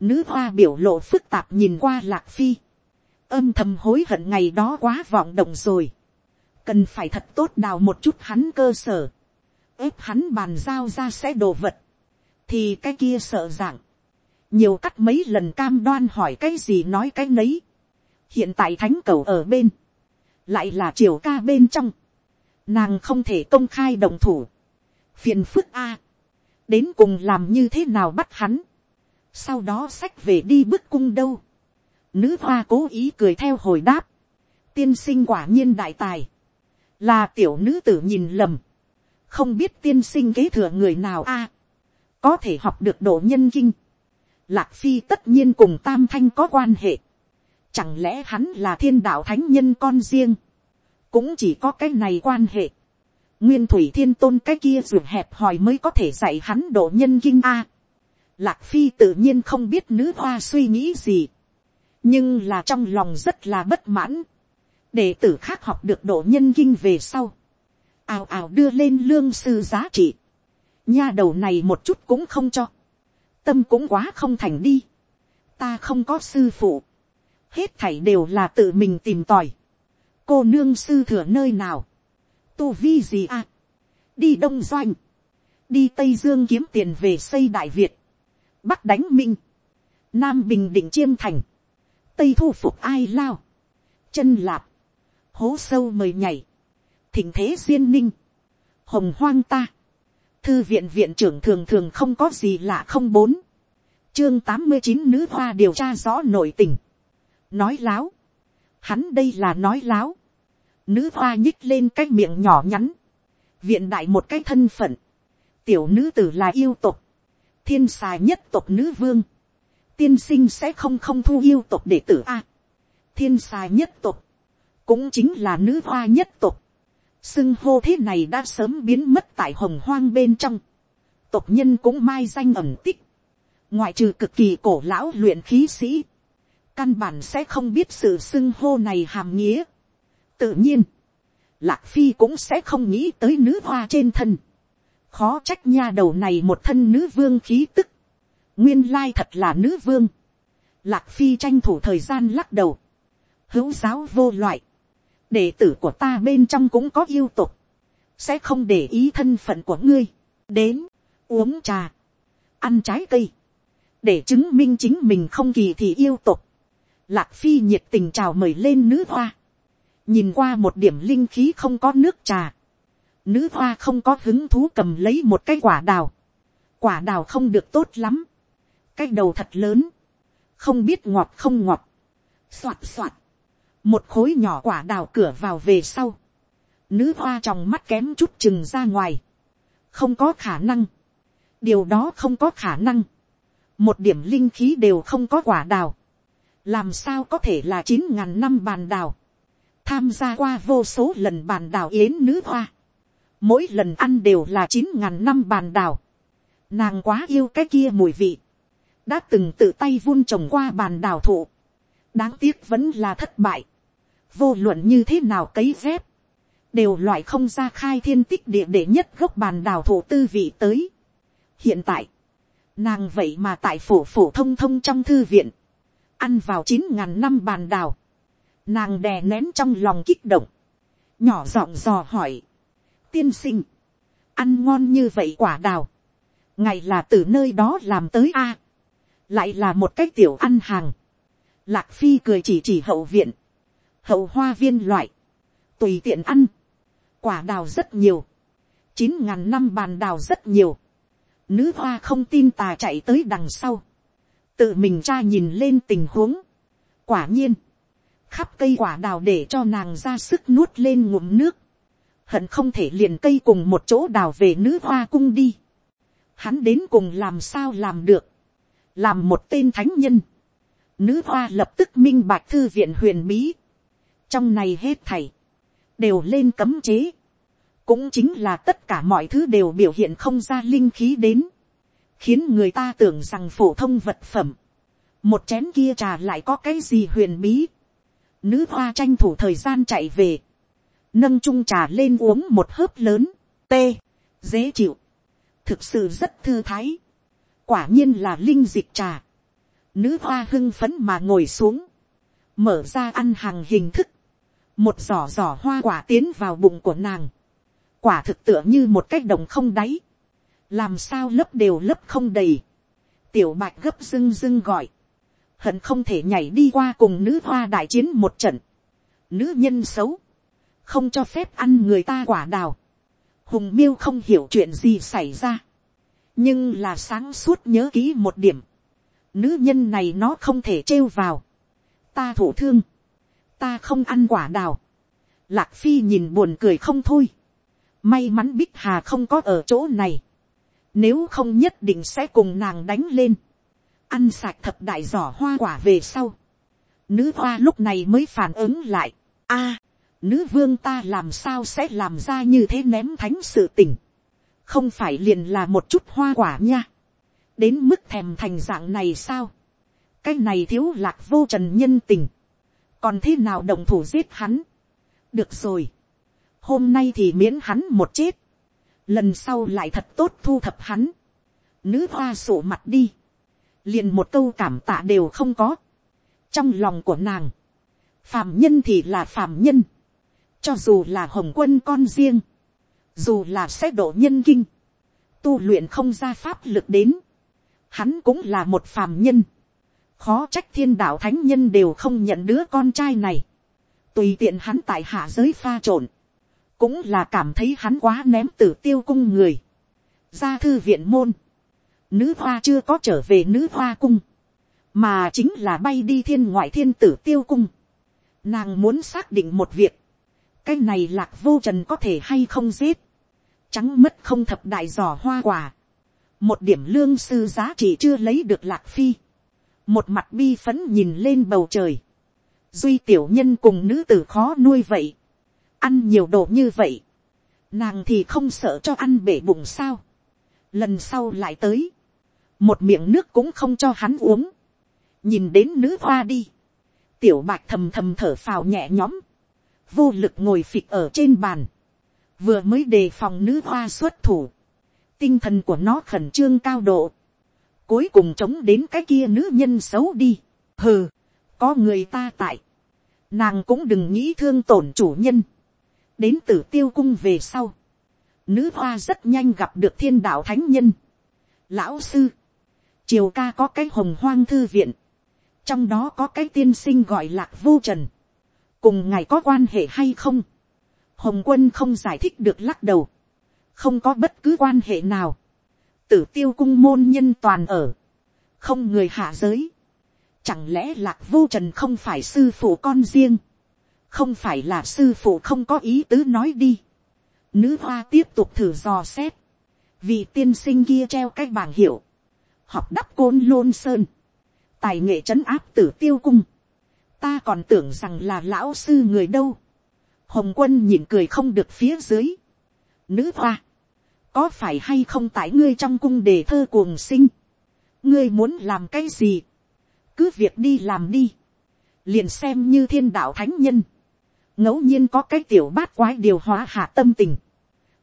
nữ hoa biểu lộ phức tạp nhìn qua lạc phi, âm thầm hối hận ngày đó quá vọng động rồi, cần phải thật tốt đào một chút hắn cơ sở, ép hắn bàn giao ra sẽ đồ vật, thì cái kia sợ rằng, nhiều cắt mấy lần cam đoan hỏi cái gì nói cái nấy, hiện tại thánh cầu ở bên, lại là triều ca bên trong, nàng không thể công khai đồng thủ, phiền phức a, đến cùng làm như thế nào bắt hắn, sau đó sách về đi bức cung đâu, nữ hoa cố ý cười theo hồi đáp, tiên sinh quả nhiên đại tài, là tiểu nữ tử nhìn lầm, không biết tiên sinh kế thừa người nào a, có thể học được độ nhân kinh, lạc phi tất nhiên cùng tam thanh có quan hệ, chẳng lẽ hắn là thiên đạo thánh nhân con riêng, cũng chỉ có cái này quan hệ, nguyên thủy thiên tôn cái kia ruột hẹp hòi mới có thể dạy hắn độ nhân kinh a. lạc phi tự nhiên không biết nữ hoa suy nghĩ gì, nhưng là trong lòng rất là bất mãn, để tử khác học được độ nhân kinh về sau, ào ào đưa lên lương sư giá trị, nha đầu này một chút cũng không cho, tâm cũng quá không thành đi, ta không có sư phụ, hết thảy đều là tự mình tìm tòi, cô nương sư thừa nơi nào, tu vi gì à, đi đông doanh, đi tây dương kiếm tiền về xây đại việt, bắc đánh minh, nam bình định chiêm thành, tây thu phục ai lao, chân lạp, hố sâu mời nhảy, thỉnh thế duyên ninh, hồng hoang ta, thư viện viện trưởng thường thường không có gì lạ không bốn, chương tám mươi chín nữ hoa điều tra rõ nội tình, nói láo, hắn đây là nói láo, nữ hoa nhích lên cái miệng nhỏ nhắn, viện đại một cái thân phận, tiểu nữ tử là yêu tục, thiên xài nhất tục nữ vương, tiên sinh sẽ không không thu yêu tục đệ tử a, thiên xài nhất tục, cũng chính là nữ hoa nhất tục, xưng hô thế này đã sớm biến mất tại hồng hoang bên trong, tục nhân cũng mai danh ẩm tích, ngoại trừ cực kỳ cổ lão luyện khí sĩ, căn bản sẽ không biết sự xưng hô này hàm nghĩa, tự nhiên, lạc phi cũng sẽ không nghĩ tới nữ hoa trên thân. khó trách nha đầu này một thân nữ vương khí tức. nguyên lai thật là nữ vương. lạc phi tranh thủ thời gian lắc đầu. hữu giáo vô loại. đệ tử của ta bên trong cũng có yêu tục. sẽ không để ý thân phận của ngươi. đến, uống trà, ăn trái cây. để chứng minh chính mình không kỳ thì yêu tục lạc phi nhiệt tình chào mời lên nữ hoa. Nhìn qua một điểm linh khí không có nước trà, nữ hoa không có hứng thú cầm lấy một cái quả đào, quả đào không được tốt lắm, cái đầu thật lớn, không biết ngọt không ngọt, soạt soạt, một khối nhỏ quả đào cửa vào về sau, nữ hoa trong mắt kém chút chừng ra ngoài, không có khả năng, điều đó không có khả năng, một điểm linh khí đều không có quả đào, làm sao có thể là chín ngàn năm bàn đào, tham gia qua vô số lần bàn đào yến nữ hoa, mỗi lần ăn đều là chín ngàn năm bàn đào, nàng quá yêu cái kia mùi vị, đã từng tự tay vun trồng qua bàn đào thụ, đáng tiếc vẫn là thất bại, vô luận như thế nào cấy dép, đều loại không ra khai thiên tích địa để nhất gốc bàn đào thụ tư vị tới. hiện tại, nàng vậy mà tại phổ phổ thông thông trong thư viện, ăn vào chín ngàn năm bàn đào, nàng đè nén trong lòng kích động, nhỏ giọng dò hỏi, tiên sinh, ăn ngon như vậy quả đào, ngày là từ nơi đó làm tới a, lại là một cái tiểu ăn hàng, lạc phi cười chỉ chỉ hậu viện, hậu hoa viên loại, tùy tiện ăn, quả đào rất nhiều, chín ngàn năm bàn đào rất nhiều, nữ hoa không tin tà chạy tới đằng sau, tự mình tra nhìn lên tình huống, quả nhiên, khắp cây quả đào để cho nàng ra sức nuốt lên ngụm nước, hận không thể liền cây cùng một chỗ đào về nữ hoa cung đi. Hắn đến cùng làm sao làm được, làm một tên thánh nhân. Nữ hoa lập tức minh bạch thư viện huyền bí. Trong này hết thầy, đều lên cấm chế. Cũng chính là tất cả mọi thứ đều biểu hiện không ra linh khí đến. Khiến người ta tưởng rằng phổ thông vật phẩm. Một chén kia trà lại có cái gì huyền bí Nữ hoa tranh thủ thời gian chạy về. Nâng chung trà lên uống một hớp lớn. tê, Dễ chịu. thực sự rất thư thái, quả nhiên là linh dịch trà, nữ hoa hưng phấn mà ngồi xuống, mở ra ăn hàng hình thức, một giỏ giỏ hoa quả tiến vào bụng của nàng, quả thực tựa như một cái đồng không đáy, làm sao lấp đều lấp không đầy, tiểu bạch gấp dưng dưng gọi, hận không thể nhảy đi qua cùng nữ hoa đại chiến một trận, nữ nhân xấu, không cho phép ăn người ta quả đào, hùng miêu không hiểu chuyện gì xảy ra, nhưng là sáng suốt nhớ kỹ một điểm, nữ nhân này nó không thể trêu vào, ta thủ thương, ta không ăn quả đào, lạc phi nhìn buồn cười không thôi, may mắn bích hà không có ở chỗ này, nếu không nhất định sẽ cùng nàng đánh lên, ăn sạch thập đại giỏ hoa quả về sau, nữ hoa lúc này mới phản ứng lại, a, nữ vương ta làm sao sẽ làm ra như thế ném thánh sự tình, không phải liền là một chút hoa quả nha, đến mức thèm thành dạng này sao, cái này thiếu lạc vô trần nhân tình, còn thế nào đồng thủ giết hắn, được rồi, hôm nay thì miễn hắn một chết, lần sau lại thật tốt thu thập hắn, nữ hoa sổ mặt đi, liền một câu cảm tạ đều không có, trong lòng của nàng, phàm nhân thì là phàm nhân, cho dù là hồng quân con riêng, dù là sẽ độ nhân kinh, tu luyện không ra pháp lực đến, hắn cũng là một phàm nhân, khó trách thiên đạo thánh nhân đều không nhận đứa con trai này, tùy tiện hắn tại hạ giới pha trộn, cũng là cảm thấy hắn quá ném tử tiêu cung người, ra thư viện môn, nữ hoa chưa có trở về nữ hoa cung, mà chính là bay đi thiên ngoại thiên tử tiêu cung. Nàng muốn xác định một việc, cái này lạc vô trần có thể hay không giết, trắng mất không thập đại giò hoa quả, một điểm lương sư giá trị chưa lấy được lạc phi, một mặt bi phấn nhìn lên bầu trời, duy tiểu nhân cùng nữ tử khó nuôi vậy, ăn nhiều đồ như vậy, nàng thì không sợ cho ăn bể bụng sao, lần sau lại tới, một miệng nước cũng không cho hắn uống, nhìn đến nữ hoa đi, tiểu bạc thầm thầm thở phào nhẹ nhõm, vô lực ngồi phịch ở trên bàn, vừa mới đề phòng nữ hoa xuất thủ, tinh thần của nó khẩn trương cao độ, cuối cùng chống đến cái kia nữ nhân xấu đi, hừ, có người ta tại, nàng cũng đừng nghĩ thương tổn chủ nhân, đến tử tiêu cung về sau, nữ hoa rất nhanh gặp được thiên đạo thánh nhân, lão sư, triều ca có cái hồng hoang thư viện, trong đó có cái tiên sinh gọi lạc vô trần, cùng ngài có quan hệ hay không, hồng quân không giải thích được lắc đầu, không có bất cứ quan hệ nào, tử tiêu cung môn nhân toàn ở, không người hạ giới, chẳng lẽ lạc vô trần không phải sư phụ con riêng, không phải là sư phụ không có ý tứ nói đi, nữ hoa tiếp tục thử dò xét, vì tiên sinh kia treo cái bảng hiệu, học đắp côn lôn sơn, tài nghệ trấn áp tử tiêu cung, ta còn tưởng rằng là lão sư người đâu, hồng quân nhìn cười không được phía dưới, nữ hoa, có phải hay không tại ngươi trong cung đề thơ cuồng sinh, ngươi muốn làm cái gì, cứ việc đi làm đi, liền xem như thiên đạo thánh nhân, ngẫu nhiên có cái tiểu bát quái điều hóa hạ tâm tình,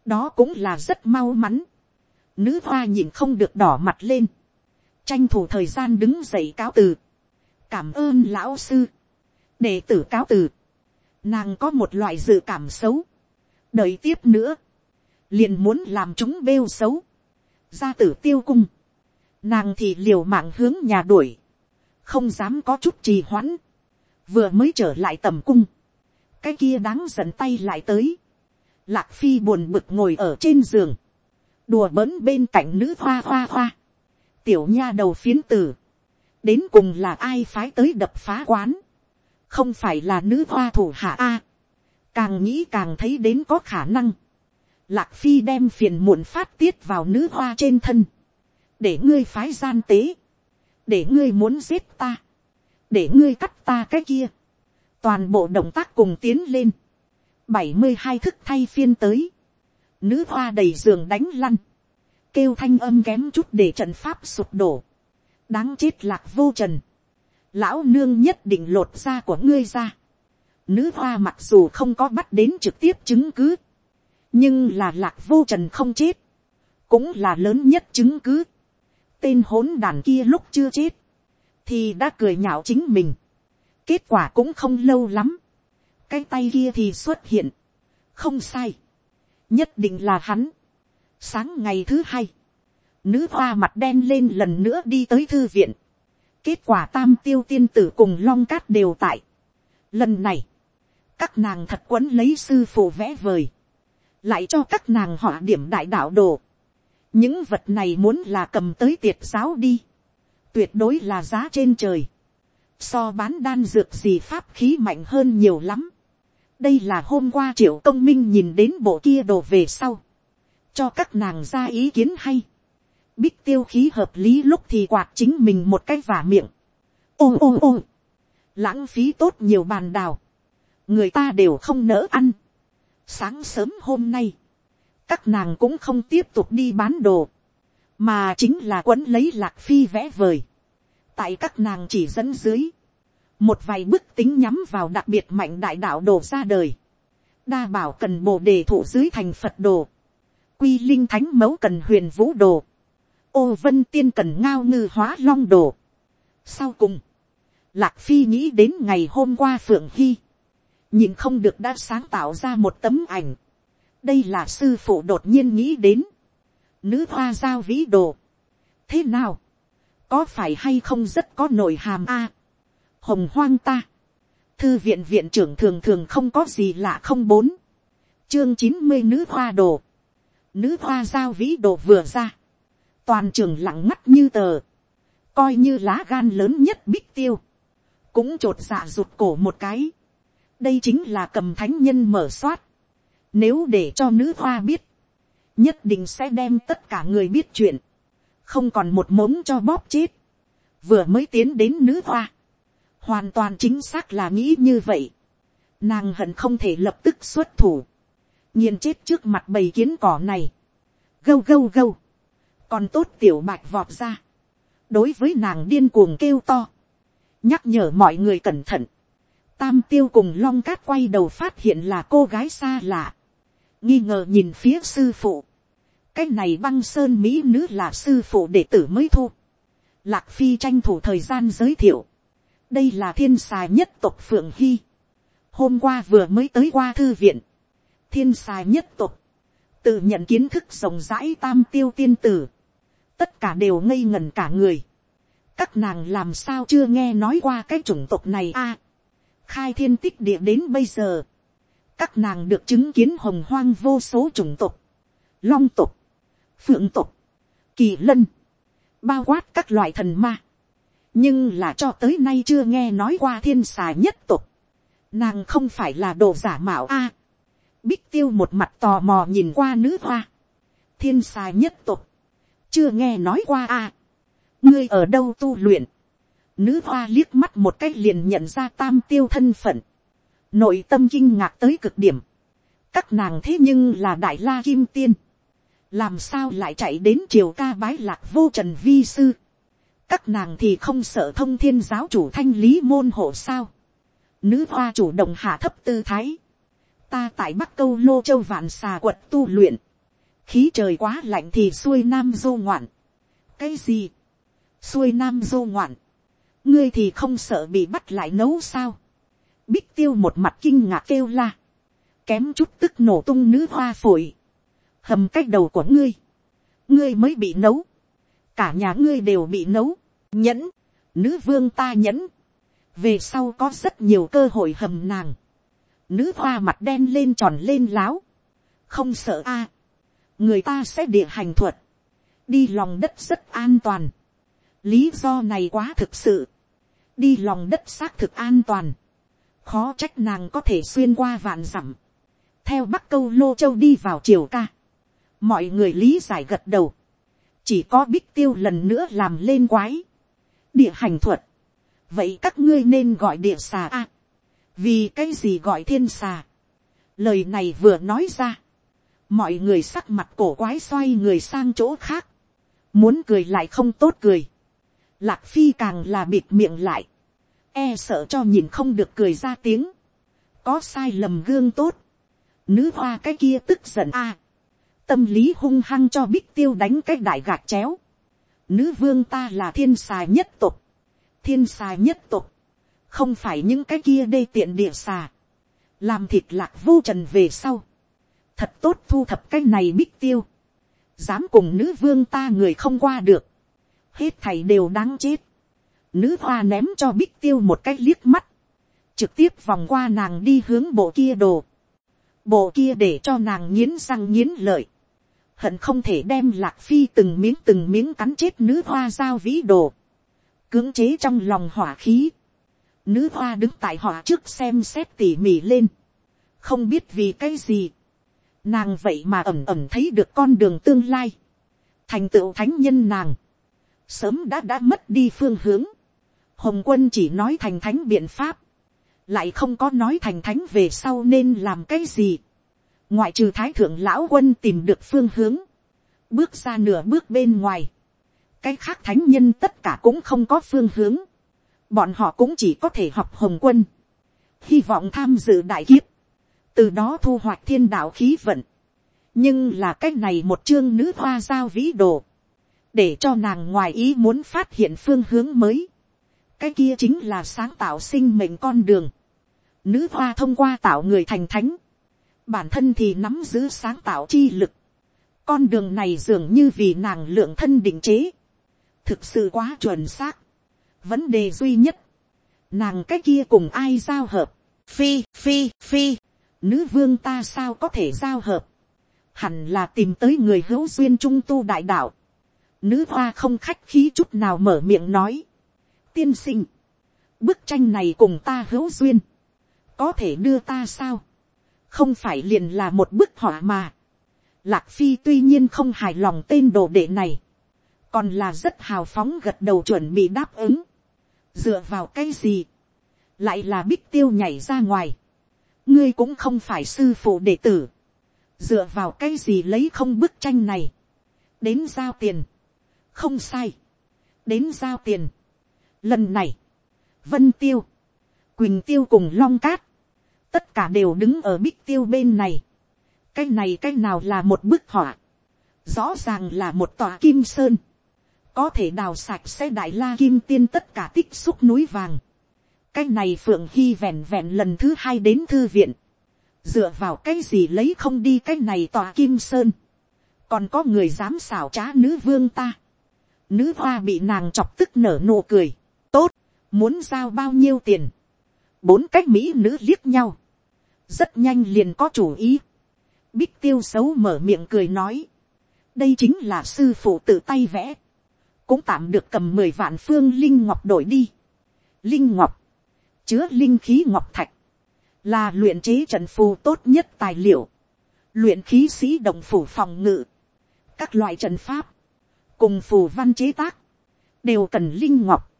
đó cũng là rất mau mắn, nữ hoa nhìn không được đỏ mặt lên, tranh thủ thời gian đứng dậy cáo từ, cảm ơn lão sư, đệ tử cáo từ, nàng có một loại dự cảm xấu, đợi tiếp nữa, liền muốn làm chúng bêu xấu, ra tử tiêu cung, nàng thì liều mạng hướng nhà đuổi, không dám có chút trì hoãn, vừa mới trở lại tầm cung, cái kia đáng giận tay lại tới, lạc phi buồn bực ngồi ở trên giường, đùa bỡn bên cạnh nữ hoa hoa hoa, tiểu nha đầu phiến tử, đến cùng là ai phái tới đập phá quán, không phải là nữ hoa thủ hạ a, càng nghĩ càng thấy đến có khả năng, lạc phi đem phiền muộn phát tiết vào nữ hoa trên thân, để ngươi phái gian tế, để ngươi muốn giết ta, để ngươi cắt ta cái kia, toàn bộ động tác cùng tiến lên, bảy mươi hai thức thay phiên tới, nữ hoa đầy giường đánh lăn, kêu thanh âm kém chút để trận pháp sụp đổ, đáng chết lạc vô trần, lão nương nhất định lột da của ngươi ra, nữ hoa mặc dù không có bắt đến trực tiếp chứng cứ, nhưng là lạc vô trần không chết, cũng là lớn nhất chứng cứ. tên hỗn đàn kia lúc chưa chết, thì đã cười nhạo chính mình kết quả cũng không lâu lắm, cái tay kia thì xuất hiện, không sai, nhất định là hắn. sáng ngày thứ hai, nữ hoa mặt đen lên lần nữa đi tới thư viện, kết quả tam tiêu tiên tử cùng long cát đều tại. lần này, các nàng thật quấn lấy sư phụ vẽ vời, lại cho các nàng họ điểm đại đạo đồ. những vật này muốn là cầm tới tiệt giáo đi, tuyệt đối là giá trên trời, so bán đan dược gì pháp khí mạnh hơn nhiều lắm. đây là hôm qua triệu công minh nhìn đến bộ kia đồ về sau, cho các nàng ra ý kiến hay. Bích tiêu khí hợp lý lúc thì quạt chính mình một cái vả miệng. ô ô ô, lãng phí tốt nhiều bàn đào, người ta đều không nỡ ăn. Sáng sớm hôm nay, các nàng cũng không tiếp tục đi bán đồ, mà chính là quấn lấy lạc phi vẽ vời tại các nàng chỉ dẫn dưới, một vài bức tính nhắm vào đặc biệt mạnh đại đạo đồ ra đời. đa bảo cần bồ đề thủ dưới thành phật đồ, quy linh thánh mẫu cần huyền vũ đồ, ô vân tiên cần ngao ngư hóa long đồ. sau cùng, lạc phi nghĩ đến ngày hôm qua phượng hy, nhìn không được đã sáng tạo ra một tấm ảnh. đây là sư phụ đột nhiên nghĩ đến, nữ hoa giao vĩ đồ. thế nào, có phải hay không rất có nội hàm a, hồng hoang ta, thư viện viện trưởng thường thường không có gì lạ không bốn, chương chín mươi nữ hoa đồ, nữ hoa giao vĩ đồ vừa ra, toàn trường lặng mắt như tờ, coi như lá gan lớn nhất bích tiêu, cũng t r ộ t dạ rụt cổ một cái, đây chính là cầm thánh nhân mở soát. Nếu để cho nữ hoa biết, nhất định sẽ đem tất cả người biết chuyện, không còn một mống cho bóp chết. Vừa mới tiến đến nữ hoa, hoàn toàn chính xác là nghĩ như vậy. Nàng hận không thể lập tức xuất thủ, nhiên chết trước mặt bầy kiến cỏ này. Gâu gâu gâu, còn tốt tiểu bạch vọt ra, đối với nàng điên cuồng kêu to, nhắc nhở mọi người cẩn thận Tam tiêu cùng long cát quay đầu phát hiện là cô gái xa lạ. Nghi ngờ nhìn phía sư phụ. Cái này băng sơn mỹ nữ là sư phụ đệ tử mới thu. Lạc phi tranh thủ thời gian giới thiệu. Đây là thiên xài nhất tộc Phượng Hy. Hôm qua vừa mới tới qua thư viện. Thiên xài nhất tộc. Tự nhận kiến thức rộng rãi tam tiêu tiên tử. Tất cả đều ngây ngần cả người. Các nàng làm sao chưa nghe nói qua cái chủng tộc này a khai thiên tích địa đến bây giờ, các nàng được chứng kiến hồng hoang vô số chủng tộc, long tộc, phượng tộc, kỳ lân, bao quát các loại thần ma, nhưng là cho tới nay chưa nghe nói qua thiên xà nhất tộc, nàng không phải là đồ giả mạo a, bích tiêu một mặt tò mò nhìn qua nữ hoa, thiên xà nhất tộc, chưa nghe nói qua a, ngươi ở đâu tu luyện, Nữ hoa liếc mắt một cách liền nhận ra tam tiêu thân phận. Nội tâm kinh ngạc tới cực điểm. Các nàng thế nhưng là đại la kim tiên. Làm sao lại chạy đến triều ca bái lạc vô trần vi sư. Các nàng thì không sợ thông thiên giáo chủ thanh lý môn hộ sao. Nữ hoa chủ động hạ thấp tư thái. Ta tại bắc câu lô châu vạn xà quật tu luyện. Khí trời quá lạnh thì xuôi nam dô ngoạn. Cái gì? Xuôi nam dô ngoạn ngươi thì không sợ bị bắt lại nấu sao. bích tiêu một mặt kinh ngạc kêu la. kém chút tức nổ tung nữ hoa phổi hầm cách đầu của ngươi. ngươi mới bị nấu. cả nhà ngươi đều bị nấu. nhẫn. nữ vương ta nhẫn. về sau có rất nhiều cơ hội hầm nàng. nữ hoa mặt đen lên tròn lên láo. không sợ a. người ta sẽ địa hành thuật. đi lòng đất rất an toàn lý do này quá thực sự, đi lòng đất xác thực an toàn, khó trách nàng có thể xuyên qua vạn dặm, theo bắc câu lô châu đi vào triều ca, mọi người lý giải gật đầu, chỉ có bích tiêu lần nữa làm lên quái, địa hành thuật, vậy các ngươi nên gọi địa xà a, vì cái gì gọi thiên xà, lời này vừa nói ra, mọi người sắc mặt cổ quái xoay người sang chỗ khác, muốn cười lại không tốt cười, Lạc phi càng là bịt miệng lại. E sợ cho nhìn không được cười ra tiếng. Có sai lầm gương tốt. Nữ hoa cái kia tức giận a tâm lý hung hăng cho bích tiêu đánh cái đại gạc chéo. nữ vương ta là thiên xà nhất tục, thiên xà nhất tục, không phải những cái kia đê tiện địa xà, làm thịt lạc vô trần về sau, thật tốt thu thập cái này bích tiêu, dám cùng nữ vương ta người không qua được, hết thầy đều đáng chết, nữ hoa ném cho bích tiêu một cái liếc mắt, trực tiếp vòng qua nàng đi hướng bộ kia đồ, bộ kia để cho nàng nghiến răng nghiến lợi, hận không thể đem lạc phi từng miếng từng miếng cắn chết nữ hoa giao vĩ đồ, cưỡng chế trong lòng hỏa khí, nữ hoa đứng tại hỏa trước xem xét tỉ mỉ lên, không biết vì cái gì, nàng vậy mà ẩm ẩm thấy được con đường tương lai, thành tựu thánh nhân nàng, sớm đã đã mất đi phương hướng, hồng quân chỉ nói thành thánh biện pháp, lại không có nói thành thánh về sau nên làm cái gì, ngoại trừ thái thượng lão quân tìm được phương hướng, bước ra nửa bước bên ngoài, cái khác thánh nhân tất cả cũng không có phương hướng, bọn họ cũng chỉ có thể học hồng quân, hy vọng tham dự đại kiếp, từ đó thu hoạch thiên đạo khí vận, nhưng là cái này một chương nữ hoa giao vĩ đồ, để cho nàng ngoài ý muốn phát hiện phương hướng mới, cái kia chính là sáng tạo sinh mệnh con đường, nữ hoa thông qua tạo người thành thánh, bản thân thì nắm giữ sáng tạo chi lực, con đường này dường như vì nàng lượng thân định chế, thực sự quá chuẩn xác, vấn đề duy nhất, nàng cái kia cùng ai giao hợp, phi phi phi, nữ vương ta sao có thể giao hợp, hẳn là tìm tới người hữu duyên trung tu đại đạo, nữ hoa không khách khí chút nào mở miệng nói, tiên sinh, bức tranh này cùng ta hữu duyên, có thể đưa ta sao, không phải liền là một bức họa mà, lạc phi tuy nhiên không hài lòng tên đồ đệ này, còn là rất hào phóng gật đầu chuẩn bị đáp ứng, dựa vào cái gì, lại là bích tiêu nhảy ra ngoài, ngươi cũng không phải sư phụ đệ tử, dựa vào cái gì lấy không bức tranh này, đến giao tiền, không sai, đến giao tiền. Lần này, vân tiêu, quỳnh tiêu cùng long cát, tất cả đều đứng ở bích tiêu bên này. cái này cái nào là một bức họa, rõ ràng là một tòa kim sơn, có thể đào sạch sẽ đại la kim tiên tất cả tích xúc núi vàng. cái này phượng hy vẹn vẹn lần thứ hai đến thư viện, dựa vào cái gì lấy không đi cái này tòa kim sơn, còn có người dám xảo trá nữ vương ta, nữ hoa bị nàng chọc tức nở nụ cười, tốt, muốn giao bao nhiêu tiền, bốn cách mỹ nữ liếc nhau, rất nhanh liền có chủ ý, bích tiêu xấu mở miệng cười nói, đây chính là sư phụ tự tay vẽ, cũng tạm được cầm mười vạn phương linh ngọc đổi đi. Linh ngọc, chứa linh khí ngọc thạch, là luyện chế trận phù tốt nhất tài liệu, luyện khí sĩ động phủ phòng ngự, các loại trận pháp, cùng phù văn chế tác, đều cần linh ngọc.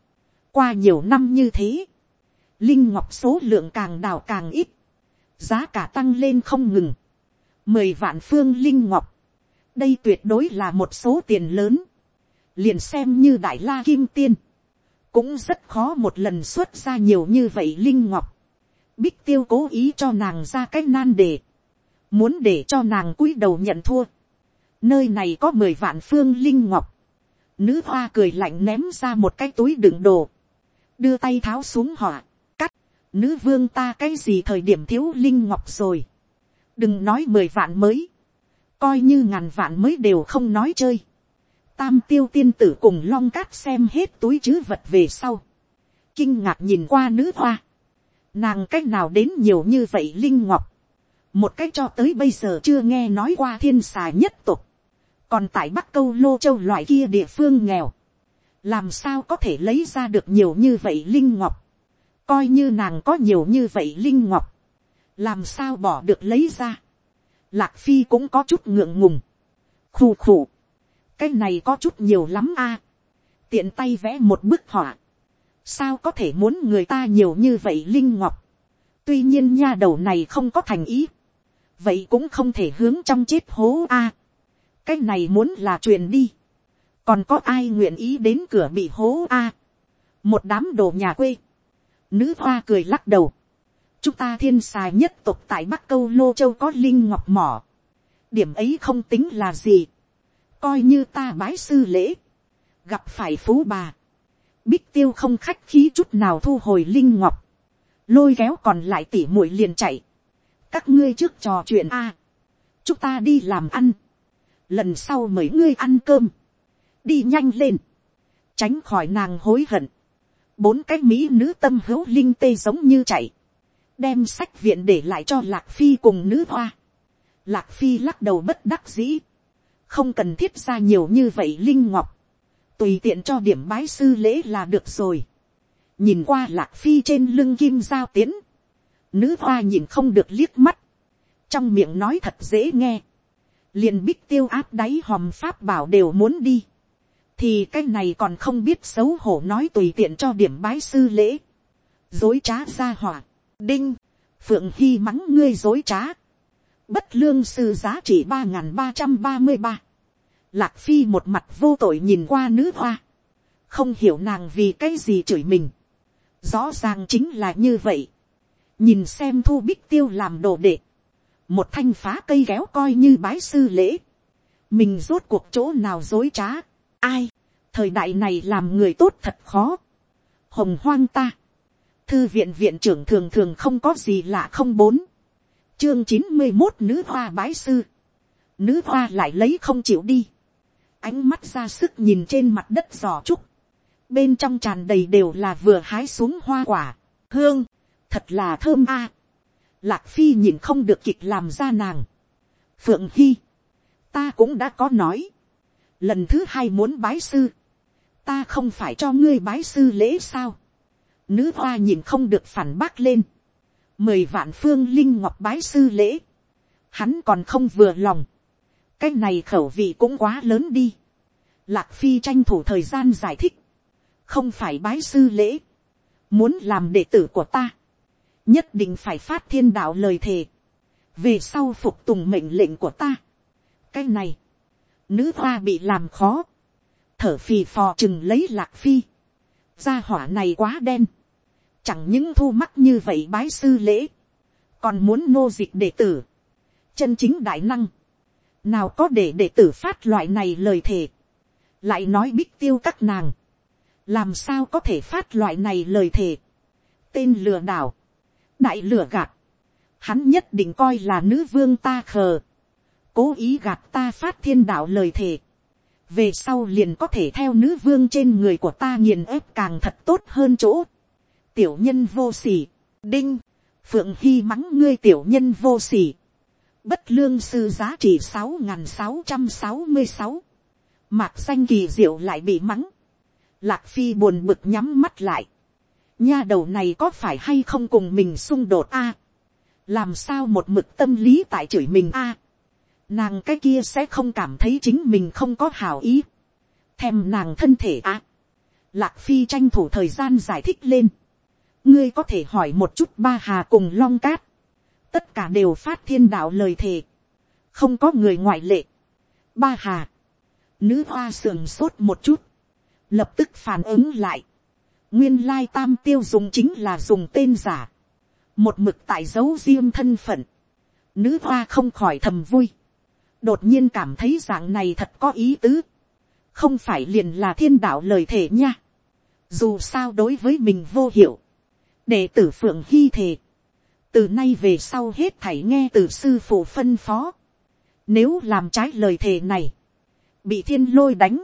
qua nhiều năm như thế, linh ngọc số lượng càng đào càng ít, giá cả tăng lên không ngừng, mười vạn phương linh ngọc, đây tuyệt đối là một số tiền lớn, liền xem như đại la kim tiên, cũng rất khó một lần xuất ra nhiều như vậy linh ngọc. Bích tiêu cố ý cho nàng ra cách nan đề, muốn để cho nàng cúi đầu nhận thua. Nơi này có mười vạn phương linh ngọc, nữ hoa cười lạnh ném ra một cái túi đựng đồ, đưa tay tháo xuống họa, nữ vương ta cái gì thời điểm thiếu linh ngọc rồi, đừng nói mười vạn mới, coi như ngàn vạn mới đều không nói chơi tam tiêu tiên tử cùng long cát xem hết túi chứ vật về sau. Kinh ngạc nhìn qua nữ hoa. Nàng cách nào đến nhiều như vậy linh ngọc. Một cách cho tới bây giờ chưa nghe nói qua thiên xà nhất tục. Còn tại Bắc Câu Lô Châu loại kia địa phương nghèo. Làm sao có thể lấy ra được nhiều như vậy linh ngọc. Coi như nàng có nhiều như vậy linh ngọc. Làm sao bỏ được lấy ra. Lạc Phi cũng có chút ngượng ngùng. Khù khù. cái này có chút nhiều lắm a. tiện tay vẽ một bức họa. sao có thể muốn người ta nhiều như vậy linh ngọc. tuy nhiên nha đầu này không có thành ý. vậy cũng không thể hướng trong chết hố a. cái này muốn là truyền đi. còn có ai nguyện ý đến cửa bị hố a. một đám đồ nhà quê nữ hoa cười lắc đầu. chúng ta thiên xài nhất tục tại bắc câu lô châu có linh ngọc mỏ. Điểm ấy không tính là gì, coi như ta bái sư lễ, gặp phải phú bà, bích tiêu không khách khí chút nào thu hồi linh ngọc, lôi kéo còn lại tỉ muội liền chạy, các ngươi trước trò chuyện a, chúng ta đi làm ăn, lần sau mời ngươi ăn cơm, đi nhanh lên, tránh khỏi nàng hối hận, bốn cái mỹ nữ tâm hữu linh tê giống như chạy, đem sách viện để lại cho lạc phi cùng nữ hoa. Lạc phi lắc đầu bất đắc dĩ, không cần thiết ra nhiều như vậy linh ngọc, tùy tiện cho điểm bái sư lễ là được rồi. nhìn qua lạc phi trên lưng kim giao tiến, nữ hoa nhìn không được liếc mắt, trong miệng nói thật dễ nghe, liền bích tiêu áp đáy hòm pháp bảo đều muốn đi, thì cái này còn không biết xấu hổ nói tùy tiện cho điểm bái sư lễ, dối trá ra hỏa, đinh, phượng hy mắng ngươi dối trá, bất lương sư giá trị ba n g h n ba trăm ba mươi ba, lạc phi một mặt vô tội nhìn qua nữ hoa, không hiểu nàng vì cái gì chửi mình, rõ ràng chính là như vậy, nhìn xem thu bích tiêu làm đồ đệ, một thanh phá cây kéo coi như bái sư lễ, mình rốt cuộc chỗ nào dối trá, ai, thời đại này làm người tốt thật khó, hồng hoang ta, thư viện viện trưởng thường thường không có gì lạ không bốn, chương chín mươi một nữ hoa bái sư, nữ hoa lại lấy không chịu đi, ánh mắt ra sức nhìn trên mặt đất giò trúc, bên trong tràn đầy đều là vừa hái xuống hoa quả, hương, thật là thơm a. Lạc phi nhìn không được kịch làm ra nàng. phượng hy, ta cũng đã có nói, lần thứ hai muốn bái sư, ta không phải cho ngươi bái sư lễ sao, Nữ hoa nhìn không được phản bác lên. Mười vạn phương linh ngọc bái sư lễ. Hắn còn không vừa lòng. Cái này khẩu vị cũng quá lớn đi. Lạc phi tranh thủ thời gian giải thích. Không phải bái sư lễ. Muốn làm đệ tử của ta. Nhất định phải phát thiên đạo lời thề. Về sau phục tùng mệnh lệnh của ta. Cái này. Nữ hoa bị làm khó. Thở phì phò chừng lấy lạc phi. Gia hỏa này quá đen. Chẳng những thu mắc như vậy bái sư lễ, còn muốn nô dịch đệ tử, chân chính đại năng, nào có để đệ tử phát loại này lời thề, lại nói bích tiêu các nàng, làm sao có thể phát loại này lời thề, tên lừa đảo, đại lừa gạt, hắn nhất định coi là nữ vương ta khờ, cố ý gạt ta phát thiên đạo lời thề, về sau liền có thể theo nữ vương trên người của ta nghiền ép càng thật tốt hơn chỗ, tiểu nhân vô sỉ, đinh, phượng hy mắng ngươi tiểu nhân vô sỉ, bất lương sư giá trị sáu n g h n sáu trăm sáu mươi sáu, mạc xanh kỳ diệu lại bị mắng, lạc phi buồn bực nhắm mắt lại, nha đầu này có phải hay không cùng mình xung đột a, làm sao một mực tâm lý tại chửi mình a, nàng cái kia sẽ không cảm thấy chính mình không có hảo ý, thèm nàng thân thể a, lạc phi tranh thủ thời gian giải thích lên, ngươi có thể hỏi một chút ba hà cùng long cát, tất cả đều phát thiên đạo lời thề, không có người ngoại lệ. ba hà, nữ hoa sườn sốt một chút, lập tức phản ứng lại, nguyên lai tam tiêu dùng chính là dùng tên giả, một mực tại dấu riêng thân phận, nữ hoa không khỏi thầm vui, đột nhiên cảm thấy dạng này thật có ý tứ, không phải liền là thiên đạo lời thể nha, dù sao đối với mình vô hiệu, đệ tử phượng hy thề, từ nay về sau hết thảy nghe từ sư phụ phân phó, nếu làm trái lời thề này, bị thiên lôi đánh,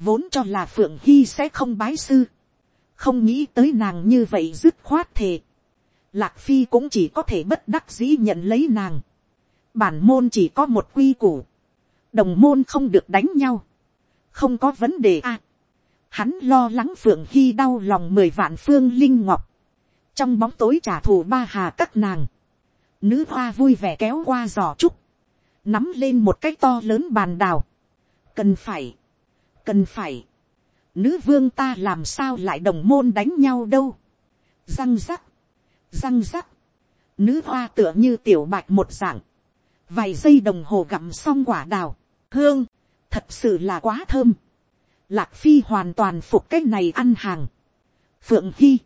vốn cho là phượng hy sẽ không bái sư, không nghĩ tới nàng như vậy dứt khoát thề, lạc phi cũng chỉ có thể bất đắc dĩ nhận lấy nàng, bản môn chỉ có một quy củ, đồng môn không được đánh nhau, không có vấn đề a. hắn lo lắng phượng hy đau lòng mười vạn phương linh ngọc, trong bóng tối trả thù ba hà các nàng, nữ hoa vui vẻ kéo qua giò trúc, nắm lên một cái to lớn bàn đào, cần phải, cần phải, nữ vương ta làm sao lại đồng môn đánh nhau đâu, răng rắc, răng rắc, nữ hoa tựa như tiểu bạch một dạng, vài giây đồng hồ gặm xong quả đào, hương, thật sự là quá thơm, lạc phi hoàn toàn phục cái này ăn hàng, phượng hy,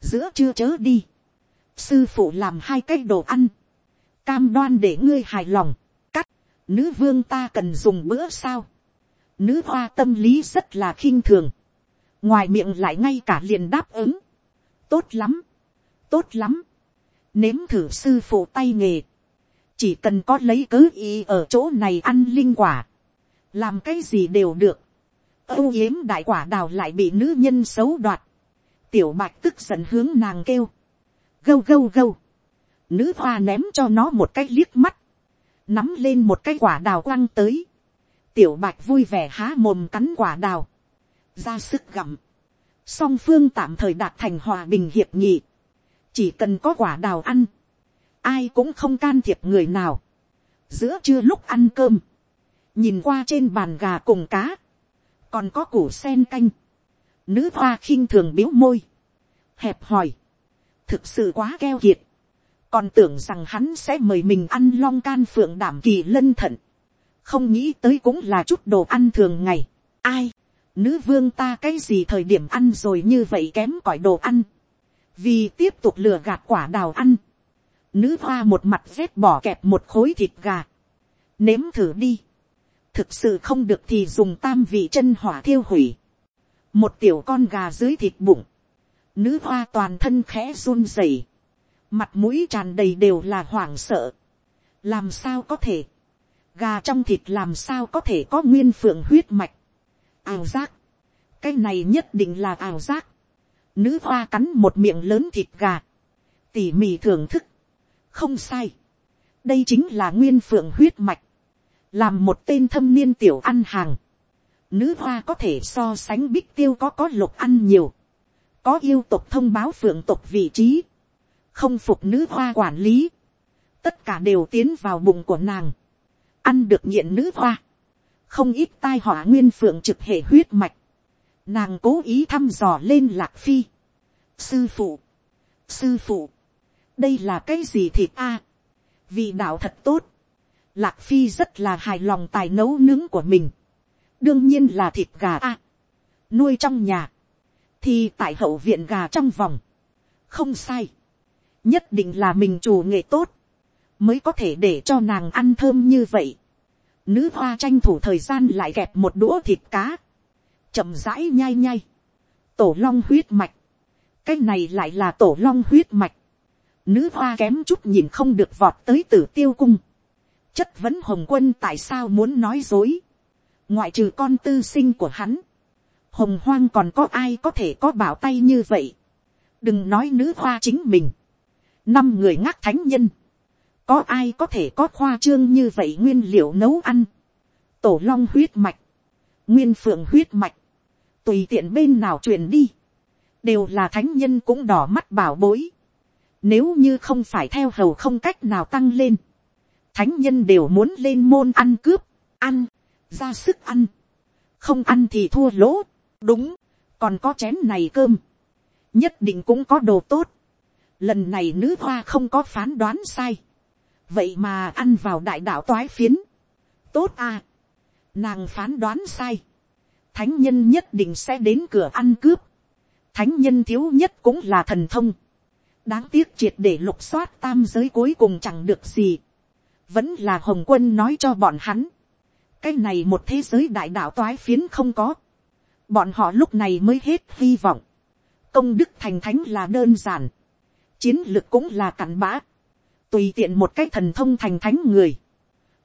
giữa chưa chớ đi, sư phụ làm hai cái đồ ăn, cam đoan để ngươi hài lòng, cắt, nữ vương ta cần dùng bữa sao, nữ hoa tâm lý rất là khinh thường, ngoài miệng lại ngay cả liền đáp ứng, tốt lắm, tốt lắm, nếm thử sư phụ tay nghề, chỉ cần có lấy cớ ý ở chỗ này ăn linh quả, làm cái gì đều được, âu yếm đại quả đào lại bị nữ nhân xấu đoạt, tiểu bạch tức giận hướng nàng kêu, gâu gâu gâu, nữ hoa ném cho nó một cái liếc mắt, nắm lên một cái quả đào quăng tới, tiểu bạch vui vẻ há mồm cắn quả đào, ra sức gặm, song phương tạm thời đạt thành hòa bình hiệp nghị, chỉ cần có quả đào ăn, ai cũng không can thiệp người nào, giữa trưa lúc ăn cơm, nhìn qua trên bàn gà cùng cá, còn có củ sen canh, nữ hoa khinh thường biếu môi, hẹp hòi, thực sự quá keo kiệt, còn tưởng rằng hắn sẽ mời mình ăn long can phượng đảm kỳ lân thận, không nghĩ tới cũng là chút đồ ăn thường ngày, ai, nữ vương ta cái gì thời điểm ăn rồi như vậy kém cỏi đồ ăn, vì tiếp tục lừa gạt quả đào ăn, nữ hoa một mặt rét bỏ kẹp một khối thịt gà, nếm thử đi, thực sự không được thì dùng tam vị chân hỏa thiêu hủy, một tiểu con gà dưới thịt bụng, nữ hoa toàn thân khẽ run rẩy, mặt mũi tràn đầy đều là hoảng sợ, làm sao có thể, gà trong thịt làm sao có thể có nguyên phượng huyết mạch, ảo giác, cái này nhất định là ảo giác, nữ hoa cắn một miệng lớn thịt gà, tỉ mỉ thưởng thức, không sai, đây chính là nguyên phượng huyết mạch, làm một tên thâm niên tiểu ăn hàng, nữ hoa có thể so sánh bích tiêu có có lục ăn nhiều, có yêu tục thông báo phượng tục vị trí, không phục nữ hoa quản lý, tất cả đều tiến vào bụng của nàng, ăn được nghiện nữ hoa, không ít tai họa nguyên phượng trực hệ huyết mạch, nàng cố ý thăm dò lên lạc phi, sư phụ, sư phụ, đây là cái gì thịt a, vì đạo thật tốt, lạc phi rất là hài lòng tài nấu nướng của mình, đương nhiên là thịt gà a, nuôi trong nhà, thì tại hậu viện gà trong vòng, không sai, nhất định là mình chủ nghệ tốt, mới có thể để cho nàng ăn thơm như vậy. Nữ hoa tranh thủ thời gian lại kẹp một đũa thịt cá, chậm rãi nhai nhai, tổ long huyết mạch, cái này lại là tổ long huyết mạch, nữ hoa kém chút nhìn không được vọt tới tử tiêu cung, chất vấn hồng quân tại sao muốn nói dối, ngoại trừ con tư sinh của hắn, hồng hoang còn có ai có thể có bảo tay như vậy, đừng nói nữ hoa chính mình, năm người ngác thánh nhân, có ai có thể có khoa trương như vậy nguyên liệu nấu ăn, tổ long huyết mạch, nguyên phượng huyết mạch, tùy tiện bên nào truyền đi, đều là thánh nhân cũng đỏ mắt bảo bối, nếu như không phải theo hầu không cách nào tăng lên, thánh nhân đều muốn lên môn ăn cướp, ăn, ra sức ăn, không ăn thì thua lỗ, đúng, còn có chén này cơm, nhất định cũng có đồ tốt, lần này nữ hoa không có phán đoán sai, vậy mà ăn vào đại đạo toái phiến, tốt à, nàng phán đoán sai, thánh nhân nhất định sẽ đến cửa ăn cướp, thánh nhân thiếu nhất cũng là thần thông, đáng tiếc triệt để lục soát tam giới cuối cùng chẳng được gì, vẫn là hồng quân nói cho bọn hắn, cái này một thế giới đại đạo toái phiến không có, bọn họ lúc này mới hết hy vọng, công đức thành thánh là đơn giản, chiến lược cũng là cặn bã, tùy tiện một cái thần thông thành thánh người,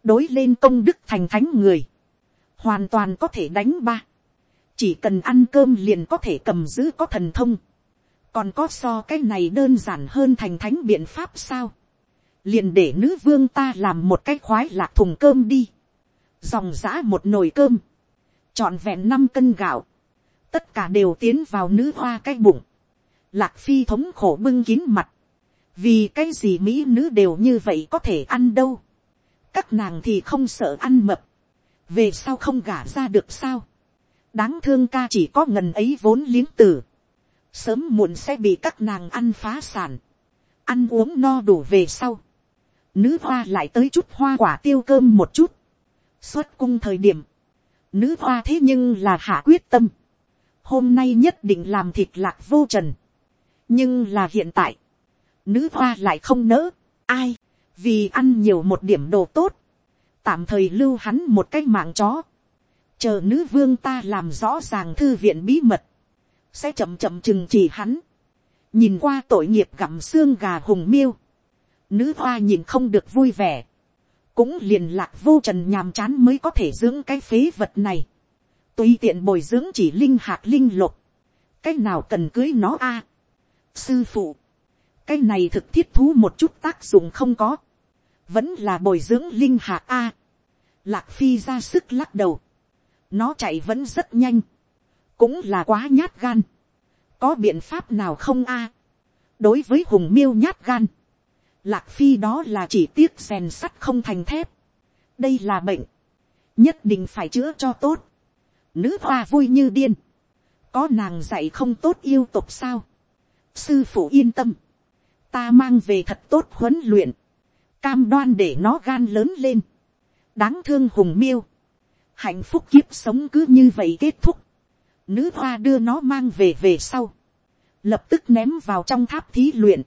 đối lên công đức thành thánh người, hoàn toàn có thể đánh ba, chỉ cần ăn cơm liền có thể cầm giữ có thần thông, còn có so cái này đơn giản hơn thành thánh biện pháp sao, liền để nữ vương ta làm một cái khoái lạc thùng cơm đi, dòng giã một nồi cơm, trọn vẹn năm cân gạo, tất cả đều tiến vào nữ hoa cái bụng, lạc phi thống khổ bưng kín mặt, vì cái gì mỹ nữ đều như vậy có thể ăn đâu, các nàng thì không sợ ăn mập, về sau không gả ra được sao, đáng thương ca chỉ có ngần ấy vốn liếng tử, sớm muộn sẽ bị các nàng ăn phá sản, ăn uống no đủ về sau, nữ hoa lại tới chút hoa quả tiêu cơm một chút, xuất cung thời điểm, nữ hoa thế nhưng là hạ quyết tâm, hôm nay nhất định làm thịt lạc vô trần, nhưng là hiện tại, nữ hoa lại không nỡ, ai, vì ăn nhiều một điểm đồ tốt, tạm thời lưu hắn một cái mạng chó, chờ nữ vương ta làm rõ ràng thư viện bí mật, sẽ chậm chậm chừng chỉ hắn, nhìn qua tội nghiệp gặm xương gà hùng miêu, nữ hoa nhìn không được vui vẻ, cũng liền lạc vô trần nhàm chán mới có thể dưỡng cái phế vật này, tùy tiện bồi dưỡng chỉ linh hạt linh lục, cái nào cần cưới nó a, sư phụ, cái này thực thiết thú một chút tác dụng không có, vẫn là bồi dưỡng linh hạt a, lạc phi ra sức lắc đầu, nó chạy vẫn rất nhanh, cũng là quá nhát gan, có biện pháp nào không a, đối với hùng miêu nhát gan, lạc phi đó là chỉ tiếc rèn sắt không thành thép, đây là bệnh, nhất định phải chữa cho tốt, nữ hoa vui như điên, có nàng dạy không tốt yêu tục sao, sư phụ yên tâm, ta mang về thật tốt huấn luyện, cam đoan để nó gan lớn lên, đáng thương hùng miêu, hạnh phúc kiếp sống cứ như vậy kết thúc, nữ hoa đưa nó mang về về sau, lập tức ném vào trong tháp thí luyện,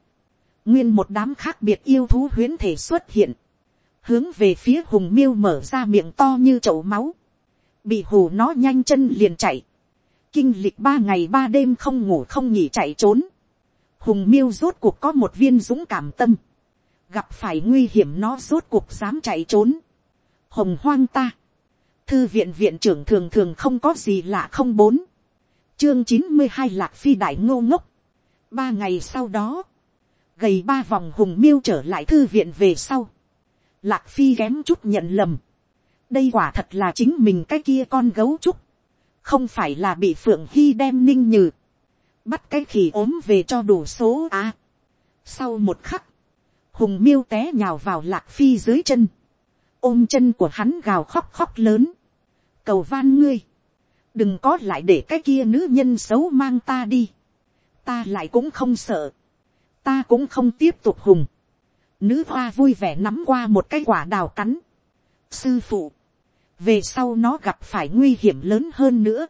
nguyên một đám khác biệt yêu thú huyến thể xuất hiện, hướng về phía hùng miêu mở ra miệng to như chậu máu, bị hù nó nhanh chân liền chạy, kinh lịch ba ngày ba đêm không ngủ không nghỉ chạy trốn, hùng miêu rốt cuộc có một viên dũng cảm tâm, gặp phải nguy hiểm nó rốt cuộc dám chạy trốn, hồng hoang ta, thư viện viện trưởng thường thường không có gì lạ không bốn, chương chín mươi hai lạc phi đại ngô ngốc, ba ngày sau đó, gầy ba vòng hùng miêu trở lại thư viện về sau, lạc phi kém chút nhận lầm, đây quả thật là chính mình cái kia con gấu trúc, không phải là bị phượng hy đem ninh nhừ, bắt cái khỉ ốm về cho đủ số à. sau một khắc, hùng miêu té nhào vào lạc phi dưới chân, ôm chân của hắn gào khóc khóc lớn, cầu van ngươi, đừng có lại để cái kia nữ nhân xấu mang ta đi, ta lại cũng không sợ, ta cũng không tiếp tục hùng, nữ hoa vui vẻ nắm qua một cái quả đào cắn, sư phụ, về sau nó gặp phải nguy hiểm lớn hơn nữa,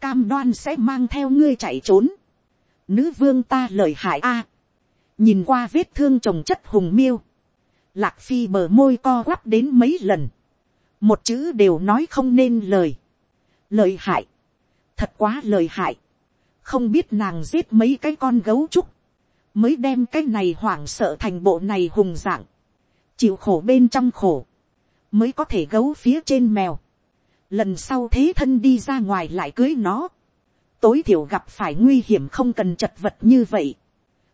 cam đoan sẽ mang theo ngươi chạy trốn, nữ vương ta lời hại a, nhìn qua vết thương trồng chất hùng miêu, lạc phi bờ môi co quắp đến mấy lần, một chữ đều nói không nên lời, lời hại, thật quá lời hại, không biết nàng giết mấy cái con gấu trúc, mới đem cái này hoảng sợ thành bộ này hùng dạng, chịu khổ bên trong khổ, mới có thể gấu phía trên mèo, lần sau thế thân đi ra ngoài lại cưới nó, tối thiểu gặp phải nguy hiểm không cần chật vật như vậy.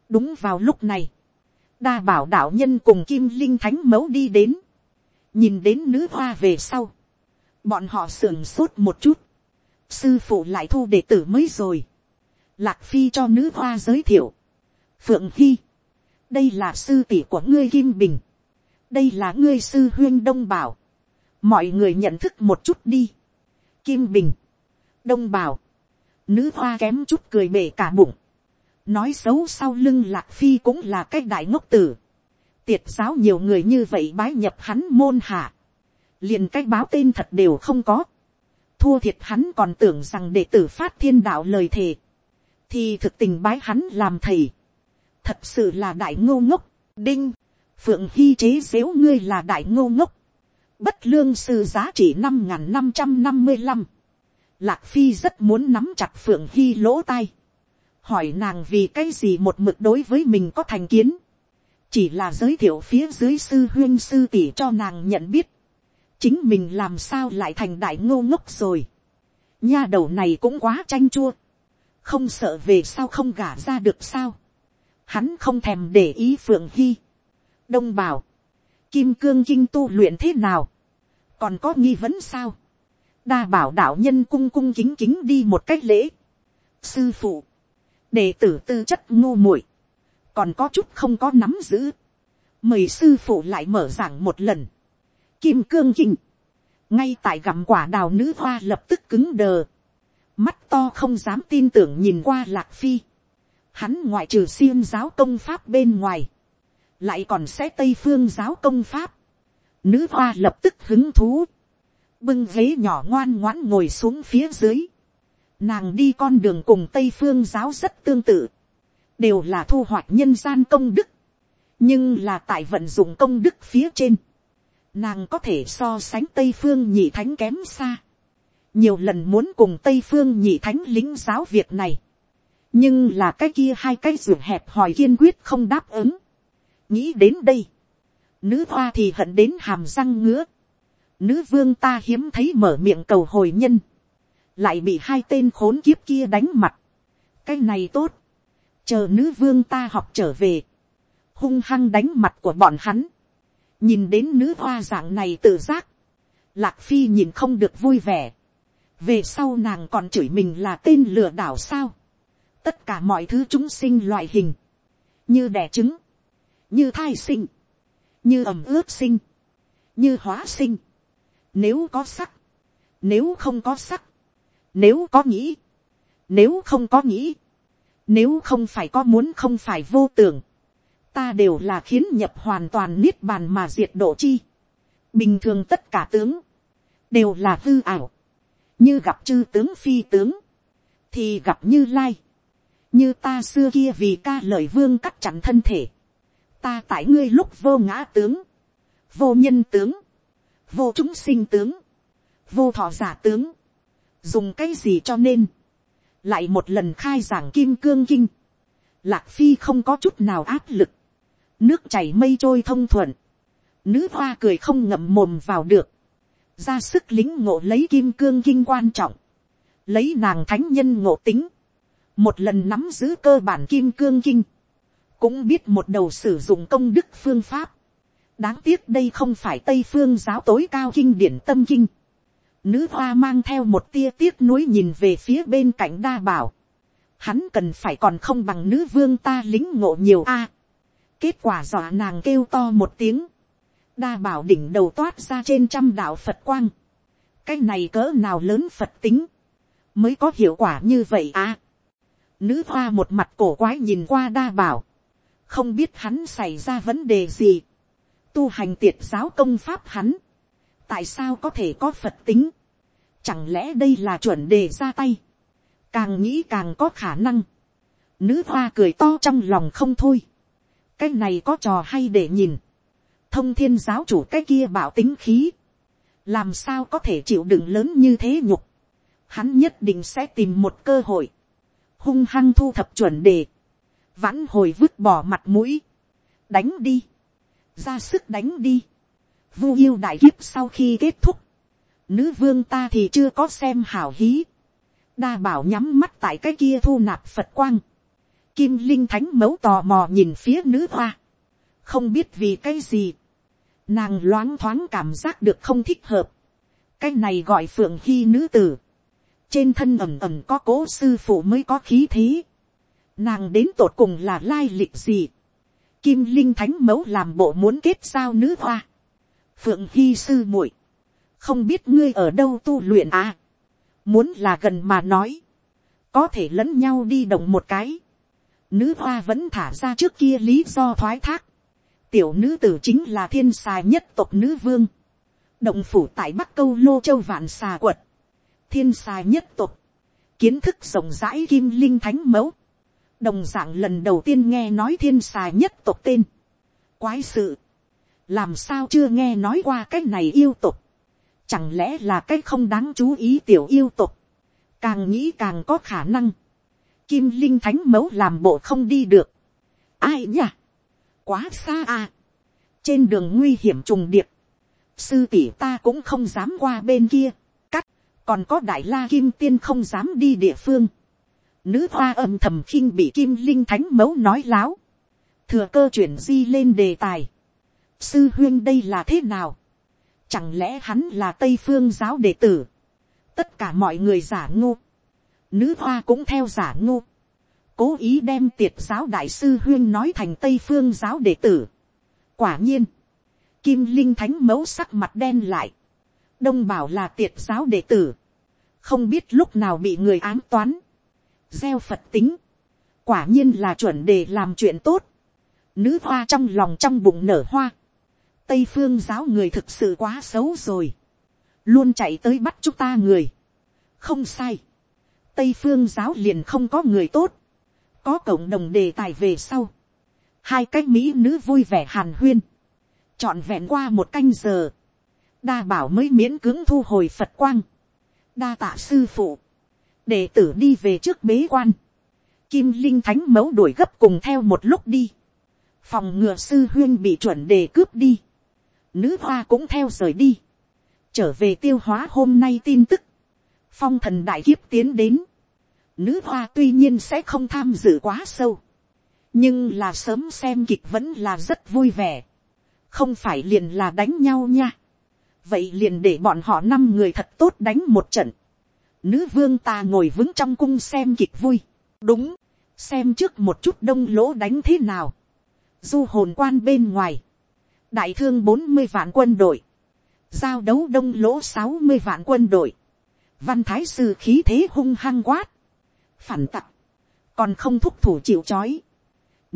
đúng vào lúc này, đa bảo đạo nhân cùng kim linh thánh mẫu đi đến, nhìn đến nữ hoa về sau, bọn họ sưởng sốt một chút, sư phụ lại thu đệ tử mới rồi, lạc phi cho nữ hoa giới thiệu, phượng hy, đây là sư tỷ của ngươi kim bình, đây là ngươi sư huyên đông bảo, mọi người nhận thức một chút đi, kim bình, đông bảo, nữ hoa kém chút cười bể cả bụng, nói xấu sau lưng lạc phi cũng là cái đại ngốc tử, tiệt giáo nhiều người như vậy bái nhập hắn môn hạ, liền cái báo tên thật đều không có, thua thiệt hắn còn tưởng rằng đệ tử phát thiên đạo lời thề, thì thực tình bái hắn làm thầy, thật sự là đại ngô ngốc, đinh, phượng hy chế xếu ngươi là đại ngô ngốc, bất lương sư giá trị năm n năm trăm năm mươi năm, lạc phi rất muốn nắm chặt phượng hy lỗ tai, hỏi nàng vì cái gì một mực đối với mình có thành kiến, chỉ là giới thiệu phía dưới sư huyên sư tỷ cho nàng nhận biết, chính mình làm sao lại thành đại ngô ngốc rồi, nha đầu này cũng quá tranh chua, không sợ về sao không gả ra được sao, hắn không thèm để ý phượng hy, đông bảo, kim cương kinh tu luyện thế nào, còn có nghi vấn sao, đa bảo đạo nhân cung cung kính kính đi một cách lễ, sư phụ, đệ tử tư chất ngô muội, còn có chút không có nắm giữ, mời sư phụ lại mở giảng một lần, kim cương kinh, ngay tại gặm quả đào nữ hoa lập tức cứng đờ, mắt to không dám tin tưởng nhìn qua lạc phi, hắn ngoại trừ xiêm giáo công pháp bên ngoài, lại còn sẽ tây phương giáo công pháp. Nữ hoa lập tức hứng thú, bưng ghế nhỏ ngoan ngoãn ngồi xuống phía dưới. Nàng đi con đường cùng tây phương giáo rất tương tự, đều là thu hoạch nhân gian công đức, nhưng là tại vận dụng công đức phía trên nàng có thể so sánh tây phương nhị thánh kém xa, nhiều lần muốn cùng tây phương nhị thánh lính giáo việc này, nhưng là cái kia hai cái ruột hẹp hòi kiên quyết không đáp ứng. nghĩ đến đây, nữ hoa thì hận đến hàm răng ngứa, nữ vương ta hiếm thấy mở miệng cầu hồi nhân, lại bị hai tên khốn kiếp kia đánh mặt, cái này tốt, chờ nữ vương ta học trở về, hung hăng đánh mặt của bọn hắn, nhìn đến nữ hoa dạng này tự giác, lạc phi nhìn không được vui vẻ, về sau nàng còn chửi mình là tên lừa đảo sao, tất cả mọi thứ chúng sinh loại hình, như đẻ trứng, như thai sinh, như ẩm ướt sinh, như hóa sinh, nếu có sắc, nếu không có sắc, nếu có nghĩ, nếu không có nghĩ, nếu không phải có muốn không phải vô tưởng, ta đều là khiến nhập hoàn toàn niết bàn mà diệt độ chi. bình thường tất cả tướng, đều là hư ảo, như gặp chư tướng phi tướng, thì gặp như lai, như ta xưa kia vì ca lời vương cắt chặn thân thể, ta tại ngươi lúc vô ngã tướng, vô nhân tướng, vô chúng sinh tướng, vô thọ giả tướng, dùng cái gì cho nên, lại một lần khai giảng kim cương kinh, lạc phi không có chút nào áp lực, nước chảy mây trôi thông thuận, nữ hoa cười không ngậm mồm vào được, ra sức lính ngộ lấy kim cương kinh quan trọng, lấy nàng thánh nhân ngộ tính, một lần nắm giữ cơ bản kim cương kinh, cũng biết một đầu sử dụng công đức phương pháp, đáng tiếc đây không phải tây phương giáo tối cao kinh điển tâm kinh, nữ hoa mang theo một tia tiếc nuối nhìn về phía bên cạnh đa bảo, hắn cần phải còn không bằng nữ vương ta lính ngộ nhiều a, kết quả dọa nàng kêu to một tiếng, đa bảo đỉnh đầu toát ra trên trăm đạo phật quang, cái này cỡ nào lớn phật tính, mới có hiệu quả như vậy à. Nữ hoa một mặt cổ quái nhìn qua đa bảo, không biết hắn xảy ra vấn đề gì, tu hành tiệt giáo công pháp hắn, tại sao có thể có phật tính, chẳng lẽ đây là chuẩn đề ra tay, càng nghĩ càng có khả năng, nữ hoa cười to trong lòng không thôi, cái này có trò hay để nhìn, thông thiên giáo chủ cái kia bảo tính khí, làm sao có thể chịu đựng lớn như thế nhục, hắn nhất định sẽ tìm một cơ hội, hung hăng thu thập chuẩn đề, vãn hồi vứt bỏ mặt mũi, đánh đi, ra sức đánh đi, vu yêu đại kiếp sau khi kết thúc, nữ vương ta thì chưa có xem hảo hí, đa bảo nhắm mắt tại cái kia thu nạp phật quang, kim linh thánh mấu tò mò nhìn phía nữ hoa, không biết vì cái gì, nàng loáng thoáng cảm giác được không thích hợp, cái này gọi phượng hy nữ tử, trên thân ẩm ẩm có cố sư phụ mới có khí thế, nàng đến tột cùng là lai lịch gì, kim linh thánh mẫu làm bộ muốn kết giao nữ hoa, phượng hy sư muội, không biết ngươi ở đâu tu luyện à, muốn là gần mà nói, có thể lẫn nhau đi đồng một cái, nữ hoa vẫn thả ra trước kia lý do thoái thác, tiểu nữ tử chính là thiên xà nhất tộc nữ vương, động phủ tại bắc câu lô châu vạn xà quật, thiên xà nhất tộc, kiến thức rộng rãi kim linh thánh mẫu, đồng d ạ n g lần đầu tiên nghe nói thiên xà nhất tộc tên, quái sự, làm sao chưa nghe nói qua cái này yêu tộc, chẳng lẽ là cái không đáng chú ý tiểu yêu tộc, càng nghĩ càng có khả năng, kim linh thánh mẫu làm bộ không đi được, ai nhỉ, quá xa à, trên đường nguy hiểm trùng điệp, sư tỷ ta cũng không dám qua bên kia, Cắt. còn có đại la kim tiên không dám đi địa phương, nữ hoa âm thầm khinh bị kim linh thánh mẫu nói láo, thừa cơ chuyển di lên đề tài, sư huyên đây là thế nào, chẳng lẽ hắn là tây phương giáo đệ tử, tất cả mọi người giả ngu, nữ hoa cũng theo giả ngu, cố ý đem tiệt giáo đại sư huyên nói thành tây phương giáo đệ tử. quả nhiên, kim linh thánh mẫu sắc mặt đen lại, đông bảo là tiệt giáo đệ tử, không biết lúc nào bị người ám toán, gieo phật tính, quả nhiên là chuẩn để làm chuyện tốt, nữ hoa trong lòng trong bụng nở hoa, tây phương giáo người thực sự quá xấu rồi, luôn chạy tới bắt chúng ta người, không sai, tây phương giáo liền không có người tốt, có cộng đồng đề tài về sau, hai cái mỹ nữ vui vẻ hàn huyên, trọn vẹn qua một canh giờ, đa bảo mới miễn cưỡng thu hồi phật quang, đa tạ sư phụ, đệ tử đi về trước bế quan, kim linh thánh mẫu đuổi gấp cùng theo một lúc đi, phòng ngừa sư huyên bị chuẩn đề cướp đi, nữ hoa cũng theo rời đi, trở về tiêu hóa hôm nay tin tức, phong thần đại kiếp tiến đến, nữ hoa tuy nhiên sẽ không tham dự quá sâu, nhưng là sớm xem kịch vẫn là rất vui vẻ, không phải liền là đánh nhau nha, vậy liền để bọn họ năm người thật tốt đánh một trận, nữ vương ta ngồi vững trong cung xem kịch vui, đúng, xem trước một chút đông lỗ đánh thế nào, du hồn quan bên ngoài, đại thương bốn mươi vạn quân đội, giao đấu đông lỗ sáu mươi vạn quân đội, văn thái sư khí thế hung hăng quát, phản tặc, còn không thúc thủ chịu c h ó i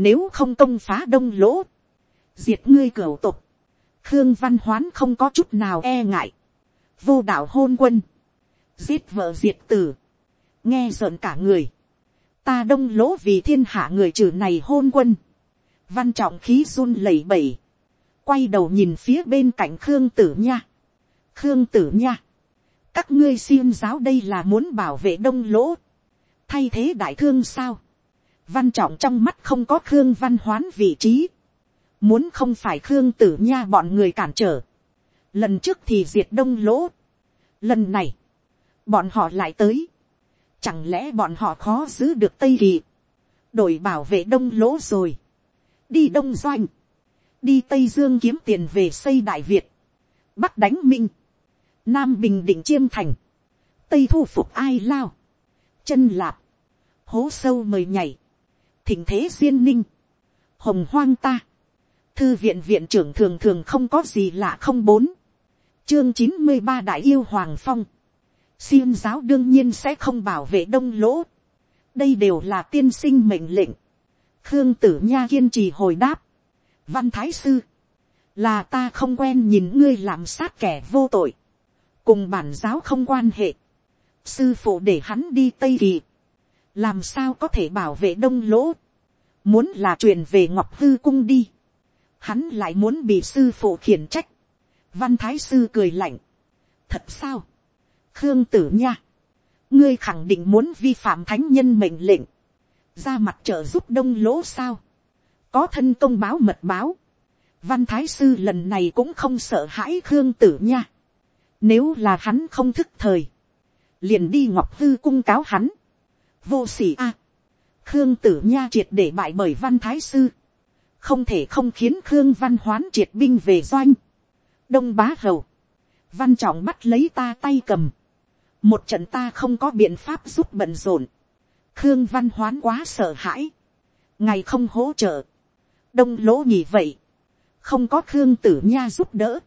nếu không công phá đông lỗ, diệt ngươi cửa tục, khương văn hoán không có chút nào e ngại, vô đạo hôn quân, giết vợ diệt tử, nghe rợn cả người, ta đông lỗ vì thiên hạ người trừ này hôn quân, văn trọng khí run lẩy bẩy, quay đầu nhìn phía bên cạnh khương tử nha, khương tử nha, các ngươi xiêm giáo đây là muốn bảo vệ đông lỗ, thay thế đại thương sao, văn trọng trong mắt không có khương văn hoán vị trí, muốn không phải khương tử nha bọn người cản trở, lần trước thì diệt đông lỗ, lần này, bọn họ lại tới, chẳng lẽ bọn họ khó giữ được tây kỳ, đổi bảo vệ đông lỗ rồi, đi đông doanh, đi tây dương kiếm tiền về xây đại việt, bắc đánh minh, nam bình định chiêm thành, tây thu phục ai lao, chân lạp, hố sâu mời nhảy, thỉnh thế duyên ninh, hồng hoang ta, thư viện viện trưởng thường thường không có gì lạ không bốn, chương chín mươi ba đại yêu hoàng phong, xiêm giáo đương nhiên sẽ không bảo vệ đông lỗ, đây đều là tiên sinh mệnh lệnh, khương tử nha kiên trì hồi đáp, văn thái sư, là ta không quen nhìn ngươi làm sát kẻ vô tội, cùng bản giáo không quan hệ, sư phụ để hắn đi tây kỳ, làm sao có thể bảo vệ đông lỗ, muốn là truyền về ngọc hư cung đi, hắn lại muốn bị sư phụ khiển trách, văn thái sư cười lạnh, thật sao, khương tử nha, ngươi khẳng định muốn vi phạm thánh nhân mệnh lệnh, ra mặt trợ giúp đông lỗ sao, có thân công báo mật báo, văn thái sư lần này cũng không sợ hãi khương tử nha, nếu là hắn không thức thời. Liền đi ngọc hư cung cáo hắn. Vô sỉ a. Khương tử nha triệt để bại bởi văn thái sư. Không thể không khiến Khương văn hoán triệt binh về doanh. Đông bá hầu. Văn trọng bắt lấy ta tay cầm. Một trận ta không có biện pháp giúp bận rộn. Khương văn hoán quá sợ hãi. Ngày không hỗ trợ. Đông lỗ nhỉ vậy. Không có Khương tử nha giúp đỡ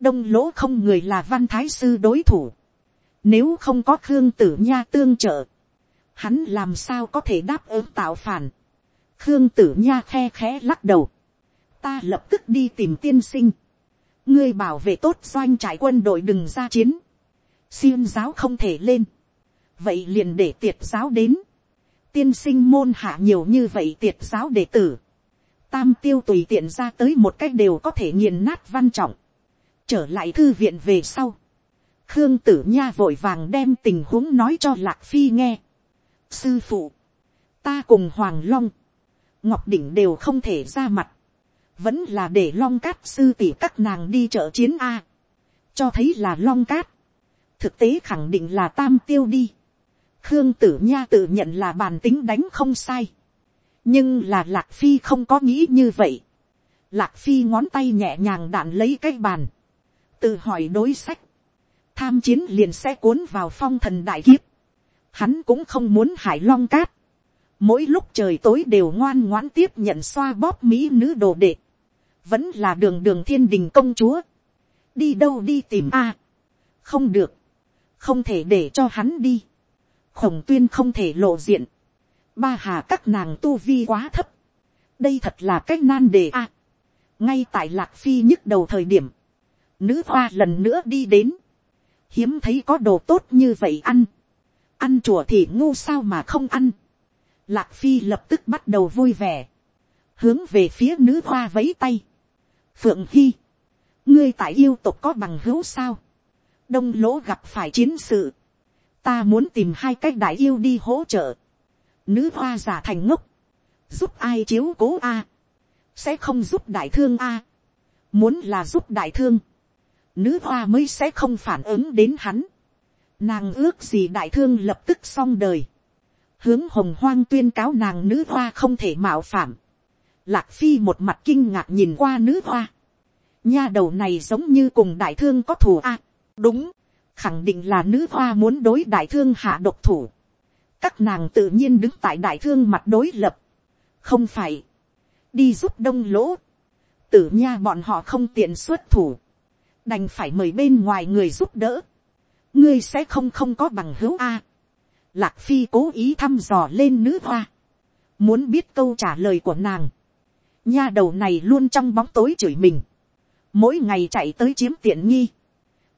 đông lỗ không người là văn thái sư đối thủ. Nếu không có khương tử nha tương trợ, hắn làm sao có thể đáp ứng tạo phản. khương tử nha khe khẽ lắc đầu. ta lập tức đi tìm tiên sinh. ngươi bảo vệ tốt doanh trại quân đội đừng ra chiến. xiêm giáo không thể lên. vậy liền để tiệt giáo đến. tiên sinh môn hạ nhiều như vậy tiệt giáo đệ tử. tam tiêu tùy tiện ra tới một cách đều có thể nghiền nát văn trọng trở lại thư viện về sau, khương tử nha vội vàng đem tình huống nói cho lạc phi nghe sư phụ, ta cùng hoàng long, ngọc đỉnh đều không thể ra mặt, vẫn là để long cát sư tỷ các nàng đi trợ chiến a, cho thấy là long cát, thực tế khẳng định là tam tiêu đi. khương tử nha tự nhận là bàn tính đánh không sai, nhưng là lạc phi không có nghĩ như vậy. lạc phi ngón tay nhẹ nhàng đạn lấy cái bàn, tự hỏi đối sách, tham chiến liền sẽ cuốn vào phong thần đại kiếp, hắn cũng không muốn hải long cát, mỗi lúc trời tối đều ngoan ngoãn tiếp nhận xoa bóp mỹ nữ đồ đệ, vẫn là đường đường thiên đình công chúa, đi đâu đi tìm a, không được, không thể để cho hắn đi, khổng tuyên không thể lộ diện, ba hà các nàng tu vi quá thấp, đây thật là cách nan đề a, ngay tại lạc phi nhức đầu thời điểm, Nữ hoa lần nữa đi đến. Hiếm thấy có đồ tốt như vậy ăn. Ăn chùa thì ngu sao mà không ăn. Lạc phi lập tức bắt đầu vui vẻ. Hướng về phía nữ hoa vấy tay. Phượng Hy. ngươi tại yêu tộc có bằng hữu sao, đông lỗ gặp phải chiến sự, ta muốn tìm hai cách đại yêu đi hỗ trợ, nữ hoa giả thành ngốc, giúp ai chiếu cố a, sẽ không giúp đại thương a, muốn là giúp đại thương, nữ hoa mới sẽ không phản ứng đến hắn, nàng ước gì đại thương lập tức xong đời, hướng hồng hoang tuyên cáo nàng nữ hoa không thể mạo phạm, lạc phi một mặt kinh ngạc nhìn qua nữ hoa, nha đầu này giống như cùng đại thương có thù a, đúng, khẳng định là nữ hoa muốn đối đại thương hạ độc thủ, các nàng tự nhiên đứng tại đại thương mặt đối lập, không phải, đi giúp đông lỗ, tử nha bọn họ không tiện xuất thủ, đành phải mời bên ngoài người giúp đỡ, ngươi sẽ không không có bằng hữu a. Lạc phi cố ý thăm dò lên nữ hoa, muốn biết câu trả lời của nàng, nha đầu này luôn trong bóng tối chửi mình, mỗi ngày chạy tới chiếm tiện nghi,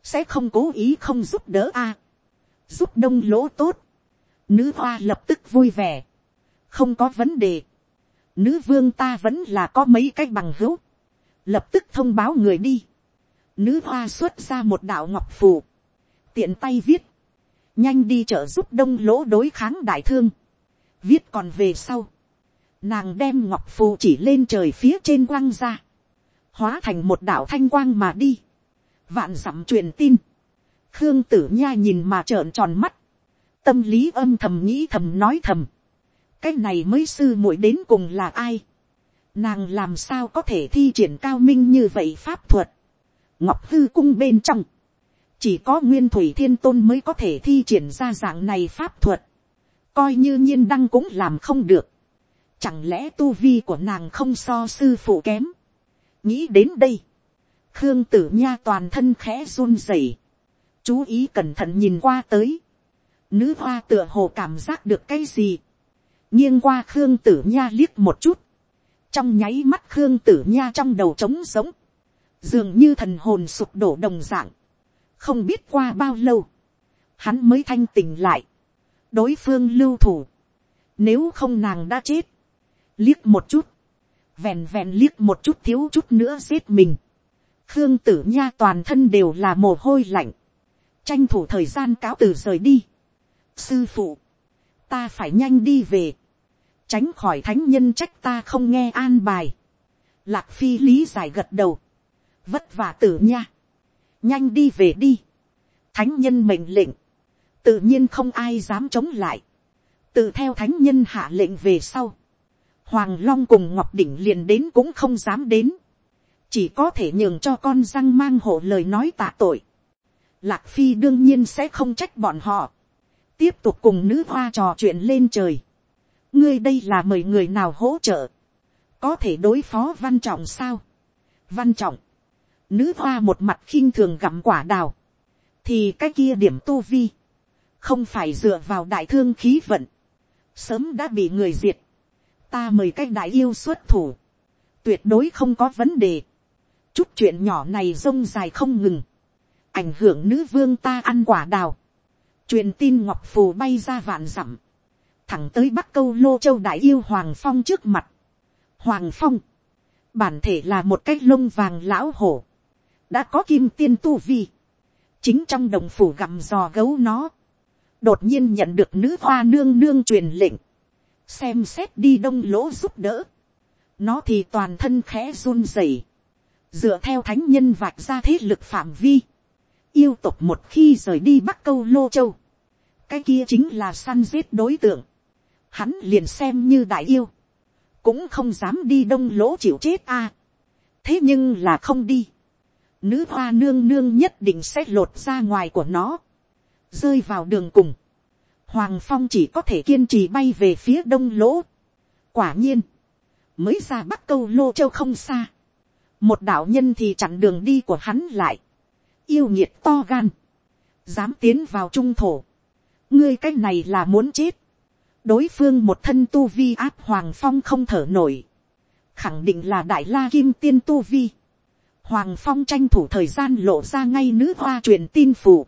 sẽ không cố ý không giúp đỡ a, giúp đông lỗ tốt, nữ hoa lập tức vui vẻ, không có vấn đề, nữ vương ta vẫn là có mấy cái bằng hữu, lập tức thông báo người đi, nữ hoa xuất ra một đạo ngọc phù, tiện tay viết, nhanh đi trợ giúp đông lỗ đối kháng đại thương, viết còn về sau, nàng đem ngọc phù chỉ lên trời phía trên quang ra, hóa thành một đảo thanh quang mà đi, vạn dặm truyền tin, khương tử nha nhìn mà trợn tròn mắt, tâm lý âm thầm nghĩ thầm nói thầm, cái này mới sư muội đến cùng là ai, nàng làm sao có thể thi triển cao minh như vậy pháp thuật, ngọc hư cung bên trong, chỉ có nguyên thủy thiên tôn mới có thể thi triển ra dạng này pháp thuật, coi như nhiên đăng cũng làm không được, chẳng lẽ tu vi của nàng không so sư phụ kém, nghĩ đến đây, khương tử nha toàn thân khẽ run rẩy, chú ý cẩn thận nhìn qua tới, nữ hoa tựa hồ cảm giác được cái gì, nghiêng qua khương tử nha liếc một chút, trong nháy mắt khương tử nha trong đầu trống giống, dường như thần hồn sụp đổ đồng dạng, không biết qua bao lâu, hắn mới thanh tỉnh lại, đối phương lưu thủ, nếu không nàng đã chết, liếc một chút, vẹn vẹn liếc một chút thiếu chút nữa giết mình, khương tử nha toàn thân đều là mồ hôi lạnh, tranh thủ thời gian cáo từ rời đi. sư phụ, ta phải nhanh đi về, tránh khỏi thánh nhân trách ta không nghe an bài. lạc phi lý giải gật đầu, vất vả tử nha, nhanh đi về đi, thánh nhân mệnh lệnh, tự nhiên không ai dám chống lại, tự theo thánh nhân hạ lệnh về sau, hoàng long cùng ngọc đỉnh liền đến cũng không dám đến, chỉ có thể nhường cho con răng mang hộ lời nói tạ tội. Lạc phi đương nhiên sẽ không trách bọn họ, tiếp tục cùng nữ hoa trò chuyện lên trời. ngươi đây là mời người nào hỗ trợ, có thể đối phó văn trọng sao. văn trọng, nữ hoa một mặt khinh thường gặm quả đào, thì cái kia điểm tu vi, không phải dựa vào đại thương khí vận, sớm đã bị người diệt, ta mời cái đại yêu xuất thủ, tuyệt đối không có vấn đề, chút chuyện nhỏ này rông dài không ngừng, ảnh hưởng nữ vương ta ăn quả đào, truyền tin ngọc phù bay ra vạn dặm, thẳng tới bắc câu lô châu đại yêu hoàng phong trước mặt. hoàng phong, bản thể là một cái lông vàng lão hổ, đã có kim tiên tu vi, chính trong đồng phủ gặm giò gấu nó, đột nhiên nhận được nữ hoa nương nương truyền lệnh, xem xét đi đông lỗ giúp đỡ, nó thì toàn thân khẽ run rẩy, dựa theo thánh nhân vạch ra thế lực phạm vi, yêu tục một khi rời đi bắc câu lô châu, cái kia chính là săn giết đối tượng, hắn liền xem như đại yêu, cũng không dám đi đông lỗ chịu chết a. thế nhưng là không đi, nữ hoa nương nương nhất định sẽ lột ra ngoài của nó, rơi vào đường cùng, hoàng phong chỉ có thể kiên trì bay về phía đông lỗ. quả nhiên, mới ra bắc câu lô châu không xa, một đạo nhân thì chặn đường đi của hắn lại, yêu nhiệt to gan, dám tiến vào trung thổ, ngươi cái này là muốn chết, đối phương một thân tu vi áp hoàng phong không thở nổi, khẳng định là đại la kim tiên tu vi, hoàng phong tranh thủ thời gian lộ ra ngay nữ hoa truyền tin phủ,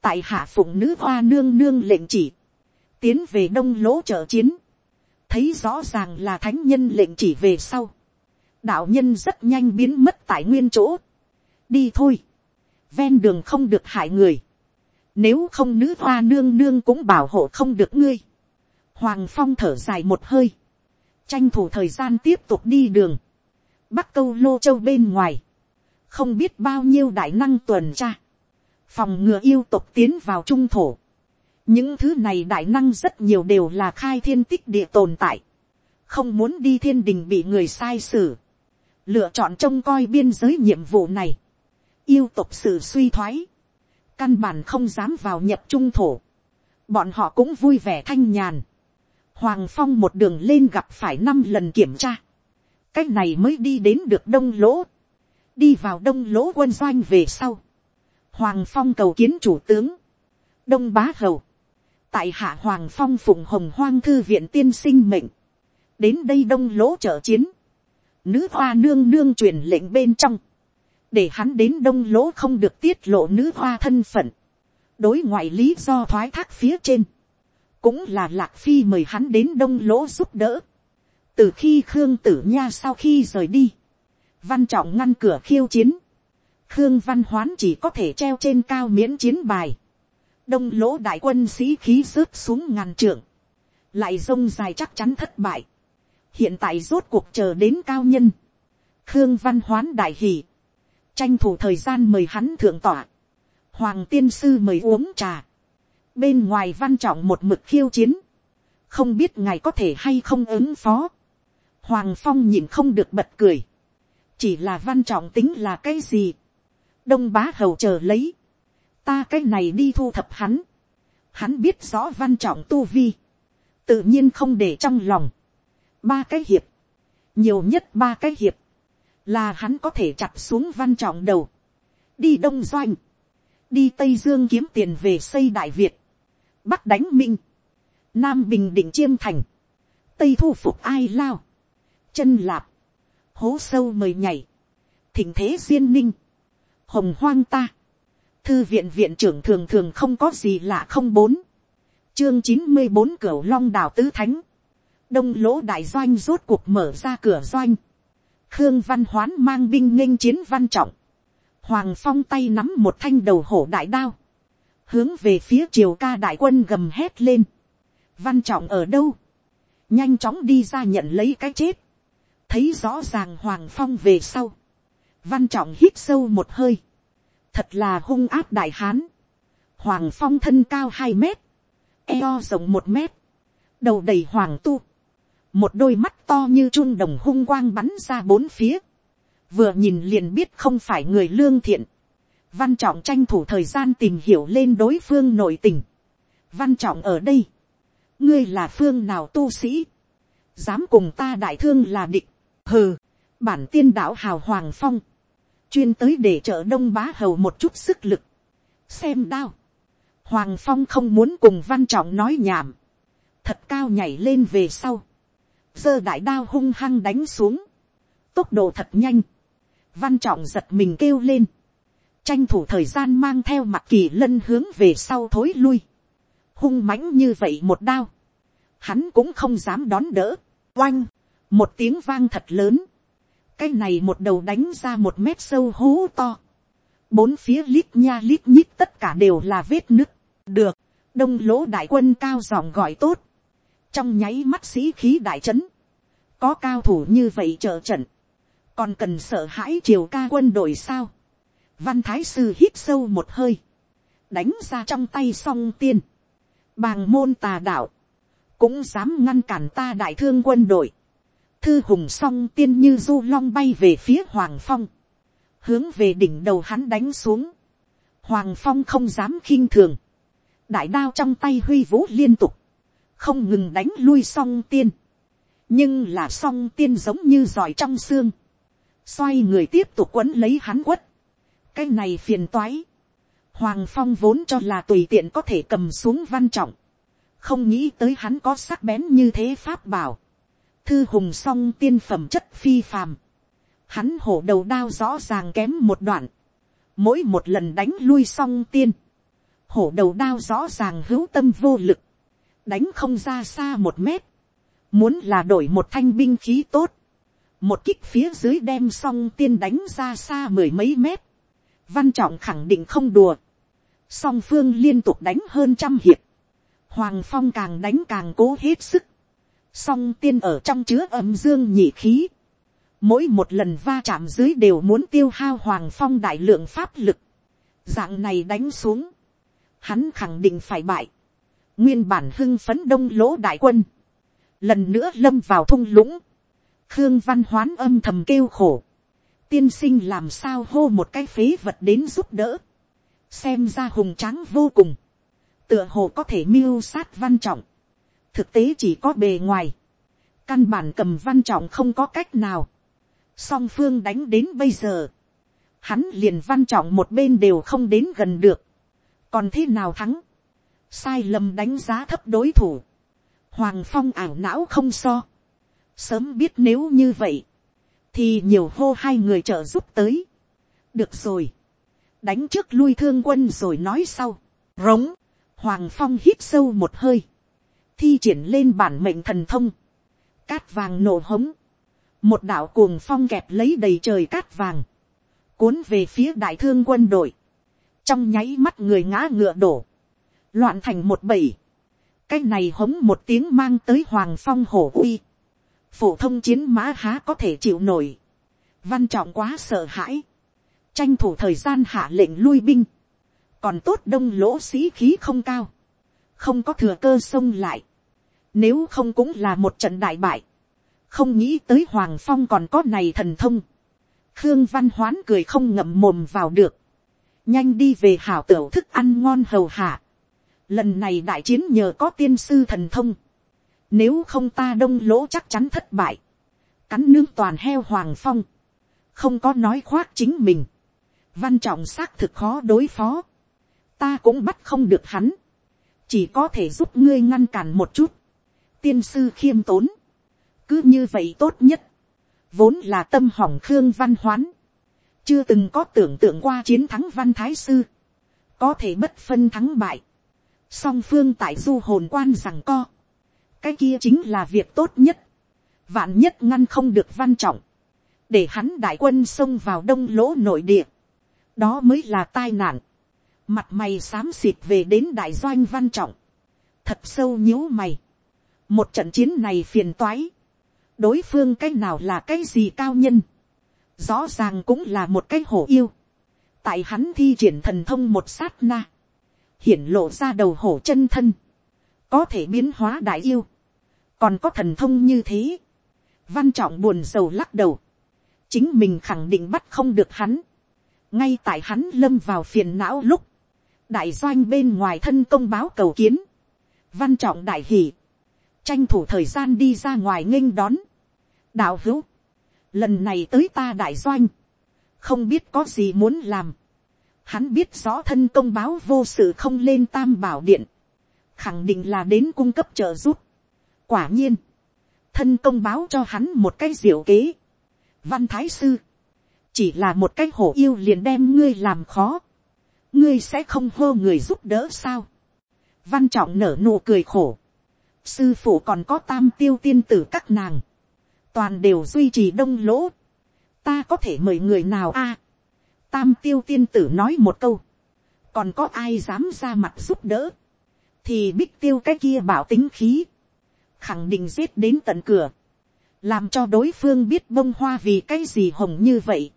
tại hạ phụng nữ hoa nương nương lệnh chỉ, tiến về đông lỗ trợ chiến, thấy rõ ràng là thánh nhân lệnh chỉ về sau, đạo nhân rất nhanh biến mất tại nguyên chỗ, đi thôi, ven đường không được hại người, nếu không nữ hoa nương nương cũng bảo hộ không được ngươi, hoàng phong thở dài một hơi, tranh thủ thời gian tiếp tục đi đường, bắc câu lô châu bên ngoài, không biết bao nhiêu đại năng tuần tra, phòng ngừa yêu tục tiến vào trung thổ, những thứ này đại năng rất nhiều đều là khai thiên tích địa tồn tại, không muốn đi thiên đình bị người sai xử, lựa chọn trông coi biên giới nhiệm vụ này, yêu tục sự suy thoái, căn bản không dám vào nhập trung thổ, bọn họ cũng vui vẻ thanh nhàn, hoàng phong một đường lên gặp phải năm lần kiểm tra, cách này mới đi đến được đông lỗ, đi vào đông lỗ quân doanh về sau, hoàng phong cầu kiến chủ tướng, đông bá hầu, tại hạ hoàng phong phụng hồng hoang thư viện tiên sinh mệnh, đến đây đông lỗ trợ chiến, nữ hoa nương nương truyền lệnh bên trong, để hắn đến đông lỗ không được tiết lộ nữ hoa thân phận, đối ngoại lý do thoái thác phía trên, cũng là lạc phi mời hắn đến đông lỗ giúp đỡ, từ khi khương tử nha sau khi rời đi, văn trọng ngăn cửa khiêu chiến, khương văn hoán chỉ có thể treo trên cao miễn chiến bài, đông lỗ đại quân sĩ khí rớt xuống ngàn trượng, lại rông dài chắc chắn thất bại, hiện tại rốt cuộc chờ đến cao nhân, khương văn hoán đại hỷ, tranh thủ thời gian mời hắn thượng tỏa, hoàng tiên sư mời uống trà, bên ngoài văn trọng một mực khiêu chiến, không biết ngài có thể hay không ứng phó, hoàng phong nhìn không được bật cười, chỉ là văn trọng tính là cái gì, đông bá hầu chờ lấy, ta cái này đi thu thập hắn, hắn biết rõ văn trọng tu vi, tự nhiên không để trong lòng, ba cái hiệp, nhiều nhất ba cái hiệp, là hắn có thể chặt xuống văn trọng đầu, đi đông doanh, đi tây dương kiếm tiền về xây đại việt, bắc đánh minh, nam bình định chiêm thành, tây thu phục ai lao, chân lạp, hố sâu mời nhảy, thỉnh thế duyên ninh, hồng hoang ta, thư viện viện trưởng thường thường không có gì lạ không bốn, chương chín mươi bốn cửa long đào tứ thánh, đông lỗ đại doanh rốt cuộc mở ra cửa doanh, khương văn hoán mang binh nghênh chiến văn trọng, hoàng phong tay nắm một thanh đầu hổ đại đao, hướng về phía triều ca đại quân gầm hét lên, văn trọng ở đâu, nhanh chóng đi ra nhận lấy cái chết, thấy rõ ràng hoàng phong về sau, văn trọng hít sâu một hơi, thật là hung áp đại hán, hoàng phong thân cao hai mét, eo rộng một mét, đầu đầy hoàng tu, một đôi mắt to như chun đồng hung quang bắn ra bốn phía, vừa nhìn liền biết không phải người lương thiện, văn trọng tranh thủ thời gian tìm hiểu lên đối phương nội tình, văn trọng ở đây, ngươi là phương nào tu sĩ, dám cùng ta đại thương là địch, hừ, bản tiên đạo hào hoàng phong, chuyên tới để trợ đông bá hầu một chút sức lực, xem đao, hoàng phong không muốn cùng văn trọng nói nhảm, thật cao nhảy lên về sau, giơ đại đao hung hăng đánh xuống, tốc độ thật nhanh, văn trọng giật mình kêu lên, tranh thủ thời gian mang theo mặt kỳ lân hướng về sau thối lui, hung mãnh như vậy một đao, hắn cũng không dám đón đỡ, oanh, một tiếng vang thật lớn, cái này một đầu đánh ra một mét sâu hố to, bốn phía lít nha lít nhít tất cả đều là vết nứt, được, đông lỗ đại quân cao giọng gọi tốt, trong nháy mắt sĩ khí đại trấn, có cao thủ như vậy trợ trận, còn cần sợ hãi triều ca quân đội sao, văn thái sư hít sâu một hơi, đánh ra trong tay song tiên, bàng môn tà đạo, cũng dám ngăn cản ta đại thương quân đội, thư hùng song tiên như du long bay về phía hoàng phong, hướng về đỉnh đầu hắn đánh xuống, hoàng phong không dám khinh thường, đại đao trong tay huy vũ liên tục, không ngừng đánh lui song tiên, nhưng là song tiên giống như giỏi trong xương, xoay người tiếp tục quấn lấy hắn quất, cái này phiền toái, hoàng phong vốn cho là tùy tiện có thể cầm xuống văn trọng, không nghĩ tới hắn có sắc bén như thế pháp bảo, thư hùng song tiên phẩm chất phi phàm, hắn hổ đầu đao rõ ràng kém một đoạn, mỗi một lần đánh lui song tiên, hổ đầu đao rõ ràng hữu tâm vô lực, đánh không ra xa một mét, muốn là đổi một thanh binh khí tốt, một kích phía dưới đem song tiên đánh ra xa mười mấy mét, văn trọng khẳng định không đùa, song phương liên tục đánh hơn trăm hiệp, hoàng phong càng đánh càng cố hết sức, song tiên ở trong chứa âm dương nhị khí, mỗi một lần va chạm dưới đều muốn tiêu hao hoàng phong đại lượng pháp lực, dạng này đánh xuống, hắn khẳng định phải bại, nguyên bản hưng phấn đông lỗ đại quân, lần nữa lâm vào thung lũng, khương văn hoán âm thầm kêu khổ, tiên sinh làm sao hô một cái phế vật đến giúp đỡ, xem ra hùng tráng vô cùng, tựa hồ có thể mưu sát văn trọng, thực tế chỉ có bề ngoài, căn bản cầm văn trọng không có cách nào, song phương đánh đến bây giờ, hắn liền văn trọng một bên đều không đến gần được, còn thế nào thắng, sai lầm đánh giá thấp đối thủ, hoàng phong ảo não không so, sớm biết nếu như vậy, thì nhiều hô hai người trợ giúp tới. được rồi, đánh trước lui thương quân rồi nói sau, rống, hoàng phong hít sâu một hơi, thi triển lên bản mệnh thần thông, cát vàng nổ hống, một đạo cuồng phong kẹp lấy đầy trời cát vàng, cuốn về phía đại thương quân đội, trong nháy mắt người ngã ngựa đổ, loạn thành một bầy, cái này hống một tiếng mang tới hoàng phong hổ uy, phổ thông chiến mã há có thể chịu nổi, văn trọng quá sợ hãi, tranh thủ thời gian hạ lệnh lui binh, còn tốt đông lỗ sĩ khí không cao, không có thừa cơ xông lại, nếu không cũng là một trận đại bại, không nghĩ tới hoàng phong còn có này thần thông, khương văn hoán cười không ngậm mồm vào được, nhanh đi về hảo tửu thức ăn ngon hầu hạ, lần này đại chiến nhờ có tiên sư thần thông, nếu không ta đông lỗ chắc chắn thất bại. Cắn nướng toàn heo hoàng phong. Không có nói khoác chính mình. Văn trọng xác thực khó đối phó. Ta cũng bắt không được hắn. Chỉ có thể giúp ngươi ngăn cản một chút. Tiên sư khiêm tốn. Cứ như vậy tốt nhất. Vốn là tâm hỏng khương văn hoán. Chưa từng có tưởng tượng qua chiến thắng văn thái sư. Có thể bất phân thắng bại. Song phương tại du hồn quan rằng co cái kia chính là việc tốt nhất, vạn nhất ngăn không được văn trọng, để hắn đại quân xông vào đông lỗ nội địa, đó mới là tai nạn, mặt mày xám xịt về đến đại doanh văn trọng, thật sâu nhíu mày, một trận chiến này phiền toái, đối phương cái nào là cái gì cao nhân, rõ ràng cũng là một cái hổ yêu, tại hắn thi triển thần thông một sát na, hiển lộ ra đầu hổ chân thân, có thể biến hóa đại yêu, còn có thần thông như thế, văn trọng buồn rầu lắc đầu, chính mình khẳng định bắt không được hắn, ngay tại hắn lâm vào phiền não lúc, đại doanh bên ngoài thân công báo cầu kiến, văn trọng đại hỉ, tranh thủ thời gian đi ra ngoài nghênh đón, đạo hữu, lần này tới ta đại doanh, không biết có gì muốn làm, hắn biết rõ thân công báo vô sự không lên tam bảo điện, khẳng định là đến cung cấp trợ giúp, quả nhiên, thân công báo cho hắn một cái diệu kế. văn thái sư, chỉ là một cái hổ yêu liền đem ngươi làm khó, ngươi sẽ không hô người giúp đỡ sao. văn trọng nở nụ cười khổ, sư phụ còn có tam tiêu tiên tử các nàng, toàn đều duy trì đông lỗ, ta có thể mời người nào a. tam tiêu tiên tử nói một câu, còn có ai dám ra mặt giúp đỡ, thì bích tiêu cái kia bảo tính khí, khẳng định giết đến tận cửa, làm cho đối phương biết bông hoa vì cái gì hồng như vậy,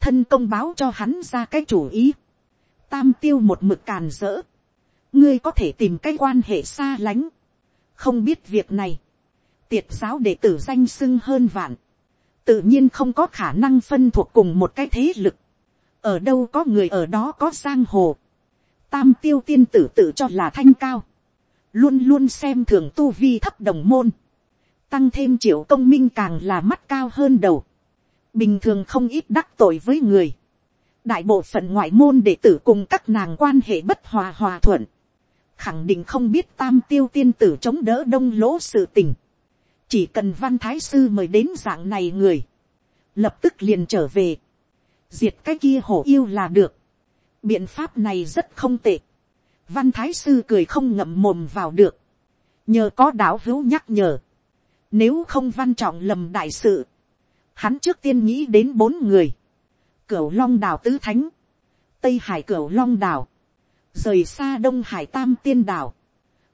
thân công báo cho hắn ra cái chủ ý, tam tiêu một mực càn rỡ, ngươi có thể tìm cái quan hệ xa lánh, không biết việc này, tiệt giáo đệ tử danh sưng hơn vạn, tự nhiên không có khả năng phân thuộc cùng một cái thế lực, ở đâu có người ở đó có giang hồ, tam tiêu tiên tử tự cho là thanh cao, luôn luôn xem thường tu vi thấp đồng môn, tăng thêm triệu công minh càng là mắt cao hơn đầu, bình thường không ít đắc tội với người, đại bộ phận ngoại môn đệ tử cùng các nàng quan hệ bất hòa hòa thuận, khẳng định không biết tam tiêu tiên tử chống đỡ đông lỗ sự tình, chỉ cần văn thái sư mời đến dạng này người, lập tức liền trở về, diệt cái kia hổ yêu là được, biện pháp này rất không tệ, văn thái sư cười không ngậm mồm vào được, nhờ có đạo hữu nhắc nhở, nếu không văn trọng lầm đại sự, hắn trước tiên nghĩ đến bốn người, cửu long đào tứ thánh, tây hải cửu long đảo, rời xa đông hải tam tiên đảo,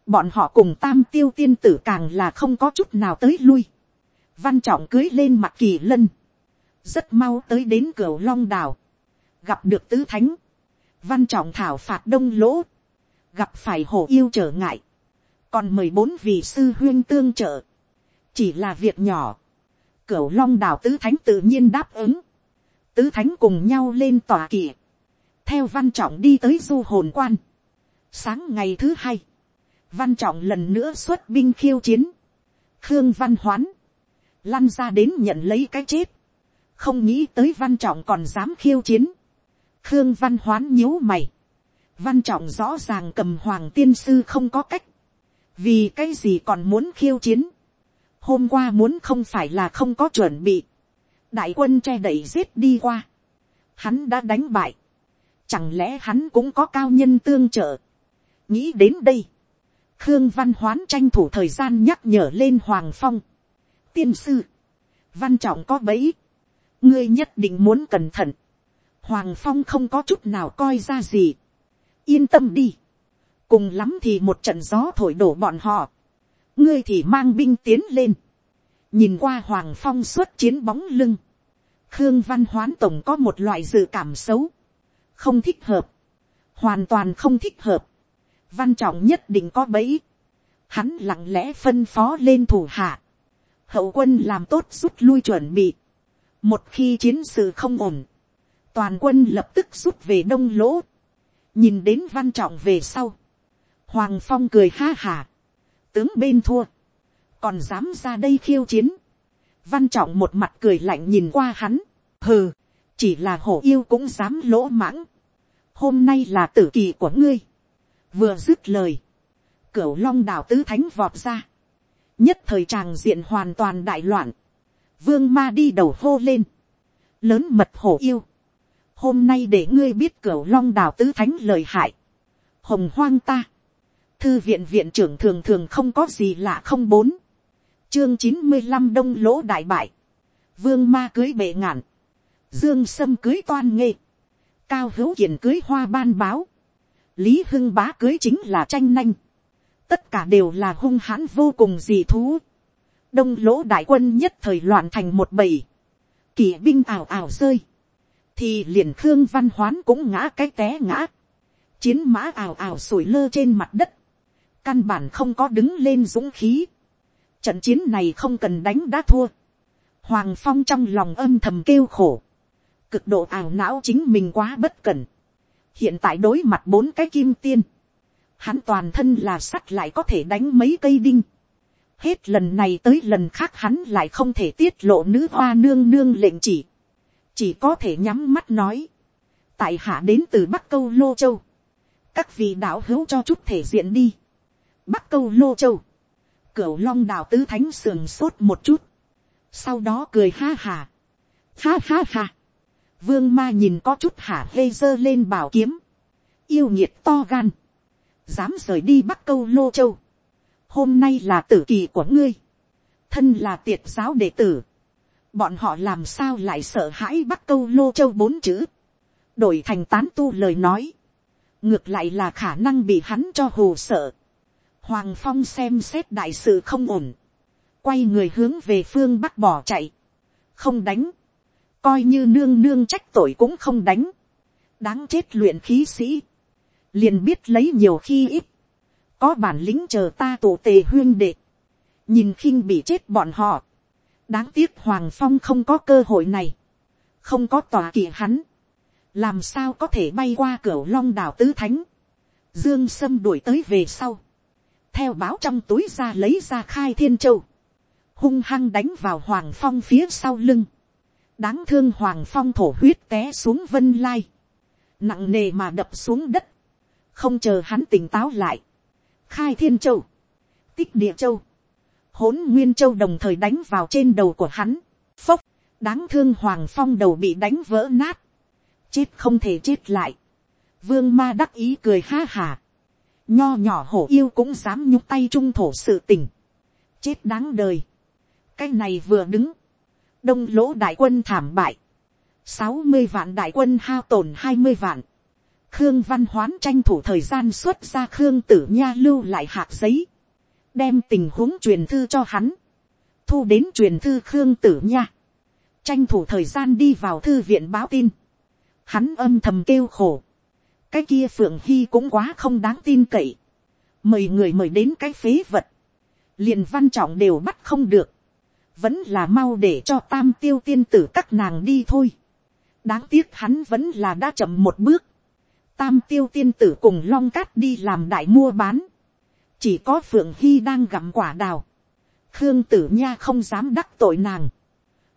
bọn họ cùng tam tiêu tiên tử càng là không có chút nào tới lui, văn trọng cưới lên mặt kỳ lân, rất mau tới đến cửu long đảo, gặp được tứ thánh, văn trọng thảo phạt đông lỗ, gặp phải hổ yêu trở ngại, còn mười bốn vị sư huyên tương trợ, chỉ là việc nhỏ, cửu long đảo tứ thánh tự nhiên đáp ứng, tứ thánh cùng nhau lên tòa kỳ, theo văn trọng đi tới du hồn quan, sáng ngày thứ hai, văn trọng lần nữa xuất binh khiêu chiến, khương văn hoán, lăn ra đến nhận lấy cái chết, không nghĩ tới văn trọng còn dám khiêu chiến, khương văn hoán nhíu mày, văn trọng rõ ràng cầm hoàng tiên sư không có cách, vì cái gì còn muốn khiêu chiến, hôm qua muốn không phải là không có chuẩn bị, đại quân che đẩy giết đi qua, hắn đã đánh bại, chẳng lẽ hắn cũng có cao nhân tương trợ, nghĩ đến đây, khương văn hoán tranh thủ thời gian nhắc nhở lên hoàng phong, tiên sư, văn trọng có bẫy, ngươi nhất định muốn cẩn thận, hoàng phong không có chút nào coi ra gì, yên tâm đi, cùng lắm thì một trận gió thổi đổ bọn họ, ngươi thì mang binh tiến lên, nhìn qua hoàng phong xuất chiến bóng lưng, khương văn hoán tổng có một loại dự cảm xấu, không thích hợp, hoàn toàn không thích hợp, văn trọng nhất định có bẫy, hắn lặng lẽ phân phó lên thủ hạ, hậu quân làm tốt rút lui chuẩn bị, một khi chiến sự không ổn, toàn quân lập tức rút về đông lỗ, nhìn đến văn trọng về sau, hoàng phong cười ha hà, tướng bên thua, còn dám ra đây khiêu chiến, văn trọng một mặt cười lạnh nhìn qua hắn, hừ, chỉ là hổ yêu cũng dám lỗ mãng, hôm nay là tử kỳ của ngươi, vừa dứt lời, cửu long đào tứ thánh vọt ra, nhất thời tràng diện hoàn toàn đại loạn, vương ma đi đầu hô lên, lớn mật hổ yêu, hôm nay để ngươi biết cửu long đào tứ thánh lời hại, hồng hoang ta, thư viện viện trưởng thường thường không có gì lạ không bốn, chương chín mươi năm đông lỗ đại bại, vương ma cưới bệ ngạn, dương sâm cưới toan nghê, cao hữu kiện cưới hoa ban báo, lý hưng bá cưới chính là tranh nanh, tất cả đều là hung hãn vô cùng dị thú, đông lỗ đại quân nhất thời loạn thành một bầy, kỵ binh ảo ảo rơi, thì liền khương văn hoán cũng ngã cái té ngã, chiến mã ảo ảo sủi lơ trên mặt đất, căn bản không có đứng lên dũng khí, trận chiến này không cần đánh đã thua, hoàng phong trong lòng âm thầm kêu khổ, cực độ ảo não chính mình quá bất cẩn, hiện tại đối mặt bốn cái kim tiên, hắn toàn thân là sắt lại có thể đánh mấy cây đinh, hết lần này tới lần khác hắn lại không thể tiết lộ nữ hoa nương nương lệnh chỉ, chỉ có thể nhắm mắt nói, tại hạ đến từ bắc câu lô châu, các vị đạo hữu cho chút thể diện đi, bắc câu lô châu, cửu long đào tứ thánh sườn sốt một chút, sau đó cười ha hà, ha ha ha, vương ma nhìn có chút hả hê dơ lên bảo kiếm, yêu nhiệt to gan, dám rời đi bắc câu lô châu, hôm nay là tử kỳ của ngươi, thân là tiệt giáo đệ tử, bọn họ làm sao lại sợ hãi bắc câu lô châu bốn chữ, đổi thành tán tu lời nói, ngược lại là khả năng bị hắn cho hồ sợ. Hoàng phong xem xét đại sự không ổn, quay người hướng về phương bắc bỏ chạy, không đánh, coi như nương nương trách tội cũng không đánh, đáng chết luyện khí sĩ, liền biết lấy nhiều khi ít, có bản lĩnh chờ ta tổ tề huyên đệ, nhìn khinh bị chết bọn họ, đáng tiếc hoàng phong không có cơ hội này, không có tòa kỳ hắn, làm sao có thể bay qua cửa long đảo tứ thánh, dương sâm đuổi tới về sau, theo báo trong túi ra lấy ra khai thiên châu, hung hăng đánh vào hoàng phong phía sau lưng, đáng thương hoàng phong thổ huyết té xuống vân lai, nặng nề mà đập xuống đất, không chờ hắn tỉnh táo lại, khai thiên châu, tích địa châu, hỗn nguyên châu đồng thời đánh vào trên đầu của hắn, phốc, đáng thương hoàng phong đầu bị đánh vỡ nát, chết không thể chết lại, vương ma đắc ý cười ha hà, nho nhỏ hổ yêu cũng dám nhúc tay trung thổ sự tình, chết đáng đời, cái này vừa đứng, đông lỗ đại quân thảm bại, sáu mươi vạn đại quân hao tổn hai mươi vạn, khương văn hoán tranh thủ thời gian xuất ra khương tử nha lưu lại hạt giấy, đem tình huống truyền thư cho hắn, thu đến truyền thư khương tử nha, tranh thủ thời gian đi vào thư viện báo tin, hắn âm thầm kêu khổ, cái kia phượng hy cũng quá không đáng tin cậy, mời người mời đến cái phế vật, liền văn trọng đều bắt không được, vẫn là mau để cho tam tiêu tiên tử các nàng đi thôi. đáng tiếc hắn vẫn là đã chậm một bước, tam tiêu tiên tử cùng long cát đi làm đại mua bán, chỉ có phượng hy đang gặm quả đào, khương tử nha không dám đắc tội nàng,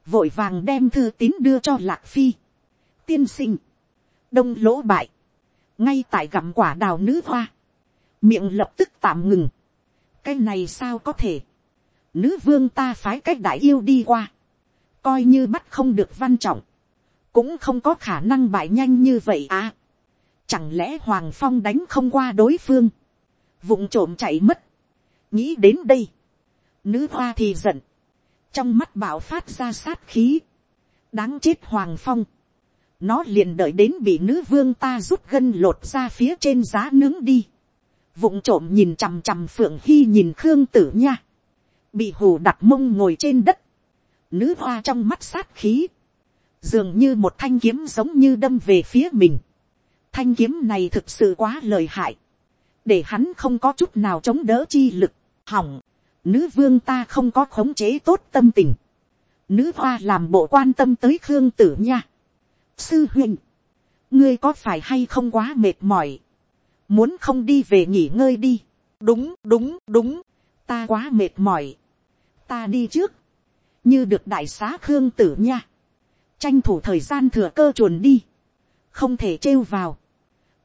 vội vàng đem thư tín đưa cho lạc phi, tiên sinh, đông lỗ bại, ngay tại gặm quả đào nữ hoa, miệng lập tức tạm ngừng, cái này sao có thể, nữ vương ta phái cách đại yêu đi qua, coi như bắt không được văn trọng, cũng không có khả năng bại nhanh như vậy à. Chẳng lẽ hoàng phong đánh không qua đối phương, vụng trộm chạy mất, nghĩ đến đây, nữ hoa thì giận, trong mắt bảo phát ra sát khí, đáng chết hoàng phong, nó liền đợi đến bị nữ vương ta rút gân lột ra phía trên giá nướng đi, vụng trộm nhìn chằm chằm phượng hy nhìn khương tử nha, bị hù đặt mông ngồi trên đất, nữ hoa trong mắt sát khí, dường như một thanh kiếm giống như đâm về phía mình. Thanh kiếm này thực sự quá lời hại, để hắn không có chút nào chống đỡ chi lực, hỏng, nữ vương ta không có khống chế tốt tâm tình. Nữ hoa làm bộ quan tâm tới khương tử nha. Sư huynh, ngươi có phải hay không quá mệt mỏi, muốn không đi về nghỉ ngơi đi. đúng đúng đúng, ta quá mệt mỏi. Ta đi trước, như được đại xá khương tử nha, tranh thủ thời gian thừa cơ chuồn đi, không thể trêu vào,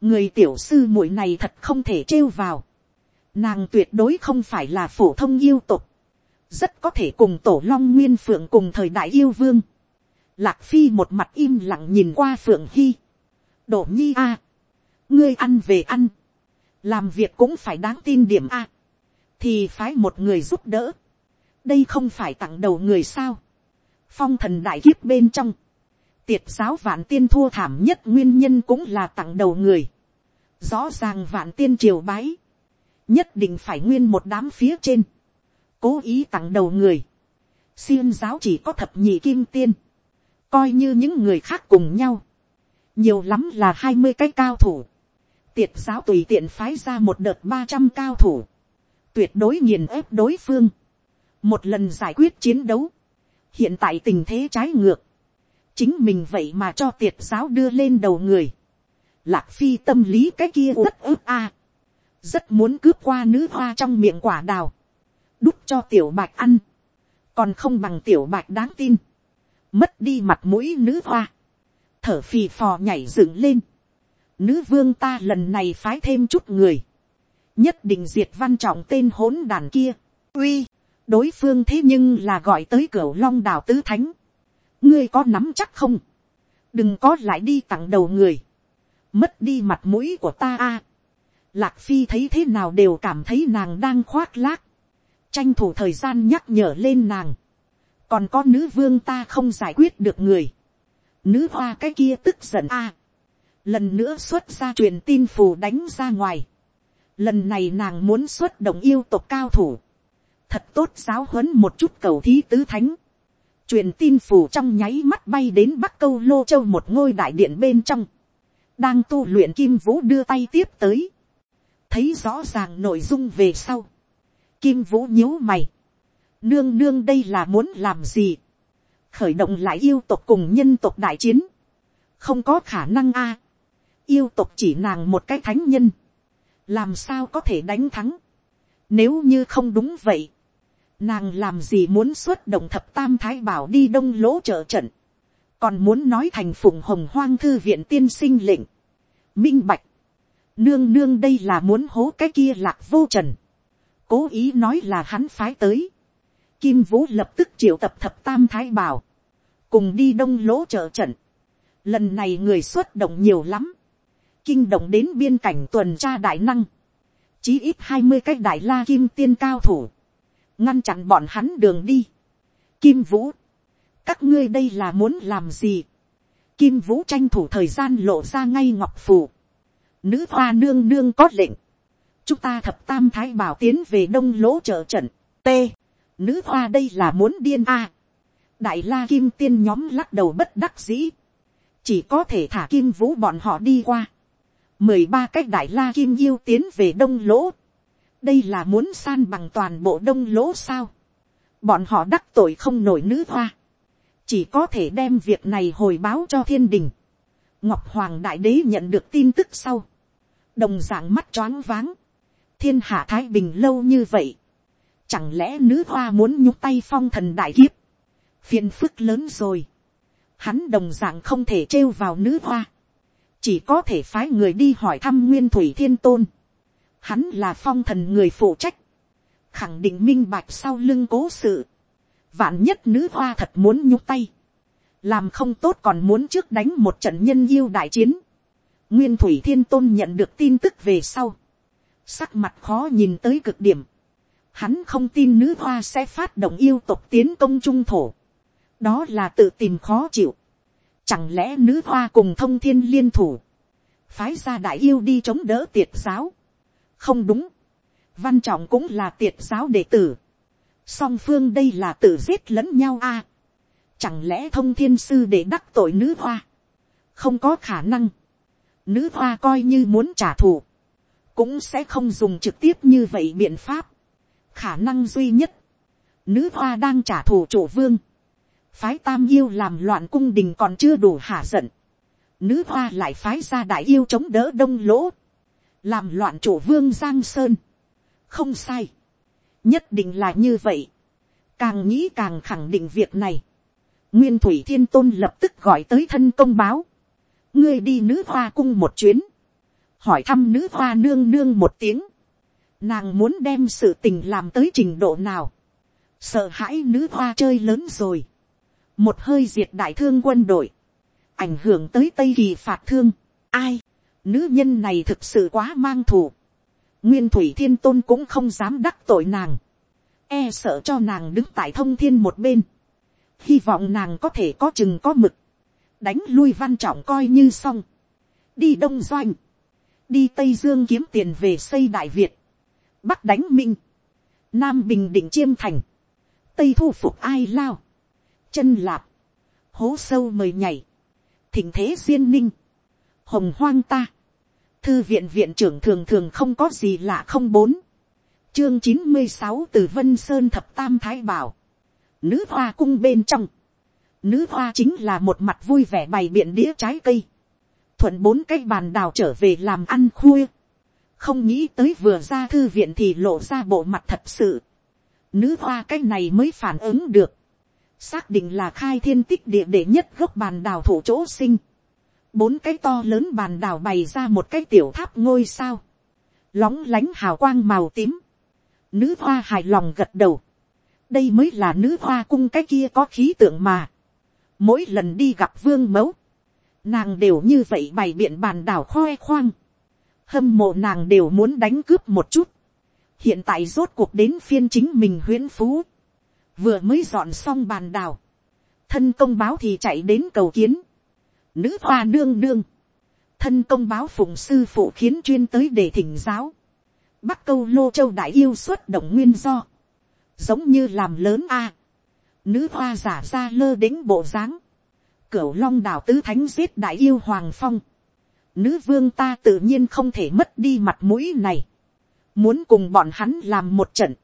người tiểu sư muội này thật không thể trêu vào, nàng tuyệt đối không phải là phổ thông yêu tục, rất có thể cùng tổ long nguyên phượng cùng thời đại yêu vương, lạc phi một mặt im lặng nhìn qua phượng hy, đổ nhi a, ngươi ăn về ăn, làm việc cũng phải đáng tin điểm a, thì phái một người giúp đỡ, đây không phải tặng đầu người sao. phong thần đại kiếp bên trong, tiệt giáo vạn tiên thua thảm nhất nguyên nhân cũng là tặng đầu người. rõ ràng vạn tiên triều bái, nhất định phải nguyên một đám phía trên, cố ý tặng đầu người. xiêm giáo chỉ có thập nhị kim tiên, coi như những người khác cùng nhau, nhiều lắm là hai mươi cái cao thủ, tiệt giáo tùy tiện phái ra một đợt ba trăm cao thủ, tuyệt đối nghiền ép đối phương, một lần giải quyết chiến đấu, hiện tại tình thế trái ngược, chính mình vậy mà cho tiệt giáo đưa lên đầu người, lạc phi tâm lý cái kia rất ướp a, rất muốn cướp qua nữ hoa trong miệng quả đào, đút cho tiểu bạch ăn, còn không bằng tiểu bạch đáng tin, mất đi mặt mũi nữ hoa, thở phì phò nhảy dựng lên, nữ vương ta lần này phái thêm chút người, nhất định diệt văn trọng tên hỗn đàn kia, uy, đối phương thế nhưng là gọi tới cửa long đào tứ thánh. ngươi có nắm chắc không, đừng có lại đi tặng đầu người, mất đi mặt mũi của ta a. lạc phi thấy thế nào đều cảm thấy nàng đang khoác lác, tranh thủ thời gian nhắc nhở lên nàng, còn có nữ vương ta không giải quyết được người, nữ hoa cái kia tức giận a, lần nữa xuất ra truyền tin phù đánh ra ngoài, lần này nàng muốn xuất động yêu tộc cao thủ, thật tốt giáo huấn một chút cầu thí tứ thánh. truyền tin phù trong nháy mắt bay đến bắc câu lô châu một ngôi đại điện bên trong. đang tu luyện kim vũ đưa tay tiếp tới. thấy rõ ràng nội dung về sau. kim vũ nhíu mày nương nương đây là muốn làm gì. khởi động lại yêu tộc cùng nhân tộc đại chiến. không có khả năng a. yêu tộc chỉ nàng một cái thánh nhân. làm sao có thể đánh thắng. Nếu như không đúng vậy, Nàng làm gì muốn xuất động thập tam thái bảo đi đông lỗ trợ trận. Còn muốn nói thành phụng hồng hoang thư viện tiên sinh lệnh. Minh bạch. Nương nương đây là muốn hố cái kia lạc vô trần. Cố ý nói là hắn phái tới. Kim Vũ lập tức triệu tập thập tam thái bảo. Cùng đi đông lỗ trợ trận. Lần này người xuất động nhiều lắm. Kinh động đến biên cảnh tuần tra đại năng. Chí ít hai mươi cái đại la kim tiên cao thủ ngăn chặn bọn hắn đường đi. Kim Vũ, các ngươi đây là muốn làm gì? Kim Vũ tranh thủ thời gian lộ ra ngay ngọc phủ. nữ hoa nương nương có lệnh, chúng ta thập tam thái bảo tiến về đông lỗ trợ trận, t, nữ hoa đây là muốn điên a, đại la kim tiên nhóm lắc đầu bất đắc dĩ, chỉ có thể thả kim vũ bọn họ đi qua, mười ba cách đại la kim yêu tiến về đông lỗ, đây là muốn san bằng toàn bộ đông lỗ sao, bọn họ đắc tội không nổi nữ hoa, chỉ có thể đem việc này hồi báo cho thiên đình. ngọc hoàng đại đế nhận được tin tức sau, đồng d ạ n g mắt choáng váng, thiên hạ thái bình lâu như vậy, chẳng lẽ nữ hoa muốn nhúc tay phong thần đại kiếp, phiền phức lớn rồi, hắn đồng d ạ n g không thể trêu vào nữ hoa, chỉ có thể phái người đi hỏi thăm nguyên thủy thiên tôn, hắn là phong thần người phụ trách, khẳng định minh bạch sau lưng cố sự, vạn nhất nữ hoa thật muốn nhúc tay, làm không tốt còn muốn trước đánh một trận nhân yêu đại chiến. nguyên thủy thiên tôn nhận được tin tức về sau, sắc mặt khó nhìn tới cực điểm, hắn không tin nữ hoa sẽ phát động yêu tộc tiến công trung thổ, đó là tự tìm khó chịu, chẳng lẽ nữ hoa cùng thông thiên liên thủ, phái ra đại yêu đi chống đỡ tiệt giáo, không đúng, văn trọng cũng là tiệt giáo đệ tử, song phương đây là tự giết lẫn nhau a. chẳng lẽ thông thiên sư để đắc tội nữ hoa. không có khả năng. nữ hoa coi như muốn trả thù. cũng sẽ không dùng trực tiếp như vậy biện pháp khả năng duy nhất. nữ hoa đang trả thù chủ vương. phái tam yêu làm loạn cung đình còn chưa đủ hạ giận. nữ hoa lại phái ra đại yêu chống đỡ đông lỗ. làm loạn chủ vương giang sơn. không sai nhất định là như vậy, càng nghĩ càng khẳng định việc này, nguyên thủy thiên tôn lập tức gọi tới thân công báo, ngươi đi nữ hoa cung một chuyến, hỏi thăm nữ hoa nương nương một tiếng, nàng muốn đem sự tình làm tới trình độ nào, sợ hãi nữ hoa chơi lớn rồi, một hơi diệt đại thương quân đội, ảnh hưởng tới tây kỳ phạt thương, ai, nữ nhân này thực sự quá mang thù, nguyên thủy thiên tôn cũng không dám đắc tội nàng, e sợ cho nàng đứng tại thông thiên một bên, hy vọng nàng có thể có chừng có mực, đánh lui văn trọng coi như xong, đi đông doanh, đi tây dương kiếm tiền về xây đại việt, bắc đánh minh, nam bình định chiêm thành, tây thu phục ai lao, chân lạp, hố sâu mời nhảy, thỉnh thế duyên ninh, hồng hoang ta, thư viện viện trưởng thường thường không có gì lạ không bốn, chương chín mươi sáu từ vân sơn thập tam thái bảo, nữ hoa cung bên trong, nữ hoa chính là một mặt vui vẻ bày biện đĩa trái cây, thuận bốn cái bàn đào trở về làm ăn khuya, không nghĩ tới vừa ra thư viện thì lộ ra bộ mặt thật sự, nữ hoa cái này mới phản ứng được, xác định là khai thiên tích địa để nhất gốc bàn đào thủ chỗ sinh, bốn cái to lớn bàn đào bày ra một cái tiểu tháp ngôi sao, lóng lánh hào quang màu tím, nữ hoa hài lòng gật đầu, đây mới là nữ hoa cung cái kia có khí tượng mà, mỗi lần đi gặp vương mẫu, nàng đều như vậy bày biện bàn đảo khoe khoang, hâm mộ nàng đều muốn đánh cướp một chút, hiện tại rốt cuộc đến phiên chính mình huyễn phú, vừa mới dọn xong bàn đào, thân công báo thì chạy đến cầu kiến, nữ hoa nương nương, thân công báo phụng sư phụ khiến chuyên tới để thỉnh giáo, bắc câu lô châu đại yêu xuất động nguyên do, giống như làm lớn a, nữ hoa giả ra lơ đĩnh bộ dáng, cửu long đảo tứ thánh giết đại yêu hoàng phong, nữ vương ta tự nhiên không thể mất đi mặt mũi này, muốn cùng bọn hắn làm một trận,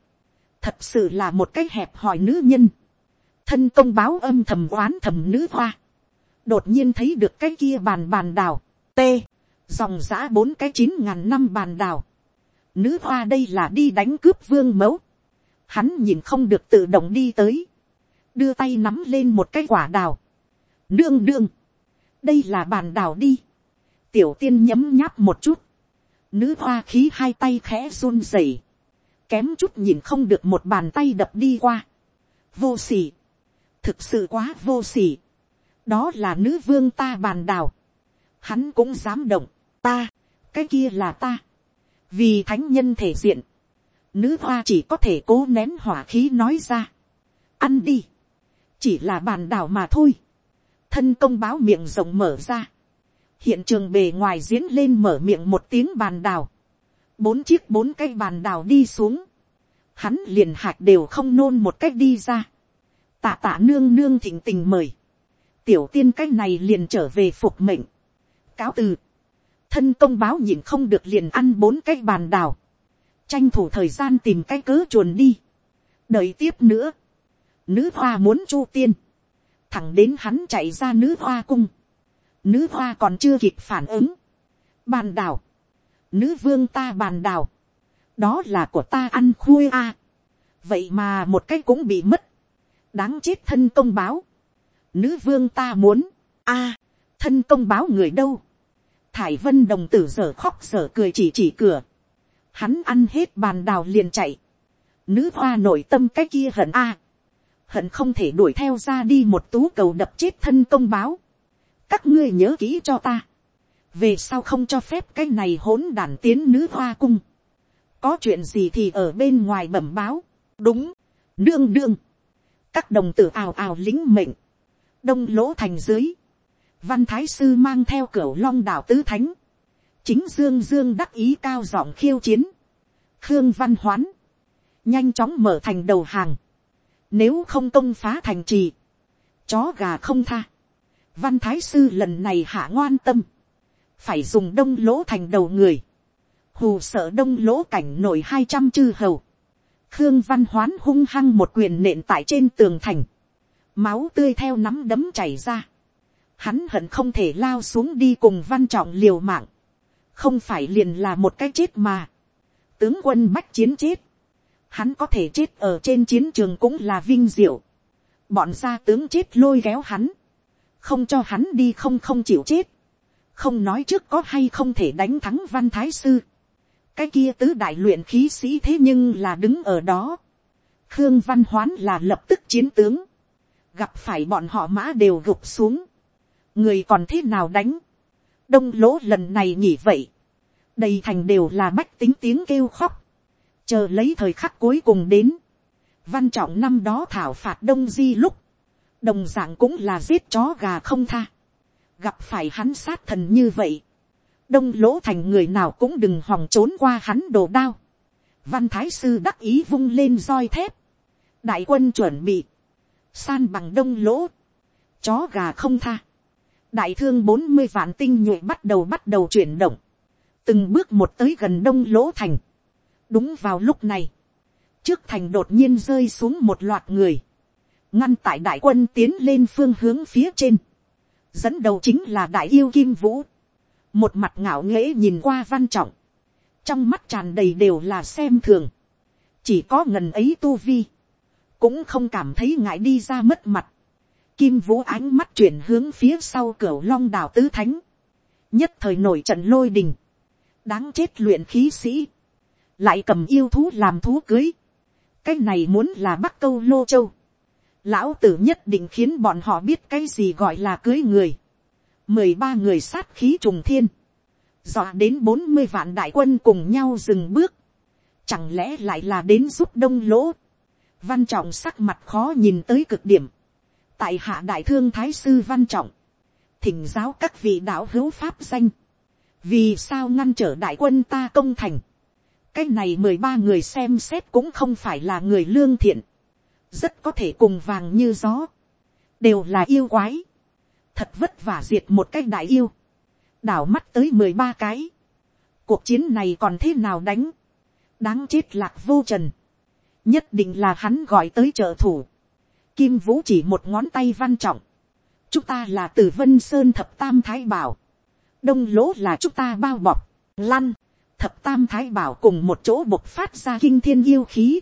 thật sự là một cái hẹp hòi nữ nhân, thân công báo âm thầm oán thầm nữ hoa, đột nhiên thấy được cái kia bàn bàn đào, t, dòng giã bốn cái chín ngàn năm bàn đào, nữ hoa đây là đi đánh cướp vương mẫu, hắn nhìn không được tự động đi tới, đưa tay nắm lên một cái quả đào, đương đương, đây là bàn đào đi, tiểu tiên nhấm nháp một chút, nữ hoa khí hai tay khẽ run rẩy, kém chút nhìn không được một bàn tay đập đi qua, vô s ỉ thực sự quá vô s ỉ đó là nữ vương ta bàn đào, hắn cũng dám động, ta, cái kia là ta, vì thánh nhân thể diện, nữ hoa chỉ có thể cố nén hỏa khí nói ra, ăn đi, chỉ là bàn đào mà thôi, thân công báo miệng rộng mở ra, hiện trường bề ngoài diễn lên mở miệng một tiếng bàn đào, bốn chiếc bốn cây bàn đào đi xuống, hắn liền hạt đều không nôn một cách đi ra, tạ tạ nương nương thịnh tình mời, tiểu tiên cách này liền trở về phục mệnh, cáo từ, thân công báo nhìn không được liền ăn bốn cái bàn đào, tranh thủ thời gian tìm cái cớ chuồn đi, đợi tiếp nữa, nữ hoa muốn chu tiên, thẳng đến hắn chạy ra nữ hoa cung, nữ hoa còn chưa kịp phản ứng, bàn đào, nữ vương ta bàn đào, đó là của ta ăn khui a, vậy mà một cái cũng bị mất, đáng chết thân công báo, nữ vương ta muốn, a, thân công báo người đâu, thải vân đồng tử giờ khóc giờ cười chỉ chỉ cửa, hắn ăn hết bàn đào liền chạy, nữ hoa nội tâm cái kia hận a, hận không thể đuổi theo ra đi một tú cầu đập chết thân công báo, các ngươi nhớ kỹ cho ta, về sau không cho phép cái này hỗn đản tiến nữ hoa cung, có chuyện gì thì ở bên ngoài bẩm báo, đúng, đương đương, các đồng tử ào ào lính mệnh, đông lỗ thành dưới, văn thái sư mang theo cửa long đảo tứ thánh, chính dương dương đắc ý cao giọng khiêu chiến, khương văn hoán, nhanh chóng mở thành đầu hàng, nếu không công phá thành trì, chó gà không tha, văn thái sư lần này hạ ngoan tâm, phải dùng đông lỗ thành đầu người, hù sợ đông lỗ cảnh nổi hai trăm chư hầu, khương văn hoán hung hăng một quyền nện tại trên tường thành, máu tươi theo nắm đấm chảy ra, hắn hận không thể lao xuống đi cùng văn trọng liều mạng, không phải liền là một cái chết mà, tướng quân bách chiến chết, hắn có thể chết ở trên chiến trường cũng là vinh diệu, bọn gia tướng chết lôi kéo hắn, không cho hắn đi không không chịu chết, không nói trước có hay không thể đánh thắng văn thái sư, cái kia tứ đại luyện khí sĩ thế nhưng là đứng ở đó, khương văn hoán là lập tức chiến tướng, gặp phải bọn họ mã đều gục xuống, người còn thế nào đánh, đông lỗ lần này nhỉ vậy, đầy thành đều là bách tính tiếng kêu khóc, chờ lấy thời khắc cuối cùng đến, văn trọng năm đó thảo phạt đông di lúc, đồng d ạ n g cũng là giết chó gà không tha, gặp phải hắn sát thần như vậy, đông lỗ thành người nào cũng đừng hòng trốn qua hắn đồ đao, văn thái sư đắc ý vung lên roi thép, đại quân chuẩn bị, san bằng đông lỗ, chó gà không tha, đại thương bốn mươi vạn tinh nhuệ bắt đầu bắt đầu chuyển động, từng bước một tới gần đông lỗ thành, đúng vào lúc này, trước thành đột nhiên rơi xuống một loạt người, ngăn tại đại quân tiến lên phương hướng phía trên, dẫn đầu chính là đại yêu kim vũ, một mặt ngạo nghễ nhìn qua văn trọng, trong mắt tràn đầy đều là xem thường, chỉ có ngần ấy tu vi, cũng không cảm thấy ngại đi ra mất mặt, kim vũ ánh mắt chuyển hướng phía sau cửa long đào tứ thánh, nhất thời nổi trận lôi đình, đáng chết luyện khí sĩ, lại cầm yêu thú làm thú cưới, cái này muốn là bắc câu lô châu, lão tử nhất định khiến bọn họ biết cái gì gọi là cưới người, mười ba người sát khí trùng thiên, dọa đến bốn mươi vạn đại quân cùng nhau dừng bước, chẳng lẽ lại là đến giúp đông lỗ, văn trọng sắc mặt khó nhìn tới cực điểm, tại hạ đại thương thái sư văn trọng, thỉnh giáo các vị đạo hữu pháp danh, vì sao ngăn trở đại quân ta công thành, cái này mười ba người xem xét cũng không phải là người lương thiện, rất có thể cùng vàng như gió, đều là yêu quái, thật vất vả diệt một cái đại yêu, đảo mắt tới mười ba cái, cuộc chiến này còn thế nào đánh, đáng chết lạc vô trần, nhất định là hắn gọi tới trợ thủ, kim vũ chỉ một ngón tay văn trọng, chúng ta là từ vân sơn thập tam thái bảo, đông lỗ là chúng ta bao bọc, lăn, thập tam thái bảo cùng một chỗ bộc phát ra kinh thiên yêu khí,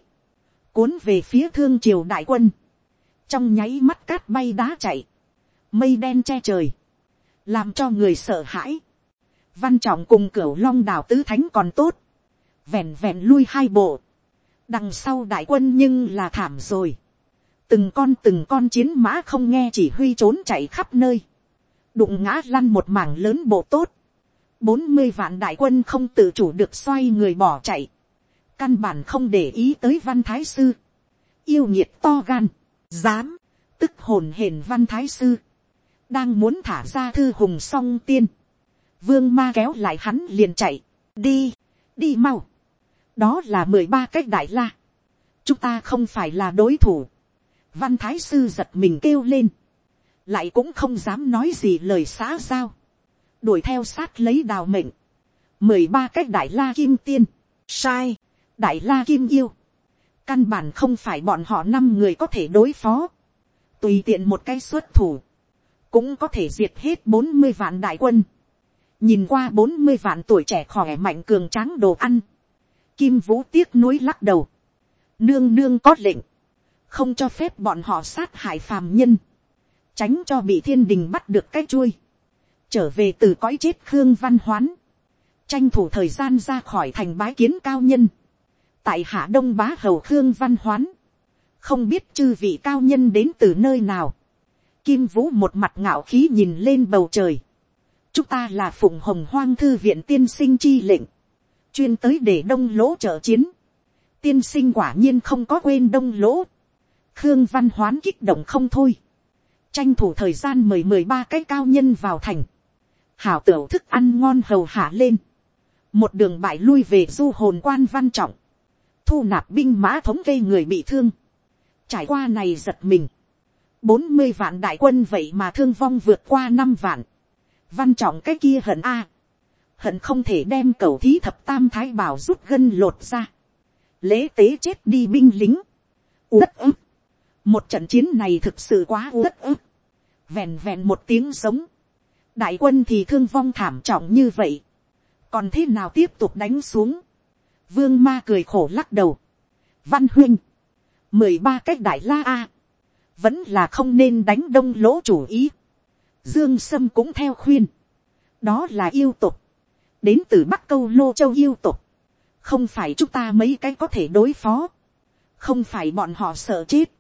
cuốn về phía thương triều đại quân, trong nháy mắt cát bay đá chạy, mây đen che trời, làm cho người sợ hãi, văn trọng cùng cửu long đảo tứ thánh còn tốt, vẹn vẹn lui hai bộ, đằng sau đại quân nhưng là thảm rồi, từng con từng con chiến mã không nghe chỉ huy trốn chạy khắp nơi, đụng ngã lăn một mảng lớn bộ tốt, bốn mươi vạn đại quân không tự chủ được xoay người bỏ chạy, căn bản không để ý tới văn thái sư, yêu nhiệt to gan, dám, tức hồn hển văn thái sư, đang muốn thả ra thư hùng song tiên, vương ma kéo lại hắn liền chạy, đi, đi mau, đó là mười ba cách đại la, chúng ta không phải là đối thủ, văn thái sư giật mình kêu lên, lại cũng không dám nói gì lời xã giao, đuổi theo sát lấy đào mệnh, mười ba cách đại la kim tiên, sai, đại la kim yêu, căn bản không phải bọn họ năm người có thể đối phó, tùy tiện một cái xuất thủ, cũng có thể diệt hết bốn mươi vạn đại quân, nhìn qua bốn mươi vạn tuổi trẻ khỏe mạnh cường tráng đồ ăn, kim vũ tiếc nuối lắc đầu, nương nương có lệnh, không cho phép bọn họ sát hại phàm nhân, tránh cho bị thiên đình bắt được cái chuôi, trở về từ cõi chết khương văn hoán, tranh thủ thời gian ra khỏi thành bái kiến cao nhân, tại hạ đông bá hầu khương văn hoán, không biết chư vị cao nhân đến từ nơi nào, kim vũ một mặt ngạo khí nhìn lên bầu trời, chúng ta là phụng hồng hoang thư viện tiên sinh chi lệnh, chuyên tới để đông lỗ trợ chiến, tiên sinh quả nhiên không có quên đông lỗ, khương văn hoán kích động không thôi, tranh thủ thời gian mời mười ba cái cao nhân vào thành, hảo tửu thức ăn ngon hầu hạ lên, một đường bại lui về du hồn quan văn trọng, thu nạp binh mã thống kê người bị thương, trải qua này giật mình, bốn mươi vạn đại quân vậy mà thương vong vượt qua năm vạn, văn trọng cái kia hận a, hận không thể đem cầu thí thập tam thái bảo rút gân lột ra, lễ tế chết đi binh lính, uất ức, một trận chiến này thực sự quá uất ức, vẹn vẹn một tiếng sống, đại quân thì thương vong thảm trọng như vậy, còn thế nào tiếp tục đánh xuống, vương ma cười khổ lắc đầu, văn huynh, mười ba cách đại la a, vẫn là không nên đánh đông lỗ chủ ý, dương sâm cũng theo khuyên, đó là yêu tục, đến từ bắc câu lô châu yêu tục, không phải chúng ta mấy cái có thể đối phó, không phải bọn họ sợ chết,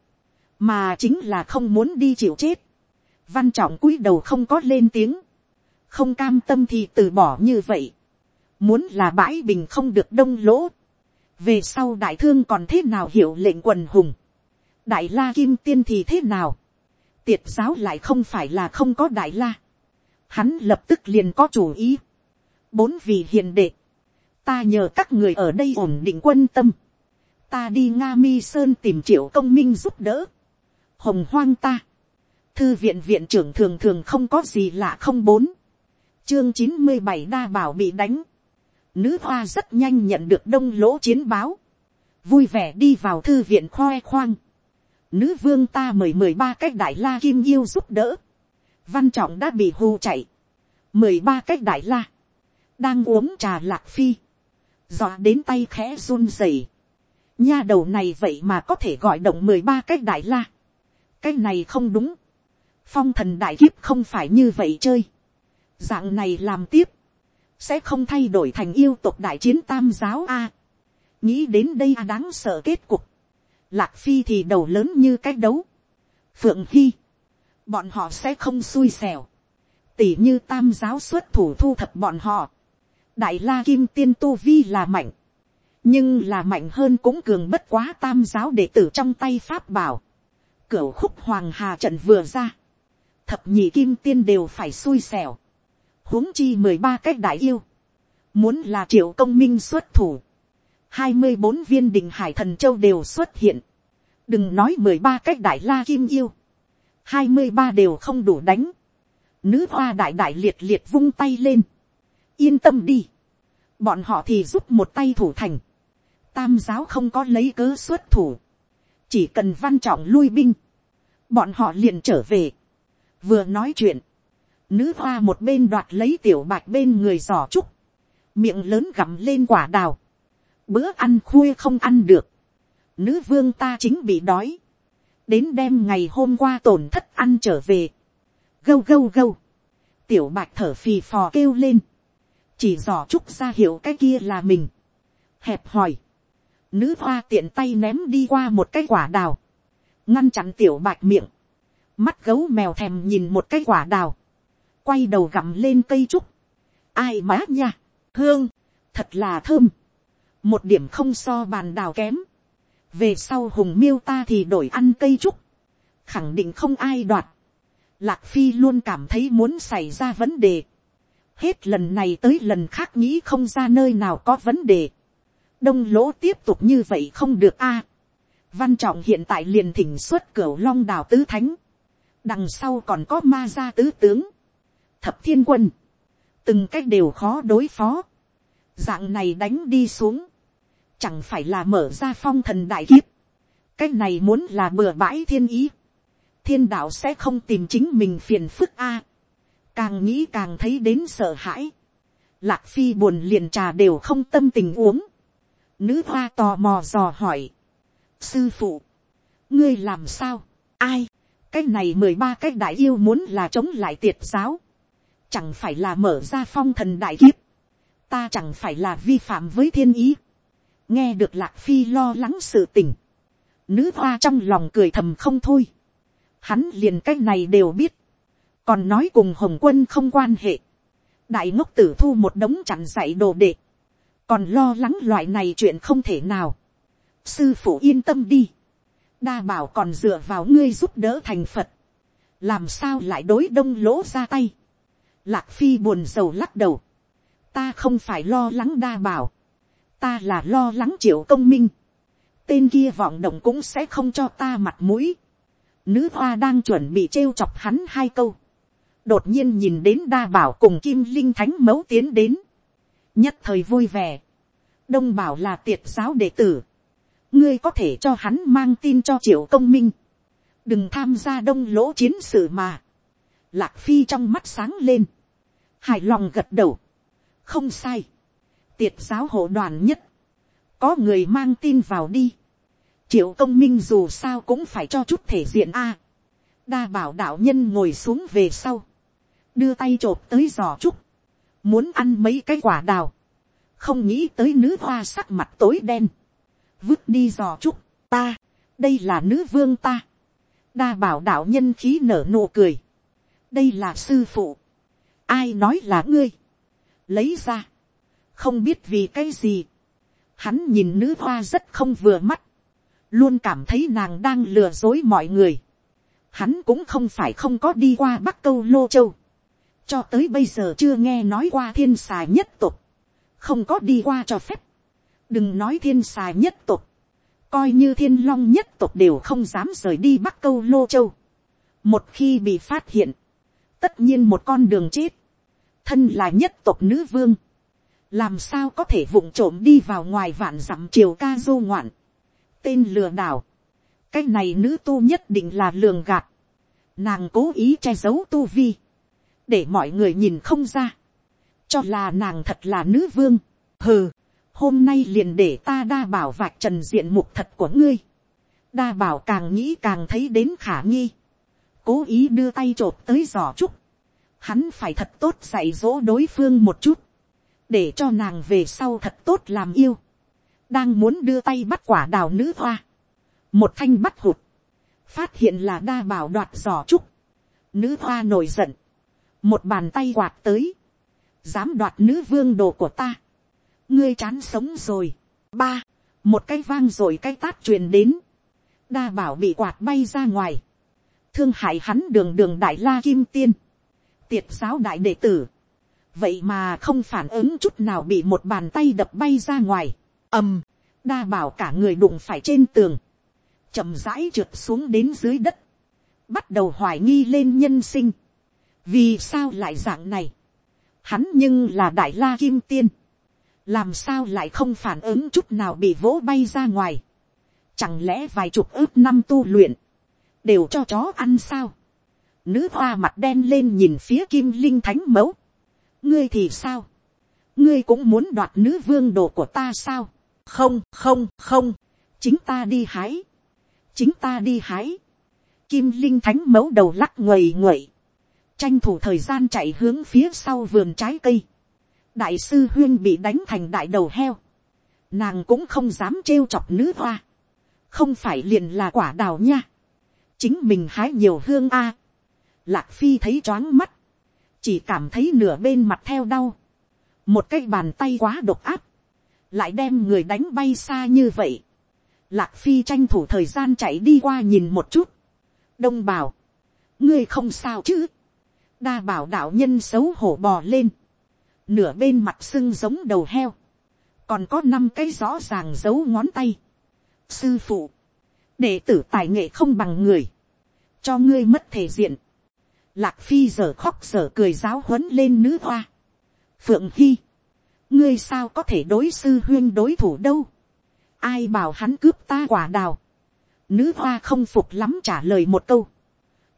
mà chính là không muốn đi chịu chết. Văn trọng cúi đầu không có lên tiếng, không cam tâm thì từ bỏ như vậy, muốn là bãi bình không được đông lỗ, về sau đại thương còn thế nào hiểu lệnh quần hùng, đại la kim tiên thì thế nào, tiệt giáo lại không phải là không có đại la, hắn lập tức liền có chủ ý, bốn vị hiền đệ, ta nhờ các người ở đây ổn định quân tâm, ta đi nga mi sơn tìm triệu công minh giúp đỡ, hồng hoang ta, thư viện viện trưởng thường thường không có gì lạ không bốn, chương chín mươi bảy đa bảo bị đánh, nữ hoa rất nhanh nhận được đông lỗ chiến báo, vui vẻ đi vào thư viện khoe khoang, nữ vương ta mời mười ba cách đại la kim yêu giúp đỡ, văn trọng đã bị hù chạy, mười ba cách đại la, đang uống trà lạc phi, dọa đến tay khẽ run rẩy, nha đầu này vậy mà có thể gọi động mười ba cách đại la, cái này không đúng, phong thần đại kiếp không phải như vậy chơi, dạng này làm tiếp, sẽ không thay đổi thành yêu tộc đại chiến tam giáo a. nghĩ đến đây đáng sợ kết cục, lạc phi thì đầu lớn như cái đấu, phượng hy, bọn họ sẽ không xui xẻo, tỉ như tam giáo xuất thủ thu thập bọn họ, đại la kim tiên tu vi là mạnh, nhưng là mạnh hơn cũng cường bất quá tam giáo đệ tử trong tay pháp bảo, cửa khúc hoàng hà trận vừa ra, thập nhị kim tiên đều phải xui xẻo, huống chi mười ba cách đại yêu, muốn là triệu công minh xuất thủ, hai mươi bốn viên đình hải thần châu đều xuất hiện, đừng nói mười ba cách đại la kim yêu, hai mươi ba đều không đủ đánh, nữ hoa đại đại liệt liệt vung tay lên, yên tâm đi, bọn họ thì giúp một tay thủ thành, tam giáo không có lấy cớ xuất thủ, chỉ cần văn trọng lui binh, bọn họ liền trở về, vừa nói chuyện, nữ hoa một bên đoạt lấy tiểu bạch bên người giỏ trúc, miệng lớn gặm lên quả đào, bữa ăn khuya không ăn được, nữ vương ta chính bị đói, đến đêm ngày hôm qua tổn thất ăn trở về, gâu gâu gâu, tiểu bạch thở phì phò kêu lên, chỉ giỏ trúc ra hiểu cái kia là mình, hẹp hỏi, nữ hoa tiện tay ném đi qua một cái quả đào, ngăn chặn tiểu bạch miệng, mắt gấu mèo thèm nhìn một cái quả đào, quay đầu gặm lên cây trúc, ai má nha, hương, thật là thơm, một điểm không so bàn đào kém, về sau hùng miêu ta thì đổi ăn cây trúc, khẳng định không ai đoạt, lạc phi luôn cảm thấy muốn xảy ra vấn đề, hết lần này tới lần khác nghĩ không ra nơi nào có vấn đề. đông lỗ tiếp tục như vậy không được a. văn trọng hiện tại liền thỉnh xuất cửa long đào tứ thánh. đằng sau còn có ma gia tứ tướng thập thiên quân. từng cách đều khó đối phó. dạng này đánh đi xuống. chẳng phải là mở ra phong thần đại kiếp. cái này muốn là bừa bãi thiên ý. thiên đạo sẽ không tìm chính mình phiền phức a càng nghĩ càng thấy đến sợ hãi. Lạc phi buồn liền trà đều không tâm tình uống. Nữ hoa tò mò dò hỏi. Sư phụ, ngươi làm sao, ai, cái này mười ba cái đại yêu muốn là chống lại tiệt giáo. Chẳng phải là mở ra phong thần đại kiếp. Ta chẳng phải là vi phạm với thiên ý. Nghe được lạc phi lo lắng sự tình. Nữ hoa trong lòng cười thầm không thôi. Hắn liền cái này đều biết còn nói cùng hồng quân không quan hệ, đại ngốc tử thu một đống chặn dạy đồ đệ, còn lo lắng loại này chuyện không thể nào. sư phụ yên tâm đi, đa bảo còn dựa vào ngươi giúp đỡ thành phật, làm sao lại đối đông lỗ ra tay lạc phi buồn rầu lắc đầu, ta không phải lo lắng đa bảo, ta là lo lắng triệu công minh, tên kia vọng động cũng sẽ không cho ta mặt mũi. Nữ hoa đang chuẩn bị trêu chọc hắn hai câu. Đột nhiên nhìn đến đa bảo cùng kim linh thánh mẫu tiến đến, nhất thời vui vẻ, đông bảo là tiệt giáo đệ tử, ngươi có thể cho hắn mang tin cho triệu công minh, đừng tham gia đông lỗ chiến sự mà, lạc phi trong mắt sáng lên, hài lòng gật đầu, không sai, tiệt giáo hộ đoàn nhất, có người mang tin vào đi, triệu công minh dù sao cũng phải cho chút thể diện a, đa bảo đạo nhân ngồi xuống về sau, đưa tay t r ộ p tới giò trúc, muốn ăn mấy cái quả đào, không nghĩ tới nữ hoa sắc mặt tối đen, vứt đi giò trúc, ta, đây là nữ vương ta, đa bảo đạo nhân khí nở nụ cười, đây là sư phụ, ai nói là ngươi, lấy ra, không biết vì cái gì, hắn nhìn nữ hoa rất không vừa mắt, luôn cảm thấy nàng đang lừa dối mọi người, hắn cũng không phải không có đi qua bắc câu lô châu, cho tới bây giờ chưa nghe nói qua thiên xà nhất tục, không có đi qua cho phép, đừng nói thiên xà nhất tục, coi như thiên long nhất tục đều không dám rời đi bắc câu lô châu. một khi bị phát hiện, tất nhiên một con đường chết, thân là nhất tộc nữ vương, làm sao có thể vụng trộm đi vào ngoài vạn dặm triều ca du ngoạn, tên lừa đảo, cái này nữ tu nhất định là lường gạt, nàng cố ý che giấu tu vi, để mọi người nhìn không ra, cho là nàng thật là nữ vương, hừ, hôm nay liền để ta đa bảo vạch trần diện mục thật của ngươi, đa bảo càng nghĩ càng thấy đến khả nghi, cố ý đưa tay chộp tới giỏ trúc, hắn phải thật tốt dạy dỗ đối phương một chút, để cho nàng về sau thật tốt làm yêu, đang muốn đưa tay bắt quả đào nữ hoa, một thanh bắt hụt, phát hiện là đa bảo đoạt giỏ trúc, nữ hoa nổi giận, một bàn tay quạt tới, dám đoạt nữ vương đồ của ta, ngươi chán sống rồi, ba, một cái vang rồi cái tát truyền đến, đa bảo bị quạt bay ra ngoài, thương hại hắn đường đường đại la kim tiên, tiệt giáo đại đệ tử, vậy mà không phản ứng chút nào bị một bàn tay đập bay ra ngoài, ầm, đa bảo cả người đụng phải trên tường, chậm rãi trượt xuống đến dưới đất, bắt đầu hoài nghi lên nhân sinh, vì sao lại dạng này, hắn nhưng là đại la kim tiên, làm sao lại không phản ứng chút nào bị vỗ bay ra ngoài, chẳng lẽ vài chục ước năm tu luyện, đều cho chó ăn sao, nữ hoa mặt đen lên nhìn phía kim linh thánh mẫu, ngươi thì sao, ngươi cũng muốn đoạt nữ vương đồ của ta sao, không không không, chính ta đi hái, chính ta đi hái, kim linh thánh mẫu đầu lắc nguầy nguậy, tranh thủ thời gian chạy hướng phía sau vườn trái cây, đại sư huyên bị đánh thành đại đầu heo, nàng cũng không dám trêu chọc nữ hoa, không phải liền là quả đào nha, chính mình hái nhiều hương a, lạc phi thấy choáng mắt, chỉ cảm thấy nửa bên mặt theo đau, một cái bàn tay quá độc áp, lại đem người đánh bay xa như vậy, lạc phi tranh thủ thời gian chạy đi qua nhìn một chút, đông bảo, ngươi không sao chứ, đa bảo đạo nhân xấu hổ bò lên, nửa bên mặt sưng giống đầu heo, còn có năm cái rõ ràng giấu ngón tay. sư phụ, đệ tử tài nghệ không bằng người, cho ngươi mất thể diện. Lạc phi giờ khóc giờ cười giáo huấn lên nữ hoa. phượng hy, ngươi sao có thể đối sư huyên đối thủ đâu. ai bảo hắn cướp ta quả đào. nữ hoa không phục lắm trả lời một câu.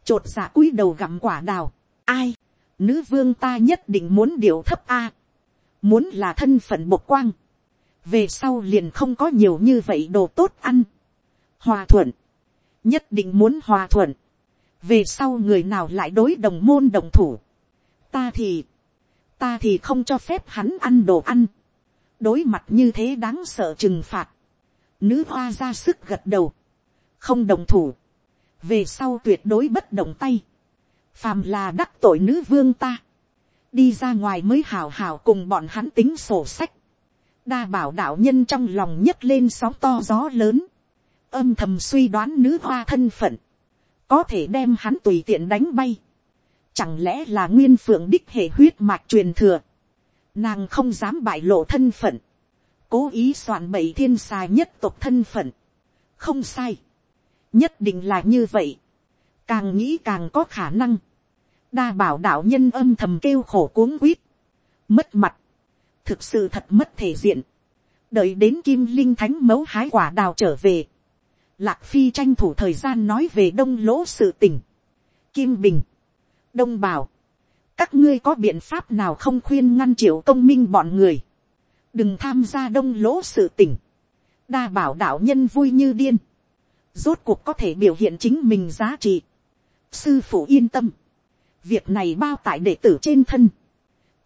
chột dạ cúi đầu gặm quả đào. ai, nữ vương ta nhất định muốn điều thấp a. muốn là thân phận bộc quang. về sau liền không có nhiều như vậy đồ tốt ăn hòa thuận, nhất định muốn hòa thuận. về sau người nào lại đối đồng môn đồng thủ. ta thì, ta thì không cho phép hắn ăn đồ ăn. đối mặt như thế đáng sợ trừng phạt. nữ hoa ra sức gật đầu. không đồng thủ. về sau tuyệt đối bất động tay phàm là đắc tội nữ vương ta, đi ra ngoài mới hào hào cùng bọn hắn tính sổ sách, đa bảo đạo nhân trong lòng nhấc lên sóng to gió lớn, âm thầm suy đoán nữ hoa thân phận, có thể đem hắn tùy tiện đánh bay, chẳng lẽ là nguyên phượng đích hệ huyết mạch truyền thừa, nàng không dám bại lộ thân phận, cố ý soạn bậy thiên xà nhất tộc thân phận, không sai, nhất định là như vậy, càng nghĩ càng có khả năng, đa bảo đạo nhân âm thầm kêu khổ cuống quýt, mất mặt, thực sự thật mất thể diện, đợi đến kim linh thánh mẫu hái quả đào trở về, lạc phi tranh thủ thời gian nói về đông lỗ sự tình, kim bình, đông bảo, các ngươi có biện pháp nào không khuyên ngăn triệu công minh bọn người, đừng tham gia đông lỗ sự tình, đa bảo đạo nhân vui như điên, rốt cuộc có thể biểu hiện chính mình giá trị, sư phụ yên tâm, việc này bao tại đệ tử trên thân,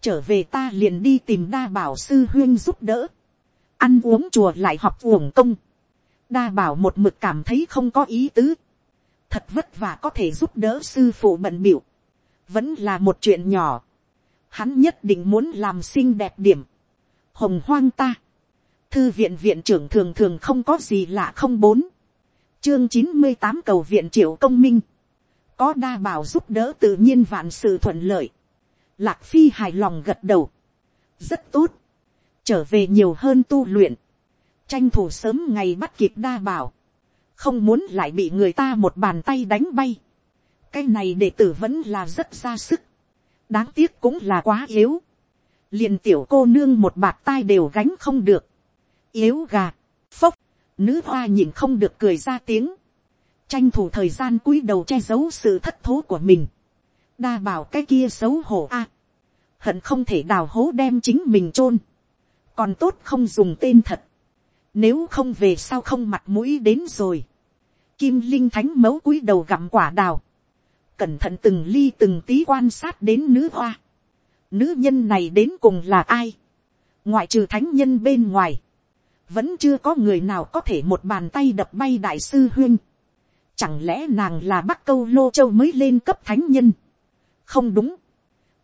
trở về ta liền đi tìm đa bảo sư huyên giúp đỡ, ăn uống chùa lại học uổng công, đa bảo một mực cảm thấy không có ý tứ, thật vất vả có thể giúp đỡ sư phụ bận biểu, vẫn là một chuyện nhỏ, hắn nhất định muốn làm xinh đẹp điểm, hồng hoang ta, thư viện viện trưởng thường thường không có gì lạ không bốn, chương chín mươi tám cầu viện triệu công minh, có đa bảo giúp đỡ tự nhiên vạn sự thuận lợi. Lạc phi hài lòng gật đầu. rất tốt. trở về nhiều hơn tu luyện tranh thủ sớm ngày bắt kịp đa bảo. không muốn lại bị người ta một bàn tay đánh bay. cái này đệ tử vẫn là rất ra sức. đáng tiếc cũng là quá yếu. liền tiểu cô nương một bạt tai đều gánh không được. yếu gà, phốc, nữ hoa nhìn không được cười ra tiếng tranh thủ thời gian cúi đầu che giấu sự thất thố của mình, đa bảo cái kia xấu hổ a, à, hận không thể đào hố đem chính mình chôn, còn tốt không dùng tên thật, nếu không về sao không mặt mũi đến rồi, kim linh thánh mấu cúi đầu gặm quả đào, cẩn thận từng ly từng tí quan sát đến nữ hoa, nữ nhân này đến cùng là ai, ngoại trừ thánh nhân bên ngoài, vẫn chưa có người nào có thể một bàn tay đập bay đại sư huyên, Chẳng lẽ nàng là bắc câu lô châu mới lên cấp thánh nhân? Không đúng.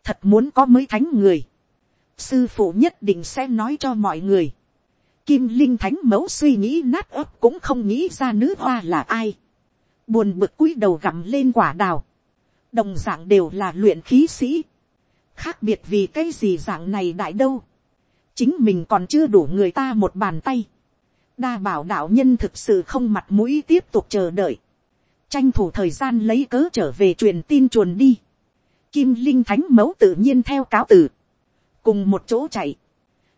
Thật muốn có mới thánh người. Sư phụ nhất định sẽ nói cho mọi người. Kim Linh Thánh mẫu suy nghĩ nát ấp cũng không nghĩ ra nữ hoa là ai. Buồn bực cúi đầu gặm lên quả đào. Đồng dạng đều là luyện khí sĩ. Khác biệt vì cái gì dạng này đại đâu. Chính mình còn chưa đủ người ta một bàn tay. Đa bảo đạo nhân thực sự không mặt mũi tiếp tục chờ đợi tranh thủ thời gian lấy cớ trở về truyền tin chuồn đi. Kim linh thánh mẫu tự nhiên theo cáo tử, cùng một chỗ chạy.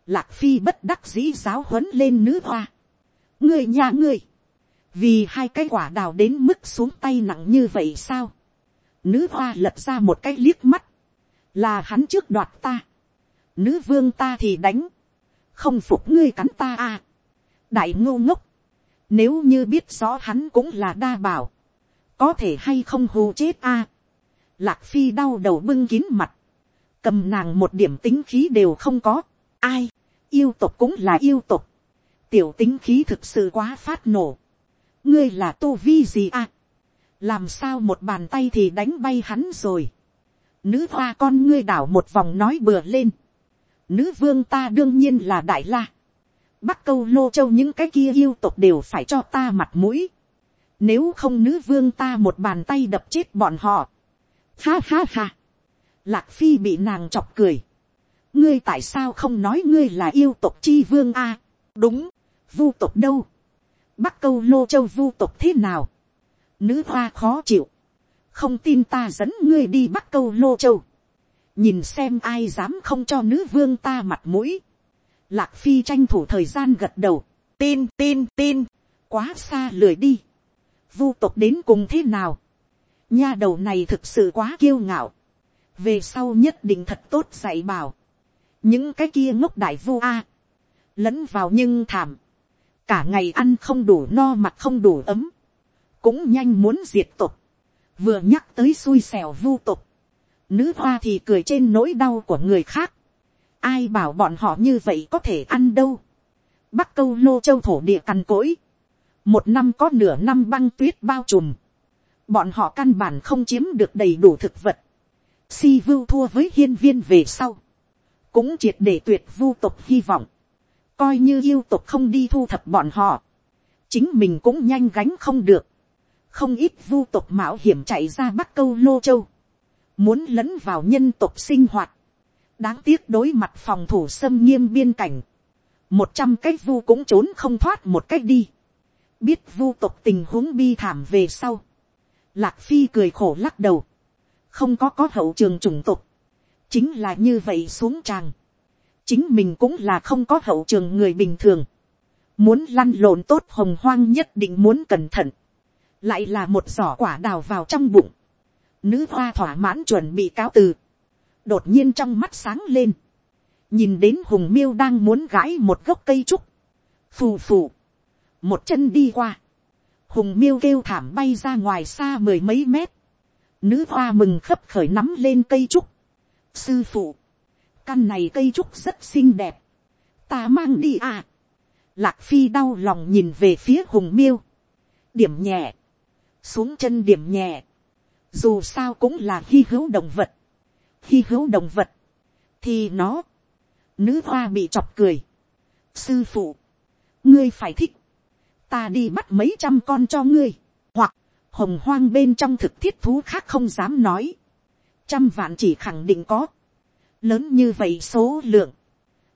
Lạc phi bất đắc dĩ giáo huấn lên nữ hoa. người nhà ngươi, vì hai cái quả đào đến mức xuống tay nặng như vậy sao. Nữ hoa lật ra một cái liếc mắt, là hắn trước đoạt ta. Nữ vương ta thì đánh, không phục ngươi cắn ta à. đại ngô ngốc, nếu như biết rõ hắn cũng là đa bảo, có thể hay không hù chết a. lạc phi đau đầu bưng kín mặt, cầm nàng một điểm tính khí đều không có. ai, yêu tộc cũng là yêu tộc tiểu tính khí thực sự quá phát nổ. ngươi là tô vi gì a. làm sao một bàn tay thì đánh bay hắn rồi. nữ hoa con ngươi đảo một vòng nói bừa lên. nữ vương ta đương nhiên là đại la. bắc câu lô châu những cái kia yêu tộc đều phải cho ta mặt mũi nếu không nữ vương ta một bàn tay đập chết bọn họ. Ha ha ha. Lạc phi bị nàng chọc cười ngươi tại sao không nói ngươi là yêu tộc chi vương a, đúng, vu tộc đâu, bắc câu lô châu vu tộc thế nào, nữ hoa khó chịu, không tin ta dẫn ngươi đi bắc câu lô châu, nhìn xem ai dám không cho nữ vương ta mặt mũi, lạc phi tranh thủ thời gian gật đầu, tin tin tin, quá xa lười đi, vu tộc đến cùng thế nào, nha đầu này thực sự quá kiêu ngạo, về sau nhất định thật tốt dạy bảo, những cái kia ngốc đại vu a, lẫn vào nhưng thảm, cả ngày ăn không đủ no mặt không đủ ấm, cũng nhanh muốn diệt tục, vừa nhắc tới xui xẻo vu tục, nữ hoa thì cười trên nỗi đau của người khác, ai bảo bọn họ như vậy có thể ăn đâu, bắc câu lô châu thổ địa cằn cỗi, một năm có nửa năm băng tuyết bao trùm, bọn họ căn bản không chiếm được đầy đủ thực vật, si vưu thua với hiên viên về sau, cũng triệt để tuyệt vu tộc hy vọng, coi như yêu tộc không đi thu thập bọn họ, chính mình cũng nhanh gánh không được, không ít vu tộc mạo hiểm chạy ra bắc câu lô châu, muốn lẫn vào nhân tộc sinh hoạt, đáng tiếc đối mặt phòng thủ xâm nghiêm biên cảnh, một trăm cái vu cũng trốn không thoát một cách đi, biết vu tộc tình huống bi thảm về sau, lạc phi cười khổ lắc đầu, không có có hậu trường chủng tộc, chính là như vậy xuống tràng, chính mình cũng là không có hậu trường người bình thường, muốn lăn lộn tốt hồng hoang nhất định muốn cẩn thận, lại là một giỏ quả đào vào trong bụng, nữ hoa thỏa mãn chuẩn bị cáo từ, đột nhiên trong mắt sáng lên, nhìn đến hùng miêu đang muốn gãi một gốc cây trúc, phù phù, một chân đi qua, hùng miêu kêu thảm bay ra ngoài xa mười mấy mét, nữ hoa mừng khấp khởi nắm lên cây trúc, sư phụ, căn này cây trúc rất xinh đẹp, ta mang đi à, lạc phi đau lòng nhìn về phía hùng miêu, điểm nhẹ, xuống chân điểm nhẹ, dù sao cũng là hy hữu động vật, hy hữu động vật, thì nó, nữ hoa bị chọc cười, sư phụ, ngươi phải thích, ta đi bắt mấy trăm con cho ngươi, hoặc, hồng hoang bên trong thực thiết thú khác không dám nói, trăm vạn chỉ khẳng định có, lớn như vậy số lượng,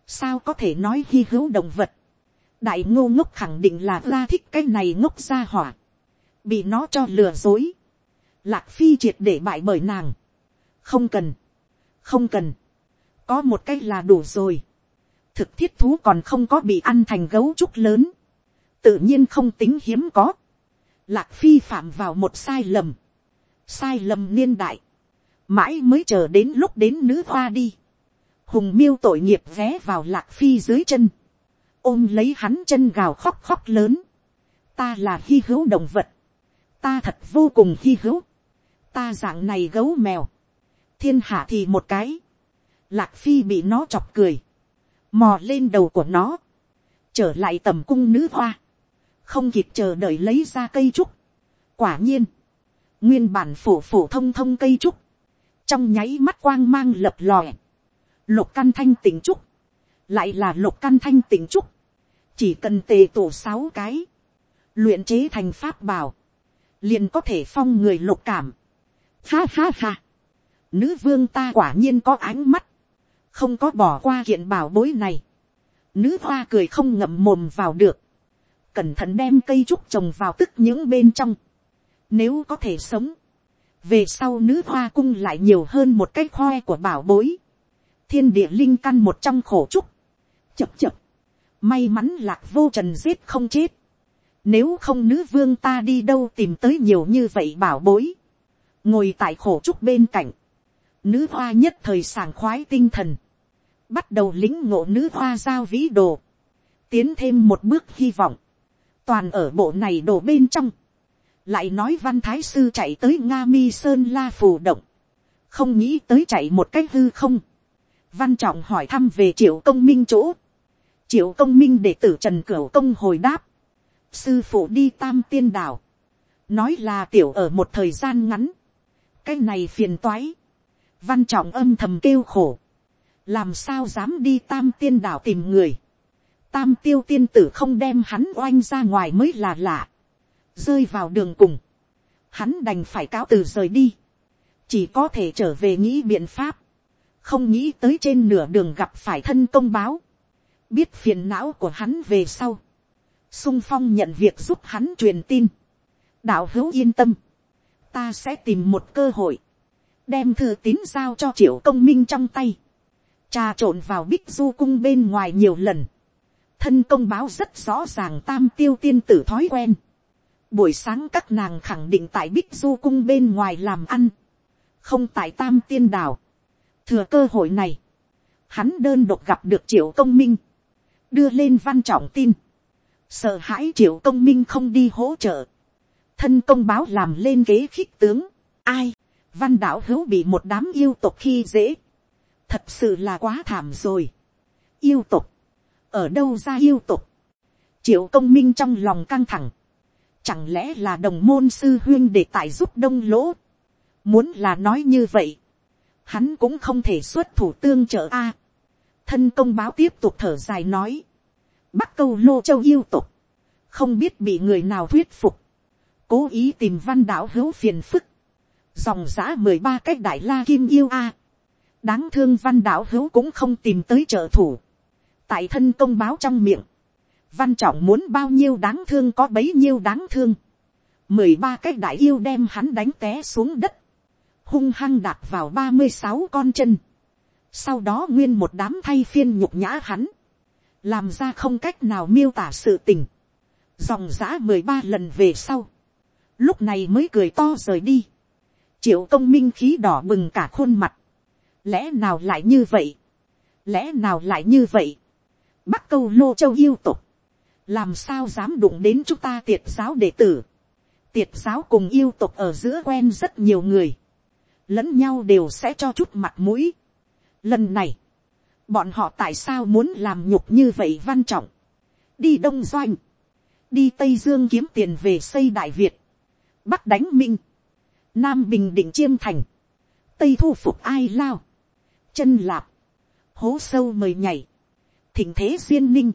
sao có thể nói hy hữu động vật, đại ngô ngốc khẳng định là ra thích cái này ngốc ra hỏa, bị nó cho lừa dối, lạc phi triệt để bại bởi nàng, không cần, không cần, có một cái là đủ rồi, thực thiết thú còn không có bị ăn thành gấu trúc lớn, tự nhiên không tính hiếm có, lạc phi phạm vào một sai lầm, sai lầm niên đại, mãi mới chờ đến lúc đến nữ hoa đi, hùng miêu tội nghiệp vé vào lạc phi dưới chân, ôm lấy hắn chân gào khóc khóc lớn, ta là hy hữu động vật, ta thật vô cùng hy hữu, ta dạng này gấu mèo, thiên hạ thì một cái, lạc phi bị nó chọc cười, mò lên đầu của nó, trở lại tầm cung nữ hoa, không kịp chờ đợi lấy ra cây trúc. quả nhiên, nguyên bản phổ phổ thông thông cây trúc, trong nháy mắt quang mang lập lòe, lục căn thanh tỉnh trúc, lại là lục căn thanh tỉnh trúc, chỉ cần tề tổ sáu cái, luyện chế thành pháp bảo, liền có thể phong người lục cảm. Ha ha ha, nữ vương ta quả nhiên có ánh mắt, không có bỏ qua kiện bảo bối này. Nữ hoa cười không ngậm mồm vào được, cẩn thận đem cây trúc trồng vào tức những bên trong. Nếu có thể sống, về sau nữ hoa cung lại nhiều hơn một cái khoe của bảo bối. Thiên địa linh căn một trong khổ trúc. Chập chập. May mắn lạc vô trần giết không chết. Nếu không nữ vương ta đi đâu tìm tới nhiều như vậy bảo bối. Ngồi tại khổ trúc bên cạnh. Nữ hoa nhất thời sảng khoái tinh thần. Bắt đầu lính ngộ nữ hoa giao vĩ đồ. Tiến thêm một bước hy vọng toàn ở bộ này đổ bên trong, lại nói văn thái sư chạy tới nga mi sơn la phù động, không nghĩ tới chạy một cách hư không, văn trọng hỏi thăm về triệu công minh chỗ, triệu công minh để tử trần cửu công hồi đáp, sư phụ đi tam tiên đảo, nói là tiểu ở một thời gian ngắn, cái này phiền toái, văn trọng âm thầm kêu khổ, làm sao dám đi tam tiên đảo tìm người, tam tiêu tiên tử không đem hắn oanh ra ngoài mới là lạ rơi vào đường cùng, hắn đành phải cáo từ rời đi, chỉ có thể trở về nghĩ biện pháp, không nghĩ tới trên nửa đường gặp phải thân công báo, biết phiền não của hắn về sau, sung phong nhận việc giúp hắn truyền tin, đạo hữu yên tâm, ta sẽ tìm một cơ hội, đem thư tín giao cho triệu công minh trong tay, trà trộn vào bích du cung bên ngoài nhiều lần, thân công báo rất rõ ràng tam tiêu tiên tử thói quen, buổi sáng các nàng khẳng định tại bích du cung bên ngoài làm ăn, không tại tam tiên đảo, thừa cơ hội này, hắn đơn độc gặp được triệu công minh, đưa lên văn trọng tin, sợ hãi triệu công minh không đi hỗ trợ, thân công báo làm lên kế khích tướng, ai, văn đạo hữu bị một đám yêu tục khi dễ, thật sự là quá thảm rồi, yêu tục, ở đâu ra yêu tục, triệu công minh trong lòng căng thẳng, chẳng lẽ là đồng môn sư huyên để tại giúp đông lỗ, muốn là nói như vậy, hắn cũng không thể xuất thủ tương trợ a. thân công báo tiếp tục thở dài nói, bắc câu lô châu yêu tục, không biết bị người nào thuyết phục, cố ý tìm văn đạo hữu phiền phức, dòng giã mười ba cách đại la kim yêu a, đáng thương văn đạo hữu cũng không tìm tới trợ thủ, tại thân công báo trong miệng, văn trọng muốn bao nhiêu đáng thương có bấy nhiêu đáng thương, mười ba cái đại yêu đem hắn đánh té xuống đất, hung hăng đạp vào ba mươi sáu con chân, sau đó nguyên một đám thay phiên nhục nhã hắn, làm ra không cách nào miêu tả sự tình, dòng giã mười ba lần về sau, lúc này mới cười to rời đi, triệu công minh khí đỏ bừng cả khuôn mặt, lẽ nào lại như vậy, lẽ nào lại như vậy, bắc câu lô châu yêu tục, làm sao dám đụng đến chúng ta tiệt giáo đệ tử, tiệt giáo cùng yêu tục ở giữa quen rất nhiều người, lẫn nhau đều sẽ cho chút mặt mũi. Lần này, bọn họ tại sao muốn làm nhục như vậy văn trọng, đi đông doanh, đi tây dương kiếm tiền về xây đại việt, bắc đánh minh, nam bình định chiêm thành, tây thu phục ai lao, chân lạp, hố sâu mời nhảy, thỉnh thế duyên ninh,